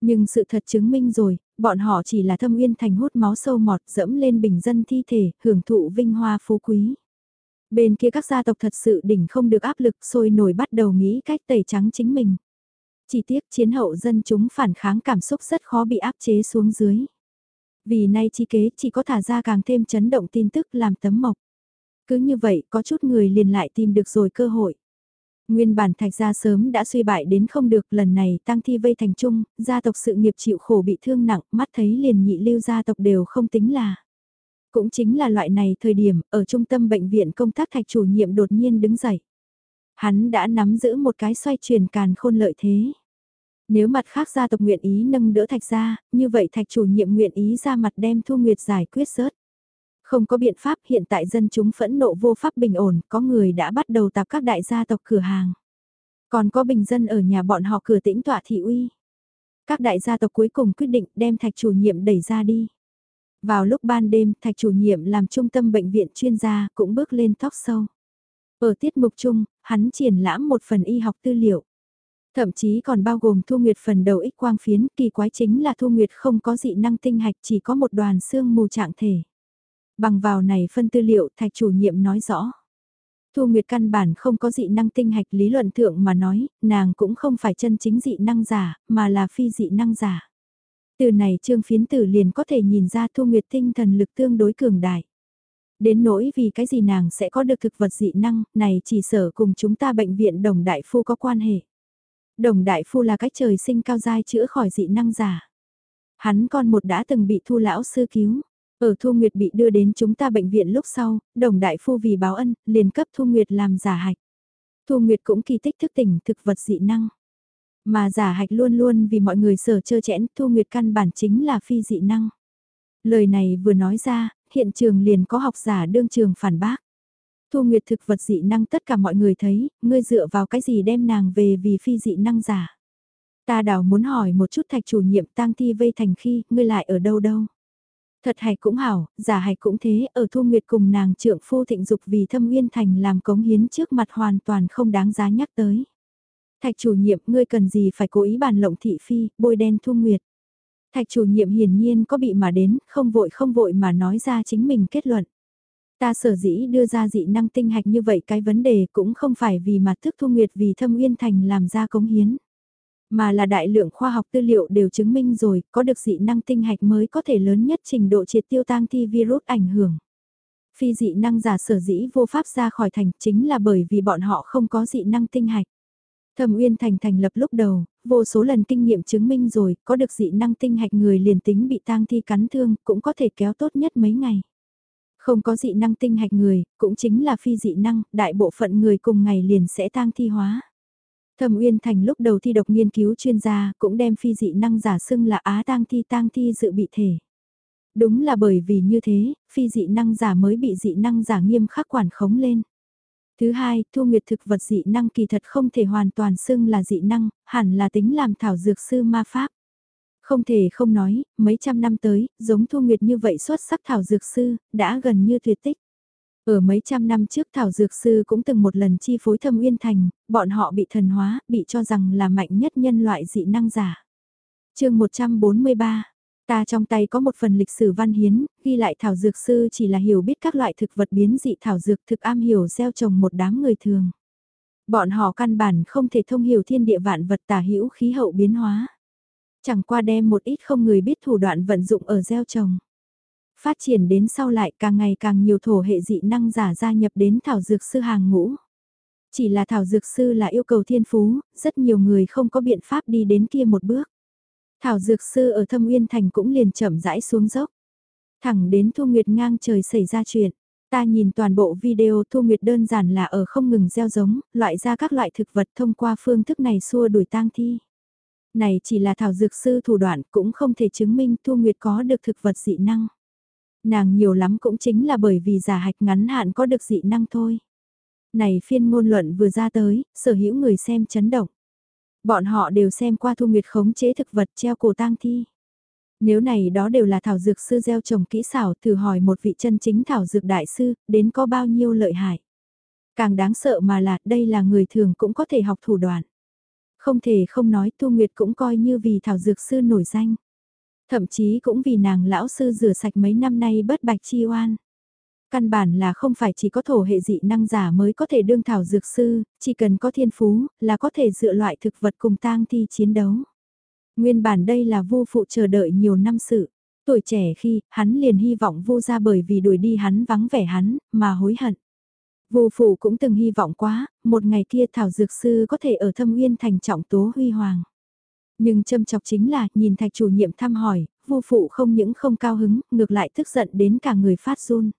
Nhưng sự thật chứng minh rồi, bọn họ chỉ là thâm uyên thành hút máu sâu mọt dẫm lên bình dân thi thể, hưởng thụ vinh hoa phú quý. Bên kia các gia tộc thật sự đỉnh không được áp lực sôi nổi bắt đầu nghĩ cách tẩy trắng chính mình. Chỉ tiếc chiến hậu dân chúng phản kháng cảm xúc rất khó bị áp chế xuống dưới. Vì nay chi kế chỉ có thả ra càng thêm chấn động tin tức làm tấm mộc. Cứ như vậy có chút người liền lại tìm được rồi cơ hội. Nguyên bản thạch gia sớm đã suy bại đến không được lần này tăng thi vây thành trung, gia tộc sự nghiệp chịu khổ bị thương nặng, mắt thấy liền nhị lưu gia tộc đều không tính là. Cũng chính là loại này thời điểm, ở trung tâm bệnh viện công tác thạch chủ nhiệm đột nhiên đứng dậy. Hắn đã nắm giữ một cái xoay chuyển càn khôn lợi thế. Nếu mặt khác gia tộc nguyện ý nâng đỡ thạch gia, như vậy thạch chủ nhiệm nguyện ý ra mặt đem thu nguyệt giải quyết rớt. Không có biện pháp hiện tại dân chúng phẫn nộ vô pháp bình ổn, có người đã bắt đầu tạp các đại gia tộc cửa hàng. Còn có bình dân ở nhà bọn họ cửa tĩnh tọa thị uy. Các đại gia tộc cuối cùng quyết định đem thạch chủ nhiệm đẩy ra đi. Vào lúc ban đêm, thạch chủ nhiệm làm trung tâm bệnh viện chuyên gia cũng bước lên tóc sâu. Ở tiết mục chung, hắn triển lãm một phần y học tư liệu. Thậm chí còn bao gồm Thu Nguyệt phần đầu ích quang phiến, kỳ quái chính là Thu Nguyệt không có dị năng tinh hạch chỉ có một đoàn xương mù trạng thể. Bằng vào này phân tư liệu thạch chủ nhiệm nói rõ. Thu Nguyệt căn bản không có dị năng tinh hạch lý luận thượng mà nói, nàng cũng không phải chân chính dị năng giả, mà là phi dị năng giả. Từ này trương phiến tử liền có thể nhìn ra Thu Nguyệt tinh thần lực tương đối cường đại. Đến nỗi vì cái gì nàng sẽ có được thực vật dị năng, này chỉ sở cùng chúng ta bệnh viện đồng đại phu có quan hệ. Đồng đại phu là cách trời sinh cao giai chữa khỏi dị năng giả. Hắn con một đã từng bị thu lão sư cứu. Ở Thu Nguyệt bị đưa đến chúng ta bệnh viện lúc sau, đồng đại phu vì báo ân, liền cấp Thu Nguyệt làm giả hạch. Thu Nguyệt cũng kỳ tích thức tỉnh thực vật dị năng. Mà giả hạch luôn luôn vì mọi người sở chơ chẽn, Thu Nguyệt căn bản chính là phi dị năng. Lời này vừa nói ra, hiện trường liền có học giả đương trường phản bác. Thu Nguyệt thực vật dị năng tất cả mọi người thấy, ngươi dựa vào cái gì đem nàng về vì phi dị năng giả. Ta đảo muốn hỏi một chút thạch chủ nhiệm tang thi vây thành khi, ngươi lại ở đâu đâu. Thật hạch cũng hảo, giả hạch cũng thế, ở Thu Nguyệt cùng nàng trượng phu thịnh dục vì thâm uyên thành làm cống hiến trước mặt hoàn toàn không đáng giá nhắc tới. Thạch chủ nhiệm, ngươi cần gì phải cố ý bàn lộng thị phi, bôi đen Thu Nguyệt. Thạch chủ nhiệm hiển nhiên có bị mà đến, không vội không vội mà nói ra chính mình kết luận. Ta sở dĩ đưa ra dị năng tinh hạch như vậy cái vấn đề cũng không phải vì mặt thức thu nguyệt vì thâm uyên thành làm ra cống hiến. Mà là đại lượng khoa học tư liệu đều chứng minh rồi, có được dị năng tinh hạch mới có thể lớn nhất trình độ triệt tiêu tang thi virus ảnh hưởng. Phi dị năng giả sở dĩ vô pháp ra khỏi thành chính là bởi vì bọn họ không có dị năng tinh hạch. Thẩm Uyên Thành thành lập lúc đầu, vô số lần kinh nghiệm chứng minh rồi, có được dị năng tinh hạch người liền tính bị tang thi cắn thương, cũng có thể kéo tốt nhất mấy ngày. Không có dị năng tinh hạch người, cũng chính là phi dị năng, đại bộ phận người cùng ngày liền sẽ tang thi hóa. Thẩm Uyên Thành lúc đầu thi độc nghiên cứu chuyên gia, cũng đem phi dị năng giả xưng là á tang thi tang thi dự bị thể. Đúng là bởi vì như thế, phi dị năng giả mới bị dị năng giả nghiêm khắc quản khống lên. Thứ hai, thu nguyệt thực vật dị năng kỳ thật không thể hoàn toàn xưng là dị năng, hẳn là tính làm thảo dược sư ma pháp. Không thể không nói, mấy trăm năm tới, giống thu nguyệt như vậy xuất sắc thảo dược sư, đã gần như tuyệt tích. Ở mấy trăm năm trước Thảo Dược Sư cũng từng một lần chi phối thâm uyên thành, bọn họ bị thần hóa, bị cho rằng là mạnh nhất nhân loại dị năng giả. chương 143, ta trong tay có một phần lịch sử văn hiến, ghi lại Thảo Dược Sư chỉ là hiểu biết các loại thực vật biến dị Thảo Dược thực am hiểu gieo trồng một đám người thường. Bọn họ căn bản không thể thông hiểu thiên địa vạn vật tả hữu khí hậu biến hóa. Chẳng qua đem một ít không người biết thủ đoạn vận dụng ở gieo trồng. Phát triển đến sau lại càng ngày càng nhiều thổ hệ dị năng giả gia nhập đến thảo dược sư hàng ngũ. Chỉ là thảo dược sư là yêu cầu thiên phú, rất nhiều người không có biện pháp đi đến kia một bước. Thảo dược sư ở thâm uyên thành cũng liền chậm rãi xuống dốc. Thẳng đến Thu Nguyệt ngang trời xảy ra chuyện. Ta nhìn toàn bộ video Thu Nguyệt đơn giản là ở không ngừng gieo giống, loại ra các loại thực vật thông qua phương thức này xua đuổi tang thi. Này chỉ là thảo dược sư thủ đoạn cũng không thể chứng minh Thu Nguyệt có được thực vật dị năng. Nàng nhiều lắm cũng chính là bởi vì giả hạch ngắn hạn có được dị năng thôi. Này phiên ngôn luận vừa ra tới, sở hữu người xem chấn động. Bọn họ đều xem qua thu nguyệt khống chế thực vật treo cổ tang thi. Nếu này đó đều là thảo dược sư gieo trồng kỹ xảo thử hỏi một vị chân chính thảo dược đại sư, đến có bao nhiêu lợi hại. Càng đáng sợ mà là đây là người thường cũng có thể học thủ đoạn. Không thể không nói Thu Nguyệt cũng coi như vì thảo dược sư nổi danh. Thậm chí cũng vì nàng lão sư rửa sạch mấy năm nay bất bạch chi oan. Căn bản là không phải chỉ có thổ hệ dị năng giả mới có thể đương thảo dược sư, chỉ cần có thiên phú là có thể dựa loại thực vật cùng tang thi chiến đấu. Nguyên bản đây là vô phụ chờ đợi nhiều năm sự. Tuổi trẻ khi, hắn liền hy vọng vô ra bởi vì đuổi đi hắn vắng vẻ hắn, mà hối hận. Vô phụ cũng từng hy vọng quá, một ngày kia thảo dược sư có thể ở thâm uyên thành trọng tố huy hoàng. Nhưng châm chọc chính là, nhìn thạch chủ nhiệm thăm hỏi, vô phụ không những không cao hứng, ngược lại tức giận đến cả người phát run.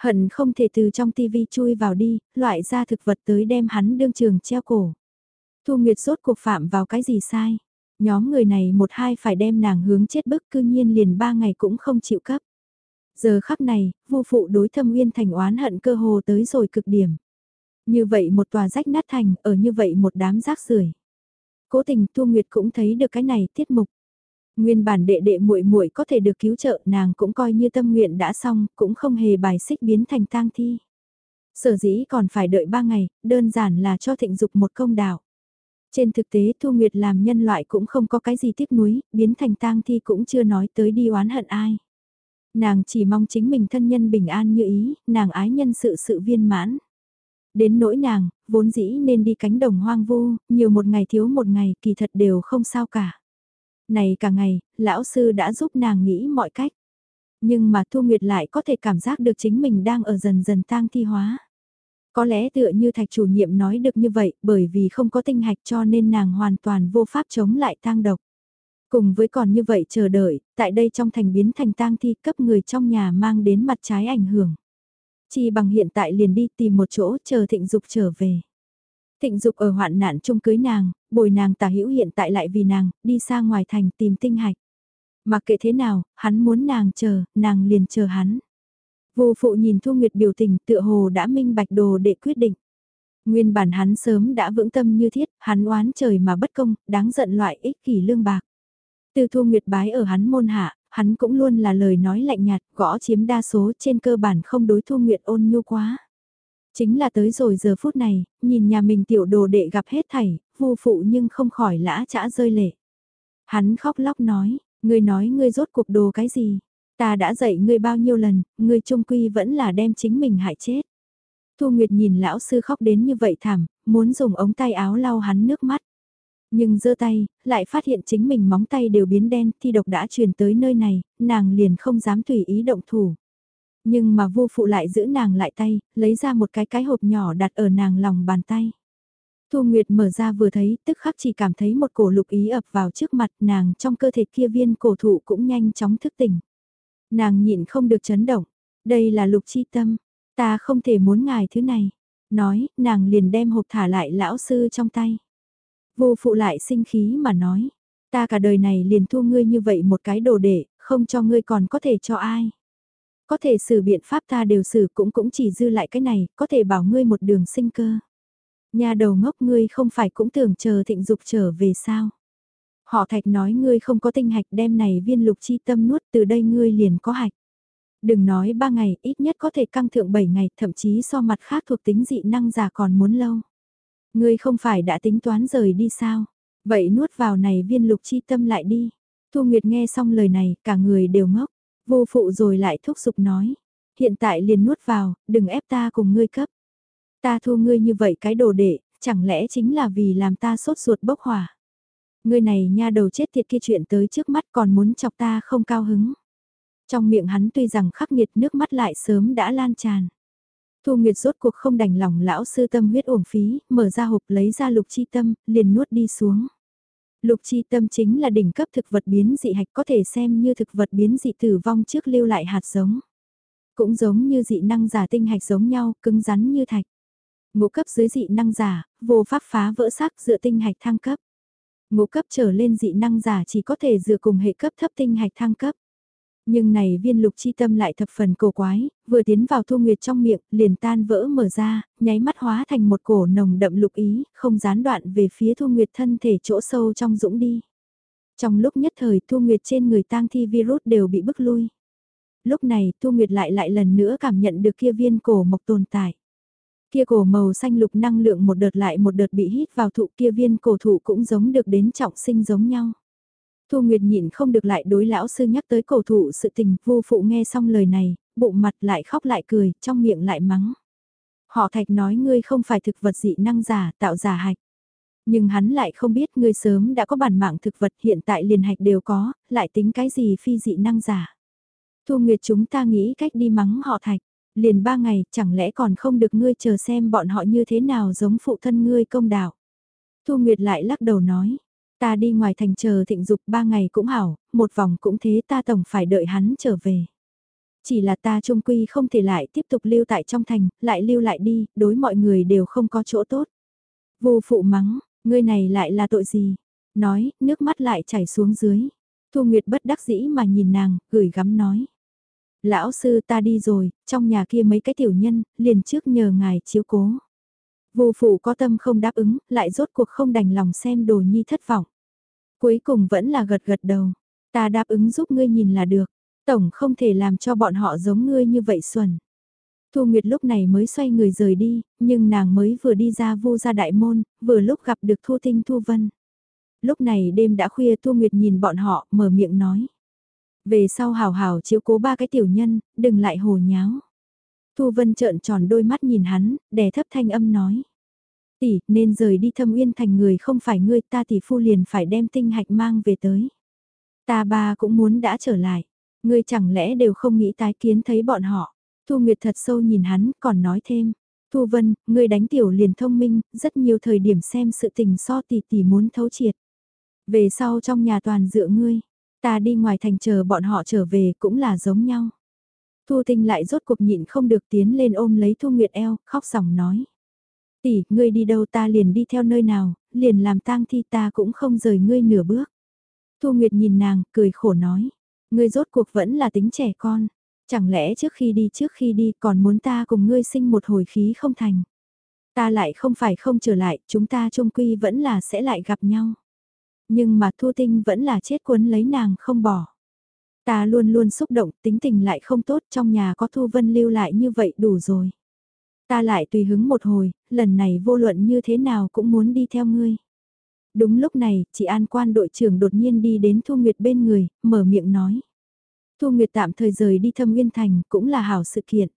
Hận không thể từ trong tivi chui vào đi, loại ra thực vật tới đem hắn đương trường treo cổ. Thu Nguyệt rốt cuộc phạm vào cái gì sai? Nhóm người này một hai phải đem nàng hướng chết bức cư nhiên liền ba ngày cũng không chịu cấp. Giờ khắc này, vô phụ đối thâm uyên thành oán hận cơ hồ tới rồi cực điểm. Như vậy một tòa rách nát thành, ở như vậy một đám rác rưởi Cố tình Thu Nguyệt cũng thấy được cái này tiết mục. Nguyên bản đệ đệ muội muội có thể được cứu trợ nàng cũng coi như tâm nguyện đã xong, cũng không hề bài xích biến thành tang thi. Sở dĩ còn phải đợi ba ngày, đơn giản là cho thịnh dục một công đạo. Trên thực tế Thu Nguyệt làm nhân loại cũng không có cái gì tiếc nuối, biến thành tang thi cũng chưa nói tới đi oán hận ai. Nàng chỉ mong chính mình thân nhân bình an như ý, nàng ái nhân sự sự viên mãn. Đến nỗi nàng, vốn dĩ nên đi cánh đồng hoang vu, nhiều một ngày thiếu một ngày kỳ thật đều không sao cả. Này cả ngày, lão sư đã giúp nàng nghĩ mọi cách. Nhưng mà Thu Nguyệt lại có thể cảm giác được chính mình đang ở dần dần tang thi hóa. Có lẽ tựa như thạch chủ nhiệm nói được như vậy bởi vì không có tinh hạch cho nên nàng hoàn toàn vô pháp chống lại tang độc. Cùng với còn như vậy chờ đợi, tại đây trong thành biến thành tang thi cấp người trong nhà mang đến mặt trái ảnh hưởng. Chi bằng hiện tại liền đi tìm một chỗ chờ thịnh dục trở về. Thịnh dục ở hoạn nạn chung cưới nàng, bồi nàng tả hữu hiện tại lại vì nàng, đi xa ngoài thành tìm tinh hạch. Mặc kệ thế nào, hắn muốn nàng chờ, nàng liền chờ hắn. Vô phụ nhìn Thu Nguyệt biểu tình tựa hồ đã minh bạch đồ để quyết định. Nguyên bản hắn sớm đã vững tâm như thiết, hắn oán trời mà bất công, đáng giận loại ích kỷ lương bạc. Từ Thu Nguyệt bái ở hắn môn hạ, hắn cũng luôn là lời nói lạnh nhạt, gõ chiếm đa số trên cơ bản không đối Thu Nguyệt ôn nhu quá. Chính là tới rồi giờ phút này, nhìn nhà mình tiểu đồ đệ gặp hết thảy, vô phụ nhưng không khỏi lã chã rơi lệ. Hắn khóc lóc nói, ngươi nói ngươi rốt cuộc đồ cái gì? Ta đã dạy ngươi bao nhiêu lần, ngươi trung quy vẫn là đem chính mình hại chết. Thu Nguyệt nhìn lão sư khóc đến như vậy thảm, muốn dùng ống tay áo lau hắn nước mắt. Nhưng giơ tay, lại phát hiện chính mình móng tay đều biến đen, thi độc đã truyền tới nơi này, nàng liền không dám tùy ý động thủ. Nhưng mà vô phụ lại giữ nàng lại tay, lấy ra một cái cái hộp nhỏ đặt ở nàng lòng bàn tay. Thu Nguyệt mở ra vừa thấy, tức khắc chỉ cảm thấy một cổ lục ý ập vào trước mặt nàng trong cơ thể kia viên cổ thụ cũng nhanh chóng thức tỉnh. Nàng nhịn không được chấn động, đây là lục chi tâm, ta không thể muốn ngài thứ này. Nói, nàng liền đem hộp thả lại lão sư trong tay. Vô phụ lại sinh khí mà nói, ta cả đời này liền thu ngươi như vậy một cái đồ để, không cho ngươi còn có thể cho ai. Có thể xử biện pháp ta đều xử cũng cũng chỉ dư lại cái này, có thể bảo ngươi một đường sinh cơ. Nhà đầu ngốc ngươi không phải cũng tưởng chờ thịnh dục trở về sao. Họ thạch nói ngươi không có tinh hạch đem này viên lục chi tâm nuốt từ đây ngươi liền có hạch. Đừng nói ba ngày, ít nhất có thể căng thượng 7 ngày, thậm chí so mặt khác thuộc tính dị năng giả còn muốn lâu. Ngươi không phải đã tính toán rời đi sao? Vậy nuốt vào này viên lục chi tâm lại đi. Thu Nguyệt nghe xong lời này, cả người đều ngốc. Vô phụ rồi lại thúc giục nói. Hiện tại liền nuốt vào, đừng ép ta cùng ngươi cấp. Ta thu ngươi như vậy cái đồ đệ, chẳng lẽ chính là vì làm ta sốt ruột bốc hỏa. Ngươi này nha đầu chết tiệt kia chuyện tới trước mắt còn muốn chọc ta không cao hứng. Trong miệng hắn tuy rằng khắc nghiệt nước mắt lại sớm đã lan tràn. Thu Nguyệt rốt cuộc không đành lòng lão sư tâm huyết uổng phí, mở ra hộp lấy ra lục chi tâm, liền nuốt đi xuống. Lục chi tâm chính là đỉnh cấp thực vật biến dị hạch có thể xem như thực vật biến dị tử vong trước lưu lại hạt giống. Cũng giống như dị năng giả tinh hạch giống nhau, cứng rắn như thạch. Ngũ cấp dưới dị năng giả, vô pháp phá vỡ sắc dựa tinh hạch thăng cấp. Ngũ cấp trở lên dị năng giả chỉ có thể dựa cùng hệ cấp thấp tinh hạch thăng cấp. Nhưng này viên lục chi tâm lại thập phần cổ quái, vừa tiến vào thu nguyệt trong miệng, liền tan vỡ mở ra, nháy mắt hóa thành một cổ nồng đậm lục ý, không gián đoạn về phía thu nguyệt thân thể chỗ sâu trong dũng đi. Trong lúc nhất thời thu nguyệt trên người tang thi virus đều bị bức lui. Lúc này thu nguyệt lại lại lần nữa cảm nhận được kia viên cổ mộc tồn tại. Kia cổ màu xanh lục năng lượng một đợt lại một đợt bị hít vào thụ kia viên cổ thụ cũng giống được đến trọng sinh giống nhau. Thu Nguyệt nhịn không được lại đối lão sư nhắc tới cầu thụ sự tình, vô phụ nghe xong lời này, bụng mặt lại khóc lại cười, trong miệng lại mắng. Họ thạch nói ngươi không phải thực vật dị năng giả, tạo giả hạch. Nhưng hắn lại không biết ngươi sớm đã có bản mạng thực vật hiện tại liền hạch đều có, lại tính cái gì phi dị năng giả. Thu Nguyệt chúng ta nghĩ cách đi mắng họ thạch, liền ba ngày chẳng lẽ còn không được ngươi chờ xem bọn họ như thế nào giống phụ thân ngươi công đạo. Thu Nguyệt lại lắc đầu nói, Ta đi ngoài thành chờ thịnh dục ba ngày cũng hảo, một vòng cũng thế ta tổng phải đợi hắn trở về. Chỉ là ta trung quy không thể lại tiếp tục lưu tại trong thành, lại lưu lại đi, đối mọi người đều không có chỗ tốt. Vô phụ mắng, ngươi này lại là tội gì? Nói, nước mắt lại chảy xuống dưới. Thu Nguyệt bất đắc dĩ mà nhìn nàng, gửi gắm nói. Lão sư ta đi rồi, trong nhà kia mấy cái tiểu nhân, liền trước nhờ ngài chiếu cố. Vô phụ có tâm không đáp ứng, lại rốt cuộc không đành lòng xem đồ nhi thất vọng. Cuối cùng vẫn là gật gật đầu. Ta đáp ứng giúp ngươi nhìn là được. Tổng không thể làm cho bọn họ giống ngươi như vậy xuẩn. Thu Nguyệt lúc này mới xoay người rời đi, nhưng nàng mới vừa đi ra vô ra đại môn, vừa lúc gặp được Thu Tinh Thu Vân. Lúc này đêm đã khuya Thu Nguyệt nhìn bọn họ, mở miệng nói. Về sau hào hào chiếu cố ba cái tiểu nhân, đừng lại hồ nháo. Thu Vân trợn tròn đôi mắt nhìn hắn, đè thấp thanh âm nói. Tỷ, nên rời đi thâm uyên thành người không phải ngươi ta tỷ phu liền phải đem tinh hạch mang về tới. Ta ba cũng muốn đã trở lại. Ngươi chẳng lẽ đều không nghĩ tái kiến thấy bọn họ. Thu Nguyệt thật sâu nhìn hắn, còn nói thêm. Thu Vân, ngươi đánh tiểu liền thông minh, rất nhiều thời điểm xem sự tình so tỷ tỷ muốn thấu triệt. Về sau trong nhà toàn dựa ngươi, ta đi ngoài thành chờ bọn họ trở về cũng là giống nhau. Thu Tinh lại rốt cuộc nhịn không được tiến lên ôm lấy Thu Nguyệt eo, khóc sòng nói. Tỷ, ngươi đi đâu ta liền đi theo nơi nào, liền làm tang thi ta cũng không rời ngươi nửa bước. Thu Nguyệt nhìn nàng, cười khổ nói. Ngươi rốt cuộc vẫn là tính trẻ con. Chẳng lẽ trước khi đi trước khi đi còn muốn ta cùng ngươi sinh một hồi khí không thành. Ta lại không phải không trở lại, chúng ta chung quy vẫn là sẽ lại gặp nhau. Nhưng mà Thu Tinh vẫn là chết cuốn lấy nàng không bỏ. Ta luôn luôn xúc động, tính tình lại không tốt, trong nhà có Thu Vân lưu lại như vậy đủ rồi. Ta lại tùy hứng một hồi, lần này vô luận như thế nào cũng muốn đi theo ngươi. Đúng lúc này, chị An quan đội trưởng đột nhiên đi đến Thu Nguyệt bên người, mở miệng nói. Thu Nguyệt tạm thời rời đi thâm nguyên thành cũng là hảo sự kiện.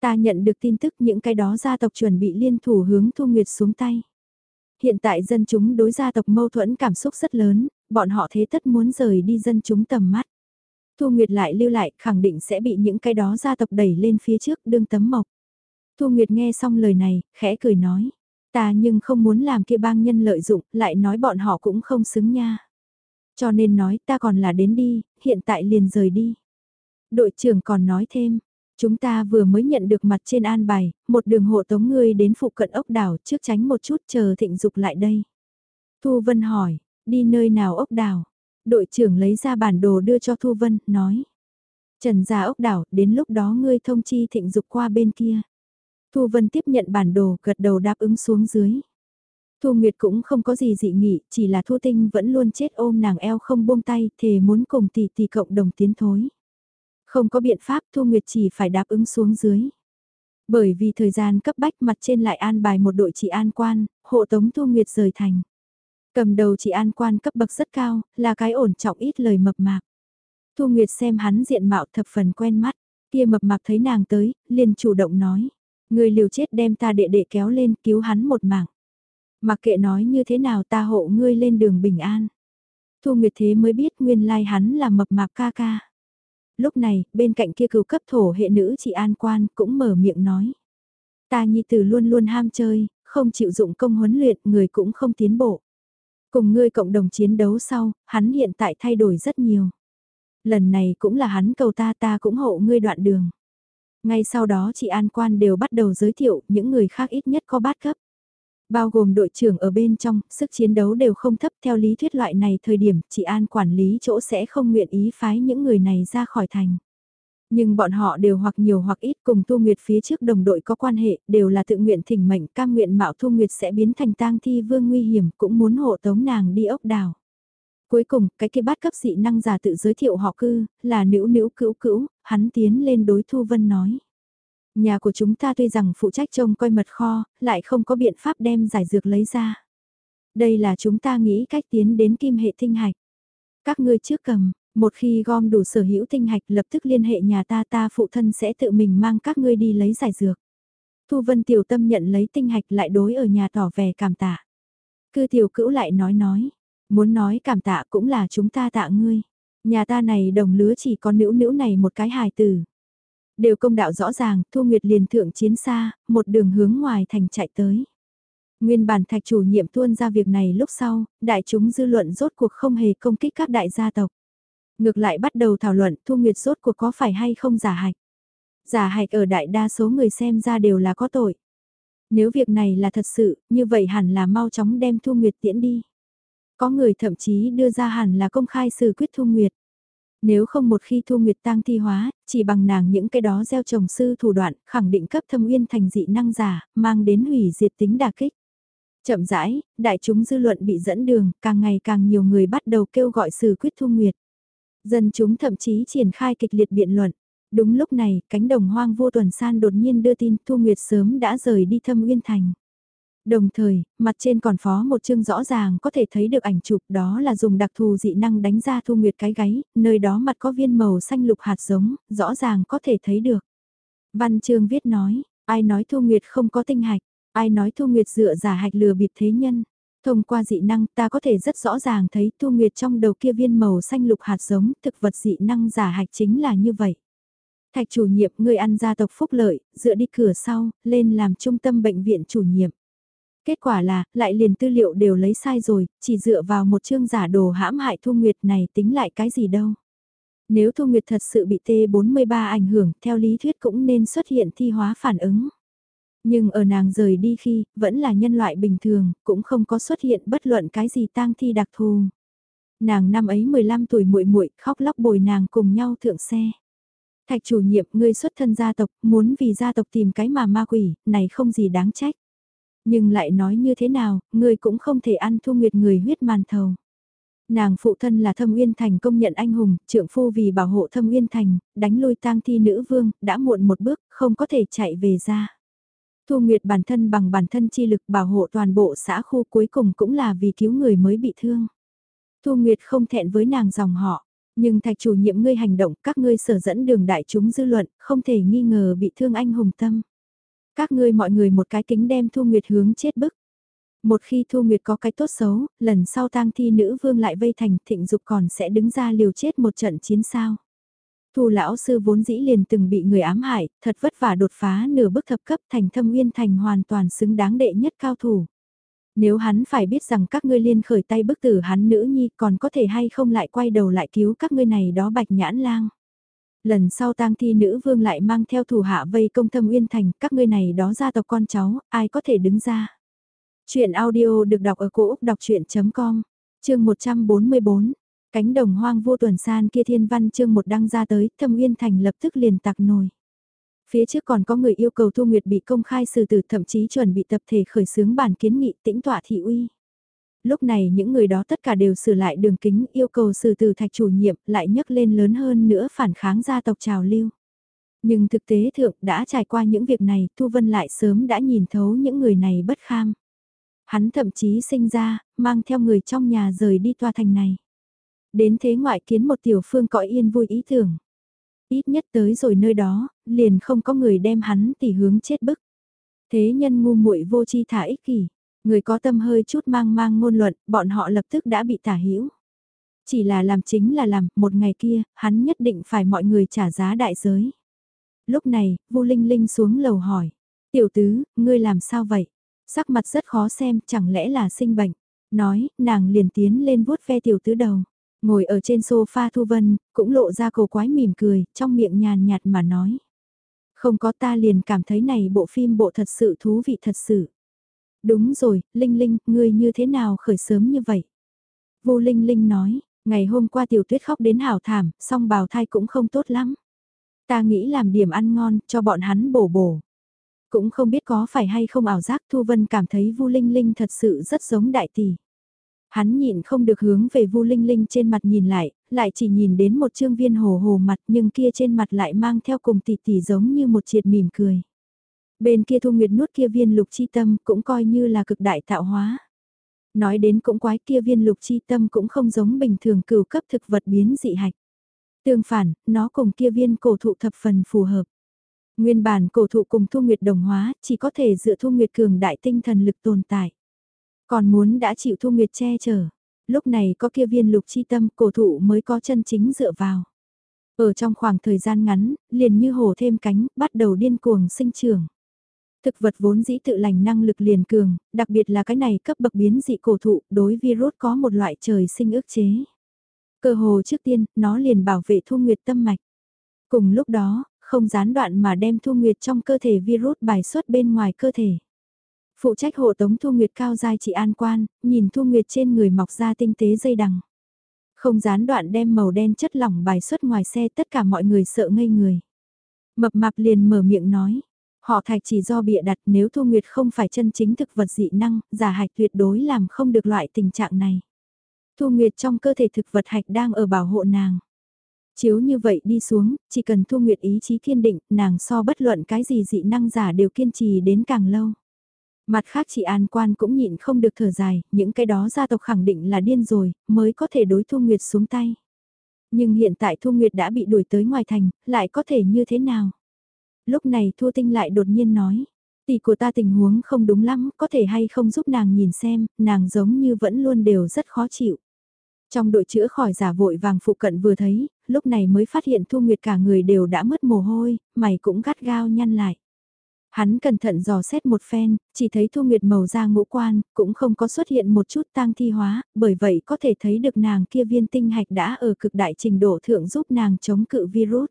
Ta nhận được tin tức những cái đó gia tộc chuẩn bị liên thủ hướng Thu Nguyệt xuống tay. Hiện tại dân chúng đối gia tộc mâu thuẫn cảm xúc rất lớn, bọn họ thế tất muốn rời đi dân chúng tầm mắt. Thu Nguyệt lại lưu lại khẳng định sẽ bị những cái đó gia tộc đẩy lên phía trước đương tấm mộc. Thu Nguyệt nghe xong lời này, khẽ cười nói. Ta nhưng không muốn làm kia bang nhân lợi dụng, lại nói bọn họ cũng không xứng nha. Cho nên nói ta còn là đến đi, hiện tại liền rời đi. Đội trưởng còn nói thêm, chúng ta vừa mới nhận được mặt trên an bài, một đường hộ tống ngươi đến phụ cận ốc đảo trước tránh một chút chờ thịnh dục lại đây. Thu Vân hỏi, đi nơi nào ốc đảo? Đội trưởng lấy ra bản đồ đưa cho Thu Vân, nói. Trần ra ốc đảo, đến lúc đó ngươi thông chi thịnh dục qua bên kia. Thu Vân tiếp nhận bản đồ, gật đầu đáp ứng xuống dưới. Thu Nguyệt cũng không có gì dị nghị, chỉ là Thu Tinh vẫn luôn chết ôm nàng eo không buông tay, thề muốn cùng tỷ tỷ cộng đồng tiến thối. Không có biện pháp Thu Nguyệt chỉ phải đáp ứng xuống dưới. Bởi vì thời gian cấp bách mặt trên lại an bài một đội trị an quan, hộ tống Thu Nguyệt rời thành. Cầm đầu chị an quan cấp bậc rất cao, là cái ổn trọng ít lời mập mạp. Thu Nguyệt xem hắn diện mạo thập phần quen mắt, kia mập mạp thấy nàng tới, liền chủ động nói. Người liều chết đem ta đệ đệ kéo lên cứu hắn một mạng. Mặc kệ nói như thế nào ta hộ ngươi lên đường bình an. Thu Nguyệt thế mới biết nguyên lai hắn là mập mạp ca ca. Lúc này, bên cạnh kia cựu cấp thổ hệ nữ chị An Quan cũng mở miệng nói. Ta nhi tử luôn luôn ham chơi, không chịu dụng công huấn luyện, người cũng không tiến bộ. Cùng ngươi cộng đồng chiến đấu sau, hắn hiện tại thay đổi rất nhiều. Lần này cũng là hắn cầu ta ta cũng hộ ngươi đoạn đường. Ngay sau đó chị An Quan đều bắt đầu giới thiệu những người khác ít nhất có bát cấp. Bao gồm đội trưởng ở bên trong, sức chiến đấu đều không thấp theo lý thuyết loại này thời điểm chị An quản lý chỗ sẽ không nguyện ý phái những người này ra khỏi thành. Nhưng bọn họ đều hoặc nhiều hoặc ít cùng Thu Nguyệt phía trước đồng đội có quan hệ, đều là tự nguyện thỉnh mệnh cam nguyện mạo Thu Nguyệt sẽ biến thành tang thi vương nguy hiểm cũng muốn hộ tống nàng đi ốc đảo. Cuối cùng, cái kia bát cấp dị năng giả tự giới thiệu họ cư, là nữ nữ cữu cữu, hắn tiến lên đối Thu Vân nói. Nhà của chúng ta tuy rằng phụ trách trông coi mật kho, lại không có biện pháp đem giải dược lấy ra. Đây là chúng ta nghĩ cách tiến đến kim hệ tinh hạch. Các ngươi trước cầm, một khi gom đủ sở hữu tinh hạch lập tức liên hệ nhà ta ta phụ thân sẽ tự mình mang các ngươi đi lấy giải dược. Thu Vân Tiểu Tâm nhận lấy tinh hạch lại đối ở nhà tỏ vẻ cảm tạ. Cư Tiểu Cữu lại nói nói, muốn nói cảm tạ cũng là chúng ta tạ ngươi. Nhà ta này đồng lứa chỉ có nữ nữ này một cái hài tử. Đều công đạo rõ ràng, Thu Nguyệt liền thượng chiến xa, một đường hướng ngoài thành chạy tới. Nguyên bản thạch chủ nhiệm tuôn ra việc này lúc sau, đại chúng dư luận rốt cuộc không hề công kích các đại gia tộc. Ngược lại bắt đầu thảo luận Thu Nguyệt rốt cuộc có phải hay không giả hạch. Giả hạch ở đại đa số người xem ra đều là có tội. Nếu việc này là thật sự, như vậy hẳn là mau chóng đem Thu Nguyệt tiễn đi. Có người thậm chí đưa ra hẳn là công khai xử quyết Thu Nguyệt. Nếu không một khi Thu Nguyệt tang thi hóa, chỉ bằng nàng những cái đó gieo trồng sư thủ đoạn, khẳng định cấp thâm uyên thành dị năng giả, mang đến hủy diệt tính đà kích. Chậm rãi, đại chúng dư luận bị dẫn đường, càng ngày càng nhiều người bắt đầu kêu gọi xử quyết Thu Nguyệt. Dân chúng thậm chí triển khai kịch liệt biện luận. Đúng lúc này, cánh đồng hoang vô tuần san đột nhiên đưa tin Thu Nguyệt sớm đã rời đi thâm uyên thành. Đồng thời, mặt trên còn phó một chương rõ ràng có thể thấy được ảnh chụp đó là dùng đặc thù dị năng đánh ra thu nguyệt cái gáy, nơi đó mặt có viên màu xanh lục hạt giống, rõ ràng có thể thấy được. Văn chương viết nói, ai nói thu nguyệt không có tinh hạch, ai nói thu nguyệt dựa giả hạch lừa bịp thế nhân. Thông qua dị năng ta có thể rất rõ ràng thấy thu nguyệt trong đầu kia viên màu xanh lục hạt giống, thực vật dị năng giả hạch chính là như vậy. Thạch chủ nhiệm người ăn gia tộc phúc lợi, dựa đi cửa sau, lên làm trung tâm bệnh viện chủ nhiệm. Kết quả là, lại liền tư liệu đều lấy sai rồi, chỉ dựa vào một chương giả đồ hãm hại Thu Nguyệt này tính lại cái gì đâu. Nếu Thu Nguyệt thật sự bị T43 ảnh hưởng, theo lý thuyết cũng nên xuất hiện thi hóa phản ứng. Nhưng ở nàng rời đi khi, vẫn là nhân loại bình thường, cũng không có xuất hiện bất luận cái gì tang thi đặc thù. Nàng năm ấy 15 tuổi muội muội khóc lóc bồi nàng cùng nhau thượng xe. Thạch chủ nhiệm ngươi xuất thân gia tộc, muốn vì gia tộc tìm cái mà ma quỷ, này không gì đáng trách. Nhưng lại nói như thế nào, ngươi cũng không thể ăn thu nguyệt người huyết màn thầu. Nàng phụ thân là Thâm Uyên Thành công nhận anh hùng, trưởng phu vì bảo hộ Thâm Uyên Thành, đánh lui tang thi nữ vương, đã muộn một bước, không có thể chạy về ra. Thu Nguyệt bản thân bằng bản thân chi lực bảo hộ toàn bộ xã khu cuối cùng cũng là vì cứu người mới bị thương. Thu Nguyệt không thẹn với nàng dòng họ, Nhưng thạch chủ nhiệm ngươi hành động, các ngươi sở dẫn đường đại chúng dư luận, không thể nghi ngờ bị thương anh hùng tâm. Các ngươi mọi người một cái kính đem Thu Nguyệt hướng chết bức. Một khi Thu Nguyệt có cái tốt xấu, lần sau tang thi nữ vương lại vây thành thịnh dục còn sẽ đứng ra liều chết một trận chiến sao. Thu lão sư vốn dĩ liền từng bị người ám hại, thật vất vả đột phá nửa bước thập cấp thành thâm uyên thành hoàn toàn xứng đáng đệ nhất cao thủ. Nếu hắn phải biết rằng các ngươi liên khởi tay bức tử hắn nữ nhi còn có thể hay không lại quay đầu lại cứu các ngươi này đó bạch nhãn lang. Lần sau tang thi nữ vương lại mang theo thủ hạ vây công thâm uyên thành các ngươi này đó gia tộc con cháu, ai có thể đứng ra. Chuyện audio được đọc ở cổ Úc đọc chuyện.com, chương 144. Cánh đồng hoang vô tuần san kia thiên văn chương một đăng ra tới, thâm uyên thành lập tức liền tạc nổi. Phía trước còn có người yêu cầu Thu Nguyệt bị công khai xử tử thậm chí chuẩn bị tập thể khởi xướng bản kiến nghị tĩnh tọa thị uy. Lúc này những người đó tất cả đều sửa lại đường kính yêu cầu xử tử thạch chủ nhiệm lại nhấc lên lớn hơn nữa phản kháng gia tộc trào lưu. Nhưng thực tế thượng đã trải qua những việc này Thu Vân lại sớm đã nhìn thấu những người này bất kham. Hắn thậm chí sinh ra, mang theo người trong nhà rời đi tòa thành này. Đến thế ngoại kiến một tiểu phương cõi yên vui ý tưởng. Ít nhất tới rồi nơi đó, liền không có người đem hắn tỉ hướng chết bức. Thế nhân ngu muội vô chi thả ích kỷ, người có tâm hơi chút mang mang ngôn luận, bọn họ lập tức đã bị tả hữu Chỉ là làm chính là làm, một ngày kia, hắn nhất định phải mọi người trả giá đại giới. Lúc này, Vu Linh Linh xuống lầu hỏi, tiểu tứ, ngươi làm sao vậy? Sắc mặt rất khó xem, chẳng lẽ là sinh bệnh? Nói, nàng liền tiến lên vuốt ve tiểu tứ đầu. Ngồi ở trên sofa Thu Vân, cũng lộ ra cổ quái mỉm cười, trong miệng nhàn nhạt mà nói. Không có ta liền cảm thấy này bộ phim bộ thật sự thú vị thật sự. Đúng rồi, Linh Linh, ngươi như thế nào khởi sớm như vậy? Vô Linh Linh nói, ngày hôm qua tiểu tuyết khóc đến hảo thảm, song bào thai cũng không tốt lắm. Ta nghĩ làm điểm ăn ngon, cho bọn hắn bổ bổ. Cũng không biết có phải hay không ảo giác Thu Vân cảm thấy Vu Linh Linh thật sự rất giống đại tỷ. Hắn nhịn không được hướng về Vu Linh Linh trên mặt nhìn lại, lại chỉ nhìn đến một trương viên hồ hồ mặt nhưng kia trên mặt lại mang theo cùng tỷ tỷ giống như một triệt mỉm cười. Bên kia Thu Nguyệt nuốt kia viên lục chi tâm cũng coi như là cực đại tạo hóa. Nói đến cũng quái kia viên lục chi tâm cũng không giống bình thường cửu cấp thực vật biến dị hạch. Tương phản, nó cùng kia viên cổ thụ thập phần phù hợp. Nguyên bản cổ thụ cùng Thu Nguyệt đồng hóa, chỉ có thể dựa Thu Nguyệt cường đại tinh thần lực tồn tại. Còn muốn đã chịu Thu Nguyệt che chở. Lúc này có kia viên lục chi tâm cổ thụ mới có chân chính dựa vào. Ở trong khoảng thời gian ngắn, liền như hổ thêm cánh, bắt đầu điên cuồng sinh trưởng. Thực vật vốn dĩ tự lành năng lực liền cường, đặc biệt là cái này cấp bậc biến dị cổ thụ đối virus có một loại trời sinh ức chế. Cơ hồ trước tiên, nó liền bảo vệ thu nguyệt tâm mạch. Cùng lúc đó, không gián đoạn mà đem thu nguyệt trong cơ thể virus bài xuất bên ngoài cơ thể. Phụ trách hộ tống Thu Nguyệt cao giai trị an quan, nhìn Thu Nguyệt trên người mọc ra tinh tế dây đằng. Không gián đoạn đem màu đen chất lỏng bài xuất ngoài xe tất cả mọi người sợ ngây người. Mập mạp liền mở miệng nói. Họ thạch chỉ do bịa đặt nếu Thu Nguyệt không phải chân chính thực vật dị năng, giả hạch tuyệt đối làm không được loại tình trạng này. Thu Nguyệt trong cơ thể thực vật hạch đang ở bảo hộ nàng. Chiếu như vậy đi xuống, chỉ cần Thu Nguyệt ý chí kiên định, nàng so bất luận cái gì dị năng giả đều kiên trì đến càng lâu. Mặt khác chị An Quan cũng nhịn không được thở dài, những cái đó gia tộc khẳng định là điên rồi, mới có thể đối Thu Nguyệt xuống tay. Nhưng hiện tại Thu Nguyệt đã bị đuổi tới ngoài thành, lại có thể như thế nào? Lúc này Thu Tinh lại đột nhiên nói, tỷ của ta tình huống không đúng lắm, có thể hay không giúp nàng nhìn xem, nàng giống như vẫn luôn đều rất khó chịu. Trong đội chữa khỏi giả vội vàng phụ cận vừa thấy, lúc này mới phát hiện Thu Nguyệt cả người đều đã mất mồ hôi, mày cũng gắt gao nhăn lại. Hắn cẩn thận dò xét một phen, chỉ thấy Thu Nguyệt màu da ngũ quan, cũng không có xuất hiện một chút tang thi hóa, bởi vậy có thể thấy được nàng kia viên tinh hạch đã ở cực đại trình độ thượng giúp nàng chống cự virus.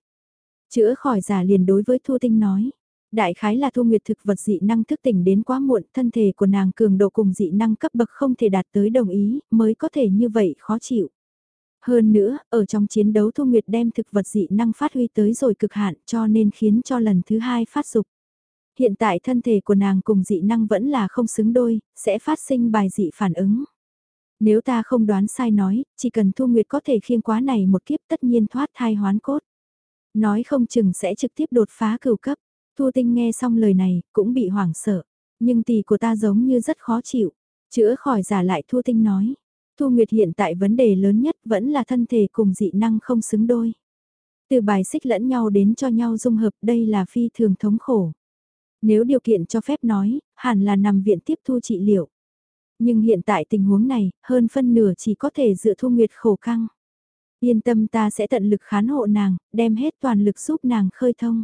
Chữa khỏi giả liền đối với Thu Tinh nói. Đại khái là Thu Nguyệt thực vật dị năng thức tỉnh đến quá muộn, thân thể của nàng cường độ cùng dị năng cấp bậc không thể đạt tới đồng ý, mới có thể như vậy khó chịu. Hơn nữa, ở trong chiến đấu Thu Nguyệt đem thực vật dị năng phát huy tới rồi cực hạn cho nên khiến cho lần thứ hai phát dục hiện tại thân thể của nàng cùng dị năng vẫn là không xứng đôi, sẽ phát sinh bài dị phản ứng. Nếu ta không đoán sai nói, chỉ cần Thu Nguyệt có thể khiêng quá này một kiếp tất nhiên thoát thai hoán cốt. Nói không chừng sẽ trực tiếp đột phá cửu cấp. Thu Tinh nghe xong lời này, cũng bị hoảng sợ. Nhưng tỷ của ta giống như rất khó chịu. Chữa khỏi giả lại Thu Tinh nói. Thu Nguyệt hiện tại vấn đề lớn nhất vẫn là thân thể cùng dị năng không xứng đôi. Từ bài xích lẫn nhau đến cho nhau dung hợp đây là phi thường thống khổ. Nếu điều kiện cho phép nói, hẳn là nằm viện tiếp thu trị liệu. Nhưng hiện tại tình huống này, hơn phân nửa chỉ có thể dựa Thu Nguyệt khổ căng. Yên tâm ta sẽ tận lực khán hộ nàng, đem hết toàn lực giúp nàng khơi thông.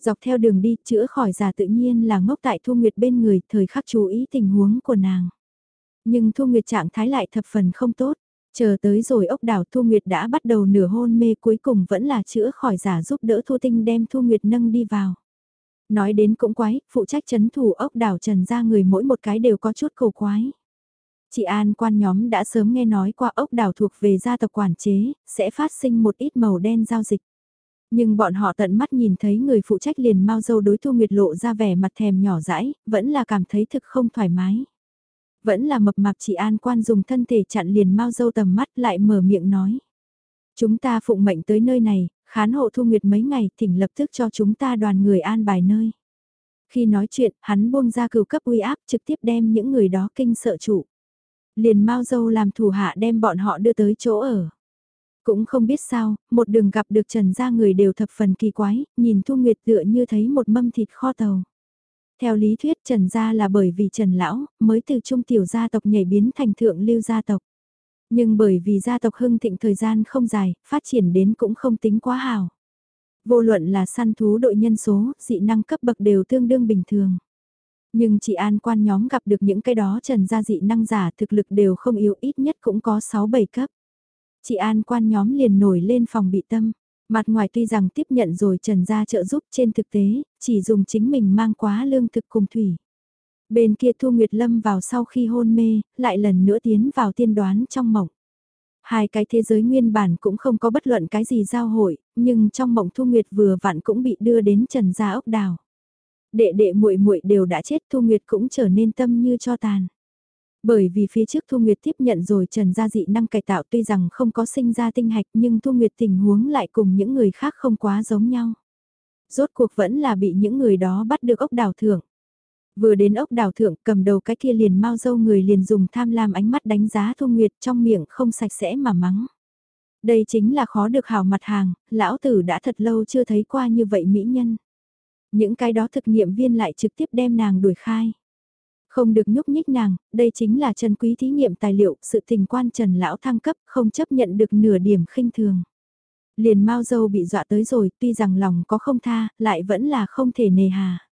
Dọc theo đường đi, chữa khỏi già tự nhiên là ngốc tại Thu Nguyệt bên người, thời khắc chú ý tình huống của nàng. Nhưng Thu Nguyệt trạng thái lại thập phần không tốt. Chờ tới rồi ốc đảo Thu Nguyệt đã bắt đầu nửa hôn mê cuối cùng vẫn là chữa khỏi giả giúp đỡ Thu Tinh đem Thu Nguyệt nâng đi vào. Nói đến cũng quái, phụ trách chấn thủ ốc đảo trần ra người mỗi một cái đều có chút cầu quái. Chị An quan nhóm đã sớm nghe nói qua ốc đảo thuộc về gia tộc quản chế, sẽ phát sinh một ít màu đen giao dịch. Nhưng bọn họ tận mắt nhìn thấy người phụ trách liền mau dâu đối Thu Nguyệt lộ ra vẻ mặt thèm nhỏ dãi, vẫn là cảm thấy thực không thoải mái. Vẫn là mập mạp chị An quan dùng thân thể chặn liền mau dâu tầm mắt lại mở miệng nói. Chúng ta phụng mệnh tới nơi này, khán hộ Thu Nguyệt mấy ngày thỉnh lập tức cho chúng ta đoàn người an bài nơi. Khi nói chuyện, hắn buông ra cửu cấp uy áp trực tiếp đem những người đó kinh sợ trụ. Liền mau dâu làm thủ hạ đem bọn họ đưa tới chỗ ở. Cũng không biết sao, một đường gặp được Trần gia người đều thập phần kỳ quái, nhìn Thu Nguyệt tựa như thấy một mâm thịt kho tàu. Theo lý thuyết Trần gia là bởi vì Trần Lão mới từ trung tiểu gia tộc nhảy biến thành thượng lưu gia tộc. Nhưng bởi vì gia tộc hưng thịnh thời gian không dài, phát triển đến cũng không tính quá hào. Vô luận là săn thú đội nhân số, dị năng cấp bậc đều tương đương bình thường. Nhưng chị An quan nhóm gặp được những cái đó trần gia dị năng giả thực lực đều không yếu ít nhất cũng có 6-7 cấp. Chị An quan nhóm liền nổi lên phòng bị tâm. Mặt ngoài tuy rằng tiếp nhận rồi trần gia trợ giúp trên thực tế, chỉ dùng chính mình mang quá lương thực cùng thủy. Bên kia Thu Nguyệt Lâm vào sau khi hôn mê, lại lần nữa tiến vào tiên đoán trong mộng. Hai cái thế giới nguyên bản cũng không có bất luận cái gì giao hội, nhưng trong mộng Thu Nguyệt vừa vặn cũng bị đưa đến Trần Gia ốc đào. Đệ đệ muội muội đều đã chết Thu Nguyệt cũng trở nên tâm như cho tàn. Bởi vì phía trước Thu Nguyệt tiếp nhận rồi Trần Gia dị năng cải tạo tuy rằng không có sinh ra tinh hạch nhưng Thu Nguyệt tình huống lại cùng những người khác không quá giống nhau. Rốt cuộc vẫn là bị những người đó bắt được ốc đào thưởng. Vừa đến ốc đào thượng cầm đầu cái kia liền mau dâu người liền dùng tham lam ánh mắt đánh giá Thu Nguyệt trong miệng không sạch sẽ mà mắng. Đây chính là khó được hào mặt hàng, lão tử đã thật lâu chưa thấy qua như vậy mỹ nhân. Những cái đó thực nghiệm viên lại trực tiếp đem nàng đuổi khai. Không được nhúc nhích nàng, đây chính là trần quý thí nghiệm tài liệu, sự tình quan trần lão thăng cấp, không chấp nhận được nửa điểm khinh thường. Liền mau dâu bị dọa tới rồi, tuy rằng lòng có không tha, lại vẫn là không thể nề hà.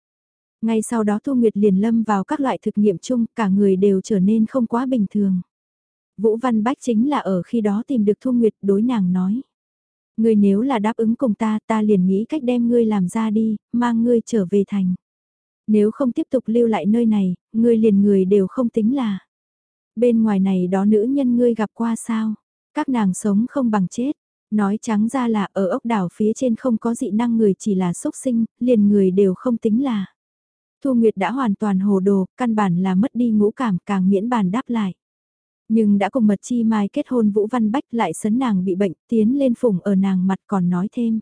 Ngay sau đó Thu Nguyệt liền lâm vào các loại thực nghiệm chung, cả người đều trở nên không quá bình thường. Vũ Văn Bách chính là ở khi đó tìm được Thu Nguyệt đối nàng nói. Ngươi nếu là đáp ứng cùng ta, ta liền nghĩ cách đem ngươi làm ra đi, mang ngươi trở về thành. Nếu không tiếp tục lưu lại nơi này, ngươi liền người đều không tính là. Bên ngoài này đó nữ nhân ngươi gặp qua sao? Các nàng sống không bằng chết. Nói trắng ra là ở ốc đảo phía trên không có dị năng người chỉ là xúc sinh, liền người đều không tính là. Thu Nguyệt đã hoàn toàn hồ đồ, căn bản là mất đi ngũ cảm càng miễn bàn đáp lại. Nhưng đã cùng mật chi mai kết hôn Vũ Văn Bách lại sấn nàng bị bệnh tiến lên phủng ở nàng mặt còn nói thêm.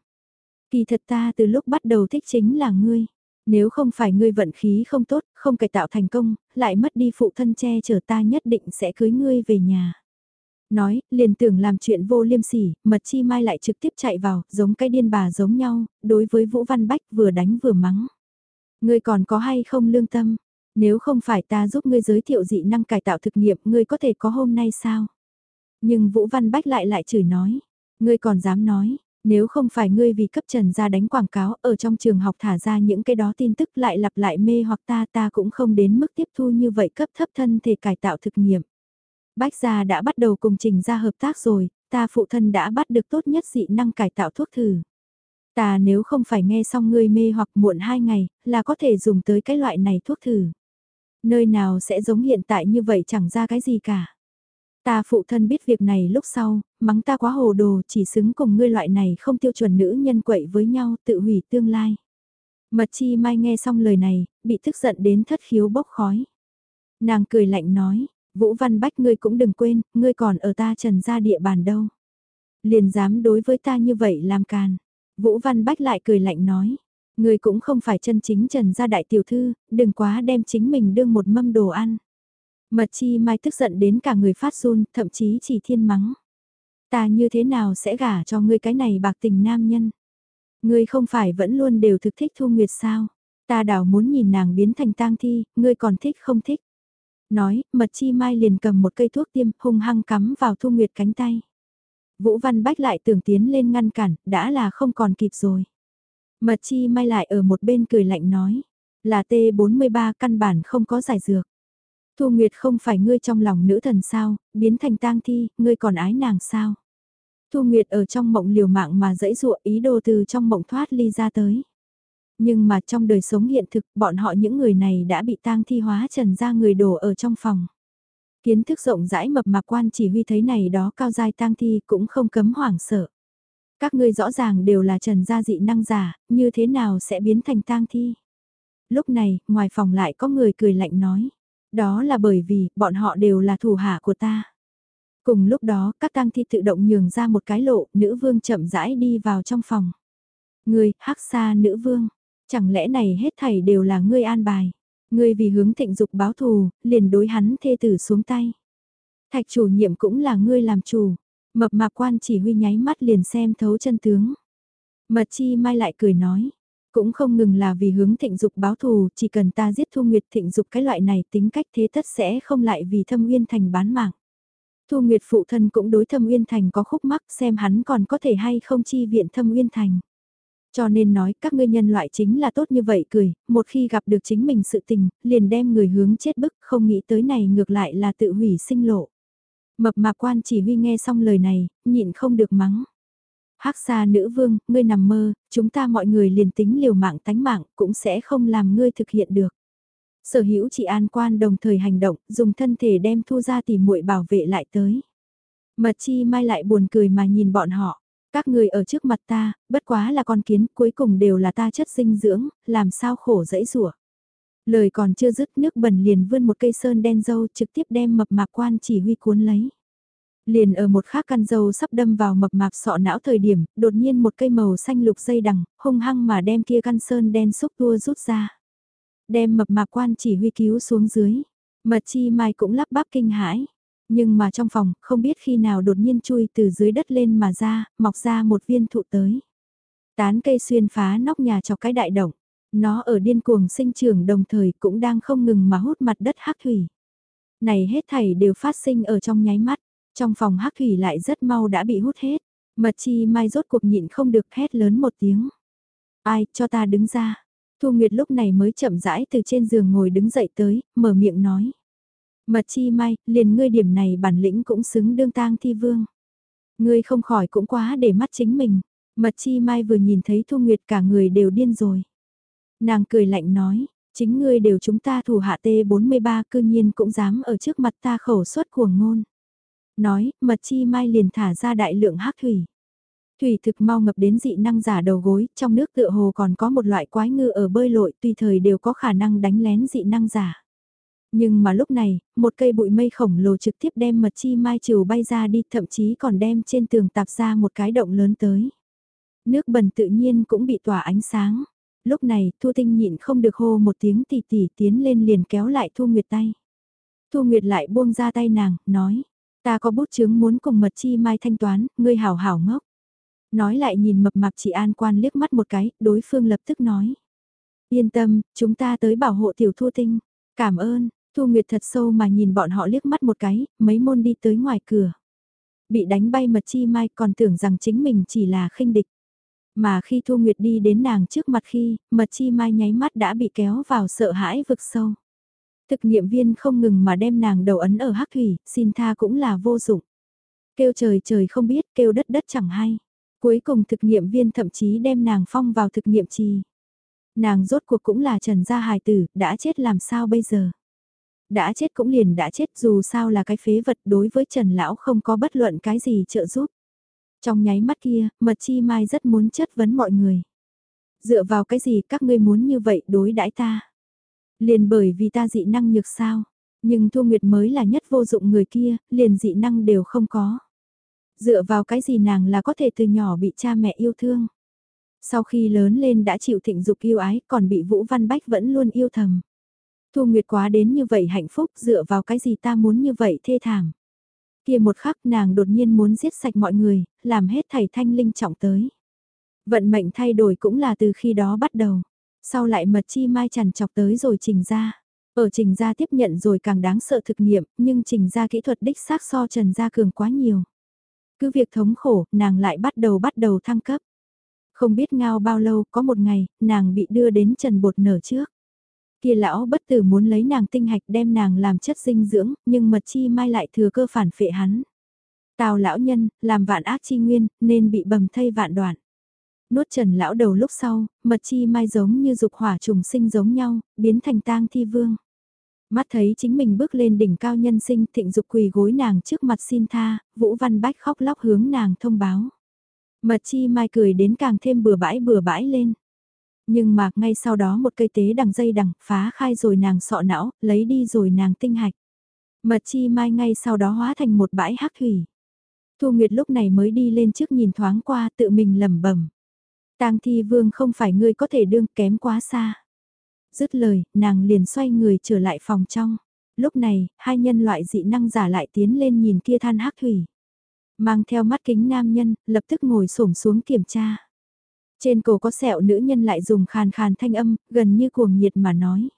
Kỳ thật ta từ lúc bắt đầu thích chính là ngươi. Nếu không phải ngươi vận khí không tốt, không cải tạo thành công, lại mất đi phụ thân che chở ta nhất định sẽ cưới ngươi về nhà. Nói, liền tưởng làm chuyện vô liêm sỉ, mật chi mai lại trực tiếp chạy vào, giống cái điên bà giống nhau, đối với Vũ Văn Bách vừa đánh vừa mắng. Ngươi còn có hay không lương tâm? Nếu không phải ta giúp ngươi giới thiệu dị năng cải tạo thực nghiệm, ngươi có thể có hôm nay sao? Nhưng Vũ Văn Bách lại lại chửi nói. Ngươi còn dám nói, nếu không phải ngươi vì cấp trần ra đánh quảng cáo ở trong trường học thả ra những cái đó tin tức lại lặp lại mê hoặc ta ta cũng không đến mức tiếp thu như vậy cấp thấp thân thể cải tạo thực nghiệm. Bách gia đã bắt đầu cùng trình ra hợp tác rồi, ta phụ thân đã bắt được tốt nhất dị năng cải tạo thuốc thử. Ta nếu không phải nghe xong ngươi mê hoặc muộn hai ngày, là có thể dùng tới cái loại này thuốc thử. Nơi nào sẽ giống hiện tại như vậy chẳng ra cái gì cả. Ta phụ thân biết việc này lúc sau, mắng ta quá hồ đồ chỉ xứng cùng ngươi loại này không tiêu chuẩn nữ nhân quậy với nhau tự hủy tương lai. Mật chi mai nghe xong lời này, bị tức giận đến thất khiếu bốc khói. Nàng cười lạnh nói, Vũ Văn Bách ngươi cũng đừng quên, ngươi còn ở ta trần ra địa bàn đâu. Liền dám đối với ta như vậy làm càn. Vũ Văn Bách lại cười lạnh nói, người cũng không phải chân chính trần gia đại tiểu thư, đừng quá đem chính mình đương một mâm đồ ăn. Mật chi mai tức giận đến cả người phát run, thậm chí chỉ thiên mắng. Ta như thế nào sẽ gả cho ngươi cái này bạc tình nam nhân? Ngươi không phải vẫn luôn đều thực thích Thu Nguyệt sao? Ta đảo muốn nhìn nàng biến thành tang thi, ngươi còn thích không thích? Nói, mật chi mai liền cầm một cây thuốc tiêm hung hăng cắm vào Thu Nguyệt cánh tay. Vũ Văn Bách lại tưởng tiến lên ngăn cản, đã là không còn kịp rồi. Mật chi may lại ở một bên cười lạnh nói, là T43 căn bản không có giải dược. Thu Nguyệt không phải ngươi trong lòng nữ thần sao, biến thành tang thi, ngươi còn ái nàng sao? Thu Nguyệt ở trong mộng liều mạng mà dẫy dụa ý đồ từ trong mộng thoát ly ra tới. Nhưng mà trong đời sống hiện thực bọn họ những người này đã bị tang thi hóa trần ra người đổ ở trong phòng. Kiến thức rộng rãi mập mạp quan chỉ huy thấy này đó cao giai tang thi cũng không cấm hoảng sợ. Các ngươi rõ ràng đều là trần gia dị năng giả, như thế nào sẽ biến thành tang thi? Lúc này, ngoài phòng lại có người cười lạnh nói. Đó là bởi vì, bọn họ đều là thủ hạ của ta. Cùng lúc đó, các tang thi tự động nhường ra một cái lộ, nữ vương chậm rãi đi vào trong phòng. Ngươi, hắc xa nữ vương, chẳng lẽ này hết thảy đều là ngươi an bài. Ngươi vì hướng thịnh dục báo thù, liền đối hắn thê tử xuống tay. Thạch chủ nhiệm cũng là ngươi làm chủ. Mập mạp quan chỉ huy nháy mắt liền xem thấu chân tướng. Mật chi mai lại cười nói. Cũng không ngừng là vì hướng thịnh dục báo thù, chỉ cần ta giết Thu Nguyệt thịnh dục cái loại này tính cách thế tất sẽ không lại vì thâm uyên thành bán mạng. Thu Nguyệt phụ thân cũng đối thâm uyên thành có khúc mắc xem hắn còn có thể hay không chi viện thâm uyên thành. Cho nên nói các ngươi nhân loại chính là tốt như vậy cười, một khi gặp được chính mình sự tình, liền đem người hướng chết bức, không nghĩ tới này ngược lại là tự hủy sinh lộ. Mập mạp quan chỉ huy nghe xong lời này, nhịn không được mắng. hắc xa nữ vương, ngươi nằm mơ, chúng ta mọi người liền tính liều mạng tánh mạng cũng sẽ không làm ngươi thực hiện được. Sở hữu chị an quan đồng thời hành động, dùng thân thể đem thu ra tìm muội bảo vệ lại tới. Mật chi mai lại buồn cười mà nhìn bọn họ. Các người ở trước mặt ta, bất quá là con kiến, cuối cùng đều là ta chất dinh dưỡng, làm sao khổ dễ rủa. Lời còn chưa dứt nước bẩn liền vươn một cây sơn đen dâu trực tiếp đem mập mạp quan chỉ huy cuốn lấy. Liền ở một khác căn dâu sắp đâm vào mập mạp sọ não thời điểm, đột nhiên một cây màu xanh lục dây đằng, hung hăng mà đem kia căn sơn đen xúc tua rút ra. Đem mập mạp quan chỉ huy cứu xuống dưới. Mật chi mai cũng lắp bắp kinh hãi. Nhưng mà trong phòng, không biết khi nào đột nhiên chui từ dưới đất lên mà ra, mọc ra một viên thụ tới. Tán cây xuyên phá nóc nhà cho cái đại động. Nó ở điên cuồng sinh trưởng đồng thời cũng đang không ngừng mà hút mặt đất hắc thủy. Này hết thảy đều phát sinh ở trong nháy mắt. Trong phòng hắc thủy lại rất mau đã bị hút hết. Mật chi mai rốt cuộc nhịn không được hét lớn một tiếng. Ai, cho ta đứng ra. Thu Nguyệt lúc này mới chậm rãi từ trên giường ngồi đứng dậy tới, mở miệng nói. Mật chi mai, liền ngươi điểm này bản lĩnh cũng xứng đương tang thi vương. Ngươi không khỏi cũng quá để mắt chính mình. Mật chi mai vừa nhìn thấy Thu Nguyệt cả người đều điên rồi. Nàng cười lạnh nói, chính ngươi đều chúng ta thủ hạ T43 cư nhiên cũng dám ở trước mặt ta khẩu suất cuồng ngôn. Nói, mật chi mai liền thả ra đại lượng hắc thủy. Thủy thực mau ngập đến dị năng giả đầu gối, trong nước tựa hồ còn có một loại quái ngư ở bơi lội tùy thời đều có khả năng đánh lén dị năng giả. Nhưng mà lúc này, một cây bụi mây khổng lồ trực tiếp đem mật chi mai chiều bay ra đi, thậm chí còn đem trên tường tạp ra một cái động lớn tới. Nước bẩn tự nhiên cũng bị tỏa ánh sáng. Lúc này, Thu Tinh nhịn không được hô một tiếng tỉ tỉ tiến lên liền kéo lại Thu Nguyệt tay. Thu Nguyệt lại buông ra tay nàng, nói, ta có bút chứng muốn cùng mật chi mai thanh toán, ngươi hảo hảo ngốc. Nói lại nhìn mập mạp chị An Quan liếc mắt một cái, đối phương lập tức nói. Yên tâm, chúng ta tới bảo hộ tiểu Thu Tinh. Cảm ơn, Thu Nguyệt thật sâu mà nhìn bọn họ liếc mắt một cái, mấy môn đi tới ngoài cửa. Bị đánh bay mật chi mai còn tưởng rằng chính mình chỉ là khinh địch. Mà khi Thu Nguyệt đi đến nàng trước mặt khi, mật chi mai nháy mắt đã bị kéo vào sợ hãi vực sâu. Thực nghiệm viên không ngừng mà đem nàng đầu ấn ở hắc thủy, xin tha cũng là vô dụng. Kêu trời trời không biết, kêu đất đất chẳng hay. Cuối cùng thực nghiệm viên thậm chí đem nàng phong vào thực nghiệm trì. Nàng rốt cuộc cũng là trần gia hài tử, đã chết làm sao bây giờ? Đã chết cũng liền đã chết dù sao là cái phế vật đối với trần lão không có bất luận cái gì trợ giúp. Trong nháy mắt kia, mật chi mai rất muốn chất vấn mọi người. Dựa vào cái gì các ngươi muốn như vậy đối đãi ta? Liền bởi vì ta dị năng nhược sao? Nhưng Thu Nguyệt mới là nhất vô dụng người kia, liền dị năng đều không có. Dựa vào cái gì nàng là có thể từ nhỏ bị cha mẹ yêu thương. Sau khi lớn lên đã chịu thịnh dục yêu ái còn bị Vũ Văn Bách vẫn luôn yêu thầm. Thu Nguyệt quá đến như vậy hạnh phúc dựa vào cái gì ta muốn như vậy thê thảm. Kia một khắc nàng đột nhiên muốn giết sạch mọi người, làm hết thầy thanh linh trọng tới. Vận mệnh thay đổi cũng là từ khi đó bắt đầu. Sau lại mật chi mai chằn chọc tới rồi trình ra. Ở trình ra tiếp nhận rồi càng đáng sợ thực nghiệm, nhưng trình ra kỹ thuật đích xác so trần gia cường quá nhiều. Cứ việc thống khổ, nàng lại bắt đầu bắt đầu thăng cấp. Không biết ngao bao lâu, có một ngày, nàng bị đưa đến trần bột nở trước. Kia lão bất tử muốn lấy nàng tinh hạch đem nàng làm chất dinh dưỡng, nhưng mật chi mai lại thừa cơ phản phệ hắn. Tào lão nhân, làm vạn ác chi nguyên, nên bị bầm thây vạn đoạn. Nuốt trần lão đầu lúc sau, mật chi mai giống như dục hỏa trùng sinh giống nhau, biến thành tang thi vương. Mắt thấy chính mình bước lên đỉnh cao nhân sinh thịnh dục quỳ gối nàng trước mặt xin tha, Vũ Văn Bách khóc lóc hướng nàng thông báo. Mật chi mai cười đến càng thêm bừa bãi bừa bãi lên. Nhưng mà ngay sau đó một cây tế đằng dây đằng phá khai rồi nàng sọ não, lấy đi rồi nàng tinh hạch. Mật chi mai ngay sau đó hóa thành một bãi hắc thủy. Thu Nguyệt lúc này mới đi lên trước nhìn thoáng qua tự mình lẩm bẩm tang thi vương không phải ngươi có thể đương kém quá xa. Dứt lời, nàng liền xoay người trở lại phòng trong. Lúc này, hai nhân loại dị năng giả lại tiến lên nhìn kia than hắc thủy. Mang theo mắt kính nam nhân, lập tức ngồi xổm xuống kiểm tra. Trên cổ có sẹo nữ nhân lại dùng khàn khàn thanh âm, gần như cuồng nhiệt mà nói.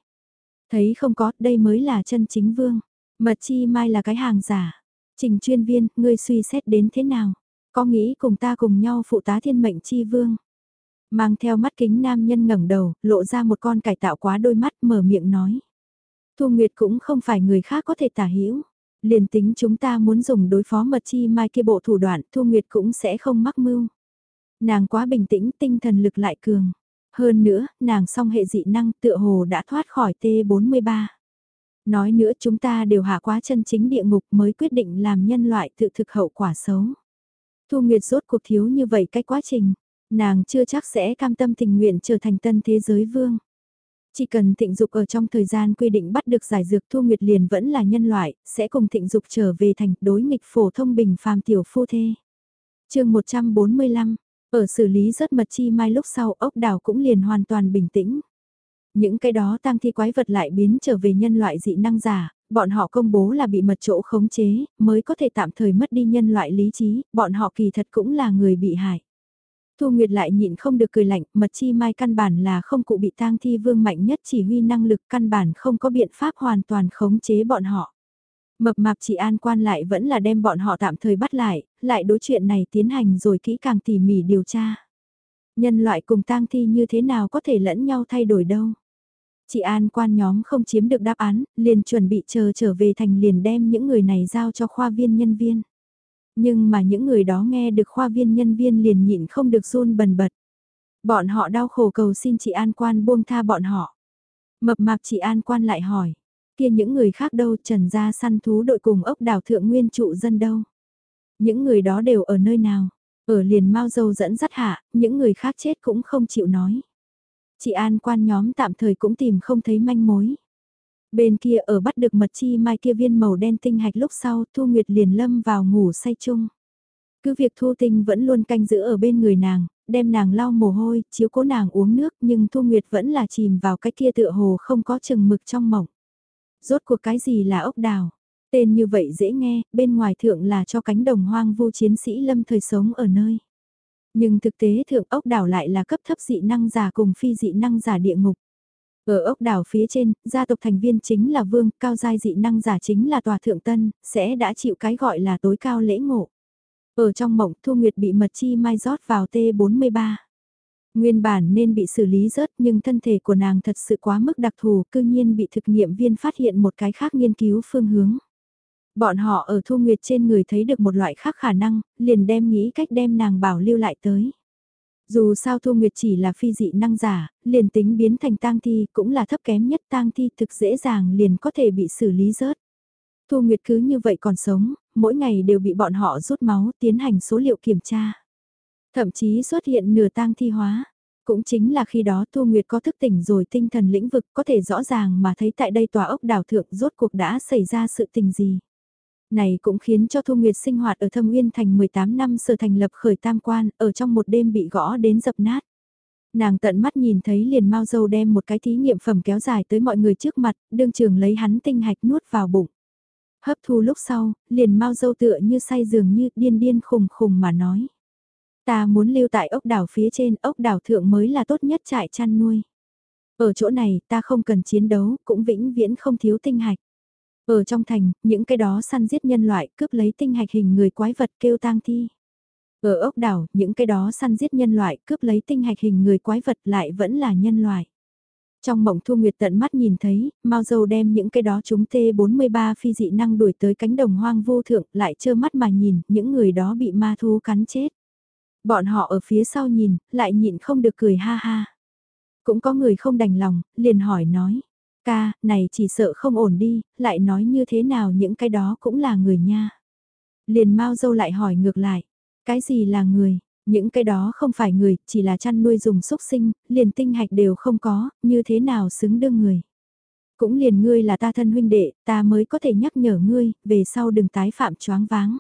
Thấy không có, đây mới là chân chính vương. Mật chi mai là cái hàng giả. Trình chuyên viên, ngươi suy xét đến thế nào? Có nghĩ cùng ta cùng nhau phụ tá thiên mệnh chi vương? Mang theo mắt kính nam nhân ngẩng đầu, lộ ra một con cải tạo quá đôi mắt mở miệng nói. Thu Nguyệt cũng không phải người khác có thể tả hữu liền tính chúng ta muốn dùng đối phó mật chi mai kia bộ thủ đoạn Thu Nguyệt cũng sẽ không mắc mưu. Nàng quá bình tĩnh tinh thần lực lại cường. Hơn nữa, nàng song hệ dị năng tựa hồ đã thoát khỏi T43. Nói nữa chúng ta đều hạ quá chân chính địa ngục mới quyết định làm nhân loại tự thực hậu quả xấu. Thu Nguyệt rốt cuộc thiếu như vậy cái quá trình. Nàng chưa chắc sẽ cam tâm tình nguyện trở thành tân thế giới vương. Chỉ cần thịnh dục ở trong thời gian quy định bắt được giải dược Thu Nguyệt liền vẫn là nhân loại, sẽ cùng thịnh dục trở về thành đối nghịch phổ thông bình phàm tiểu phu thê. chương 145, ở xử lý rất mật chi mai lúc sau ốc đảo cũng liền hoàn toàn bình tĩnh. Những cái đó tăng thi quái vật lại biến trở về nhân loại dị năng giả, bọn họ công bố là bị mật chỗ khống chế, mới có thể tạm thời mất đi nhân loại lý trí, bọn họ kỳ thật cũng là người bị hại. Thu Nguyệt lại nhịn không được cười lạnh, mật chi mai căn bản là không cụ bị tang thi vương mạnh nhất chỉ huy năng lực căn bản không có biện pháp hoàn toàn khống chế bọn họ. Mập mạp chị an quan lại vẫn là đem bọn họ tạm thời bắt lại, lại đối chuyện này tiến hành rồi kỹ càng tỉ mỉ điều tra. Nhân loại cùng tang thi như thế nào có thể lẫn nhau thay đổi đâu. Chị an quan nhóm không chiếm được đáp án, liền chuẩn bị chờ trở về thành liền đem những người này giao cho khoa viên nhân viên. Nhưng mà những người đó nghe được khoa viên nhân viên liền nhịn không được run bần bật. Bọn họ đau khổ cầu xin chị An Quan buông tha bọn họ. Mập mạp chị An Quan lại hỏi, kia những người khác đâu trần ra săn thú đội cùng ốc đảo thượng nguyên trụ dân đâu. Những người đó đều ở nơi nào, ở liền mau dâu dẫn dắt hạ, những người khác chết cũng không chịu nói. Chị An Quan nhóm tạm thời cũng tìm không thấy manh mối. Bên kia ở bắt được mật chi mai kia viên màu đen tinh hạch lúc sau Thu Nguyệt liền lâm vào ngủ say chung. Cứ việc Thu Tinh vẫn luôn canh giữ ở bên người nàng, đem nàng lau mồ hôi, chiếu cố nàng uống nước nhưng Thu Nguyệt vẫn là chìm vào cái kia tựa hồ không có chừng mực trong mộng. Rốt cuộc cái gì là ốc đào? Tên như vậy dễ nghe, bên ngoài thượng là cho cánh đồng hoang vu chiến sĩ lâm thời sống ở nơi. Nhưng thực tế thượng ốc đảo lại là cấp thấp dị năng giả cùng phi dị năng giả địa ngục. Ở ốc đảo phía trên, gia tộc thành viên chính là vương, cao giai dị năng giả chính là tòa thượng tân, sẽ đã chịu cái gọi là tối cao lễ ngộ. Ở trong mộng, Thu Nguyệt bị mật chi mai rót vào T43. Nguyên bản nên bị xử lý rớt nhưng thân thể của nàng thật sự quá mức đặc thù, cư nhiên bị thực nghiệm viên phát hiện một cái khác nghiên cứu phương hướng. Bọn họ ở Thu Nguyệt trên người thấy được một loại khác khả năng, liền đem nghĩ cách đem nàng bảo lưu lại tới. Dù sao Thu Nguyệt chỉ là phi dị năng giả, liền tính biến thành tang thi cũng là thấp kém nhất tang thi thực dễ dàng liền có thể bị xử lý rớt. Thu Nguyệt cứ như vậy còn sống, mỗi ngày đều bị bọn họ rút máu tiến hành số liệu kiểm tra. Thậm chí xuất hiện nửa tang thi hóa. Cũng chính là khi đó Thu Nguyệt có thức tỉnh rồi tinh thần lĩnh vực có thể rõ ràng mà thấy tại đây tòa ốc đảo thượng rốt cuộc đã xảy ra sự tình gì này cũng khiến cho Thu Nguyệt sinh hoạt ở Thâm Uyên thành 18 năm sở thành lập khởi tam quan, ở trong một đêm bị gõ đến dập nát. Nàng tận mắt nhìn thấy liền mau dâu đem một cái thí nghiệm phẩm kéo dài tới mọi người trước mặt, đương trường lấy hắn tinh hạch nuốt vào bụng. Hấp thu lúc sau, liền mau dâu tựa như say dường như điên điên khùng khùng mà nói. Ta muốn lưu tại ốc đảo phía trên, ốc đảo thượng mới là tốt nhất trại chăn nuôi. Ở chỗ này ta không cần chiến đấu, cũng vĩnh viễn không thiếu tinh hạch. Ở trong thành, những cái đó săn giết nhân loại cướp lấy tinh hạch hình người quái vật kêu tang thi. Ở ốc đảo, những cái đó săn giết nhân loại cướp lấy tinh hạch hình người quái vật lại vẫn là nhân loại. Trong mộng Thu Nguyệt tận mắt nhìn thấy, Mao Dâu đem những cái đó chúng T43 phi dị năng đuổi tới cánh đồng hoang vô thượng lại trơ mắt mà nhìn, những người đó bị ma thú cắn chết. Bọn họ ở phía sau nhìn, lại nhịn không được cười ha ha. Cũng có người không đành lòng, liền hỏi nói. Ca, này chỉ sợ không ổn đi, lại nói như thế nào những cái đó cũng là người nha. Liền Mao Dâu lại hỏi ngược lại. Cái gì là người? Những cái đó không phải người, chỉ là chăn nuôi dùng xúc sinh, liền tinh hạch đều không có, như thế nào xứng đương người. Cũng liền ngươi là ta thân huynh đệ, ta mới có thể nhắc nhở ngươi, về sau đừng tái phạm choáng váng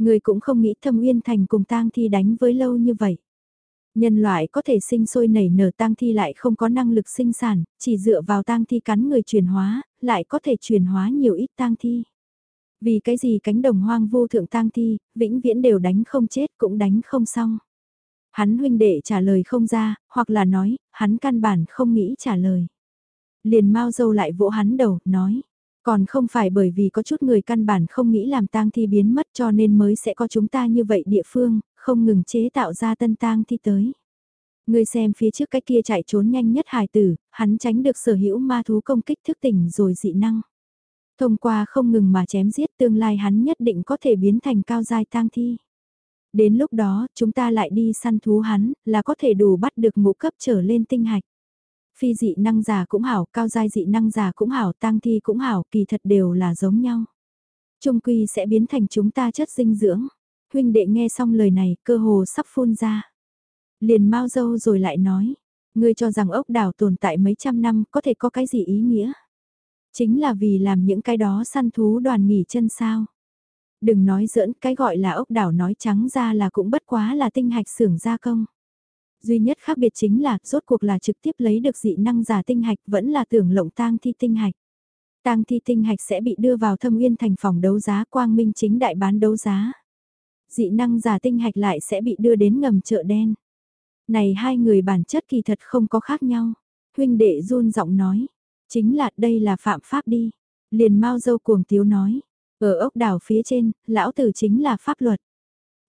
người cũng không nghĩ thâm uyên thành cùng tang thi đánh với lâu như vậy. Nhân loại có thể sinh sôi nảy nở tang thi lại không có năng lực sinh sản, chỉ dựa vào tang thi cắn người truyền hóa, lại có thể truyền hóa nhiều ít tang thi. Vì cái gì cánh đồng hoang vô thượng tang thi, vĩnh viễn đều đánh không chết cũng đánh không xong. Hắn huynh đệ trả lời không ra, hoặc là nói, hắn căn bản không nghĩ trả lời. Liền mau dâu lại vỗ hắn đầu, nói. Còn không phải bởi vì có chút người căn bản không nghĩ làm tang thi biến mất cho nên mới sẽ có chúng ta như vậy địa phương, không ngừng chế tạo ra tân tang thi tới. Người xem phía trước cái kia chạy trốn nhanh nhất hài tử, hắn tránh được sở hữu ma thú công kích thức tỉnh rồi dị năng. Thông qua không ngừng mà chém giết tương lai hắn nhất định có thể biến thành cao giai tang thi. Đến lúc đó, chúng ta lại đi săn thú hắn, là có thể đủ bắt được ngũ cấp trở lên tinh hạch. Phi dị năng giả cũng hảo, cao giai dị năng giả cũng hảo, tang thi cũng hảo, kỳ thật đều là giống nhau. Trung quy sẽ biến thành chúng ta chất dinh dưỡng. Huynh đệ nghe xong lời này, cơ hồ sắp phun ra. Liền mau dâu rồi lại nói, ngươi cho rằng ốc đảo tồn tại mấy trăm năm có thể có cái gì ý nghĩa. Chính là vì làm những cái đó săn thú đoàn nghỉ chân sao. Đừng nói giỡn, cái gọi là ốc đảo nói trắng ra là cũng bất quá là tinh hạch xưởng gia công. Duy nhất khác biệt chính là, rốt cuộc là trực tiếp lấy được dị năng giả tinh hạch vẫn là tưởng lộng tang thi tinh hạch. Tang thi tinh hạch sẽ bị đưa vào thâm uyên thành phòng đấu giá quang minh chính đại bán đấu giá. Dị năng giả tinh hạch lại sẽ bị đưa đến ngầm chợ đen. Này hai người bản chất kỳ thật không có khác nhau. Huynh đệ run giọng nói, Chính là đây là phạm pháp đi. Liền mau dâu cuồng tiếu nói. Ở ốc đảo phía trên, lão tử chính là pháp luật.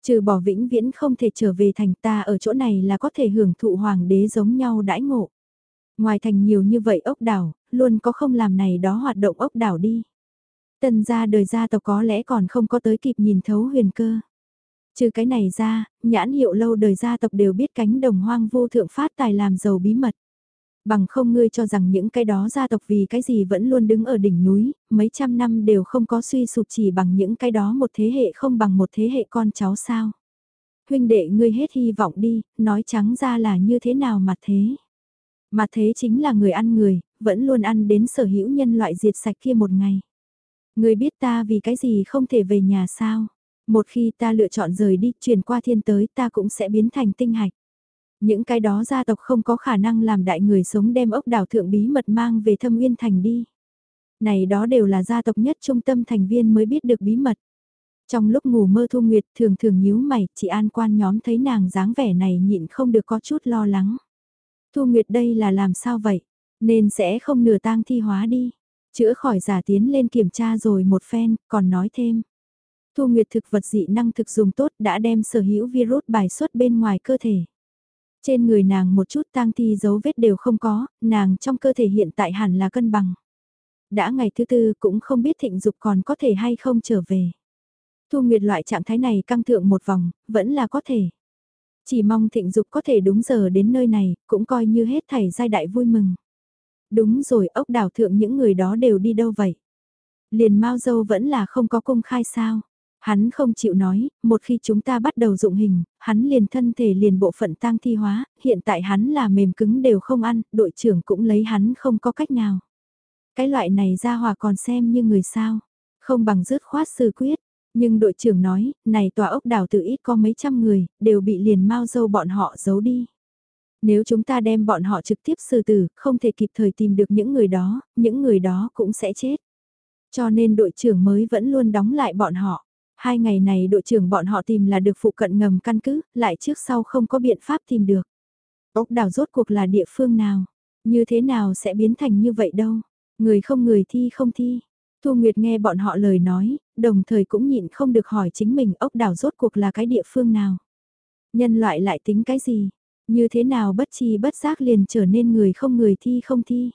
Trừ bỏ vĩnh viễn không thể trở về thành ta ở chỗ này là có thể hưởng thụ hoàng đế giống nhau đãi ngộ. Ngoài thành nhiều như vậy ốc đảo, luôn có không làm này đó hoạt động ốc đảo đi. Tần gia đời gia tộc có lẽ còn không có tới kịp nhìn thấu huyền cơ. Trừ cái này ra, nhãn hiệu lâu đời gia tộc đều biết cánh đồng hoang vô thượng phát tài làm giàu bí mật. Bằng không ngươi cho rằng những cái đó gia tộc vì cái gì vẫn luôn đứng ở đỉnh núi, mấy trăm năm đều không có suy sụp chỉ bằng những cái đó một thế hệ không bằng một thế hệ con cháu sao. Huynh đệ ngươi hết hy vọng đi, nói trắng ra là như thế nào mà thế. Mà thế chính là người ăn người, vẫn luôn ăn đến sở hữu nhân loại diệt sạch kia một ngày. Ngươi biết ta vì cái gì không thể về nhà sao? Một khi ta lựa chọn rời đi, chuyển qua thiên tới ta cũng sẽ biến thành tinh hạch. Những cái đó gia tộc không có khả năng làm đại người sống đem ốc đảo thượng bí mật mang về thâm uyên thành đi. Này đó đều là gia tộc nhất trung tâm thành viên mới biết được bí mật. Trong lúc ngủ mơ Thu Nguyệt thường thường nhíu mày, chị an quan nhóm thấy nàng dáng vẻ này nhịn không được có chút lo lắng. Thu Nguyệt đây là làm sao vậy? Nên sẽ không nửa tang thi hóa đi. Chữa khỏi giả tiến lên kiểm tra rồi một phen, còn nói thêm. Thu Nguyệt thực vật dị năng thực dùng tốt đã đem sở hữu virus bài xuất bên ngoài cơ thể. Trên người nàng một chút tang thi dấu vết đều không có, nàng trong cơ thể hiện tại hẳn là cân bằng. Đã ngày thứ tư cũng không biết thịnh dục còn có thể hay không trở về. Thu Nguyệt loại trạng thái này căng thượng một vòng, vẫn là có thể. Chỉ mong thịnh dục có thể đúng giờ đến nơi này, cũng coi như hết thảy giai đại vui mừng. Đúng rồi, ốc đảo thượng những người đó đều đi đâu vậy? Liền Mao Dâu vẫn là không có công khai sao? Hắn không chịu nói, một khi chúng ta bắt đầu dụng hình, hắn liền thân thể liền bộ phận tang thi hóa, hiện tại hắn là mềm cứng đều không ăn, đội trưởng cũng lấy hắn không có cách nào. Cái loại này ra hòa còn xem như người sao, không bằng dứt khoát sư quyết, nhưng đội trưởng nói, này tòa ốc đảo tự ít có mấy trăm người, đều bị liền mau dâu bọn họ giấu đi. Nếu chúng ta đem bọn họ trực tiếp xử tử, không thể kịp thời tìm được những người đó, những người đó cũng sẽ chết. Cho nên đội trưởng mới vẫn luôn đóng lại bọn họ. Hai ngày này đội trưởng bọn họ tìm là được phụ cận ngầm căn cứ, lại trước sau không có biện pháp tìm được. Ốc đảo rốt cuộc là địa phương nào? Như thế nào sẽ biến thành như vậy đâu? Người không người thi không thi. Thu Nguyệt nghe bọn họ lời nói, đồng thời cũng nhịn không được hỏi chính mình ốc đảo rốt cuộc là cái địa phương nào. Nhân loại lại tính cái gì? Như thế nào bất chi bất giác liền trở nên người không người thi không thi?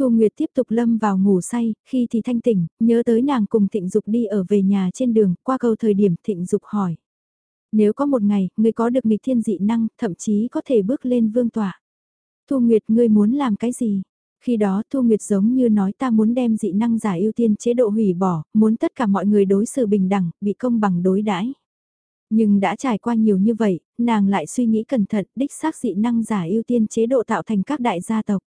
Thu Nguyệt tiếp tục lâm vào ngủ say, khi thì thanh tỉnh, nhớ tới nàng cùng Thịnh Dục đi ở về nhà trên đường, qua câu thời điểm Thịnh Dục hỏi. Nếu có một ngày, ngươi có được nghịch thiên dị năng, thậm chí có thể bước lên vương tỏa. Thu Nguyệt ngươi muốn làm cái gì? Khi đó Thu Nguyệt giống như nói ta muốn đem dị năng giả ưu tiên chế độ hủy bỏ, muốn tất cả mọi người đối xử bình đẳng, bị công bằng đối đãi. Nhưng đã trải qua nhiều như vậy, nàng lại suy nghĩ cẩn thận, đích xác dị năng giả ưu tiên chế độ tạo thành các đại gia tộc.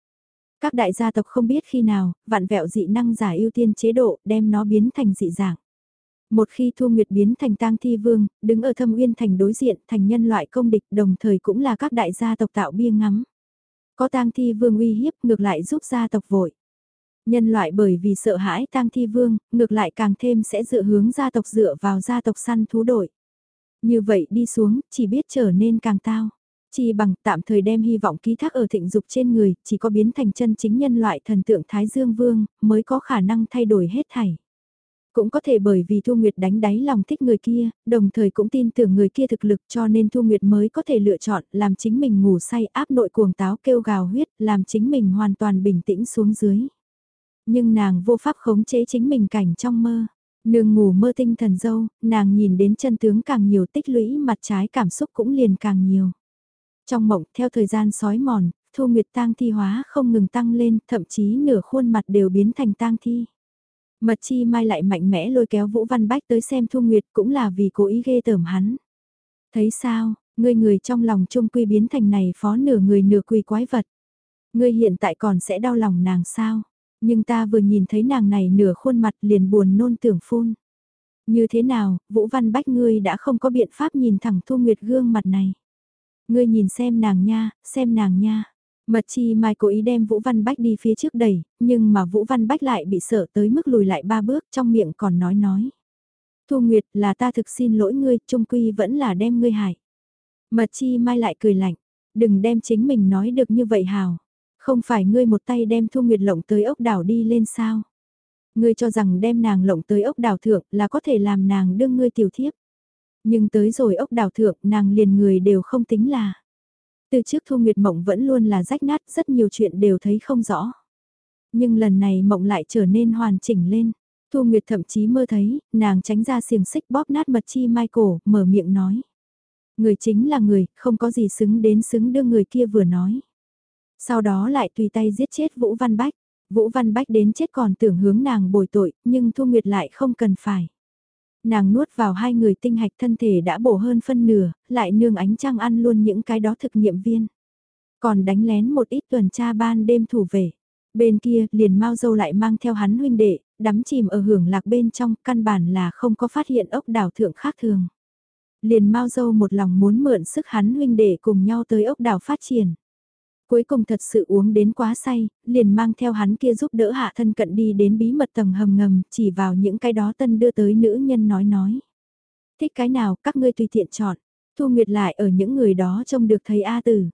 Các đại gia tộc không biết khi nào, vạn vẹo dị năng giả ưu tiên chế độ, đem nó biến thành dị dạng. Một khi Thu Nguyệt biến thành tang thi vương, đứng ở thâm uyên thành đối diện thành nhân loại công địch đồng thời cũng là các đại gia tộc tạo bia ngắm. Có tang thi vương uy hiếp ngược lại giúp gia tộc vội. Nhân loại bởi vì sợ hãi tang thi vương, ngược lại càng thêm sẽ dựa hướng gia tộc dựa vào gia tộc săn thú đội. Như vậy đi xuống, chỉ biết trở nên càng tao. Chỉ bằng tạm thời đem hy vọng ký thác ở thịnh dục trên người, chỉ có biến thành chân chính nhân loại thần tượng Thái Dương Vương, mới có khả năng thay đổi hết thảy. Cũng có thể bởi vì Thu Nguyệt đánh đáy lòng thích người kia, đồng thời cũng tin tưởng người kia thực lực cho nên Thu Nguyệt mới có thể lựa chọn làm chính mình ngủ say áp nội cuồng táo kêu gào huyết, làm chính mình hoàn toàn bình tĩnh xuống dưới. Nhưng nàng vô pháp khống chế chính mình cảnh trong mơ. Nương ngủ mơ tinh thần dâu, nàng nhìn đến chân tướng càng nhiều tích lũy mặt trái cảm xúc cũng liền càng nhiều. Trong mộng, theo thời gian sói mòn, Thu Nguyệt tang thi hóa không ngừng tăng lên, thậm chí nửa khuôn mặt đều biến thành tang thi. Mật chi mai lại mạnh mẽ lôi kéo Vũ Văn Bách tới xem Thu Nguyệt cũng là vì cố ý ghê tởm hắn. Thấy sao, ngươi người trong lòng trung quy biến thành này phó nửa người nửa quỳ quái vật. Ngươi hiện tại còn sẽ đau lòng nàng sao? Nhưng ta vừa nhìn thấy nàng này nửa khuôn mặt liền buồn nôn tưởng phun. Như thế nào, Vũ Văn Bách ngươi đã không có biện pháp nhìn thẳng Thu Nguyệt gương mặt này. Ngươi nhìn xem nàng nha, xem nàng nha. Mật chi mai cố ý đem Vũ Văn Bách đi phía trước đẩy, nhưng mà Vũ Văn Bách lại bị sợ tới mức lùi lại ba bước trong miệng còn nói nói. Thu Nguyệt là ta thực xin lỗi ngươi, trung quy vẫn là đem ngươi hại. Mật chi mai lại cười lạnh, đừng đem chính mình nói được như vậy hào. Không phải ngươi một tay đem Thu Nguyệt lộng tới ốc đảo đi lên sao? Ngươi cho rằng đem nàng lộng tới ốc đảo thượng là có thể làm nàng đương ngươi tiểu thiếp. Nhưng tới rồi ốc đảo thượng nàng liền người đều không tính là. Từ trước Thu Nguyệt Mộng vẫn luôn là rách nát rất nhiều chuyện đều thấy không rõ. Nhưng lần này Mộng lại trở nên hoàn chỉnh lên. Thu Nguyệt thậm chí mơ thấy, nàng tránh ra xiềng xích bóp nát mật chi mai cổ, mở miệng nói. Người chính là người, không có gì xứng đến xứng đưa người kia vừa nói. Sau đó lại tùy tay giết chết Vũ Văn Bách. Vũ Văn Bách đến chết còn tưởng hướng nàng bồi tội, nhưng Thu Nguyệt lại không cần phải. Nàng nuốt vào hai người tinh hạch thân thể đã bổ hơn phân nửa, lại nương ánh trăng ăn luôn những cái đó thực nghiệm viên. Còn đánh lén một ít tuần tra ban đêm thủ về. Bên kia, liền mau dâu lại mang theo hắn huynh đệ, đắm chìm ở hưởng lạc bên trong, căn bản là không có phát hiện ốc đảo thượng khác thường. Liền mau dâu một lòng muốn mượn sức hắn huynh đệ cùng nhau tới ốc đảo phát triển. Cuối cùng thật sự uống đến quá say, liền mang theo hắn kia giúp đỡ hạ thân cận đi đến bí mật tầng hầm ngầm, chỉ vào những cái đó tân đưa tới nữ nhân nói nói. Thích cái nào các ngươi tùy tiện chọn, thu nguyệt lại ở những người đó trông được thấy A Tử.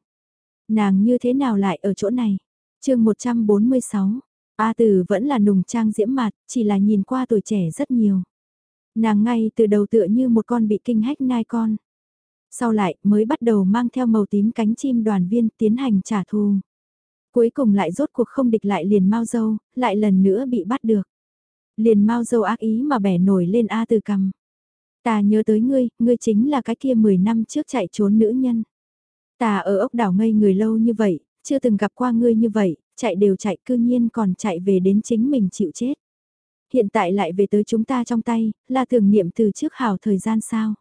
Nàng như thế nào lại ở chỗ này? chương 146, A Tử vẫn là nùng trang diễm mặt, chỉ là nhìn qua tuổi trẻ rất nhiều. Nàng ngay từ đầu tựa như một con bị kinh hách nai con sau lại mới bắt đầu mang theo màu tím cánh chim đoàn viên tiến hành trả thù. Cuối cùng lại rốt cuộc không địch lại liền mau dâu, lại lần nữa bị bắt được. Liền mau dâu ác ý mà bẻ nổi lên A từ cầm. Ta nhớ tới ngươi, ngươi chính là cái kia 10 năm trước chạy trốn nữ nhân. Ta ở ốc đảo ngây người lâu như vậy, chưa từng gặp qua ngươi như vậy, chạy đều chạy cư nhiên còn chạy về đến chính mình chịu chết. Hiện tại lại về tới chúng ta trong tay, là tưởng niệm từ trước hào thời gian sao.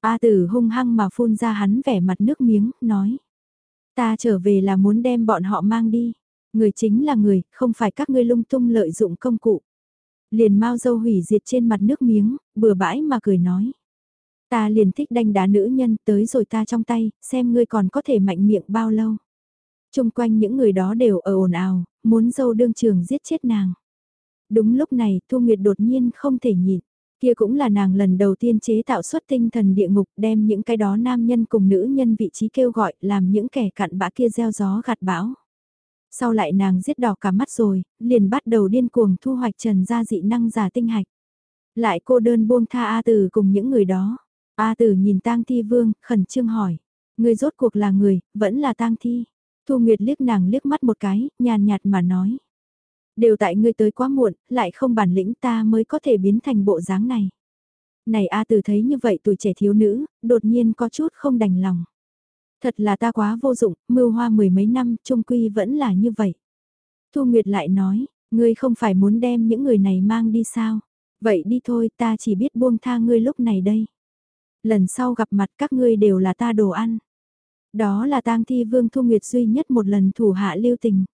A tử hung hăng mà phun ra hắn vẻ mặt nước miếng, nói. Ta trở về là muốn đem bọn họ mang đi. Người chính là người, không phải các ngươi lung tung lợi dụng công cụ. Liền mau dâu hủy diệt trên mặt nước miếng, bừa bãi mà cười nói. Ta liền thích đanh đá nữ nhân tới rồi ta trong tay, xem ngươi còn có thể mạnh miệng bao lâu. Trung quanh những người đó đều ở ồn ào, muốn dâu đương trường giết chết nàng. Đúng lúc này Thu Nguyệt đột nhiên không thể nhịn. Kia cũng là nàng lần đầu tiên chế tạo xuất tinh thần địa ngục đem những cái đó nam nhân cùng nữ nhân vị trí kêu gọi làm những kẻ cặn bã kia gieo gió gặt bão. Sau lại nàng giết đỏ cả mắt rồi, liền bắt đầu điên cuồng thu hoạch trần gia dị năng giả tinh hạch. Lại cô đơn buông tha A Tử cùng những người đó. A Tử nhìn tang thi vương, khẩn trương hỏi. Người rốt cuộc là người, vẫn là tang thi. Thu Nguyệt liếc nàng liếc mắt một cái, nhàn nhạt mà nói. Đều tại ngươi tới quá muộn, lại không bản lĩnh ta mới có thể biến thành bộ dáng này. Này A Tử thấy như vậy tuổi trẻ thiếu nữ, đột nhiên có chút không đành lòng. Thật là ta quá vô dụng, mưu hoa mười mấy năm, trung quy vẫn là như vậy. Thu Nguyệt lại nói, ngươi không phải muốn đem những người này mang đi sao? Vậy đi thôi, ta chỉ biết buông tha ngươi lúc này đây. Lần sau gặp mặt các ngươi đều là ta đồ ăn. Đó là tang thi vương Thu Nguyệt duy nhất một lần thủ hạ lưu tình.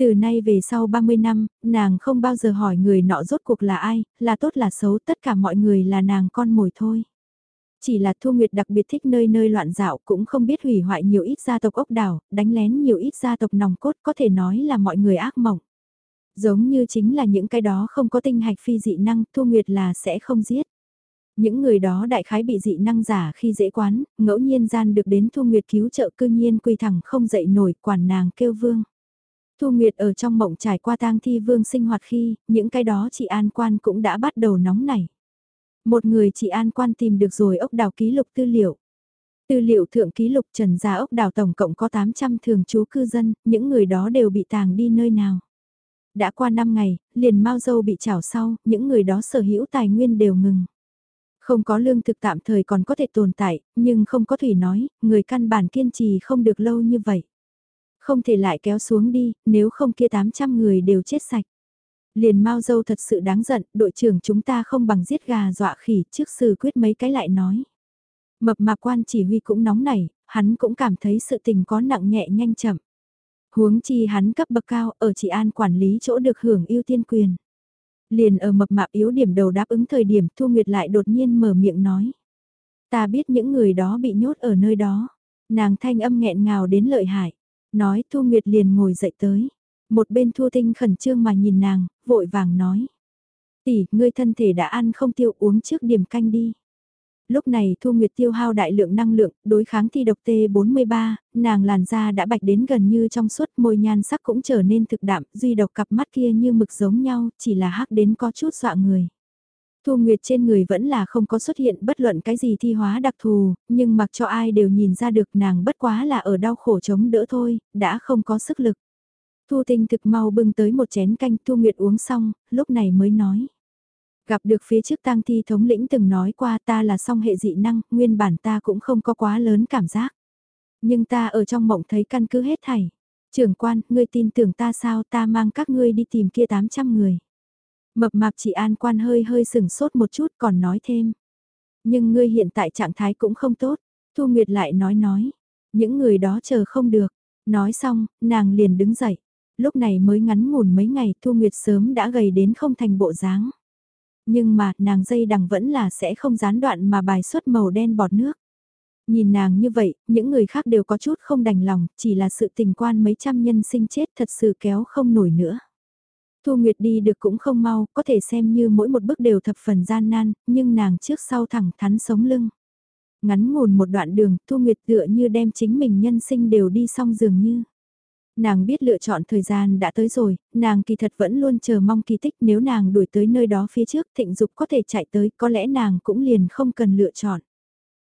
Từ nay về sau 30 năm, nàng không bao giờ hỏi người nọ rốt cuộc là ai, là tốt là xấu, tất cả mọi người là nàng con mồi thôi. Chỉ là Thu Nguyệt đặc biệt thích nơi nơi loạn dạo cũng không biết hủy hoại nhiều ít gia tộc ốc đảo, đánh lén nhiều ít gia tộc nòng cốt có thể nói là mọi người ác mộng. Giống như chính là những cái đó không có tinh hạch phi dị năng, Thu Nguyệt là sẽ không giết. Những người đó đại khái bị dị năng giả khi dễ quán, ngẫu nhiên gian được đến Thu Nguyệt cứu trợ cư nhiên quỳ thẳng không dậy nổi quản nàng kêu vương. Thu Nguyệt ở trong mộng trải qua tang thi vương sinh hoạt khi, những cái đó chị an quan cũng đã bắt đầu nóng nảy. Một người chị an quan tìm được rồi ốc đào ký lục tư liệu. Tư liệu thượng ký lục trần gia ốc đào tổng cộng có 800 thường trú cư dân, những người đó đều bị tàng đi nơi nào. Đã qua 5 ngày, liền mau dâu bị chảo sau, những người đó sở hữu tài nguyên đều ngừng. Không có lương thực tạm thời còn có thể tồn tại, nhưng không có thủy nói, người căn bản kiên trì không được lâu như vậy. Không thể lại kéo xuống đi, nếu không kia 800 người đều chết sạch. Liền mau dâu thật sự đáng giận, đội trưởng chúng ta không bằng giết gà dọa khỉ trước xử quyết mấy cái lại nói. Mập mạp quan chỉ huy cũng nóng nảy, hắn cũng cảm thấy sự tình có nặng nhẹ nhanh chậm. Huống chi hắn cấp bậc cao ở chỉ an quản lý chỗ được hưởng ưu tiên quyền. Liền ở mập mạp yếu điểm đầu đáp ứng thời điểm Thu Nguyệt lại đột nhiên mở miệng nói. Ta biết những người đó bị nhốt ở nơi đó. Nàng thanh âm nghẹn ngào đến lợi hại. Nói Thu Nguyệt liền ngồi dậy tới. Một bên Thu Tinh khẩn trương mà nhìn nàng, vội vàng nói. Tỷ, ngươi thân thể đã ăn không tiêu uống trước điểm canh đi. Lúc này Thu Nguyệt tiêu hao đại lượng năng lượng, đối kháng thi độc T43, nàng làn da đã bạch đến gần như trong suốt môi nhan sắc cũng trở nên thực đạm, duy độc cặp mắt kia như mực giống nhau, chỉ là hắc đến có chút dọa người. Thu Nguyệt trên người vẫn là không có xuất hiện bất luận cái gì thi hóa đặc thù, nhưng mặc cho ai đều nhìn ra được nàng bất quá là ở đau khổ chống đỡ thôi, đã không có sức lực. Thu Tinh thực mau bưng tới một chén canh Thu Nguyệt uống xong, lúc này mới nói. Gặp được phía trước tang thi thống lĩnh từng nói qua ta là song hệ dị năng, nguyên bản ta cũng không có quá lớn cảm giác. Nhưng ta ở trong mộng thấy căn cứ hết thảy. Trưởng quan, ngươi tin tưởng ta sao ta mang các ngươi đi tìm kia 800 người. Mập mạp chị an quan hơi hơi sừng sốt một chút còn nói thêm. Nhưng ngươi hiện tại trạng thái cũng không tốt. Thu Nguyệt lại nói nói. Những người đó chờ không được. Nói xong, nàng liền đứng dậy. Lúc này mới ngắn ngủn mấy ngày Thu Nguyệt sớm đã gầy đến không thành bộ dáng. Nhưng mà, nàng dây đằng vẫn là sẽ không gián đoạn mà bài xuất màu đen bọt nước. Nhìn nàng như vậy, những người khác đều có chút không đành lòng, chỉ là sự tình quan mấy trăm nhân sinh chết thật sự kéo không nổi nữa. Thu Nguyệt đi được cũng không mau, có thể xem như mỗi một bước đều thập phần gian nan, nhưng nàng trước sau thẳng thắn sống lưng. Ngắn ngủn một đoạn đường, Thu Nguyệt tựa như đem chính mình nhân sinh đều đi xong dường như. Nàng biết lựa chọn thời gian đã tới rồi, nàng kỳ thật vẫn luôn chờ mong kỳ tích nếu nàng đuổi tới nơi đó phía trước thịnh dục có thể chạy tới có lẽ nàng cũng liền không cần lựa chọn.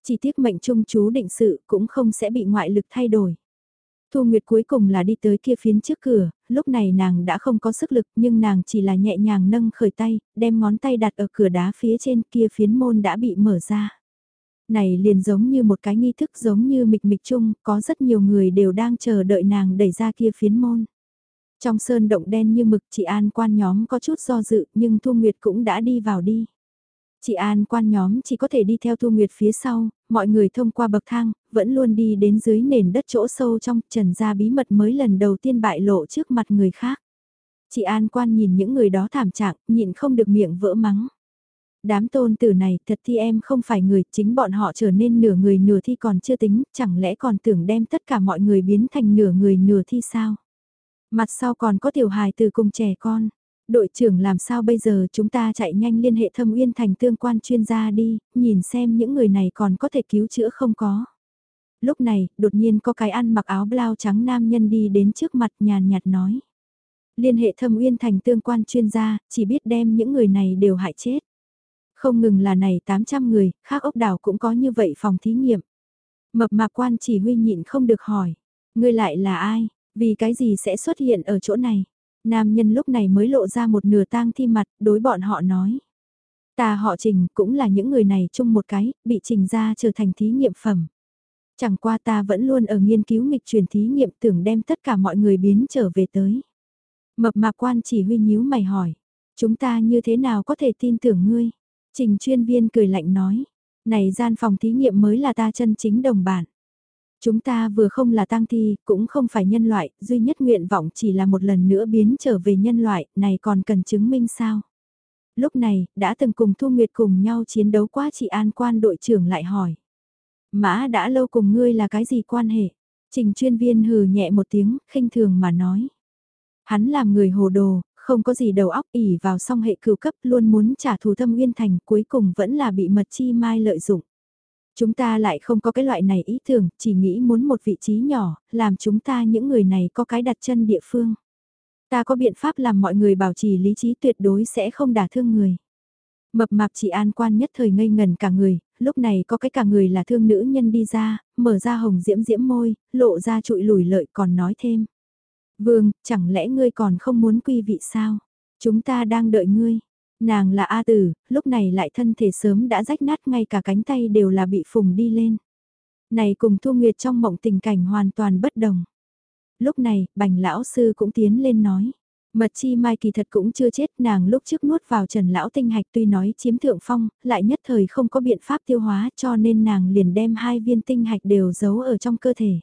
Chỉ tiếc mệnh trung chú định sự cũng không sẽ bị ngoại lực thay đổi. Thu Nguyệt cuối cùng là đi tới kia phiến trước cửa, lúc này nàng đã không có sức lực nhưng nàng chỉ là nhẹ nhàng nâng khởi tay, đem ngón tay đặt ở cửa đá phía trên kia phiến môn đã bị mở ra này liền giống như một cái nghi thức giống như mịch mịch chung, có rất nhiều người đều đang chờ đợi nàng đẩy ra kia phiến môn. Trong sơn động đen như mực chị An quan nhóm có chút do dự nhưng Thu Nguyệt cũng đã đi vào đi. Chị An quan nhóm chỉ có thể đi theo Thu Nguyệt phía sau, mọi người thông qua bậc thang, vẫn luôn đi đến dưới nền đất chỗ sâu trong trần ra bí mật mới lần đầu tiên bại lộ trước mặt người khác. Chị An quan nhìn những người đó thảm trạng, nhịn không được miệng vỡ mắng. Đám tôn tử này thật thì em không phải người, chính bọn họ trở nên nửa người nửa thi còn chưa tính, chẳng lẽ còn tưởng đem tất cả mọi người biến thành nửa người nửa thi sao? Mặt sau còn có tiểu hài từ cùng trẻ con. Đội trưởng làm sao bây giờ chúng ta chạy nhanh liên hệ thâm uyên thành tương quan chuyên gia đi, nhìn xem những người này còn có thể cứu chữa không có. Lúc này, đột nhiên có cái ăn mặc áo blau trắng nam nhân đi đến trước mặt nhàn nhạt nói. Liên hệ thâm uyên thành tương quan chuyên gia, chỉ biết đem những người này đều hại chết. Không ngừng là này 800 người, khác ốc đảo cũng có như vậy phòng thí nghiệm. Mập mạp quan chỉ huy nhịn không được hỏi, ngươi lại là ai, vì cái gì sẽ xuất hiện ở chỗ này. Nam nhân lúc này mới lộ ra một nửa tang thi mặt, đối bọn họ nói. Ta họ trình cũng là những người này chung một cái, bị trình ra trở thành thí nghiệm phẩm. Chẳng qua ta vẫn luôn ở nghiên cứu nghịch truyền thí nghiệm tưởng đem tất cả mọi người biến trở về tới. Mập mạp quan chỉ huy nhíu mày hỏi, chúng ta như thế nào có thể tin tưởng ngươi? Trình chuyên viên cười lạnh nói, này gian phòng thí nghiệm mới là ta chân chính đồng bản. Chúng ta vừa không là tang thi, cũng không phải nhân loại, duy nhất nguyện vọng chỉ là một lần nữa biến trở về nhân loại, này còn cần chứng minh sao? Lúc này, đã từng cùng Thu Nguyệt cùng nhau chiến đấu quá chị An quan đội trưởng lại hỏi. Mã đã lâu cùng ngươi là cái gì quan hệ? Trình chuyên viên hừ nhẹ một tiếng, khinh thường mà nói. Hắn làm người hồ đồ, không có gì đầu óc ỉ vào song hệ cửu cấp luôn muốn trả thù thâm uyên thành cuối cùng vẫn là bị mật chi mai lợi dụng. Chúng ta lại không có cái loại này ý tưởng, chỉ nghĩ muốn một vị trí nhỏ, làm chúng ta những người này có cái đặt chân địa phương. Ta có biện pháp làm mọi người bảo trì lý trí tuyệt đối sẽ không đả thương người. Mập mạp chị an quan nhất thời ngây ngần cả người, lúc này có cái cả người là thương nữ nhân đi ra, mở ra hồng diễm diễm môi, lộ ra trụi lùi lợi còn nói thêm. Vương, chẳng lẽ ngươi còn không muốn quy vị sao? Chúng ta đang đợi ngươi. Nàng là A Tử, lúc này lại thân thể sớm đã rách nát ngay cả cánh tay đều là bị phùng đi lên. Này cùng Thu Nguyệt trong mộng tình cảnh hoàn toàn bất đồng. Lúc này, bành lão sư cũng tiến lên nói. Mật chi mai kỳ thật cũng chưa chết nàng lúc trước nuốt vào trần lão tinh hạch tuy nói chiếm thượng phong, lại nhất thời không có biện pháp tiêu hóa cho nên nàng liền đem hai viên tinh hạch đều giấu ở trong cơ thể.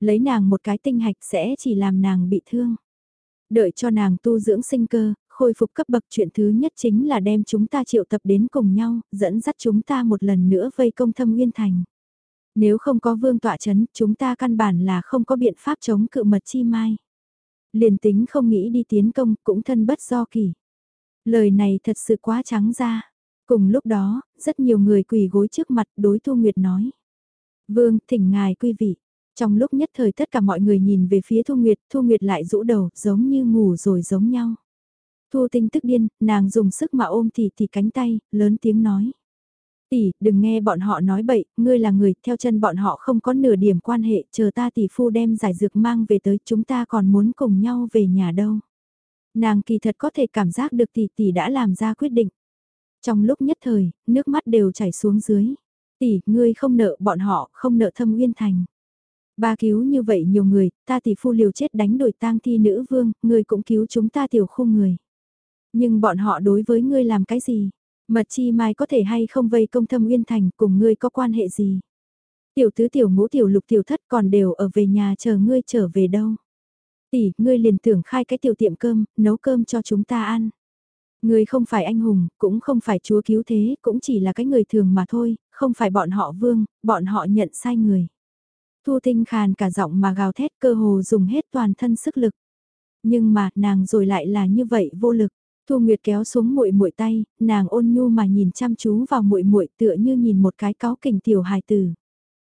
Lấy nàng một cái tinh hạch sẽ chỉ làm nàng bị thương. Đợi cho nàng tu dưỡng sinh cơ, khôi phục cấp bậc chuyện thứ nhất chính là đem chúng ta triệu tập đến cùng nhau, dẫn dắt chúng ta một lần nữa vây công thâm nguyên thành. Nếu không có vương tọa chấn, chúng ta căn bản là không có biện pháp chống cự mật chi mai. Liền tính không nghĩ đi tiến công, cũng thân bất do kỳ. Lời này thật sự quá trắng ra. Cùng lúc đó, rất nhiều người quỳ gối trước mặt đối Thu Nguyệt nói. Vương, thỉnh ngài quý vị. Trong lúc nhất thời tất cả mọi người nhìn về phía Thu Nguyệt, Thu Nguyệt lại rũ đầu, giống như ngủ rồi giống nhau. Thu tinh tức điên, nàng dùng sức mà ôm tỷ tỷ cánh tay, lớn tiếng nói. Tỷ, đừng nghe bọn họ nói bậy, ngươi là người, theo chân bọn họ không có nửa điểm quan hệ, chờ ta tỷ phu đem giải dược mang về tới, chúng ta còn muốn cùng nhau về nhà đâu. Nàng kỳ thật có thể cảm giác được tỷ tỷ đã làm ra quyết định. Trong lúc nhất thời, nước mắt đều chảy xuống dưới. Tỷ, ngươi không nợ bọn họ, không nợ thâm uyên thành. Ba cứu như vậy nhiều người, ta tỷ phu liều chết đánh đổi tang thi nữ vương, ngươi cũng cứu chúng ta tiểu khu người. Nhưng bọn họ đối với ngươi làm cái gì? Mật chi mai có thể hay không vây công thâm uyên thành cùng ngươi có quan hệ gì? Tiểu tứ tiểu ngũ tiểu lục tiểu thất còn đều ở về nhà chờ ngươi trở về đâu? Tỷ, ngươi liền tưởng khai cái tiểu tiệm cơm, nấu cơm cho chúng ta ăn. Ngươi không phải anh hùng, cũng không phải chúa cứu thế, cũng chỉ là cái người thường mà thôi, không phải bọn họ vương, bọn họ nhận sai người. Thu tinh khàn cả giọng mà gào thét cơ hồ dùng hết toàn thân sức lực. Nhưng mà, nàng rồi lại là như vậy vô lực. Thu Nguyệt kéo xuống muội muội tay, nàng ôn nhu mà nhìn chăm chú vào muội muội tựa như nhìn một cái cáo kình tiểu hài tử.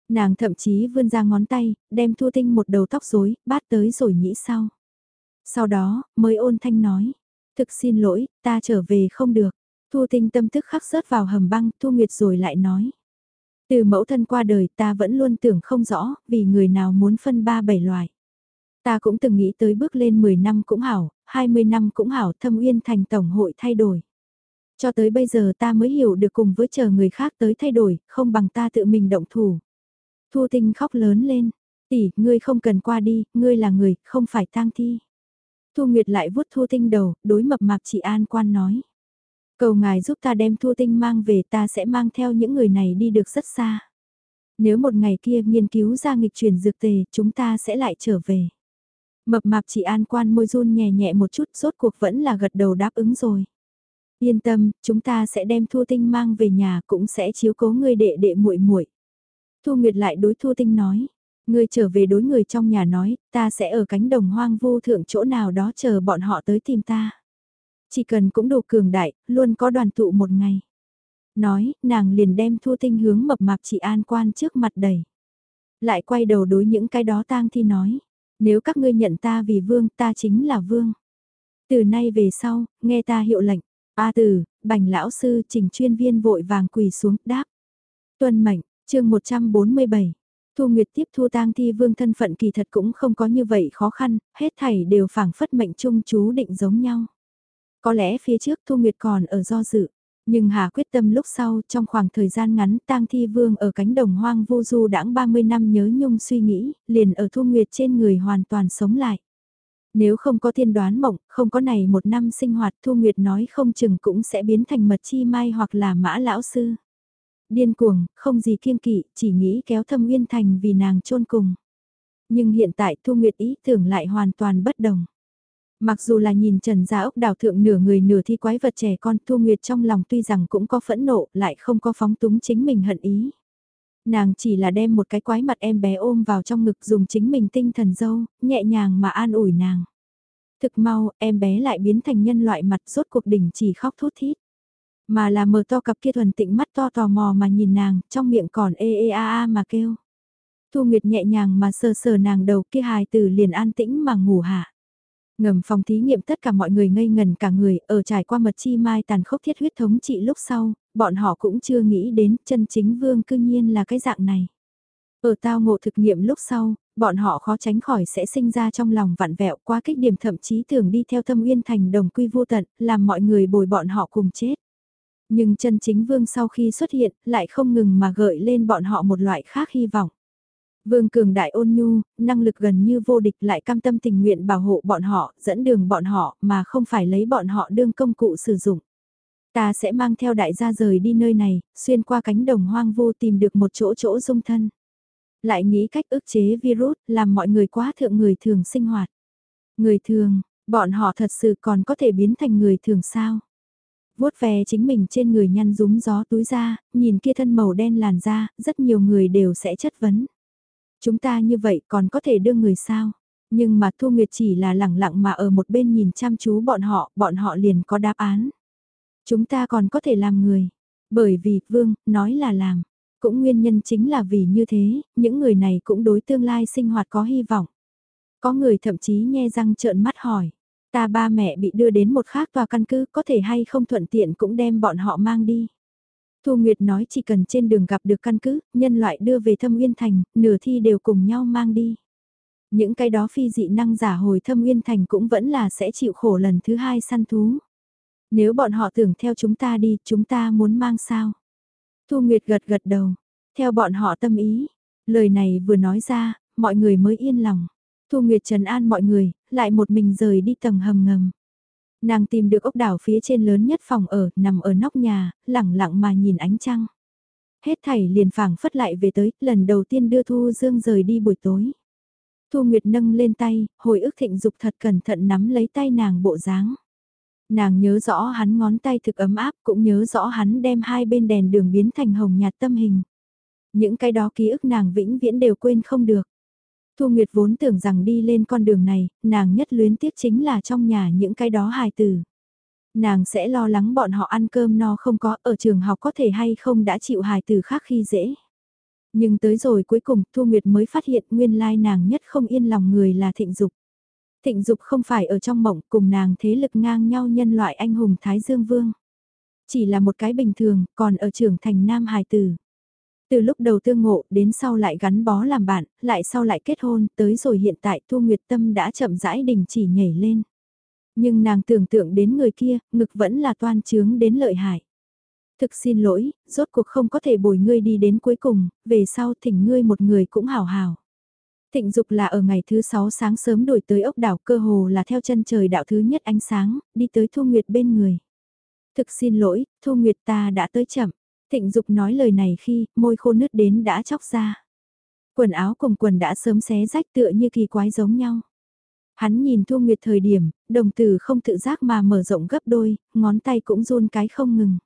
Nàng thậm chí vươn ra ngón tay, đem Thu Tinh một đầu tóc rối, bát tới rồi nhĩ sau. Sau đó, mới ôn thanh nói, thực xin lỗi, ta trở về không được. Thu Tinh tâm thức khắc rớt vào hầm băng, Thu Nguyệt rồi lại nói. Từ mẫu thân qua đời ta vẫn luôn tưởng không rõ, vì người nào muốn phân ba bảy loại. Ta cũng từng nghĩ tới bước lên 10 năm cũng hảo, 20 năm cũng hảo thâm uyên thành tổng hội thay đổi. Cho tới bây giờ ta mới hiểu được cùng với chờ người khác tới thay đổi, không bằng ta tự mình động thủ. Thu tinh khóc lớn lên, tỷ, ngươi không cần qua đi, ngươi là người, không phải tang thi. Thu Nguyệt lại vuốt Thu Tinh đầu, đối mập mạp chị An Quan nói. Cầu ngài giúp ta đem Thu Tinh mang về ta sẽ mang theo những người này đi được rất xa. Nếu một ngày kia nghiên cứu ra nghịch truyền dược tề, chúng ta sẽ lại trở về. Mập mạp chị an quan môi run nhẹ nhẹ một chút, rốt cuộc vẫn là gật đầu đáp ứng rồi. Yên tâm, chúng ta sẽ đem Thu Tinh mang về nhà cũng sẽ chiếu cố người đệ đệ muội muội. Thu Nguyệt lại đối Thu Tinh nói, người trở về đối người trong nhà nói, ta sẽ ở cánh đồng hoang vu thượng chỗ nào đó chờ bọn họ tới tìm ta. Chỉ cần cũng đủ cường đại, luôn có đoàn tụ một ngày. Nói, nàng liền đem Thu Tinh hướng mập mạp chị An Quan trước mặt đẩy Lại quay đầu đối những cái đó tang thi nói, nếu các ngươi nhận ta vì vương ta chính là vương. Từ nay về sau, nghe ta hiệu lệnh, A tử, bành lão sư trình chuyên viên vội vàng quỳ xuống, đáp. Tuân mệnh, chương 147. Thu Nguyệt tiếp thu tang thi vương thân phận kỳ thật cũng không có như vậy khó khăn, hết thảy đều phảng phất mệnh chung chú định giống nhau. Có lẽ phía trước Thu Nguyệt còn ở do dự, nhưng Hà quyết tâm lúc sau trong khoảng thời gian ngắn tang thi vương ở cánh đồng hoang vô du đãng 30 năm nhớ nhung suy nghĩ, liền ở Thu Nguyệt trên người hoàn toàn sống lại. Nếu không có thiên đoán mộng, không có này một năm sinh hoạt Thu Nguyệt nói không chừng cũng sẽ biến thành mật chi mai hoặc là mã lão sư. Điên cuồng, không gì kiêng kỵ, chỉ nghĩ kéo thâm uyên thành vì nàng chôn cùng. Nhưng hiện tại Thu Nguyệt ý tưởng lại hoàn toàn bất đồng. Mặc dù là nhìn Trần Gia ốc đào thượng nửa người nửa thi quái vật trẻ con Thu Nguyệt trong lòng tuy rằng cũng có phẫn nộ lại không có phóng túng chính mình hận ý. Nàng chỉ là đem một cái quái mặt em bé ôm vào trong ngực dùng chính mình tinh thần dâu, nhẹ nhàng mà an ủi nàng. Thực mau, em bé lại biến thành nhân loại mặt rốt cuộc đỉnh chỉ khóc thút thít. Mà là mở to cặp kia thuần tịnh mắt to tò mò mà nhìn nàng, trong miệng còn ê ê a a mà kêu. Thu Nguyệt nhẹ nhàng mà sờ sờ nàng đầu kia hài từ liền an tĩnh mà ngủ hạ. Ngầm phòng thí nghiệm tất cả mọi người ngây ngần cả người, ở trải qua mật chi mai tàn khốc thiết huyết thống trị lúc sau, bọn họ cũng chưa nghĩ đến chân chính vương cư nhiên là cái dạng này. Ở tao ngộ thực nghiệm lúc sau, bọn họ khó tránh khỏi sẽ sinh ra trong lòng vặn vẹo qua kích điểm thậm chí tưởng đi theo thâm uyên thành đồng quy vô tận, làm mọi người bồi bọn họ cùng chết. Nhưng chân chính vương sau khi xuất hiện, lại không ngừng mà gợi lên bọn họ một loại khác hy vọng. Vương cường đại ôn nhu, năng lực gần như vô địch lại cam tâm tình nguyện bảo hộ bọn họ, dẫn đường bọn họ mà không phải lấy bọn họ đương công cụ sử dụng. Ta sẽ mang theo đại gia rời đi nơi này, xuyên qua cánh đồng hoang vô tìm được một chỗ chỗ dung thân. Lại nghĩ cách ức chế virus, làm mọi người quá thượng người thường sinh hoạt. Người thường, bọn họ thật sự còn có thể biến thành người thường sao? vuốt ve chính mình trên người nhăn rúm gió túi ra, nhìn kia thân màu đen làn da, rất nhiều người đều sẽ chất vấn. Chúng ta như vậy còn có thể đưa người sao? Nhưng mà Thu Nguyệt chỉ là lẳng lặng mà ở một bên nhìn chăm chú bọn họ, bọn họ liền có đáp án. Chúng ta còn có thể làm người. Bởi vì, Vương, nói là làm. Cũng nguyên nhân chính là vì như thế, những người này cũng đối tương lai sinh hoạt có hy vọng. Có người thậm chí nhe răng trợn mắt hỏi. Ta ba mẹ bị đưa đến một khác tòa căn cứ có thể hay không thuận tiện cũng đem bọn họ mang đi. Thu Nguyệt nói chỉ cần trên đường gặp được căn cứ, nhân loại đưa về thâm uyên thành, nửa thi đều cùng nhau mang đi. Những cái đó phi dị năng giả hồi thâm uyên thành cũng vẫn là sẽ chịu khổ lần thứ hai săn thú. Nếu bọn họ tưởng theo chúng ta đi, chúng ta muốn mang sao? Thu Nguyệt gật gật đầu, theo bọn họ tâm ý. Lời này vừa nói ra, mọi người mới yên lòng. Thu Nguyệt trần an mọi người, lại một mình rời đi tầng hầm ngầm. Nàng tìm được ốc đảo phía trên lớn nhất phòng ở, nằm ở nóc nhà, lẳng lặng mà nhìn ánh trăng. Hết thảy liền phảng phất lại về tới, lần đầu tiên đưa Thu Dương rời đi buổi tối. Thu Nguyệt nâng lên tay, hồi ức thịnh dục thật cẩn thận nắm lấy tay nàng bộ dáng. Nàng nhớ rõ hắn ngón tay thực ấm áp, cũng nhớ rõ hắn đem hai bên đèn đường biến thành hồng nhạt tâm hình. Những cái đó ký ức nàng vĩnh viễn đều quên không được. Thu Nguyệt vốn tưởng rằng đi lên con đường này, nàng nhất luyến tiếc chính là trong nhà những cái đó hài tử. Nàng sẽ lo lắng bọn họ ăn cơm no không có ở trường học có thể hay không đã chịu hài tử khác khi dễ. Nhưng tới rồi cuối cùng Thu Nguyệt mới phát hiện nguyên lai nàng nhất không yên lòng người là thịnh dục. Thịnh dục không phải ở trong mộng cùng nàng thế lực ngang nhau nhân loại anh hùng Thái Dương Vương. Chỉ là một cái bình thường, còn ở trưởng thành nam hài tử. Từ lúc đầu tương ngộ đến sau lại gắn bó làm bạn, lại sau lại kết hôn, tới rồi hiện tại Thu Nguyệt Tâm đã chậm rãi đình chỉ nhảy lên. Nhưng nàng tưởng tượng đến người kia, ngực vẫn là toan trướng đến lợi hại. Thực xin lỗi, rốt cuộc không có thể bồi ngươi đi đến cuối cùng, về sau thỉnh ngươi một người cũng hào hào. Thịnh dục là ở ngày thứ sáu sáng sớm đổi tới ốc đảo cơ hồ là theo chân trời đạo thứ nhất ánh sáng, đi tới Thu Nguyệt bên người. Thực xin lỗi, Thu Nguyệt ta đã tới chậm. Thịnh Dục nói lời này khi, môi khô nứt đến đã chóc ra. Quần áo cùng quần đã sớm xé rách tựa như kỳ quái giống nhau. Hắn nhìn Thu Nguyệt thời điểm, đồng tử không tự giác mà mở rộng gấp đôi, ngón tay cũng run cái không ngừng.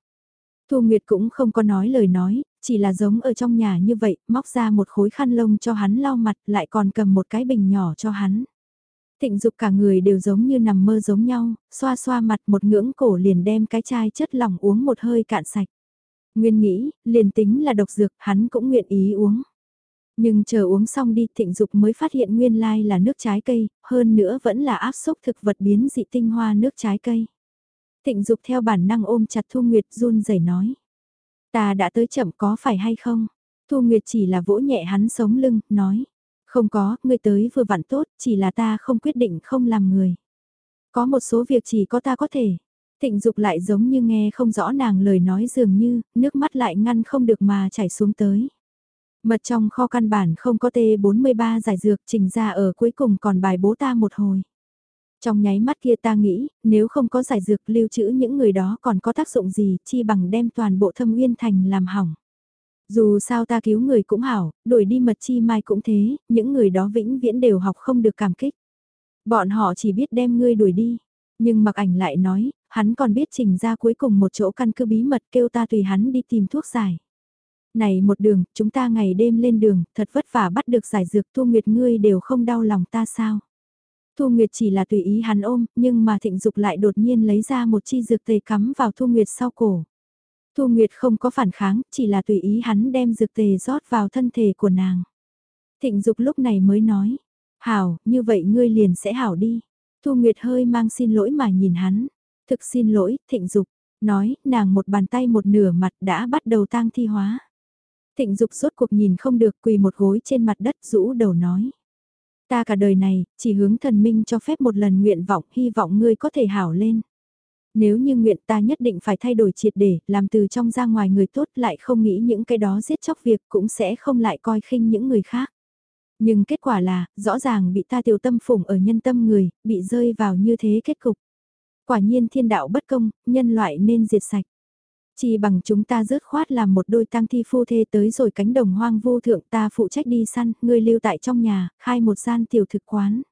Thu Nguyệt cũng không có nói lời nói, chỉ là giống ở trong nhà như vậy, móc ra một khối khăn lông cho hắn lau mặt lại còn cầm một cái bình nhỏ cho hắn. Thịnh dục cả người đều giống như nằm mơ giống nhau, xoa xoa mặt một ngưỡng cổ liền đem cái chai chất lỏng uống một hơi cạn sạch. Nguyên nghĩ, liền tính là độc dược, hắn cũng nguyện ý uống. Nhưng chờ uống xong đi thịnh dục mới phát hiện nguyên lai là nước trái cây, hơn nữa vẫn là áp xúc thực vật biến dị tinh hoa nước trái cây. Thịnh dục theo bản năng ôm chặt Thu Nguyệt run rẩy nói. Ta đã tới chậm có phải hay không? Thu Nguyệt chỉ là vỗ nhẹ hắn sống lưng, nói. Không có, ngươi tới vừa vặn tốt, chỉ là ta không quyết định không làm người. Có một số việc chỉ có ta có thể. Thịnh dục lại giống như nghe không rõ nàng lời nói dường như, nước mắt lại ngăn không được mà chảy xuống tới. Mật trong kho căn bản không có T43 giải dược trình ra ở cuối cùng còn bài bố ta một hồi. Trong nháy mắt kia ta nghĩ, nếu không có giải dược lưu trữ những người đó còn có tác dụng gì, chi bằng đem toàn bộ thâm uyên thành làm hỏng. Dù sao ta cứu người cũng hảo, đuổi đi mật chi mai cũng thế, những người đó vĩnh viễn đều học không được cảm kích. Bọn họ chỉ biết đem ngươi đuổi đi. Nhưng mặc ảnh lại nói, hắn còn biết trình ra cuối cùng một chỗ căn cứ bí mật kêu ta tùy hắn đi tìm thuốc giải. Này một đường, chúng ta ngày đêm lên đường, thật vất vả bắt được giải dược thu nguyệt ngươi đều không đau lòng ta sao. Thu Nguyệt chỉ là tùy ý hắn ôm, nhưng mà thịnh dục lại đột nhiên lấy ra một chi dược tề cắm vào Thu Nguyệt sau cổ. Thu Nguyệt không có phản kháng, chỉ là tùy ý hắn đem dược tề rót vào thân thể của nàng. Thịnh dục lúc này mới nói, hảo, như vậy ngươi liền sẽ hảo đi. Thu Nguyệt hơi mang xin lỗi mà nhìn hắn. Thực xin lỗi, thịnh dục, nói, nàng một bàn tay một nửa mặt đã bắt đầu tang thi hóa. Thịnh dục rốt cuộc nhìn không được quỳ một gối trên mặt đất rũ đầu nói. Ta cả đời này, chỉ hướng thần minh cho phép một lần nguyện vọng, hy vọng ngươi có thể hảo lên. Nếu như nguyện ta nhất định phải thay đổi triệt để, làm từ trong ra ngoài người tốt lại không nghĩ những cái đó giết chóc việc cũng sẽ không lại coi khinh những người khác. Nhưng kết quả là, rõ ràng bị ta tiểu tâm phủng ở nhân tâm người, bị rơi vào như thế kết cục. Quả nhiên thiên đạo bất công, nhân loại nên diệt sạch. Chỉ bằng chúng ta rớt khoát làm một đôi tang thi phu thê tới rồi cánh đồng hoang vô thượng ta phụ trách đi săn, ngươi lưu tại trong nhà, khai một gian tiểu thực quán.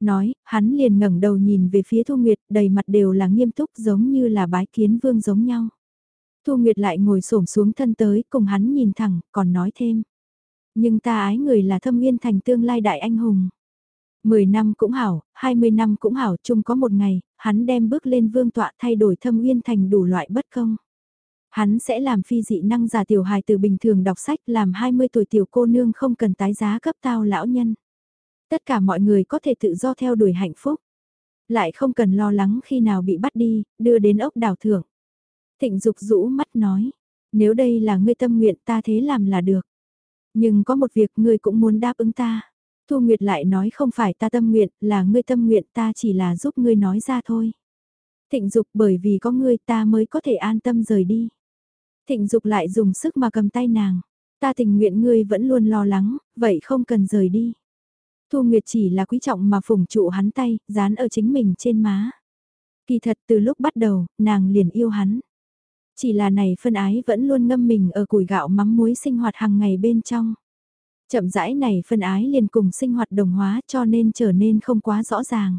Nói, hắn liền ngẩng đầu nhìn về phía Thu Nguyệt, đầy mặt đều là nghiêm túc giống như là bái kiến vương giống nhau. Thu Nguyệt lại ngồi xổm xuống thân tới, cùng hắn nhìn thẳng, còn nói thêm. Nhưng ta ái người là thâm nguyên thành tương lai đại anh hùng. Mười năm cũng hảo, hai mươi năm cũng hảo, chung có một ngày, hắn đem bước lên vương tọa thay đổi thâm nguyên thành đủ loại bất công. Hắn sẽ làm phi dị năng giả tiểu hài từ bình thường đọc sách làm 20 tuổi tiểu cô nương không cần tái giá cấp tao lão nhân. Tất cả mọi người có thể tự do theo đuổi hạnh phúc. Lại không cần lo lắng khi nào bị bắt đi, đưa đến ốc đảo thưởng. Thịnh dục rũ mắt nói, nếu đây là ngươi tâm nguyện ta thế làm là được. Nhưng có một việc ngươi cũng muốn đáp ứng ta. Thu Nguyệt lại nói không phải ta tâm nguyện, là ngươi tâm nguyện ta chỉ là giúp ngươi nói ra thôi. Thịnh dục bởi vì có ngươi ta mới có thể an tâm rời đi. Thịnh dục lại dùng sức mà cầm tay nàng. Ta tình nguyện ngươi vẫn luôn lo lắng, vậy không cần rời đi. Thu Nguyệt chỉ là quý trọng mà phủng trụ hắn tay, dán ở chính mình trên má. Kỳ thật từ lúc bắt đầu, nàng liền yêu hắn. Chỉ là này phân ái vẫn luôn ngâm mình ở củi gạo mắm muối sinh hoạt hàng ngày bên trong. Chậm rãi này phân ái liền cùng sinh hoạt đồng hóa cho nên trở nên không quá rõ ràng.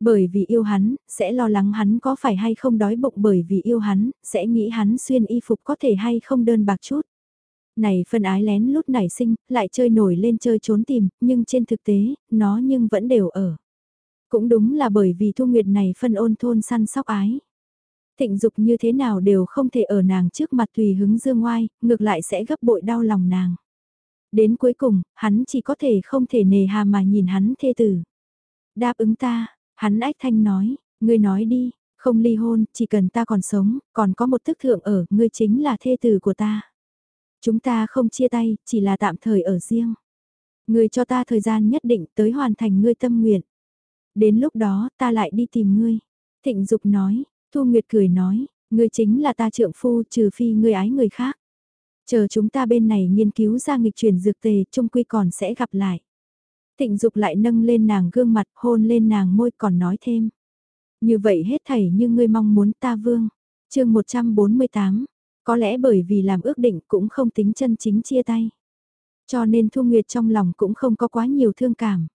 Bởi vì yêu hắn, sẽ lo lắng hắn có phải hay không đói bụng bởi vì yêu hắn, sẽ nghĩ hắn xuyên y phục có thể hay không đơn bạc chút. Này phân ái lén lút nảy sinh, lại chơi nổi lên chơi trốn tìm, nhưng trên thực tế, nó nhưng vẫn đều ở. Cũng đúng là bởi vì thu nguyệt này phân ôn thôn săn sóc ái. Thịnh dục như thế nào đều không thể ở nàng trước mặt tùy hứng dương ngoai, ngược lại sẽ gấp bội đau lòng nàng. Đến cuối cùng, hắn chỉ có thể không thể nề hà mà nhìn hắn thê tử. Đáp ứng ta, Hắn ách thanh nói, ngươi nói đi, không ly hôn, chỉ cần ta còn sống, còn có một thức thượng ở, ngươi chính là thê tử của ta. Chúng ta không chia tay, chỉ là tạm thời ở riêng. Ngươi cho ta thời gian nhất định tới hoàn thành ngươi tâm nguyện. Đến lúc đó, ta lại đi tìm ngươi. Thịnh Dục nói, Thu Nguyệt cười nói, ngươi chính là ta trượng phu trừ phi ngươi ái người khác. Chờ chúng ta bên này nghiên cứu ra nghịch truyền dược tề, trung quy còn sẽ gặp lại. Thịnh dục lại nâng lên nàng gương mặt hôn lên nàng môi còn nói thêm. Như vậy hết thảy như ngươi mong muốn ta vương. chương 148, có lẽ bởi vì làm ước định cũng không tính chân chính chia tay. Cho nên Thu Nguyệt trong lòng cũng không có quá nhiều thương cảm.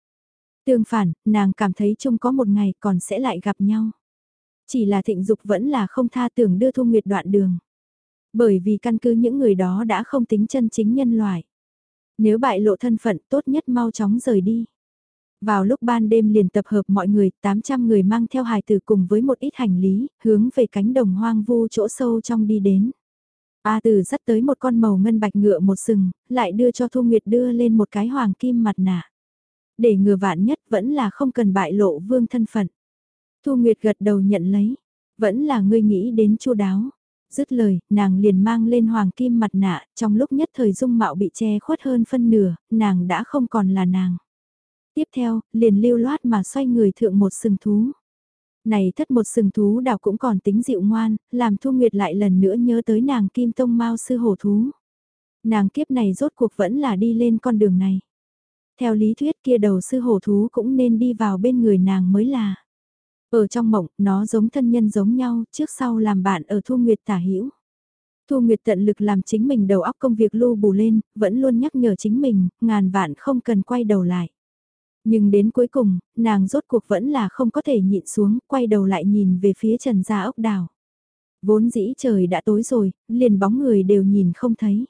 Tương phản, nàng cảm thấy chung có một ngày còn sẽ lại gặp nhau. Chỉ là thịnh dục vẫn là không tha tưởng đưa Thu Nguyệt đoạn đường. Bởi vì căn cứ những người đó đã không tính chân chính nhân loại. Nếu bại lộ thân phận tốt nhất mau chóng rời đi. Vào lúc ban đêm liền tập hợp mọi người, 800 người mang theo hài tử cùng với một ít hành lý, hướng về cánh đồng hoang vu chỗ sâu trong đi đến. A Tử dắt tới một con màu ngân bạch ngựa một sừng, lại đưa cho Thu Nguyệt đưa lên một cái hoàng kim mặt nạ. Để ngừa vạn nhất vẫn là không cần bại lộ vương thân phận. Thu Nguyệt gật đầu nhận lấy, vẫn là ngươi nghĩ đến chu đáo. Dứt lời, nàng liền mang lên hoàng kim mặt nạ, trong lúc nhất thời dung mạo bị che khuất hơn phân nửa, nàng đã không còn là nàng. Tiếp theo, liền lưu loát mà xoay người thượng một sừng thú. Này thất một sừng thú đảo cũng còn tính dịu ngoan, làm Thu Nguyệt lại lần nữa nhớ tới nàng kim tông mau sư hổ thú. Nàng kiếp này rốt cuộc vẫn là đi lên con đường này. Theo lý thuyết kia đầu sư hổ thú cũng nên đi vào bên người nàng mới là. Ở trong mộng, nó giống thân nhân giống nhau, trước sau làm bạn ở Thu Nguyệt tả hữu Thu Nguyệt tận lực làm chính mình đầu óc công việc lưu bù lên, vẫn luôn nhắc nhở chính mình, ngàn vạn không cần quay đầu lại. Nhưng đến cuối cùng, nàng rốt cuộc vẫn là không có thể nhịn xuống, quay đầu lại nhìn về phía trần gia ốc đảo. Vốn dĩ trời đã tối rồi, liền bóng người đều nhìn không thấy.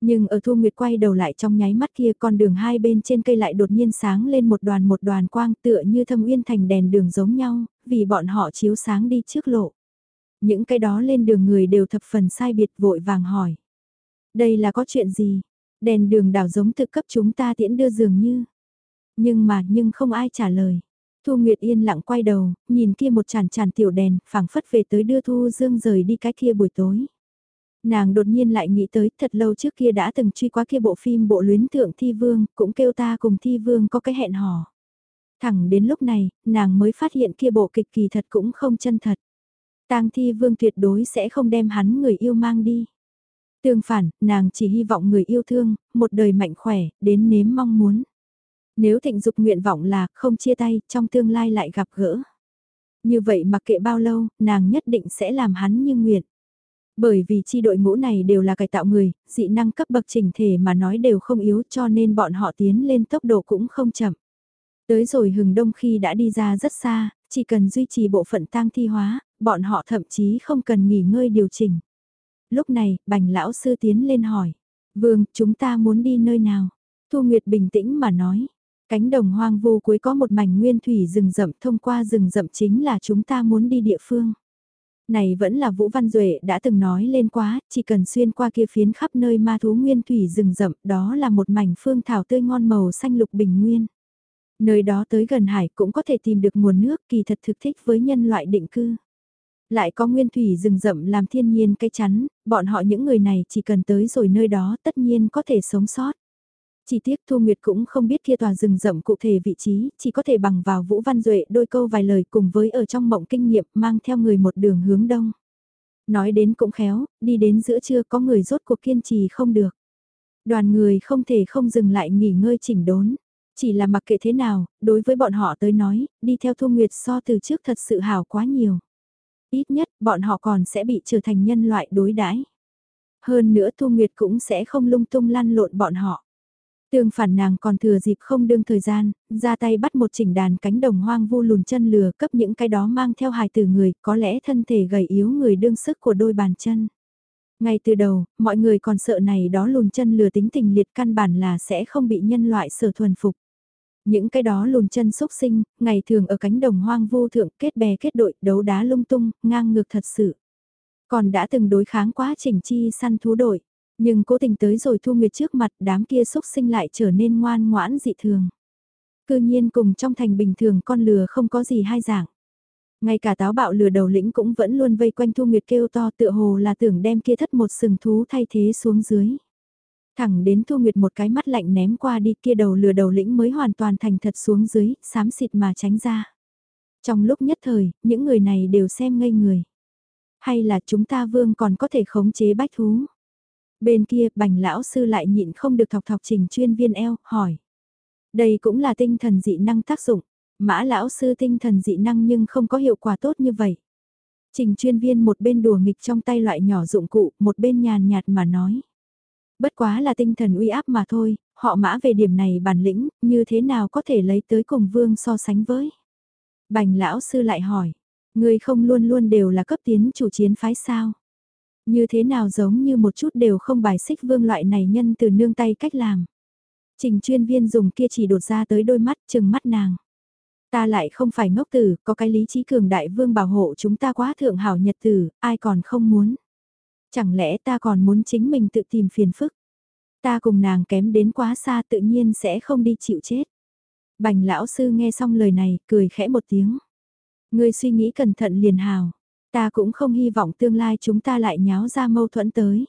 Nhưng ở Thu Nguyệt quay đầu lại trong nháy mắt kia con đường hai bên trên cây lại đột nhiên sáng lên một đoàn một đoàn quang tựa như thâm uyên thành đèn đường giống nhau, vì bọn họ chiếu sáng đi trước lộ. Những cái đó lên đường người đều thập phần sai biệt vội vàng hỏi. Đây là có chuyện gì? Đèn đường đảo giống tự cấp chúng ta tiễn đưa dường như. Nhưng mà nhưng không ai trả lời. Thu Nguyệt yên lặng quay đầu, nhìn kia một tràn tràn tiểu đèn, phảng phất về tới đưa Thu Dương rời đi cái kia buổi tối. Nàng đột nhiên lại nghĩ tới thật lâu trước kia đã từng truy qua kia bộ phim bộ luyến tượng thi vương, cũng kêu ta cùng thi vương có cái hẹn hò. Thẳng đến lúc này, nàng mới phát hiện kia bộ kịch kỳ thật cũng không chân thật. tang thi vương tuyệt đối sẽ không đem hắn người yêu mang đi. Tương phản, nàng chỉ hy vọng người yêu thương, một đời mạnh khỏe, đến nếm mong muốn. Nếu thịnh dục nguyện vọng là không chia tay, trong tương lai lại gặp gỡ. Như vậy mặc kệ bao lâu, nàng nhất định sẽ làm hắn như nguyện. Bởi vì chi đội ngũ này đều là cải tạo người, dị năng cấp bậc trình thể mà nói đều không yếu cho nên bọn họ tiến lên tốc độ cũng không chậm. Tới rồi hừng đông khi đã đi ra rất xa, chỉ cần duy trì bộ phận tang thi hóa, bọn họ thậm chí không cần nghỉ ngơi điều chỉnh. Lúc này, bành lão sư tiến lên hỏi, Vương, chúng ta muốn đi nơi nào? Thu Nguyệt bình tĩnh mà nói, cánh đồng hoang vu cuối có một mảnh nguyên thủy rừng rậm thông qua rừng rậm chính là chúng ta muốn đi địa phương. Này vẫn là Vũ Văn Duệ đã từng nói lên quá, chỉ cần xuyên qua kia phiến khắp nơi ma thú nguyên thủy rừng rậm, đó là một mảnh phương thảo tươi ngon màu xanh lục bình nguyên. Nơi đó tới gần hải cũng có thể tìm được nguồn nước kỳ thật thực thích với nhân loại định cư. Lại có nguyên thủy rừng rậm làm thiên nhiên cái chắn, bọn họ những người này chỉ cần tới rồi nơi đó tất nhiên có thể sống sót. Chỉ tiếc Thu Nguyệt cũng không biết kia tòa rừng rậm cụ thể vị trí, chỉ có thể bằng vào Vũ Văn Duệ đôi câu vài lời cùng với ở trong mộng kinh nghiệm mang theo người một đường hướng đông. Nói đến cũng khéo, đi đến giữa trưa có người rốt cuộc kiên trì không được. Đoàn người không thể không dừng lại nghỉ ngơi chỉnh đốn. Chỉ là mặc kệ thế nào, đối với bọn họ tới nói, đi theo Thu Nguyệt so từ trước thật sự hào quá nhiều. Ít nhất, bọn họ còn sẽ bị trở thành nhân loại đối đãi. Hơn nữa Thu Nguyệt cũng sẽ không lung tung lăn lộn bọn họ. Tương phản nàng còn thừa dịp không đương thời gian, ra tay bắt một chỉnh đàn cánh đồng hoang vu lùn chân lừa cấp những cái đó mang theo hài từ người, có lẽ thân thể gầy yếu người đương sức của đôi bàn chân. Ngay từ đầu, mọi người còn sợ này đó lùn chân lừa tính tình liệt căn bản là sẽ không bị nhân loại sở thuần phục. Những cái đó lùn chân xúc sinh, ngày thường ở cánh đồng hoang vu thượng kết bè kết đội đấu đá lung tung, ngang ngược thật sự. Còn đã từng đối kháng quá trình chi săn thú đội nhưng cố tình tới rồi Thu Nguyệt trước mặt đám kia xúc sinh lại trở nên ngoan ngoãn dị thường. Cư nhiên cùng trong thành bình thường con lừa không có gì hai dạng. Ngay cả táo bạo lừa đầu lĩnh cũng vẫn luôn vây quanh Thu Nguyệt kêu to tựa hồ là tưởng đem kia thất một sừng thú thay thế xuống dưới. Thẳng đến Thu Nguyệt một cái mắt lạnh ném qua đi kia đầu lừa đầu lĩnh mới hoàn toàn thành thật xuống dưới, xám xịt mà tránh ra. Trong lúc nhất thời, những người này đều xem ngây người. Hay là chúng ta vương còn có thể khống chế bách thú? Bên kia, bành lão sư lại nhịn không được thọc thọc trình chuyên viên eo, hỏi. Đây cũng là tinh thần dị năng tác dụng. Mã lão sư tinh thần dị năng nhưng không có hiệu quả tốt như vậy. Trình chuyên viên một bên đùa nghịch trong tay loại nhỏ dụng cụ, một bên nhàn nhạt mà nói. Bất quá là tinh thần uy áp mà thôi, họ mã về điểm này bản lĩnh, như thế nào có thể lấy tới cùng vương so sánh với. Bành lão sư lại hỏi, người không luôn luôn đều là cấp tiến chủ chiến phái sao? Như thế nào giống như một chút đều không bài xích vương loại này nhân từ nương tay cách làm. Trình chuyên viên dùng kia chỉ đột ra tới đôi mắt chừng mắt nàng. Ta lại không phải ngốc tử, có cái lý trí cường đại vương bảo hộ chúng ta quá thượng hảo nhật tử, ai còn không muốn. Chẳng lẽ ta còn muốn chính mình tự tìm phiền phức. Ta cùng nàng kém đến quá xa tự nhiên sẽ không đi chịu chết. Bành lão sư nghe xong lời này, cười khẽ một tiếng. Ngươi suy nghĩ cẩn thận liền hào. Ta cũng không hy vọng tương lai chúng ta lại nháo ra mâu thuẫn tới.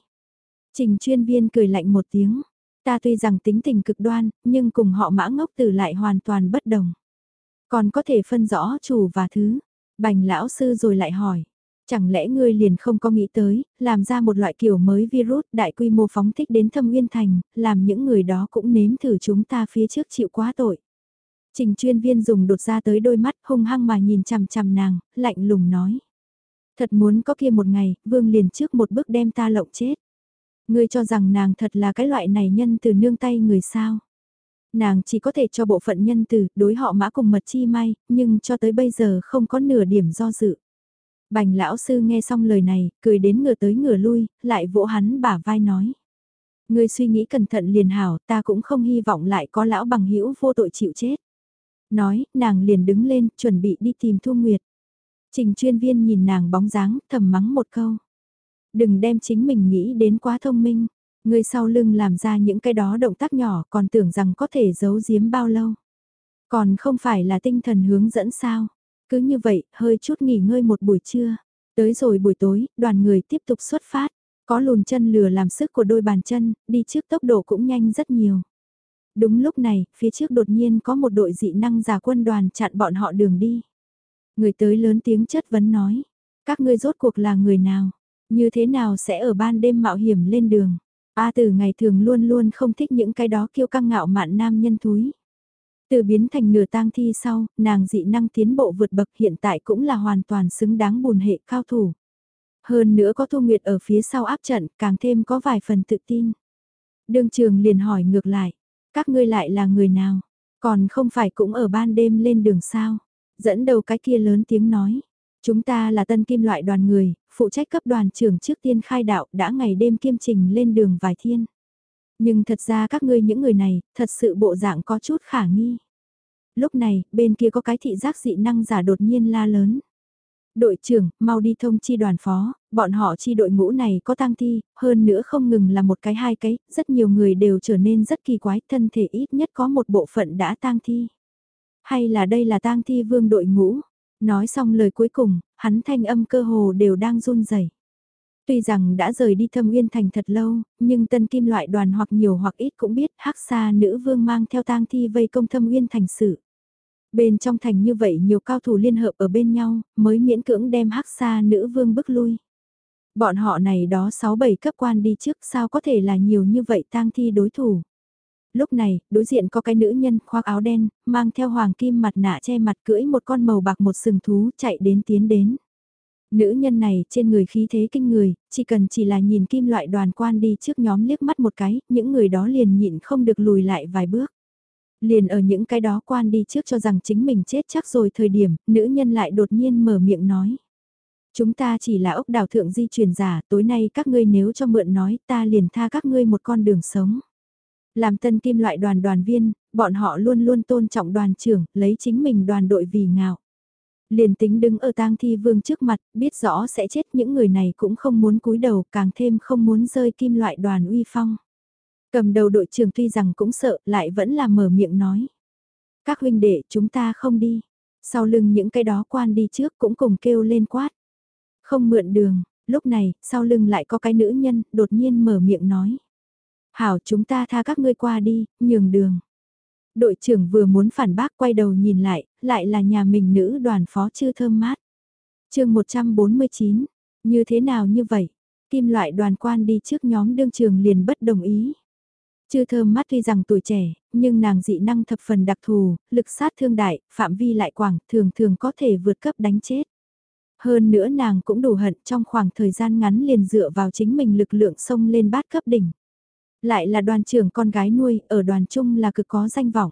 Trình chuyên viên cười lạnh một tiếng. Ta tuy rằng tính tình cực đoan, nhưng cùng họ mã ngốc tử lại hoàn toàn bất đồng. Còn có thể phân rõ chủ và thứ. Bành lão sư rồi lại hỏi. Chẳng lẽ ngươi liền không có nghĩ tới, làm ra một loại kiểu mới virus đại quy mô phóng thích đến thâm nguyên thành, làm những người đó cũng nếm thử chúng ta phía trước chịu quá tội. Trình chuyên viên dùng đột ra tới đôi mắt hung hăng mà nhìn chằm chằm nàng, lạnh lùng nói. Thật muốn có kia một ngày, vương liền trước một bước đem ta lộng chết. Ngươi cho rằng nàng thật là cái loại này nhân từ nương tay người sao. Nàng chỉ có thể cho bộ phận nhân từ, đối họ mã cùng mật chi may, nhưng cho tới bây giờ không có nửa điểm do dự. Bành lão sư nghe xong lời này, cười đến ngửa tới ngửa lui, lại vỗ hắn bả vai nói. Ngươi suy nghĩ cẩn thận liền hảo, ta cũng không hy vọng lại có lão bằng hữu vô tội chịu chết. Nói, nàng liền đứng lên, chuẩn bị đi tìm Thu Nguyệt. Trình chuyên viên nhìn nàng bóng dáng, thầm mắng một câu. Đừng đem chính mình nghĩ đến quá thông minh. Người sau lưng làm ra những cái đó động tác nhỏ còn tưởng rằng có thể giấu giếm bao lâu. Còn không phải là tinh thần hướng dẫn sao. Cứ như vậy, hơi chút nghỉ ngơi một buổi trưa. Tới rồi buổi tối, đoàn người tiếp tục xuất phát. Có lùn chân lừa làm sức của đôi bàn chân, đi trước tốc độ cũng nhanh rất nhiều. Đúng lúc này, phía trước đột nhiên có một đội dị năng giả quân đoàn chặn bọn họ đường đi. Người tới lớn tiếng chất vấn nói. Các ngươi rốt cuộc là người nào? Như thế nào sẽ ở ban đêm mạo hiểm lên đường? A từ ngày thường luôn luôn không thích những cái đó kiêu căng ngạo mạn nam nhân thúi. Từ biến thành nửa tang thi sau, nàng dị năng tiến bộ vượt bậc hiện tại cũng là hoàn toàn xứng đáng bùn hệ cao thủ. Hơn nữa có Thu Nguyệt ở phía sau áp trận, càng thêm có vài phần tự tin. Đương trường liền hỏi ngược lại, các ngươi lại là người nào? Còn không phải cũng ở ban đêm lên đường sao? Dẫn đầu cái kia lớn tiếng nói. Chúng ta là tân kim loại đoàn người, phụ trách cấp đoàn trưởng trước tiên khai đạo đã ngày đêm kiêm trình lên đường vài thiên. Nhưng thật ra các ngươi những người này, thật sự bộ dạng có chút khả nghi. Lúc này, bên kia có cái thị giác dị năng giả đột nhiên la lớn. Đội trưởng, mau đi thông chi đoàn phó, bọn họ chi đội ngũ này có tang thi, hơn nữa không ngừng là một cái hai cái, rất nhiều người đều trở nên rất kỳ quái, thân thể ít nhất có một bộ phận đã tang thi. Hay là đây là tang thi vương đội ngũ? Nói xong lời cuối cùng, hắn thanh âm cơ hồ đều đang run rẩy. Tuy rằng đã rời đi thâm uyên thành thật lâu, nhưng tân kim loại đoàn hoặc nhiều hoặc ít cũng biết hắc xa nữ vương mang theo tang thi vây công thâm uyên thành sự. Bên trong thành như vậy nhiều cao thủ liên hợp ở bên nhau, mới miễn cưỡng đem hắc xa nữ vương bức lui. Bọn họ này đó 6-7 cấp quan đi trước sao có thể là nhiều như vậy tang thi đối thủ. Lúc này, đối diện có cái nữ nhân khoác áo đen, mang theo hoàng kim mặt nạ che mặt cưỡi một con màu bạc một sừng thú chạy đến tiến đến. Nữ nhân này trên người khí thế kinh người, chỉ cần chỉ là nhìn kim loại đoàn quan đi trước nhóm liếc mắt một cái, những người đó liền nhịn không được lùi lại vài bước. Liền ở những cái đó quan đi trước cho rằng chính mình chết chắc rồi thời điểm, nữ nhân lại đột nhiên mở miệng nói. Chúng ta chỉ là ốc đảo thượng di truyền giả, tối nay các ngươi nếu cho mượn nói ta liền tha các ngươi một con đường sống. Làm tân kim loại đoàn đoàn viên, bọn họ luôn luôn tôn trọng đoàn trưởng, lấy chính mình đoàn đội vì ngạo. Liền tính đứng ở tang thi vương trước mặt, biết rõ sẽ chết những người này cũng không muốn cúi đầu, càng thêm không muốn rơi kim loại đoàn uy phong. Cầm đầu đội trưởng tuy rằng cũng sợ, lại vẫn là mở miệng nói. Các huynh đệ, chúng ta không đi. Sau lưng những cái đó quan đi trước cũng cùng kêu lên quát. Không mượn đường, lúc này, sau lưng lại có cái nữ nhân, đột nhiên mở miệng nói. Hảo chúng ta tha các ngươi qua đi, nhường đường. Đội trưởng vừa muốn phản bác quay đầu nhìn lại, lại là nhà mình nữ đoàn phó chưa thơm mát. chương 149, như thế nào như vậy? Kim loại đoàn quan đi trước nhóm đương trường liền bất đồng ý. Chư thơm mắt tuy rằng tuổi trẻ, nhưng nàng dị năng thập phần đặc thù, lực sát thương đại, phạm vi lại quảng, thường thường có thể vượt cấp đánh chết. Hơn nữa nàng cũng đủ hận trong khoảng thời gian ngắn liền dựa vào chính mình lực lượng sông lên bát cấp đỉnh. Lại là đoàn trưởng con gái nuôi, ở đoàn trung là cực có danh vọng.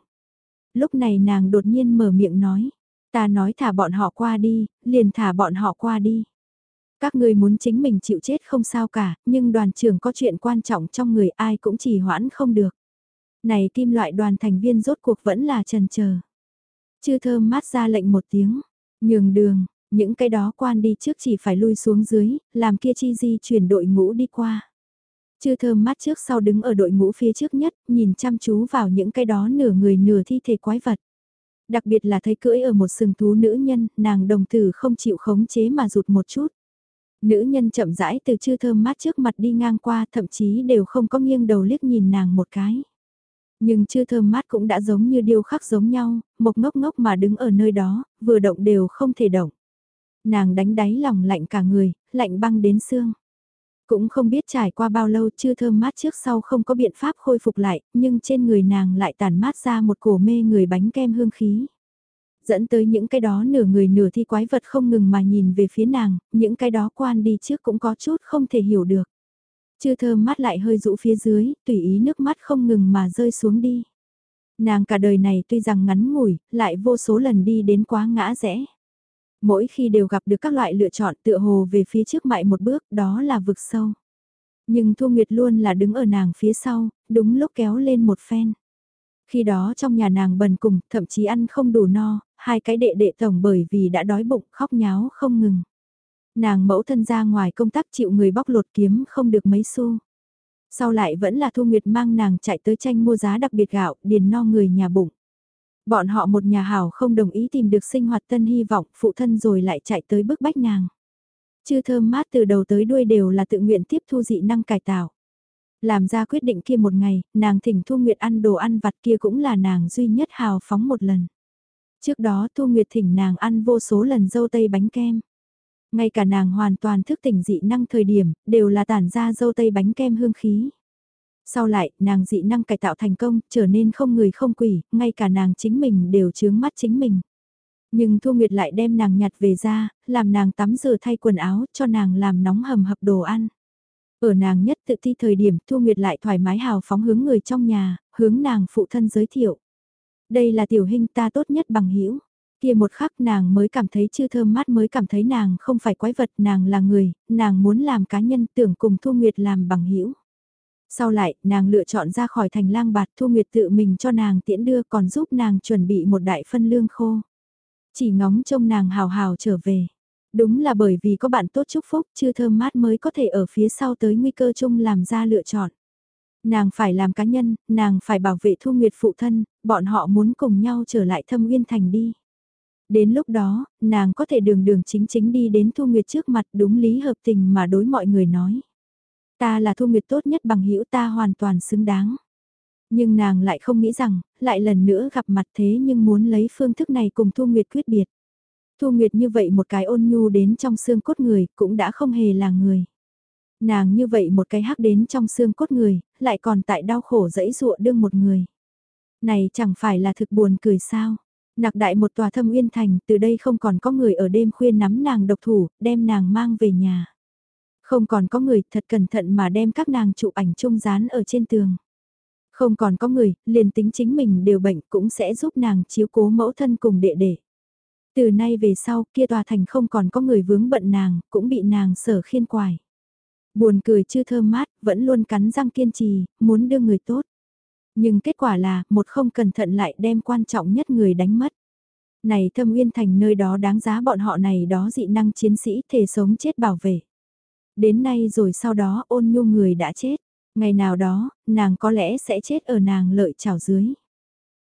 Lúc này nàng đột nhiên mở miệng nói, ta nói thả bọn họ qua đi, liền thả bọn họ qua đi. Các người muốn chính mình chịu chết không sao cả, nhưng đoàn trưởng có chuyện quan trọng trong người ai cũng chỉ hoãn không được. Này kim loại đoàn thành viên rốt cuộc vẫn là trần chờ Chư thơm mát ra lệnh một tiếng, nhường đường, những cái đó quan đi trước chỉ phải lui xuống dưới, làm kia chi di chuyển đội ngũ đi qua. Chư thơm mát trước sau đứng ở đội ngũ phía trước nhất, nhìn chăm chú vào những cái đó nửa người nửa thi thể quái vật. Đặc biệt là thấy cưỡi ở một sừng thú nữ nhân, nàng đồng tử không chịu khống chế mà rụt một chút. Nữ nhân chậm rãi từ chư thơm mát trước mặt đi ngang qua thậm chí đều không có nghiêng đầu liếc nhìn nàng một cái. Nhưng chư thơm mát cũng đã giống như điêu khắc giống nhau, một ngốc ngốc mà đứng ở nơi đó, vừa động đều không thể động. Nàng đánh đáy lòng lạnh cả người, lạnh băng đến xương. Cũng không biết trải qua bao lâu chưa thơm mát trước sau không có biện pháp khôi phục lại, nhưng trên người nàng lại tản mát ra một cổ mê người bánh kem hương khí. Dẫn tới những cái đó nửa người nửa thi quái vật không ngừng mà nhìn về phía nàng, những cái đó quan đi trước cũng có chút không thể hiểu được. Chưa thơm mắt lại hơi rũ phía dưới, tùy ý nước mắt không ngừng mà rơi xuống đi. Nàng cả đời này tuy rằng ngắn ngủi, lại vô số lần đi đến quá ngã rẽ. Mỗi khi đều gặp được các loại lựa chọn tựa hồ về phía trước mại một bước, đó là vực sâu. Nhưng Thu Nguyệt luôn là đứng ở nàng phía sau, đúng lúc kéo lên một phen. Khi đó trong nhà nàng bần cùng, thậm chí ăn không đủ no, hai cái đệ đệ tổng bởi vì đã đói bụng khóc nháo không ngừng. Nàng mẫu thân ra ngoài công tác chịu người bóc lột kiếm không được mấy xu. Sau lại vẫn là Thu Nguyệt mang nàng chạy tới tranh mua giá đặc biệt gạo, điền no người nhà bụng. Bọn họ một nhà hảo không đồng ý tìm được sinh hoạt tân hy vọng, phụ thân rồi lại chạy tới bức bách nàng. Chư thơm mát từ đầu tới đuôi đều là tự nguyện tiếp thu dị năng cải tạo. Làm ra quyết định kia một ngày, nàng thỉnh Thu Nguyệt ăn đồ ăn vặt kia cũng là nàng duy nhất hào phóng một lần. Trước đó Thu Nguyệt thỉnh nàng ăn vô số lần dâu tây bánh kem. Ngay cả nàng hoàn toàn thức tỉnh dị năng thời điểm, đều là tản ra dâu tây bánh kem hương khí. Sau lại, nàng dị năng cải tạo thành công, trở nên không người không quỷ, ngay cả nàng chính mình đều chướng mắt chính mình. Nhưng Thu Nguyệt lại đem nàng nhặt về ra, làm nàng tắm rửa thay quần áo, cho nàng làm nóng hầm hập đồ ăn. Ở nàng nhất tự thi thời điểm Thu Nguyệt lại thoải mái hào phóng hướng người trong nhà, hướng nàng phụ thân giới thiệu. Đây là tiểu hình ta tốt nhất bằng hữu Kia một khắc nàng mới cảm thấy chưa thơm mát mới cảm thấy nàng không phải quái vật, nàng là người, nàng muốn làm cá nhân tưởng cùng Thu Nguyệt làm bằng hữu sau lại, nàng lựa chọn ra khỏi thành lang bạt Thu Nguyệt tự mình cho nàng tiễn đưa còn giúp nàng chuẩn bị một đại phân lương khô. Chỉ ngóng trông nàng hào hào trở về. Đúng là bởi vì có bạn tốt chúc phúc chưa thơm mát mới có thể ở phía sau tới nguy cơ chung làm ra lựa chọn. Nàng phải làm cá nhân, nàng phải bảo vệ Thu Nguyệt phụ thân, bọn họ muốn cùng nhau trở lại thâm uyên thành đi. Đến lúc đó, nàng có thể đường đường chính chính đi đến Thu Nguyệt trước mặt đúng lý hợp tình mà đối mọi người nói. Ta là Thu Nguyệt tốt nhất bằng hữu ta hoàn toàn xứng đáng. Nhưng nàng lại không nghĩ rằng, lại lần nữa gặp mặt thế nhưng muốn lấy phương thức này cùng Thu Nguyệt quyết biệt. Thu Nguyệt như vậy một cái ôn nhu đến trong xương cốt người, cũng đã không hề là người. Nàng như vậy một cái hắc đến trong xương cốt người, lại còn tại đau khổ dẫy dụa đương một người. Này chẳng phải là thực buồn cười sao. Nặc đại một tòa thâm uyên thành, từ đây không còn có người ở đêm khuya nắm nàng độc thủ, đem nàng mang về nhà. Không còn có người thật cẩn thận mà đem các nàng chụp ảnh chung dán ở trên tường. Không còn có người, liền tính chính mình đều bệnh cũng sẽ giúp nàng chiếu cố mẫu thân cùng đệ đệ. Từ nay về sau, kia tòa thành không còn có người vướng bận nàng, cũng bị nàng sở khiên quài. Buồn cười chưa thơm mát, vẫn luôn cắn răng kiên trì, muốn đưa người tốt. Nhưng kết quả là, một không cẩn thận lại đem quan trọng nhất người đánh mất. Này thâm uyên thành nơi đó đáng giá bọn họ này đó dị năng chiến sĩ thể sống chết bảo vệ. Đến nay rồi sau đó ôn nhu người đã chết. Ngày nào đó, nàng có lẽ sẽ chết ở nàng lợi chảo dưới.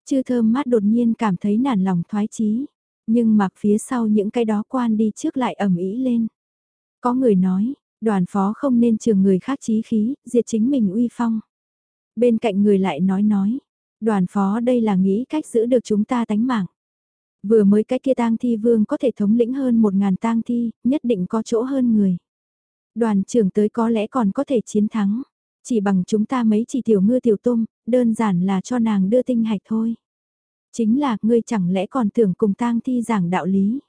Chư thơm mát đột nhiên cảm thấy nản lòng thoái chí Nhưng mặc phía sau những cái đó quan đi trước lại ẩm ý lên. Có người nói, đoàn phó không nên trường người khác chí khí, diệt chính mình uy phong. Bên cạnh người lại nói nói, đoàn phó đây là nghĩ cách giữ được chúng ta tánh mạng. Vừa mới cái kia tang thi vương có thể thống lĩnh hơn một ngàn tang thi, nhất định có chỗ hơn người. Đoàn trưởng tới có lẽ còn có thể chiến thắng. Chỉ bằng chúng ta mấy chỉ tiểu ngư tiểu tôm, đơn giản là cho nàng đưa tinh hạch thôi. Chính là, ngươi chẳng lẽ còn tưởng cùng tang thi giảng đạo lý.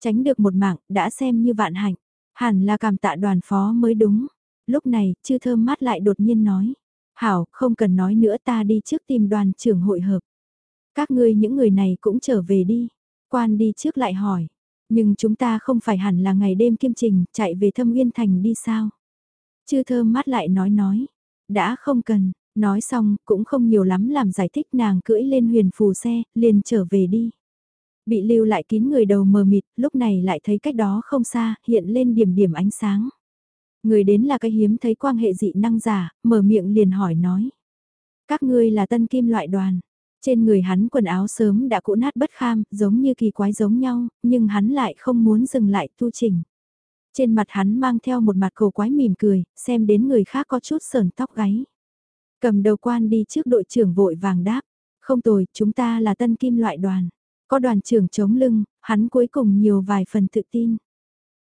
Tránh được một mạng, đã xem như vạn hạnh. Hẳn là cảm tạ đoàn phó mới đúng. Lúc này, chư thơm mát lại đột nhiên nói. Hảo, không cần nói nữa ta đi trước tìm đoàn trưởng hội hợp. Các ngươi những người này cũng trở về đi. Quan đi trước lại hỏi. Nhưng chúng ta không phải hẳn là ngày đêm kiêm trình, chạy về thâm uyên thành đi sao? Chư thơm mắt lại nói nói. Đã không cần, nói xong, cũng không nhiều lắm làm giải thích nàng cưỡi lên huyền phù xe, liền trở về đi. Bị lưu lại kín người đầu mờ mịt, lúc này lại thấy cách đó không xa, hiện lên điểm điểm ánh sáng. Người đến là cái hiếm thấy quan hệ dị năng giả, mở miệng liền hỏi nói. Các ngươi là tân kim loại đoàn. Trên người hắn quần áo sớm đã cũ nát bất kham, giống như kỳ quái giống nhau, nhưng hắn lại không muốn dừng lại tu trình. Trên mặt hắn mang theo một mặt cầu quái mỉm cười, xem đến người khác có chút sờn tóc gáy. Cầm đầu quan đi trước đội trưởng vội vàng đáp. Không tồi, chúng ta là tân kim loại đoàn. Có đoàn trưởng chống lưng, hắn cuối cùng nhiều vài phần tự tin.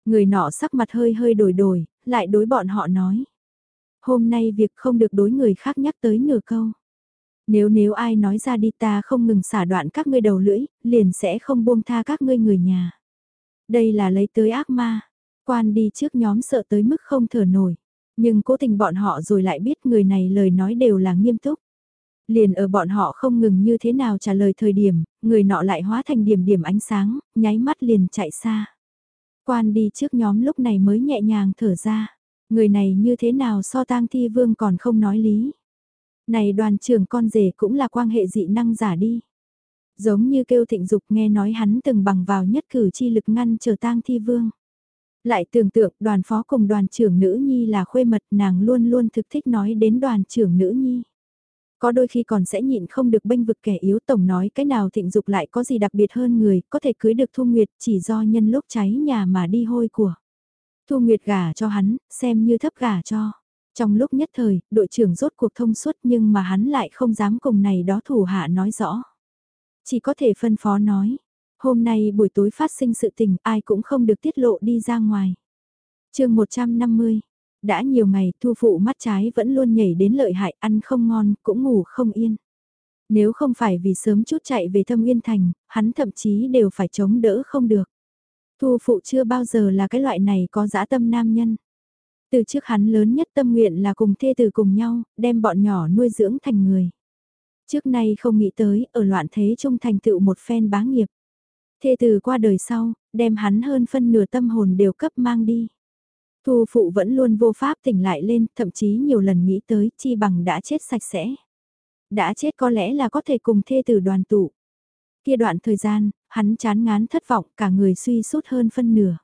Người nọ sắc mặt hơi hơi đổi đổi, lại đối bọn họ nói. Hôm nay việc không được đối người khác nhắc tới nửa câu. Nếu nếu ai nói ra đi ta không ngừng xả đoạn các ngươi đầu lưỡi, liền sẽ không buông tha các ngươi người nhà. Đây là lấy tới ác ma. Quan đi trước nhóm sợ tới mức không thở nổi. Nhưng cố tình bọn họ rồi lại biết người này lời nói đều là nghiêm túc. Liền ở bọn họ không ngừng như thế nào trả lời thời điểm, người nọ lại hóa thành điểm điểm ánh sáng, nháy mắt liền chạy xa. Quan đi trước nhóm lúc này mới nhẹ nhàng thở ra. Người này như thế nào so tang thi vương còn không nói lý. Này đoàn trưởng con rể cũng là quan hệ dị năng giả đi. Giống như kêu thịnh dục nghe nói hắn từng bằng vào nhất cử chi lực ngăn chờ tang thi vương. Lại tưởng tượng đoàn phó cùng đoàn trưởng nữ nhi là khuê mật nàng luôn luôn thực thích nói đến đoàn trưởng nữ nhi. Có đôi khi còn sẽ nhịn không được bênh vực kẻ yếu tổng nói cái nào thịnh dục lại có gì đặc biệt hơn người, có thể cưới được Thu Nguyệt chỉ do nhân lúc cháy nhà mà đi hôi của. Thu Nguyệt gả cho hắn, xem như thấp gả cho. Trong lúc nhất thời, đội trưởng rốt cuộc thông suốt nhưng mà hắn lại không dám cùng này đó thủ hạ nói rõ. Chỉ có thể phân phó nói, hôm nay buổi tối phát sinh sự tình ai cũng không được tiết lộ đi ra ngoài. chương 150, đã nhiều ngày thu phụ mắt trái vẫn luôn nhảy đến lợi hại ăn không ngon cũng ngủ không yên. Nếu không phải vì sớm chút chạy về thâm uyên thành, hắn thậm chí đều phải chống đỡ không được. Thu phụ chưa bao giờ là cái loại này có dã tâm nam nhân. Từ trước hắn lớn nhất tâm nguyện là cùng thê từ cùng nhau, đem bọn nhỏ nuôi dưỡng thành người. Trước nay không nghĩ tới, ở loạn thế trung thành tựu một phen bá nghiệp. Thê từ qua đời sau, đem hắn hơn phân nửa tâm hồn đều cấp mang đi. Thu phụ vẫn luôn vô pháp tỉnh lại lên, thậm chí nhiều lần nghĩ tới chi bằng đã chết sạch sẽ. Đã chết có lẽ là có thể cùng thê tử đoàn tụ. Kia đoạn thời gian, hắn chán ngán thất vọng cả người suy sút hơn phân nửa.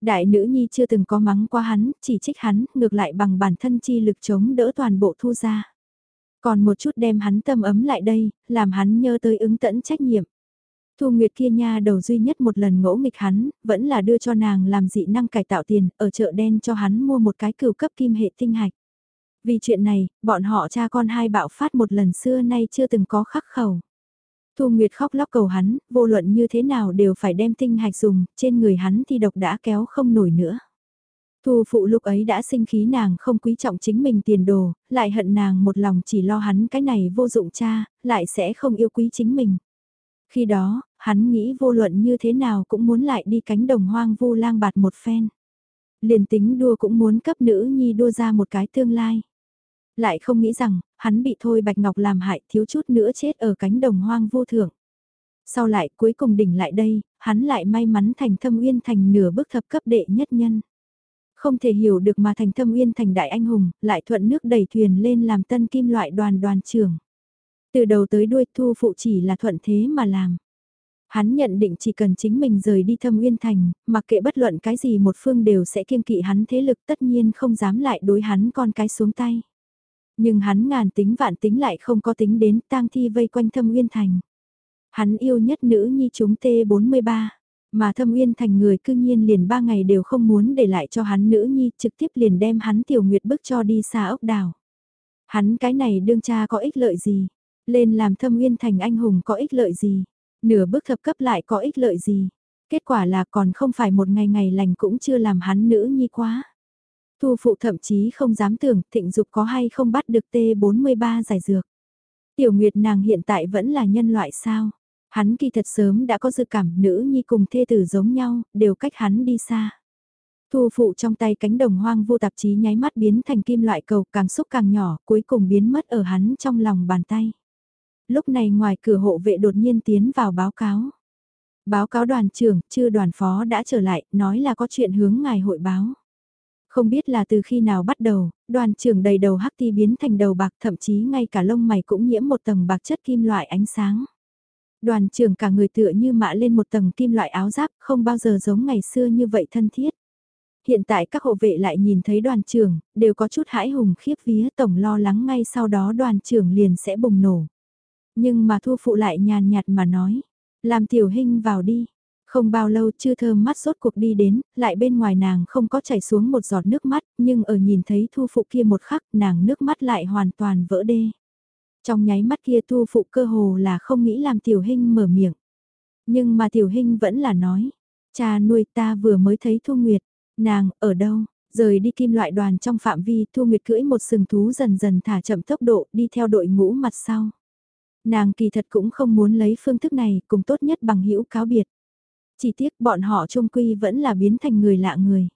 Đại nữ nhi chưa từng có mắng qua hắn, chỉ trích hắn, ngược lại bằng bản thân chi lực chống đỡ toàn bộ thu ra. Còn một chút đem hắn tâm ấm lại đây, làm hắn nhớ tới ứng tẫn trách nhiệm. Thu Nguyệt kia nha đầu duy nhất một lần ngỗ nghịch hắn, vẫn là đưa cho nàng làm dị năng cải tạo tiền, ở chợ đen cho hắn mua một cái cửu cấp kim hệ tinh hạch. Vì chuyện này, bọn họ cha con hai bạo phát một lần xưa nay chưa từng có khắc khẩu. Thu Nguyệt khóc lóc cầu hắn, vô luận như thế nào đều phải đem tinh hạch dùng, trên người hắn thì độc đã kéo không nổi nữa. Thu phụ lúc ấy đã sinh khí nàng không quý trọng chính mình tiền đồ, lại hận nàng một lòng chỉ lo hắn cái này vô dụng cha, lại sẽ không yêu quý chính mình. Khi đó, hắn nghĩ vô luận như thế nào cũng muốn lại đi cánh đồng hoang vu lang bạt một phen. Liền tính đua cũng muốn cấp nữ nhi đua ra một cái tương lai. Lại không nghĩ rằng, hắn bị Thôi Bạch Ngọc làm hại thiếu chút nữa chết ở cánh đồng hoang vô thượng. Sau lại cuối cùng đỉnh lại đây, hắn lại may mắn thành thâm uyên thành nửa bước thập cấp đệ nhất nhân. Không thể hiểu được mà thành thâm uyên thành đại anh hùng, lại thuận nước đẩy thuyền lên làm tân kim loại đoàn đoàn trưởng. Từ đầu tới đuôi thu phụ chỉ là thuận thế mà làm. Hắn nhận định chỉ cần chính mình rời đi thâm uyên thành, mặc kệ bất luận cái gì một phương đều sẽ kiêng kỵ hắn thế lực tất nhiên không dám lại đối hắn con cái xuống tay. Nhưng hắn ngàn tính vạn tính lại không có tính đến tang thi vây quanh thâm uyên thành. Hắn yêu nhất nữ nhi chúng T43, mà thâm uyên thành người cư nhiên liền ba ngày đều không muốn để lại cho hắn nữ nhi trực tiếp liền đem hắn tiểu nguyệt bức cho đi xa ốc đảo. Hắn cái này đương cha có ích lợi gì? Lên làm thâm uyên thành anh hùng có ích lợi gì? Nửa bước thập cấp lại có ích lợi gì? Kết quả là còn không phải một ngày ngày lành cũng chưa làm hắn nữ nhi quá. Thu phụ thậm chí không dám tưởng thịnh dục có hay không bắt được T43 giải dược. Tiểu Nguyệt nàng hiện tại vẫn là nhân loại sao? Hắn kỳ thật sớm đã có dự cảm nữ nhi cùng thê tử giống nhau, đều cách hắn đi xa. Thu phụ trong tay cánh đồng hoang vô tạp chí nháy mắt biến thành kim loại cầu càng xúc càng nhỏ, cuối cùng biến mất ở hắn trong lòng bàn tay. Lúc này ngoài cửa hộ vệ đột nhiên tiến vào báo cáo. Báo cáo đoàn trưởng, chư đoàn phó đã trở lại, nói là có chuyện hướng ngài hội báo. Không biết là từ khi nào bắt đầu, đoàn trưởng đầy đầu hắc ti biến thành đầu bạc thậm chí ngay cả lông mày cũng nhiễm một tầng bạc chất kim loại ánh sáng. Đoàn trưởng cả người tựa như mạ lên một tầng kim loại áo giáp không bao giờ giống ngày xưa như vậy thân thiết. Hiện tại các hộ vệ lại nhìn thấy đoàn trưởng, đều có chút hãi hùng khiếp vía tổng lo lắng ngay sau đó đoàn trưởng liền sẽ bùng nổ. Nhưng mà thu phụ lại nhàn nhạt mà nói, làm tiểu hình vào đi. Không bao lâu chưa thơm mắt sốt cuộc đi đến, lại bên ngoài nàng không có chảy xuống một giọt nước mắt, nhưng ở nhìn thấy thu phụ kia một khắc nàng nước mắt lại hoàn toàn vỡ đê. Trong nháy mắt kia thu phụ cơ hồ là không nghĩ làm tiểu hình mở miệng. Nhưng mà tiểu hình vẫn là nói, cha nuôi ta vừa mới thấy thu nguyệt, nàng ở đâu, rời đi kim loại đoàn trong phạm vi thu nguyệt cưỡi một sừng thú dần dần thả chậm tốc độ đi theo đội ngũ mặt sau. Nàng kỳ thật cũng không muốn lấy phương thức này cùng tốt nhất bằng hữu cáo biệt. Chỉ tiếc bọn họ trung quy vẫn là biến thành người lạ người.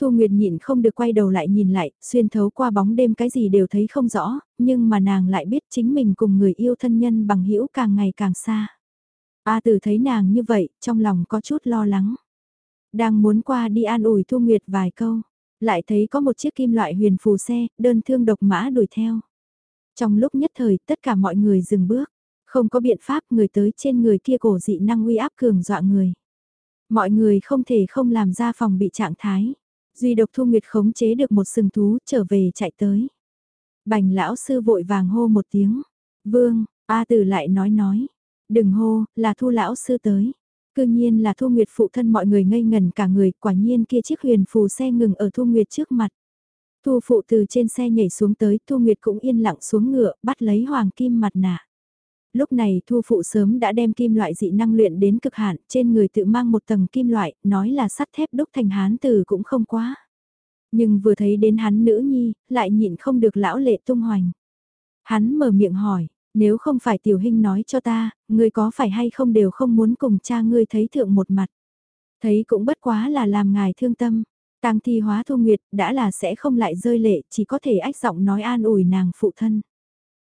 Thu Nguyệt nhịn không được quay đầu lại nhìn lại, xuyên thấu qua bóng đêm cái gì đều thấy không rõ, nhưng mà nàng lại biết chính mình cùng người yêu thân nhân bằng hữu càng ngày càng xa. A tử thấy nàng như vậy, trong lòng có chút lo lắng. Đang muốn qua đi an ủi Thu Nguyệt vài câu, lại thấy có một chiếc kim loại huyền phù xe, đơn thương độc mã đuổi theo. Trong lúc nhất thời, tất cả mọi người dừng bước, không có biện pháp người tới trên người kia cổ dị năng uy áp cường dọa người. Mọi người không thể không làm ra phòng bị trạng thái. Duy độc Thu Nguyệt khống chế được một sừng thú trở về chạy tới. Bành lão sư vội vàng hô một tiếng. Vương, A tử lại nói nói. Đừng hô, là Thu lão sư tới. Cư nhiên là Thu Nguyệt phụ thân mọi người ngây ngần cả người, quả nhiên kia chiếc huyền phù xe ngừng ở Thu Nguyệt trước mặt. Thu phụ từ trên xe nhảy xuống tới, Thu Nguyệt cũng yên lặng xuống ngựa, bắt lấy hoàng kim mặt nạ lúc này thu phụ sớm đã đem kim loại dị năng luyện đến cực hạn, trên người tự mang một tầng kim loại, nói là sắt thép đúc thành hán từ cũng không quá. Nhưng vừa thấy đến hắn nữ nhi, lại nhịn không được lão lệ tung hoành. Hắn mở miệng hỏi, nếu không phải tiểu hình nói cho ta, ngươi có phải hay không đều không muốn cùng cha ngươi thấy thượng một mặt. Thấy cũng bất quá là làm ngài thương tâm. Tang thi hóa thu nguyệt đã là sẽ không lại rơi lệ, chỉ có thể ách giọng nói an ủi nàng phụ thân.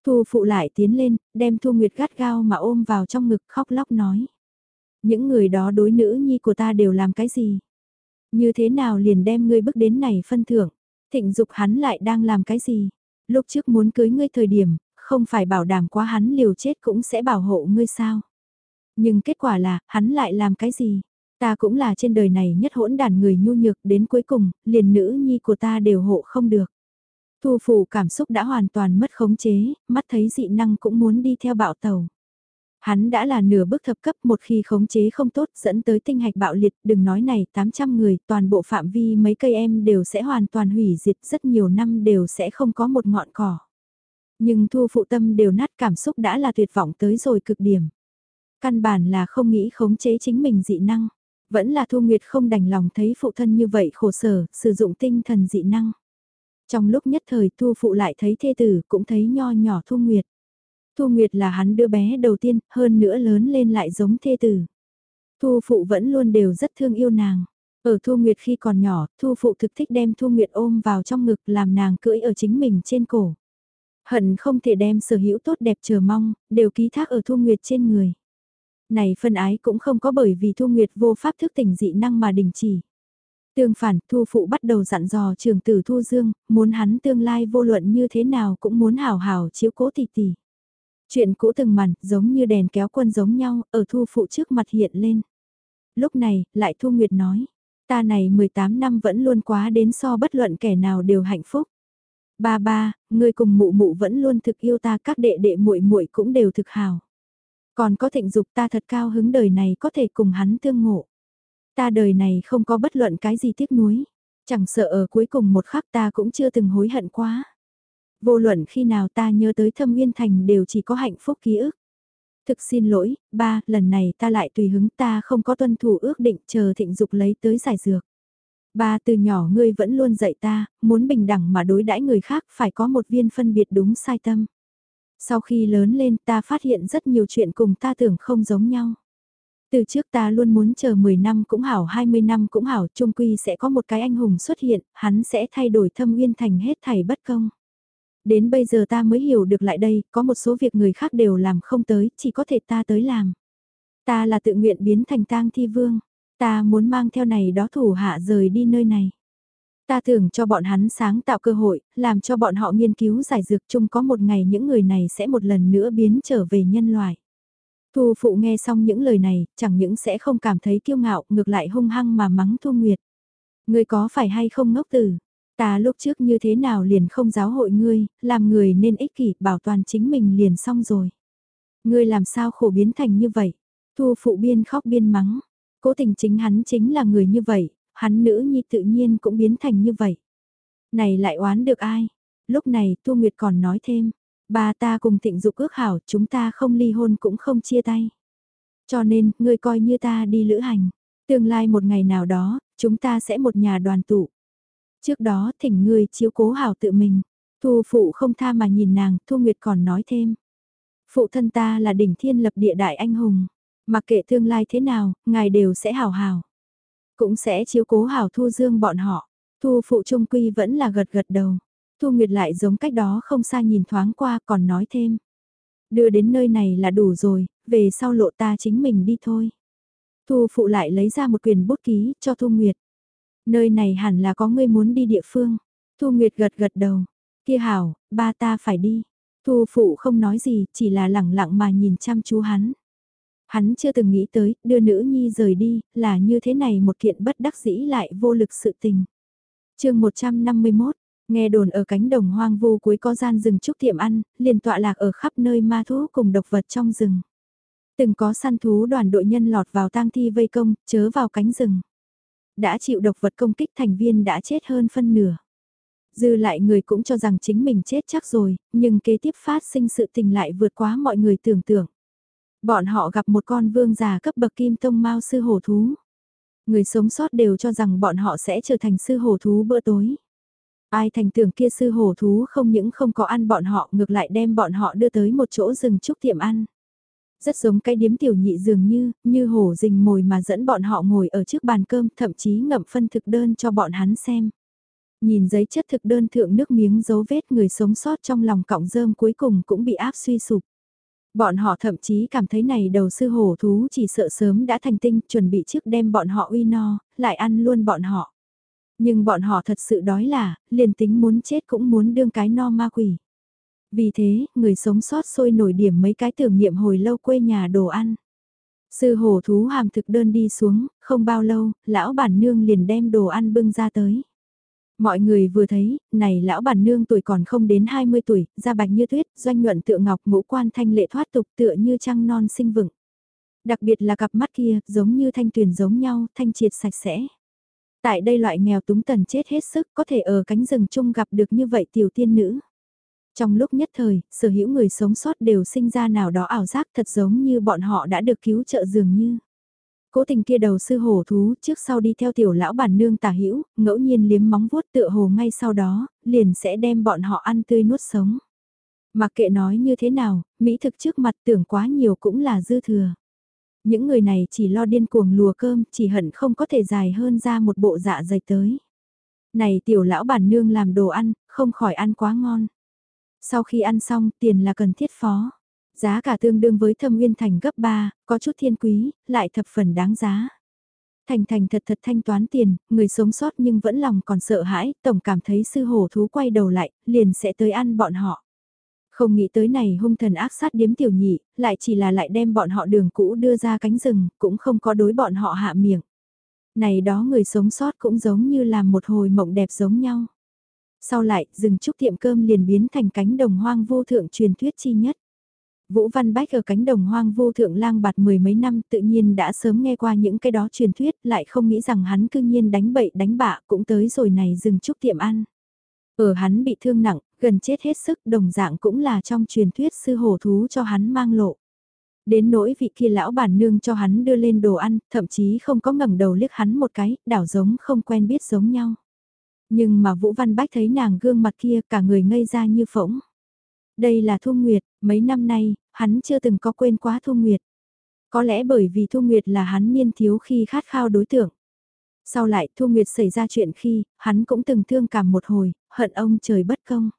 Thu phụ lại tiến lên, đem Thu Nguyệt gắt gao mà ôm vào trong ngực khóc lóc nói. Những người đó đối nữ nhi của ta đều làm cái gì? Như thế nào liền đem ngươi bước đến này phân thưởng? Thịnh dục hắn lại đang làm cái gì? Lúc trước muốn cưới ngươi thời điểm, không phải bảo đảm quá hắn liều chết cũng sẽ bảo hộ ngươi sao? Nhưng kết quả là, hắn lại làm cái gì? Ta cũng là trên đời này nhất hỗn đàn người nhu nhược đến cuối cùng, liền nữ nhi của ta đều hộ không được. Thu phủ cảm xúc đã hoàn toàn mất khống chế, mắt thấy dị năng cũng muốn đi theo bạo tàu. Hắn đã là nửa bước thập cấp một khi khống chế không tốt dẫn tới tinh hạch bạo liệt, đừng nói này 800 người, toàn bộ phạm vi mấy cây em đều sẽ hoàn toàn hủy diệt, rất nhiều năm đều sẽ không có một ngọn cỏ. Nhưng thu phụ tâm đều nát cảm xúc đã là tuyệt vọng tới rồi cực điểm. Căn bản là không nghĩ khống chế chính mình dị năng. Vẫn là Thu Nguyệt không đành lòng thấy phụ thân như vậy khổ sở, sử dụng tinh thần dị năng. Trong lúc nhất thời Thu Phụ lại thấy thê tử cũng thấy nho nhỏ Thu Nguyệt. Thu Nguyệt là hắn đứa bé đầu tiên, hơn nữa lớn lên lại giống thê tử. Thu Phụ vẫn luôn đều rất thương yêu nàng. Ở Thu Nguyệt khi còn nhỏ, Thu Phụ thực thích đem Thu Nguyệt ôm vào trong ngực làm nàng cưỡi ở chính mình trên cổ. Hận không thể đem sở hữu tốt đẹp chờ mong, đều ký thác ở Thu Nguyệt trên người. Này phân ái cũng không có bởi vì Thu Nguyệt vô pháp thức tỉnh dị năng mà đình chỉ. Tương phản, Thu Phụ bắt đầu dặn dò trường tử Thu Dương, muốn hắn tương lai vô luận như thế nào cũng muốn hào hào chiếu cố tỷ tỷ. Chuyện cũ từng màn, giống như đèn kéo quân giống nhau, ở Thu Phụ trước mặt hiện lên. Lúc này, lại Thu Nguyệt nói, ta này 18 năm vẫn luôn quá đến so bất luận kẻ nào đều hạnh phúc. Ba ba, người cùng mụ mụ vẫn luôn thực yêu ta các đệ đệ muội muội cũng đều thực hào. Còn có thịnh dục ta thật cao hứng đời này có thể cùng hắn tương ngộ. Ta đời này không có bất luận cái gì tiếc nuối, chẳng sợ ở cuối cùng một khắc ta cũng chưa từng hối hận quá. Vô luận khi nào ta nhớ tới thâm nguyên thành đều chỉ có hạnh phúc ký ức. Thực xin lỗi, ba, lần này ta lại tùy hứng ta không có tuân thủ ước định chờ thịnh dục lấy tới giải dược. Ba từ nhỏ ngươi vẫn luôn dạy ta, muốn bình đẳng mà đối đãi người khác phải có một viên phân biệt đúng sai tâm. Sau khi lớn lên ta phát hiện rất nhiều chuyện cùng ta tưởng không giống nhau. Từ trước ta luôn muốn chờ 10 năm cũng hảo 20 năm cũng hảo, trung quy sẽ có một cái anh hùng xuất hiện, hắn sẽ thay đổi thâm uyên thành hết thảy bất công. Đến bây giờ ta mới hiểu được lại đây, có một số việc người khác đều làm không tới, chỉ có thể ta tới làm. Ta là tự nguyện biến thành tang thi vương, ta muốn mang theo này đó thủ hạ rời đi nơi này. Ta tưởng cho bọn hắn sáng tạo cơ hội, làm cho bọn họ nghiên cứu giải dược chung có một ngày những người này sẽ một lần nữa biến trở về nhân loại. Thu phụ nghe xong những lời này, chẳng những sẽ không cảm thấy kiêu ngạo, ngược lại hung hăng mà mắng Thu Nguyệt. Ngươi có phải hay không ngốc tử? Ta lúc trước như thế nào liền không giáo hội ngươi, làm người nên ích kỷ, bảo toàn chính mình liền xong rồi. Ngươi làm sao khổ biến thành như vậy? Thu phụ biên khóc biên mắng. Cố tình chính hắn chính là người như vậy, hắn nữ nhi tự nhiên cũng biến thành như vậy. Này lại oán được ai? Lúc này Thu Nguyệt còn nói thêm, bà ta cùng thịnh dục ước hảo, chúng ta không ly hôn cũng không chia tay. Cho nên, ngươi coi như ta đi lữ hành. Tương lai một ngày nào đó, chúng ta sẽ một nhà đoàn tụ. Trước đó, thỉnh ngươi chiếu cố hảo tự mình. Thu phụ không tha mà nhìn nàng, Thu Nguyệt còn nói thêm. Phụ thân ta là đỉnh thiên lập địa đại anh hùng. Mặc kệ tương lai thế nào, ngài đều sẽ hảo hảo. Cũng sẽ chiếu cố hảo Thu Dương bọn họ. Thu phụ trung quy vẫn là gật gật đầu. Thu Nguyệt lại giống cách đó không xa nhìn thoáng qua còn nói thêm. Đưa đến nơi này là đủ rồi, về sau lộ ta chính mình đi thôi. Thu Phụ lại lấy ra một quyền bút ký cho Thu Nguyệt. Nơi này hẳn là có người muốn đi địa phương. Thu Nguyệt gật gật đầu. Kia hảo, ba ta phải đi. Thu Phụ không nói gì, chỉ là lẳng lặng mà nhìn chăm chú hắn. Hắn chưa từng nghĩ tới, đưa nữ nhi rời đi, là như thế này một kiện bất đắc dĩ lại vô lực sự tình. chương 151, Nghe đồn ở cánh đồng hoang vu cuối có gian rừng trúc tiệm ăn, liền tọa lạc ở khắp nơi ma thú cùng độc vật trong rừng. Từng có săn thú đoàn đội nhân lọt vào tang thi vây công, chớ vào cánh rừng. Đã chịu độc vật công kích thành viên đã chết hơn phân nửa. Dư lại người cũng cho rằng chính mình chết chắc rồi, nhưng kế tiếp phát sinh sự tình lại vượt quá mọi người tưởng tượng. Bọn họ gặp một con vương già cấp bậc kim tông mao sư hổ thú. Người sống sót đều cho rằng bọn họ sẽ trở thành sư hổ thú bữa tối. Ai thành tưởng kia sư hổ thú không những không có ăn bọn họ ngược lại đem bọn họ đưa tới một chỗ rừng trúc tiệm ăn. Rất giống cái điếm tiểu nhị dường như, như hổ rình mồi mà dẫn bọn họ ngồi ở trước bàn cơm thậm chí ngậm phân thực đơn cho bọn hắn xem. Nhìn giấy chất thực đơn thượng nước miếng dấu vết người sống sót trong lòng cọng rơm cuối cùng cũng bị áp suy sụp. Bọn họ thậm chí cảm thấy này đầu sư hổ thú chỉ sợ sớm đã thành tinh chuẩn bị trước đem bọn họ uy no, lại ăn luôn bọn họ. Nhưng bọn họ thật sự đói là, liền tính muốn chết cũng muốn đương cái no ma quỷ. Vì thế, người sống sót sôi nổi điểm mấy cái tưởng niệm hồi lâu quê nhà đồ ăn. Sư hổ thú hàm thực đơn đi xuống, không bao lâu, lão bản nương liền đem đồ ăn bưng ra tới. Mọi người vừa thấy, này lão bản nương tuổi còn không đến 20 tuổi, da bạch như tuyết, doanh nhuận tựa ngọc ngũ quan thanh lệ thoát tục tựa như trăng non sinh vựng. Đặc biệt là cặp mắt kia, giống như thanh tuyền giống nhau, thanh triệt sạch sẽ. Tại đây loại nghèo túng tần chết hết sức có thể ở cánh rừng chung gặp được như vậy tiểu tiên nữ. Trong lúc nhất thời, sở hữu người sống sót đều sinh ra nào đó ảo giác thật giống như bọn họ đã được cứu trợ dường như. Cố tình kia đầu sư hổ thú trước sau đi theo tiểu lão bản nương tả hữu ngẫu nhiên liếm móng vuốt tựa hồ ngay sau đó, liền sẽ đem bọn họ ăn tươi nuốt sống. Mặc kệ nói như thế nào, mỹ thực trước mặt tưởng quá nhiều cũng là dư thừa. Những người này chỉ lo điên cuồng lùa cơm, chỉ hận không có thể dài hơn ra một bộ dạ dày tới. Này tiểu lão bản nương làm đồ ăn, không khỏi ăn quá ngon. Sau khi ăn xong, tiền là cần thiết phó. Giá cả tương đương với thâm nguyên thành gấp 3, có chút thiên quý, lại thập phần đáng giá. Thành thành thật thật thanh toán tiền, người sống sót nhưng vẫn lòng còn sợ hãi, tổng cảm thấy sư hổ thú quay đầu lại, liền sẽ tới ăn bọn họ. Không nghĩ tới này hung thần ác sát điếm tiểu nhị, lại chỉ là lại đem bọn họ đường cũ đưa ra cánh rừng, cũng không có đối bọn họ hạ miệng. Này đó người sống sót cũng giống như làm một hồi mộng đẹp giống nhau. Sau lại, rừng trúc tiệm cơm liền biến thành cánh đồng hoang vô thượng truyền thuyết chi nhất. Vũ Văn Bách ở cánh đồng hoang vô thượng lang bạt mười mấy năm tự nhiên đã sớm nghe qua những cái đó truyền thuyết lại không nghĩ rằng hắn cư nhiên đánh bậy đánh bạ cũng tới rồi này dừng trúc tiệm ăn. Ở hắn bị thương nặng, gần chết hết sức đồng dạng cũng là trong truyền thuyết sư hổ thú cho hắn mang lộ. Đến nỗi vị kia lão bản nương cho hắn đưa lên đồ ăn, thậm chí không có ngẩng đầu liếc hắn một cái, đảo giống không quen biết giống nhau. Nhưng mà Vũ Văn Bách thấy nàng gương mặt kia cả người ngây ra như phỗng. Đây là Thu Nguyệt, mấy năm nay, hắn chưa từng có quên quá Thu Nguyệt. Có lẽ bởi vì Thu Nguyệt là hắn niên thiếu khi khát khao đối tượng. Sau lại Thu Nguyệt xảy ra chuyện khi, hắn cũng từng thương cảm một hồi, hận ông trời bất công.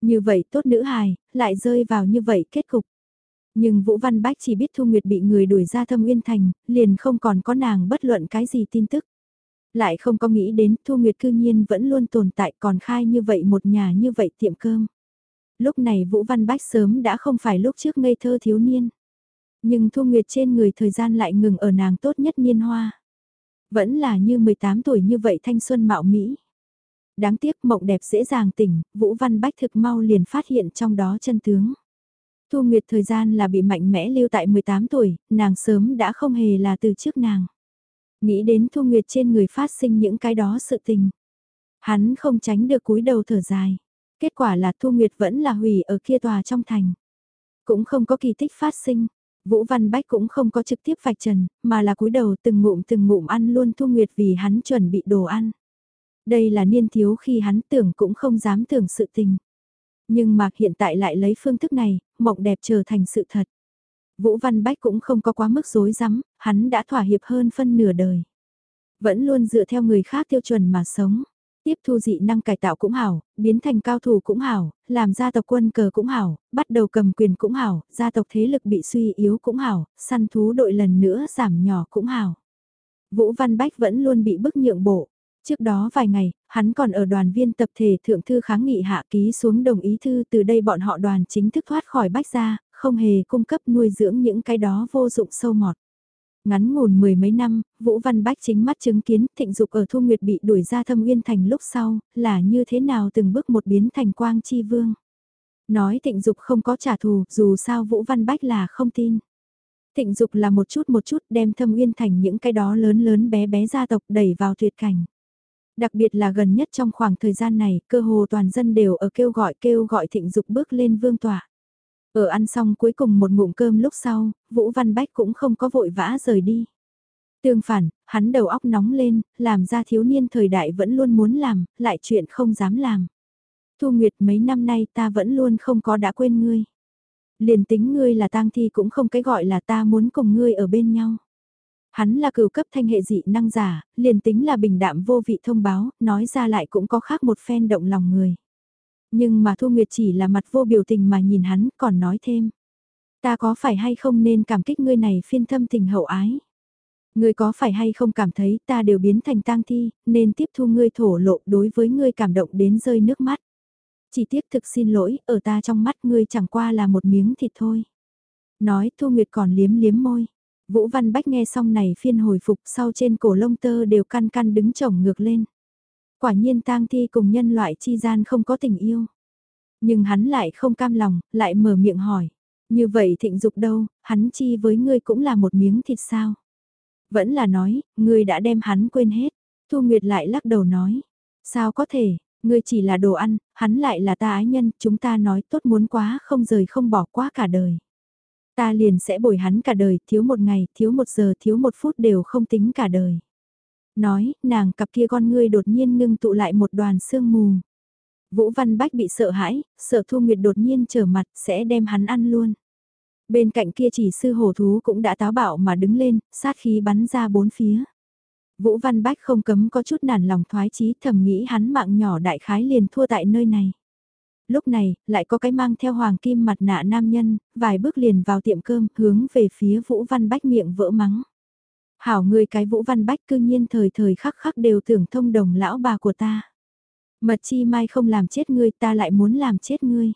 Như vậy tốt nữ hài, lại rơi vào như vậy kết cục. Nhưng Vũ Văn Bách chỉ biết Thu Nguyệt bị người đuổi ra thâm uyên thành, liền không còn có nàng bất luận cái gì tin tức. Lại không có nghĩ đến Thu Nguyệt cư nhiên vẫn luôn tồn tại còn khai như vậy một nhà như vậy tiệm cơm. Lúc này Vũ Văn Bách sớm đã không phải lúc trước ngây thơ thiếu niên. Nhưng Thu Nguyệt trên người thời gian lại ngừng ở nàng tốt nhất niên hoa. Vẫn là như 18 tuổi như vậy thanh xuân mạo Mỹ. Đáng tiếc mộng đẹp dễ dàng tỉnh, Vũ Văn Bách thực mau liền phát hiện trong đó chân tướng. Thu Nguyệt thời gian là bị mạnh mẽ lưu tại 18 tuổi, nàng sớm đã không hề là từ trước nàng. Nghĩ đến Thu Nguyệt trên người phát sinh những cái đó sự tình. Hắn không tránh được cúi đầu thở dài. Kết quả là Thu Nguyệt vẫn là hủy ở kia tòa trong thành. Cũng không có kỳ tích phát sinh. Vũ Văn Bách cũng không có trực tiếp vạch trần, mà là cúi đầu từng ngụm từng ngụm ăn luôn Thu Nguyệt vì hắn chuẩn bị đồ ăn. Đây là niên thiếu khi hắn tưởng cũng không dám tưởng sự tình. Nhưng mà hiện tại lại lấy phương thức này, mộng đẹp trở thành sự thật. Vũ Văn Bách cũng không có quá mức dối rắm hắn đã thỏa hiệp hơn phân nửa đời. Vẫn luôn dựa theo người khác tiêu chuẩn mà sống. Tiếp thu dị năng cải tạo cũng hảo, biến thành cao thủ cũng hảo, làm gia tộc quân cờ cũng hảo, bắt đầu cầm quyền cũng hảo, gia tộc thế lực bị suy yếu cũng hảo, săn thú đội lần nữa giảm nhỏ cũng hảo. Vũ Văn Bách vẫn luôn bị bức nhượng bộ. Trước đó vài ngày, hắn còn ở đoàn viên tập thể thượng thư kháng nghị hạ ký xuống đồng ý thư từ đây bọn họ đoàn chính thức thoát khỏi Bách gia, không hề cung cấp nuôi dưỡng những cái đó vô dụng sâu mọt. Ngắn ngủn mười mấy năm, Vũ Văn Bách chính mắt chứng kiến thịnh dục ở Thu Nguyệt bị đuổi ra thâm uyên thành lúc sau, là như thế nào từng bước một biến thành quang chi vương. Nói thịnh dục không có trả thù, dù sao Vũ Văn Bách là không tin. Thịnh dục là một chút một chút đem thâm uyên thành những cái đó lớn lớn bé bé gia tộc đẩy vào tuyệt cảnh. Đặc biệt là gần nhất trong khoảng thời gian này, cơ hồ toàn dân đều ở kêu gọi kêu gọi thịnh dục bước lên vương tỏa. Ở ăn xong cuối cùng một ngụm cơm lúc sau, Vũ Văn Bách cũng không có vội vã rời đi. Tương phản, hắn đầu óc nóng lên, làm ra thiếu niên thời đại vẫn luôn muốn làm, lại chuyện không dám làm. Thu Nguyệt mấy năm nay ta vẫn luôn không có đã quên ngươi. Liền tính ngươi là tang thi cũng không cái gọi là ta muốn cùng ngươi ở bên nhau. Hắn là cửu cấp thanh hệ dị năng giả, liền tính là bình đạm vô vị thông báo, nói ra lại cũng có khác một phen động lòng người. Nhưng mà Thu Nguyệt chỉ là mặt vô biểu tình mà nhìn hắn còn nói thêm. Ta có phải hay không nên cảm kích ngươi này phiên thâm tình hậu ái? Ngươi có phải hay không cảm thấy ta đều biến thành tang thi, nên tiếp thu ngươi thổ lộ đối với ngươi cảm động đến rơi nước mắt. Chỉ tiếc thực xin lỗi, ở ta trong mắt ngươi chẳng qua là một miếng thịt thôi. Nói Thu Nguyệt còn liếm liếm môi. Vũ Văn Bách nghe xong này phiên hồi phục sau trên cổ lông tơ đều căn căn đứng chồng ngược lên. Quả nhiên tang thi cùng nhân loại chi gian không có tình yêu. Nhưng hắn lại không cam lòng, lại mở miệng hỏi. Như vậy thịnh dục đâu, hắn chi với ngươi cũng là một miếng thịt sao? Vẫn là nói, ngươi đã đem hắn quên hết. Thu Nguyệt lại lắc đầu nói. Sao có thể, ngươi chỉ là đồ ăn, hắn lại là ta ái nhân, chúng ta nói tốt muốn quá không rời không bỏ quá cả đời. Ta liền sẽ bồi hắn cả đời, thiếu một ngày, thiếu một giờ, thiếu một phút đều không tính cả đời. Nói, nàng cặp kia con ngươi đột nhiên ngưng tụ lại một đoàn sương mù. Vũ Văn Bách bị sợ hãi, sợ Thu Nguyệt đột nhiên trở mặt sẽ đem hắn ăn luôn. Bên cạnh kia chỉ sư hổ thú cũng đã táo bạo mà đứng lên, sát khí bắn ra bốn phía. Vũ Văn Bách không cấm có chút nản lòng thoái chí thầm nghĩ hắn mạng nhỏ đại khái liền thua tại nơi này. Lúc này, lại có cái mang theo hoàng kim mặt nạ nam nhân, vài bước liền vào tiệm cơm, hướng về phía Vũ Văn Bách miệng vỡ mắng. Hảo người cái Vũ Văn Bách cư nhiên thời thời khắc khắc đều tưởng thông đồng lão bà của ta. Mật chi mai không làm chết ngươi ta lại muốn làm chết ngươi.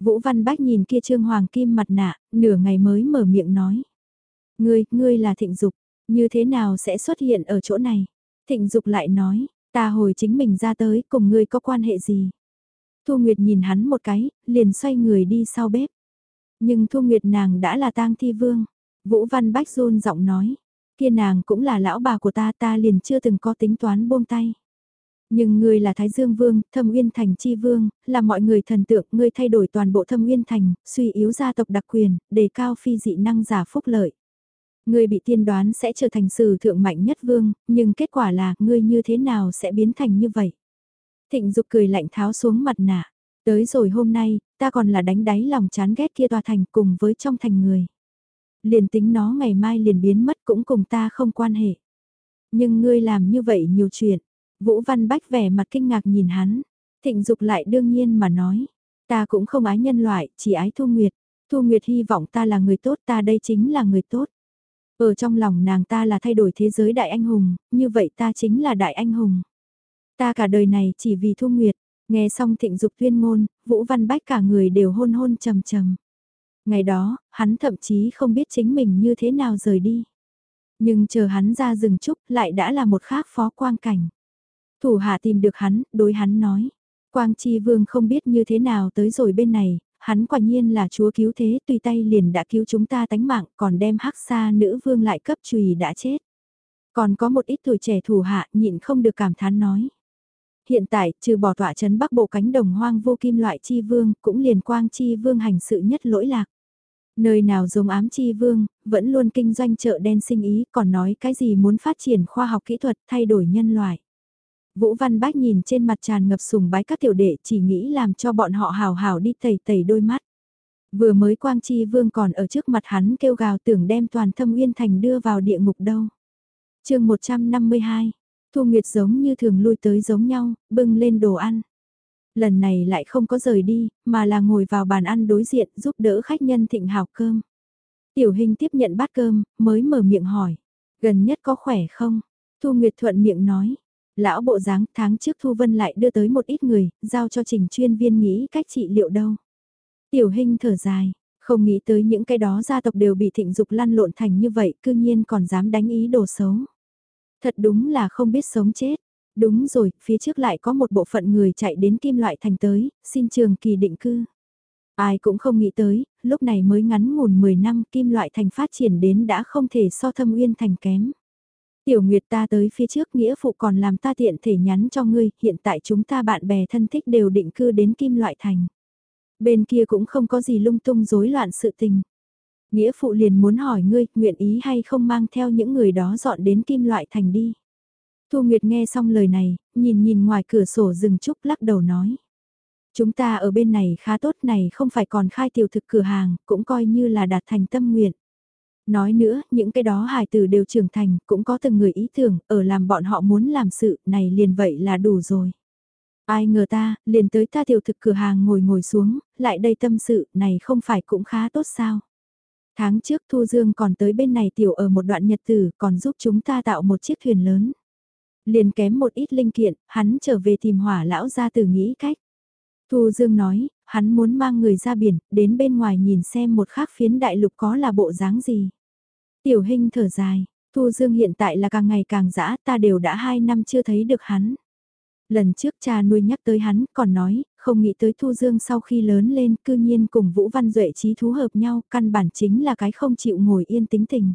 Vũ Văn Bách nhìn kia trương hoàng kim mặt nạ, nửa ngày mới mở miệng nói. Ngươi, ngươi là thịnh dục, như thế nào sẽ xuất hiện ở chỗ này? Thịnh dục lại nói, ta hồi chính mình ra tới cùng ngươi có quan hệ gì? Thu Nguyệt nhìn hắn một cái, liền xoay người đi sau bếp. Nhưng Thu Nguyệt nàng đã là tang thi vương. Vũ Văn Bách run giọng nói, kia nàng cũng là lão bà của ta ta liền chưa từng có tính toán buông tay. Nhưng ngươi là Thái Dương Vương, Thâm Uyên Thành Chi Vương, là mọi người thần tượng, ngươi thay đổi toàn bộ Thâm Uyên Thành, suy yếu gia tộc đặc quyền, đề cao phi dị năng giả phúc lợi. Ngươi bị tiên đoán sẽ trở thành sử thượng mạnh nhất vương, nhưng kết quả là ngươi như thế nào sẽ biến thành như vậy? Thịnh Dục cười lạnh tháo xuống mặt nạ. Tới rồi hôm nay, ta còn là đánh đáy lòng chán ghét kia tòa thành cùng với trong thành người. Liền tính nó ngày mai liền biến mất cũng cùng ta không quan hệ. Nhưng ngươi làm như vậy nhiều chuyện. Vũ Văn Bách vẻ mặt kinh ngạc nhìn hắn. Thịnh Dục lại đương nhiên mà nói. Ta cũng không ái nhân loại, chỉ ái Thu Nguyệt. Thu Nguyệt hy vọng ta là người tốt, ta đây chính là người tốt. Ở trong lòng nàng ta là thay đổi thế giới đại anh hùng, như vậy ta chính là đại anh hùng. Ta cả đời này chỉ vì Thu Nguyệt, nghe xong thịnh dục tuyên ngôn, Vũ Văn Bách cả người đều hôn hôn trầm trầm. Ngày đó, hắn thậm chí không biết chính mình như thế nào rời đi. Nhưng chờ hắn ra rừng trúc lại đã là một khác phó quang cảnh. Thủ hạ tìm được hắn, đối hắn nói. Quang Chi Vương không biết như thế nào tới rồi bên này, hắn quả nhiên là chúa cứu thế tùy tay liền đã cứu chúng ta tánh mạng còn đem hắc xa nữ vương lại cấp chùy đã chết. Còn có một ít tuổi trẻ thủ hạ nhịn không được cảm thán nói. Hiện tại, trừ bỏ tọa chấn bắc bộ cánh đồng hoang vô kim loại chi vương, cũng liền quang chi vương hành sự nhất lỗi lạc. Nơi nào giống ám chi vương, vẫn luôn kinh doanh chợ đen sinh ý, còn nói cái gì muốn phát triển khoa học kỹ thuật thay đổi nhân loại. Vũ Văn Bách nhìn trên mặt tràn ngập sùng bái các tiểu đệ chỉ nghĩ làm cho bọn họ hào hào đi tẩy tẩy đôi mắt. Vừa mới Quang Chi Vương còn ở trước mặt hắn kêu gào tưởng đem toàn thâm uyên thành đưa vào địa ngục đâu. chương 152, Thu Nguyệt giống như thường lui tới giống nhau, bưng lên đồ ăn. Lần này lại không có rời đi, mà là ngồi vào bàn ăn đối diện giúp đỡ khách nhân thịnh hào cơm. Tiểu hình tiếp nhận bát cơm, mới mở miệng hỏi. Gần nhất có khỏe không? Thu Nguyệt thuận miệng nói. Lão bộ dáng tháng trước Thu Vân lại đưa tới một ít người, giao cho trình chuyên viên nghĩ cách trị liệu đâu. Tiểu hình thở dài, không nghĩ tới những cái đó gia tộc đều bị thịnh dục lăn lộn thành như vậy, cư nhiên còn dám đánh ý đồ xấu. Thật đúng là không biết sống chết. Đúng rồi, phía trước lại có một bộ phận người chạy đến kim loại thành tới, xin trường kỳ định cư. Ai cũng không nghĩ tới, lúc này mới ngắn ngủn 10 năm kim loại thành phát triển đến đã không thể so thâm uyên thành kém. Tiểu Nguyệt ta tới phía trước nghĩa phụ còn làm ta tiện thể nhắn cho ngươi, hiện tại chúng ta bạn bè thân thích đều định cư đến kim loại thành. Bên kia cũng không có gì lung tung rối loạn sự tình. Nghĩa phụ liền muốn hỏi ngươi, nguyện ý hay không mang theo những người đó dọn đến kim loại thành đi. Thu Nguyệt nghe xong lời này, nhìn nhìn ngoài cửa sổ rừng trúc lắc đầu nói. Chúng ta ở bên này khá tốt này không phải còn khai tiểu thực cửa hàng, cũng coi như là đạt thành tâm nguyện. Nói nữa, những cái đó hài tử đều trưởng thành, cũng có từng người ý tưởng, ở làm bọn họ muốn làm sự, này liền vậy là đủ rồi. Ai ngờ ta, liền tới ta tiểu thực cửa hàng ngồi ngồi xuống, lại đây tâm sự, này không phải cũng khá tốt sao. Tháng trước Thu Dương còn tới bên này tiểu ở một đoạn nhật tử, còn giúp chúng ta tạo một chiếc thuyền lớn. Liền kém một ít linh kiện, hắn trở về tìm hỏa lão ra từ nghĩ cách. Thu Dương nói, hắn muốn mang người ra biển, đến bên ngoài nhìn xem một khác phiến đại lục có là bộ dáng gì. Tiểu hình thở dài, Thu Dương hiện tại là càng ngày càng dã ta đều đã hai năm chưa thấy được hắn. Lần trước cha nuôi nhắc tới hắn còn nói, không nghĩ tới Thu Dương sau khi lớn lên cư nhiên cùng Vũ Văn Duệ trí thú hợp nhau, căn bản chính là cái không chịu ngồi yên tính tình.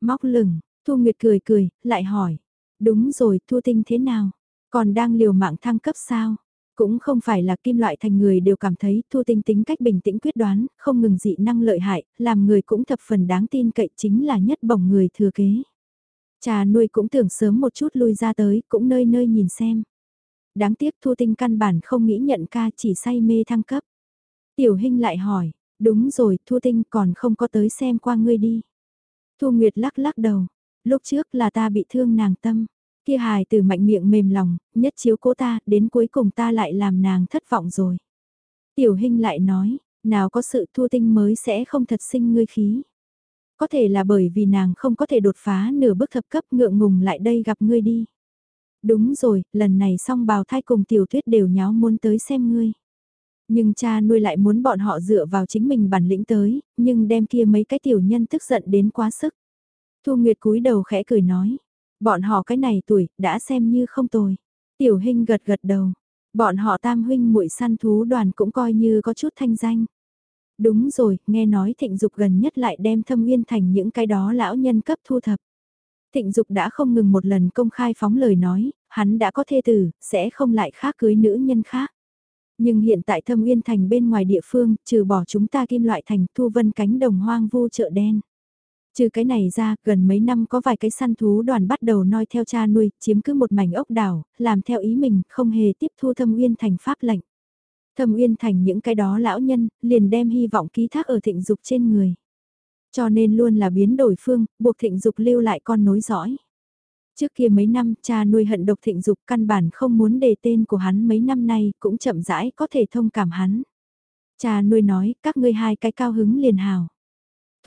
Móc lửng, Thu Nguyệt cười cười, lại hỏi, đúng rồi Thu Tinh thế nào, còn đang liều mạng thăng cấp sao? Cũng không phải là kim loại thành người đều cảm thấy Thu Tinh tính cách bình tĩnh quyết đoán, không ngừng dị năng lợi hại, làm người cũng thập phần đáng tin cậy chính là nhất bổng người thừa kế. Cha nuôi cũng tưởng sớm một chút lui ra tới, cũng nơi nơi nhìn xem. Đáng tiếc Thu Tinh căn bản không nghĩ nhận ca chỉ say mê thăng cấp. Tiểu Hinh lại hỏi, đúng rồi Thu Tinh còn không có tới xem qua ngươi đi. Thu Nguyệt lắc lắc đầu, lúc trước là ta bị thương nàng tâm. Kia hài từ mạnh miệng mềm lòng, nhất chiếu cố ta, đến cuối cùng ta lại làm nàng thất vọng rồi. Tiểu Hinh lại nói, nào có sự Thu Tinh mới sẽ không thật sinh ngươi khí. Có thể là bởi vì nàng không có thể đột phá nửa bước thập cấp ngượng ngùng lại đây gặp ngươi đi. Đúng rồi, lần này song bào thai cùng tiểu tuyết đều nháo muốn tới xem ngươi. Nhưng cha nuôi lại muốn bọn họ dựa vào chính mình bản lĩnh tới, nhưng đem kia mấy cái tiểu nhân tức giận đến quá sức. Thu Nguyệt cúi đầu khẽ cười nói, bọn họ cái này tuổi, đã xem như không tồi. Tiểu hình gật gật đầu, bọn họ tam huynh muội săn thú đoàn cũng coi như có chút thanh danh. Đúng rồi, nghe nói thịnh dục gần nhất lại đem thâm uyên thành những cái đó lão nhân cấp thu thập. Thịnh Dục đã không ngừng một lần công khai phóng lời nói, hắn đã có thê tử, sẽ không lại khác cưới nữ nhân khác. Nhưng hiện tại thâm uyên thành bên ngoài địa phương, trừ bỏ chúng ta kim loại thành thu vân cánh đồng hoang vu chợ đen. Trừ cái này ra, gần mấy năm có vài cái săn thú đoàn bắt đầu noi theo cha nuôi, chiếm cứ một mảnh ốc đảo, làm theo ý mình, không hề tiếp thu thâm uyên thành pháp lệnh. Thâm uyên thành những cái đó lão nhân, liền đem hy vọng ký thác ở thịnh dục trên người. Cho nên luôn là biến đổi phương, buộc thịnh dục lưu lại con nối dõi. Trước kia mấy năm cha nuôi hận độc thịnh dục căn bản không muốn đề tên của hắn mấy năm nay cũng chậm rãi có thể thông cảm hắn. Cha nuôi nói các ngươi hai cái cao hứng liền hào.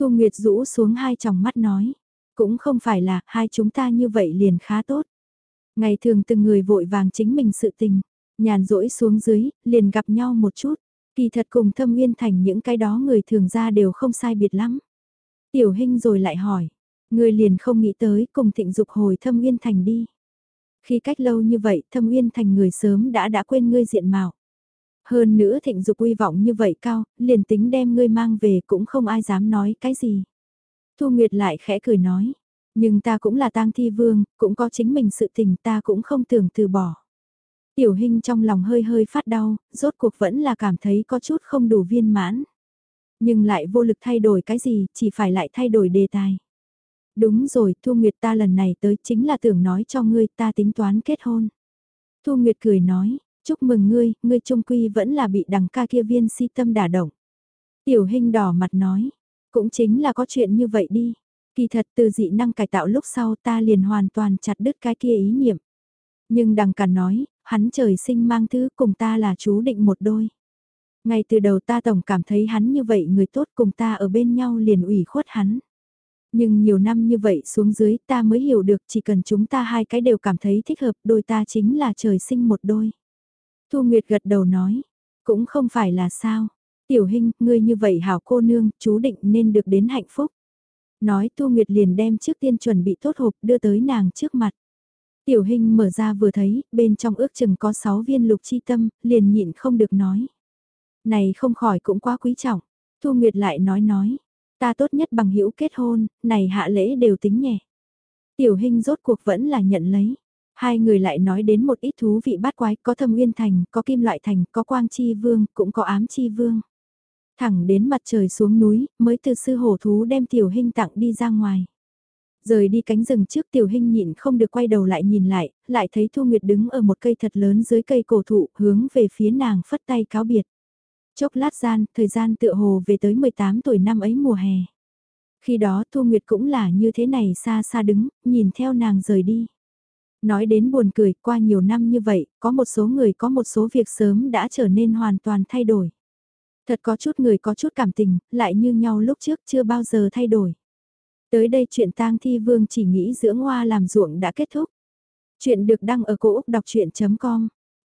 Thu Nguyệt rũ xuống hai tròng mắt nói. Cũng không phải là hai chúng ta như vậy liền khá tốt. Ngày thường từng người vội vàng chính mình sự tình. Nhàn rỗi xuống dưới, liền gặp nhau một chút. Kỳ thật cùng thâm uyên thành những cái đó người thường ra đều không sai biệt lắm. Tiểu hình rồi lại hỏi. Người liền không nghĩ tới cùng thịnh dục hồi thâm uyên thành đi. Khi cách lâu như vậy thâm uyên thành người sớm đã đã quên ngươi diện mạo. Hơn nữa thịnh dục uy vọng như vậy cao, liền tính đem ngươi mang về cũng không ai dám nói cái gì. Thu Nguyệt lại khẽ cười nói, nhưng ta cũng là tang thi vương, cũng có chính mình sự tình ta cũng không tưởng từ bỏ. Tiểu hình trong lòng hơi hơi phát đau, rốt cuộc vẫn là cảm thấy có chút không đủ viên mãn. Nhưng lại vô lực thay đổi cái gì, chỉ phải lại thay đổi đề tài. Đúng rồi, Thu Nguyệt ta lần này tới chính là tưởng nói cho ngươi ta tính toán kết hôn. Thu Nguyệt cười nói, chúc mừng ngươi, ngươi trung quy vẫn là bị đằng ca kia viên si tâm đả động. Tiểu hình đỏ mặt nói, cũng chính là có chuyện như vậy đi. Kỳ thật từ dị năng cải tạo lúc sau ta liền hoàn toàn chặt đứt cái kia ý niệm. Nhưng đằng cả nói, hắn trời sinh mang thứ cùng ta là chú định một đôi. Ngay từ đầu ta tổng cảm thấy hắn như vậy người tốt cùng ta ở bên nhau liền ủy khuất hắn. Nhưng nhiều năm như vậy xuống dưới ta mới hiểu được chỉ cần chúng ta hai cái đều cảm thấy thích hợp đôi ta chính là trời sinh một đôi. Thu Nguyệt gật đầu nói, cũng không phải là sao. Tiểu hình, ngươi như vậy hảo cô nương, chú định nên được đến hạnh phúc. Nói Thu Nguyệt liền đem trước tiên chuẩn bị tốt hộp đưa tới nàng trước mặt. Tiểu hình mở ra vừa thấy, bên trong ước chừng có 6 viên lục chi tâm, liền nhịn không được nói. Này không khỏi cũng quá quý trọng. Thu Nguyệt lại nói nói, ta tốt nhất bằng hữu kết hôn, này hạ lễ đều tính nhẹ. Tiểu hình rốt cuộc vẫn là nhận lấy. Hai người lại nói đến một ít thú vị bát quái, có thâm uyên thành, có kim loại thành, có quang chi vương, cũng có ám chi vương. Thẳng đến mặt trời xuống núi, mới từ sư hổ thú đem tiểu hình tặng đi ra ngoài. Rời đi cánh rừng trước tiểu hình nhịn không được quay đầu lại nhìn lại, lại thấy Thu Nguyệt đứng ở một cây thật lớn dưới cây cổ thụ, hướng về phía nàng phất tay cáo biệt. Chốc lát gian, thời gian tựa hồ về tới 18 tuổi năm ấy mùa hè. Khi đó Thu Nguyệt cũng là như thế này xa xa đứng, nhìn theo nàng rời đi. Nói đến buồn cười, qua nhiều năm như vậy, có một số người có một số việc sớm đã trở nên hoàn toàn thay đổi. Thật có chút người có chút cảm tình, lại như nhau lúc trước chưa bao giờ thay đổi. Tới đây chuyện tang thi vương chỉ nghĩ dưỡng hoa làm ruộng đã kết thúc. Chuyện được đăng ở cổ Úc đọc chuyện.com.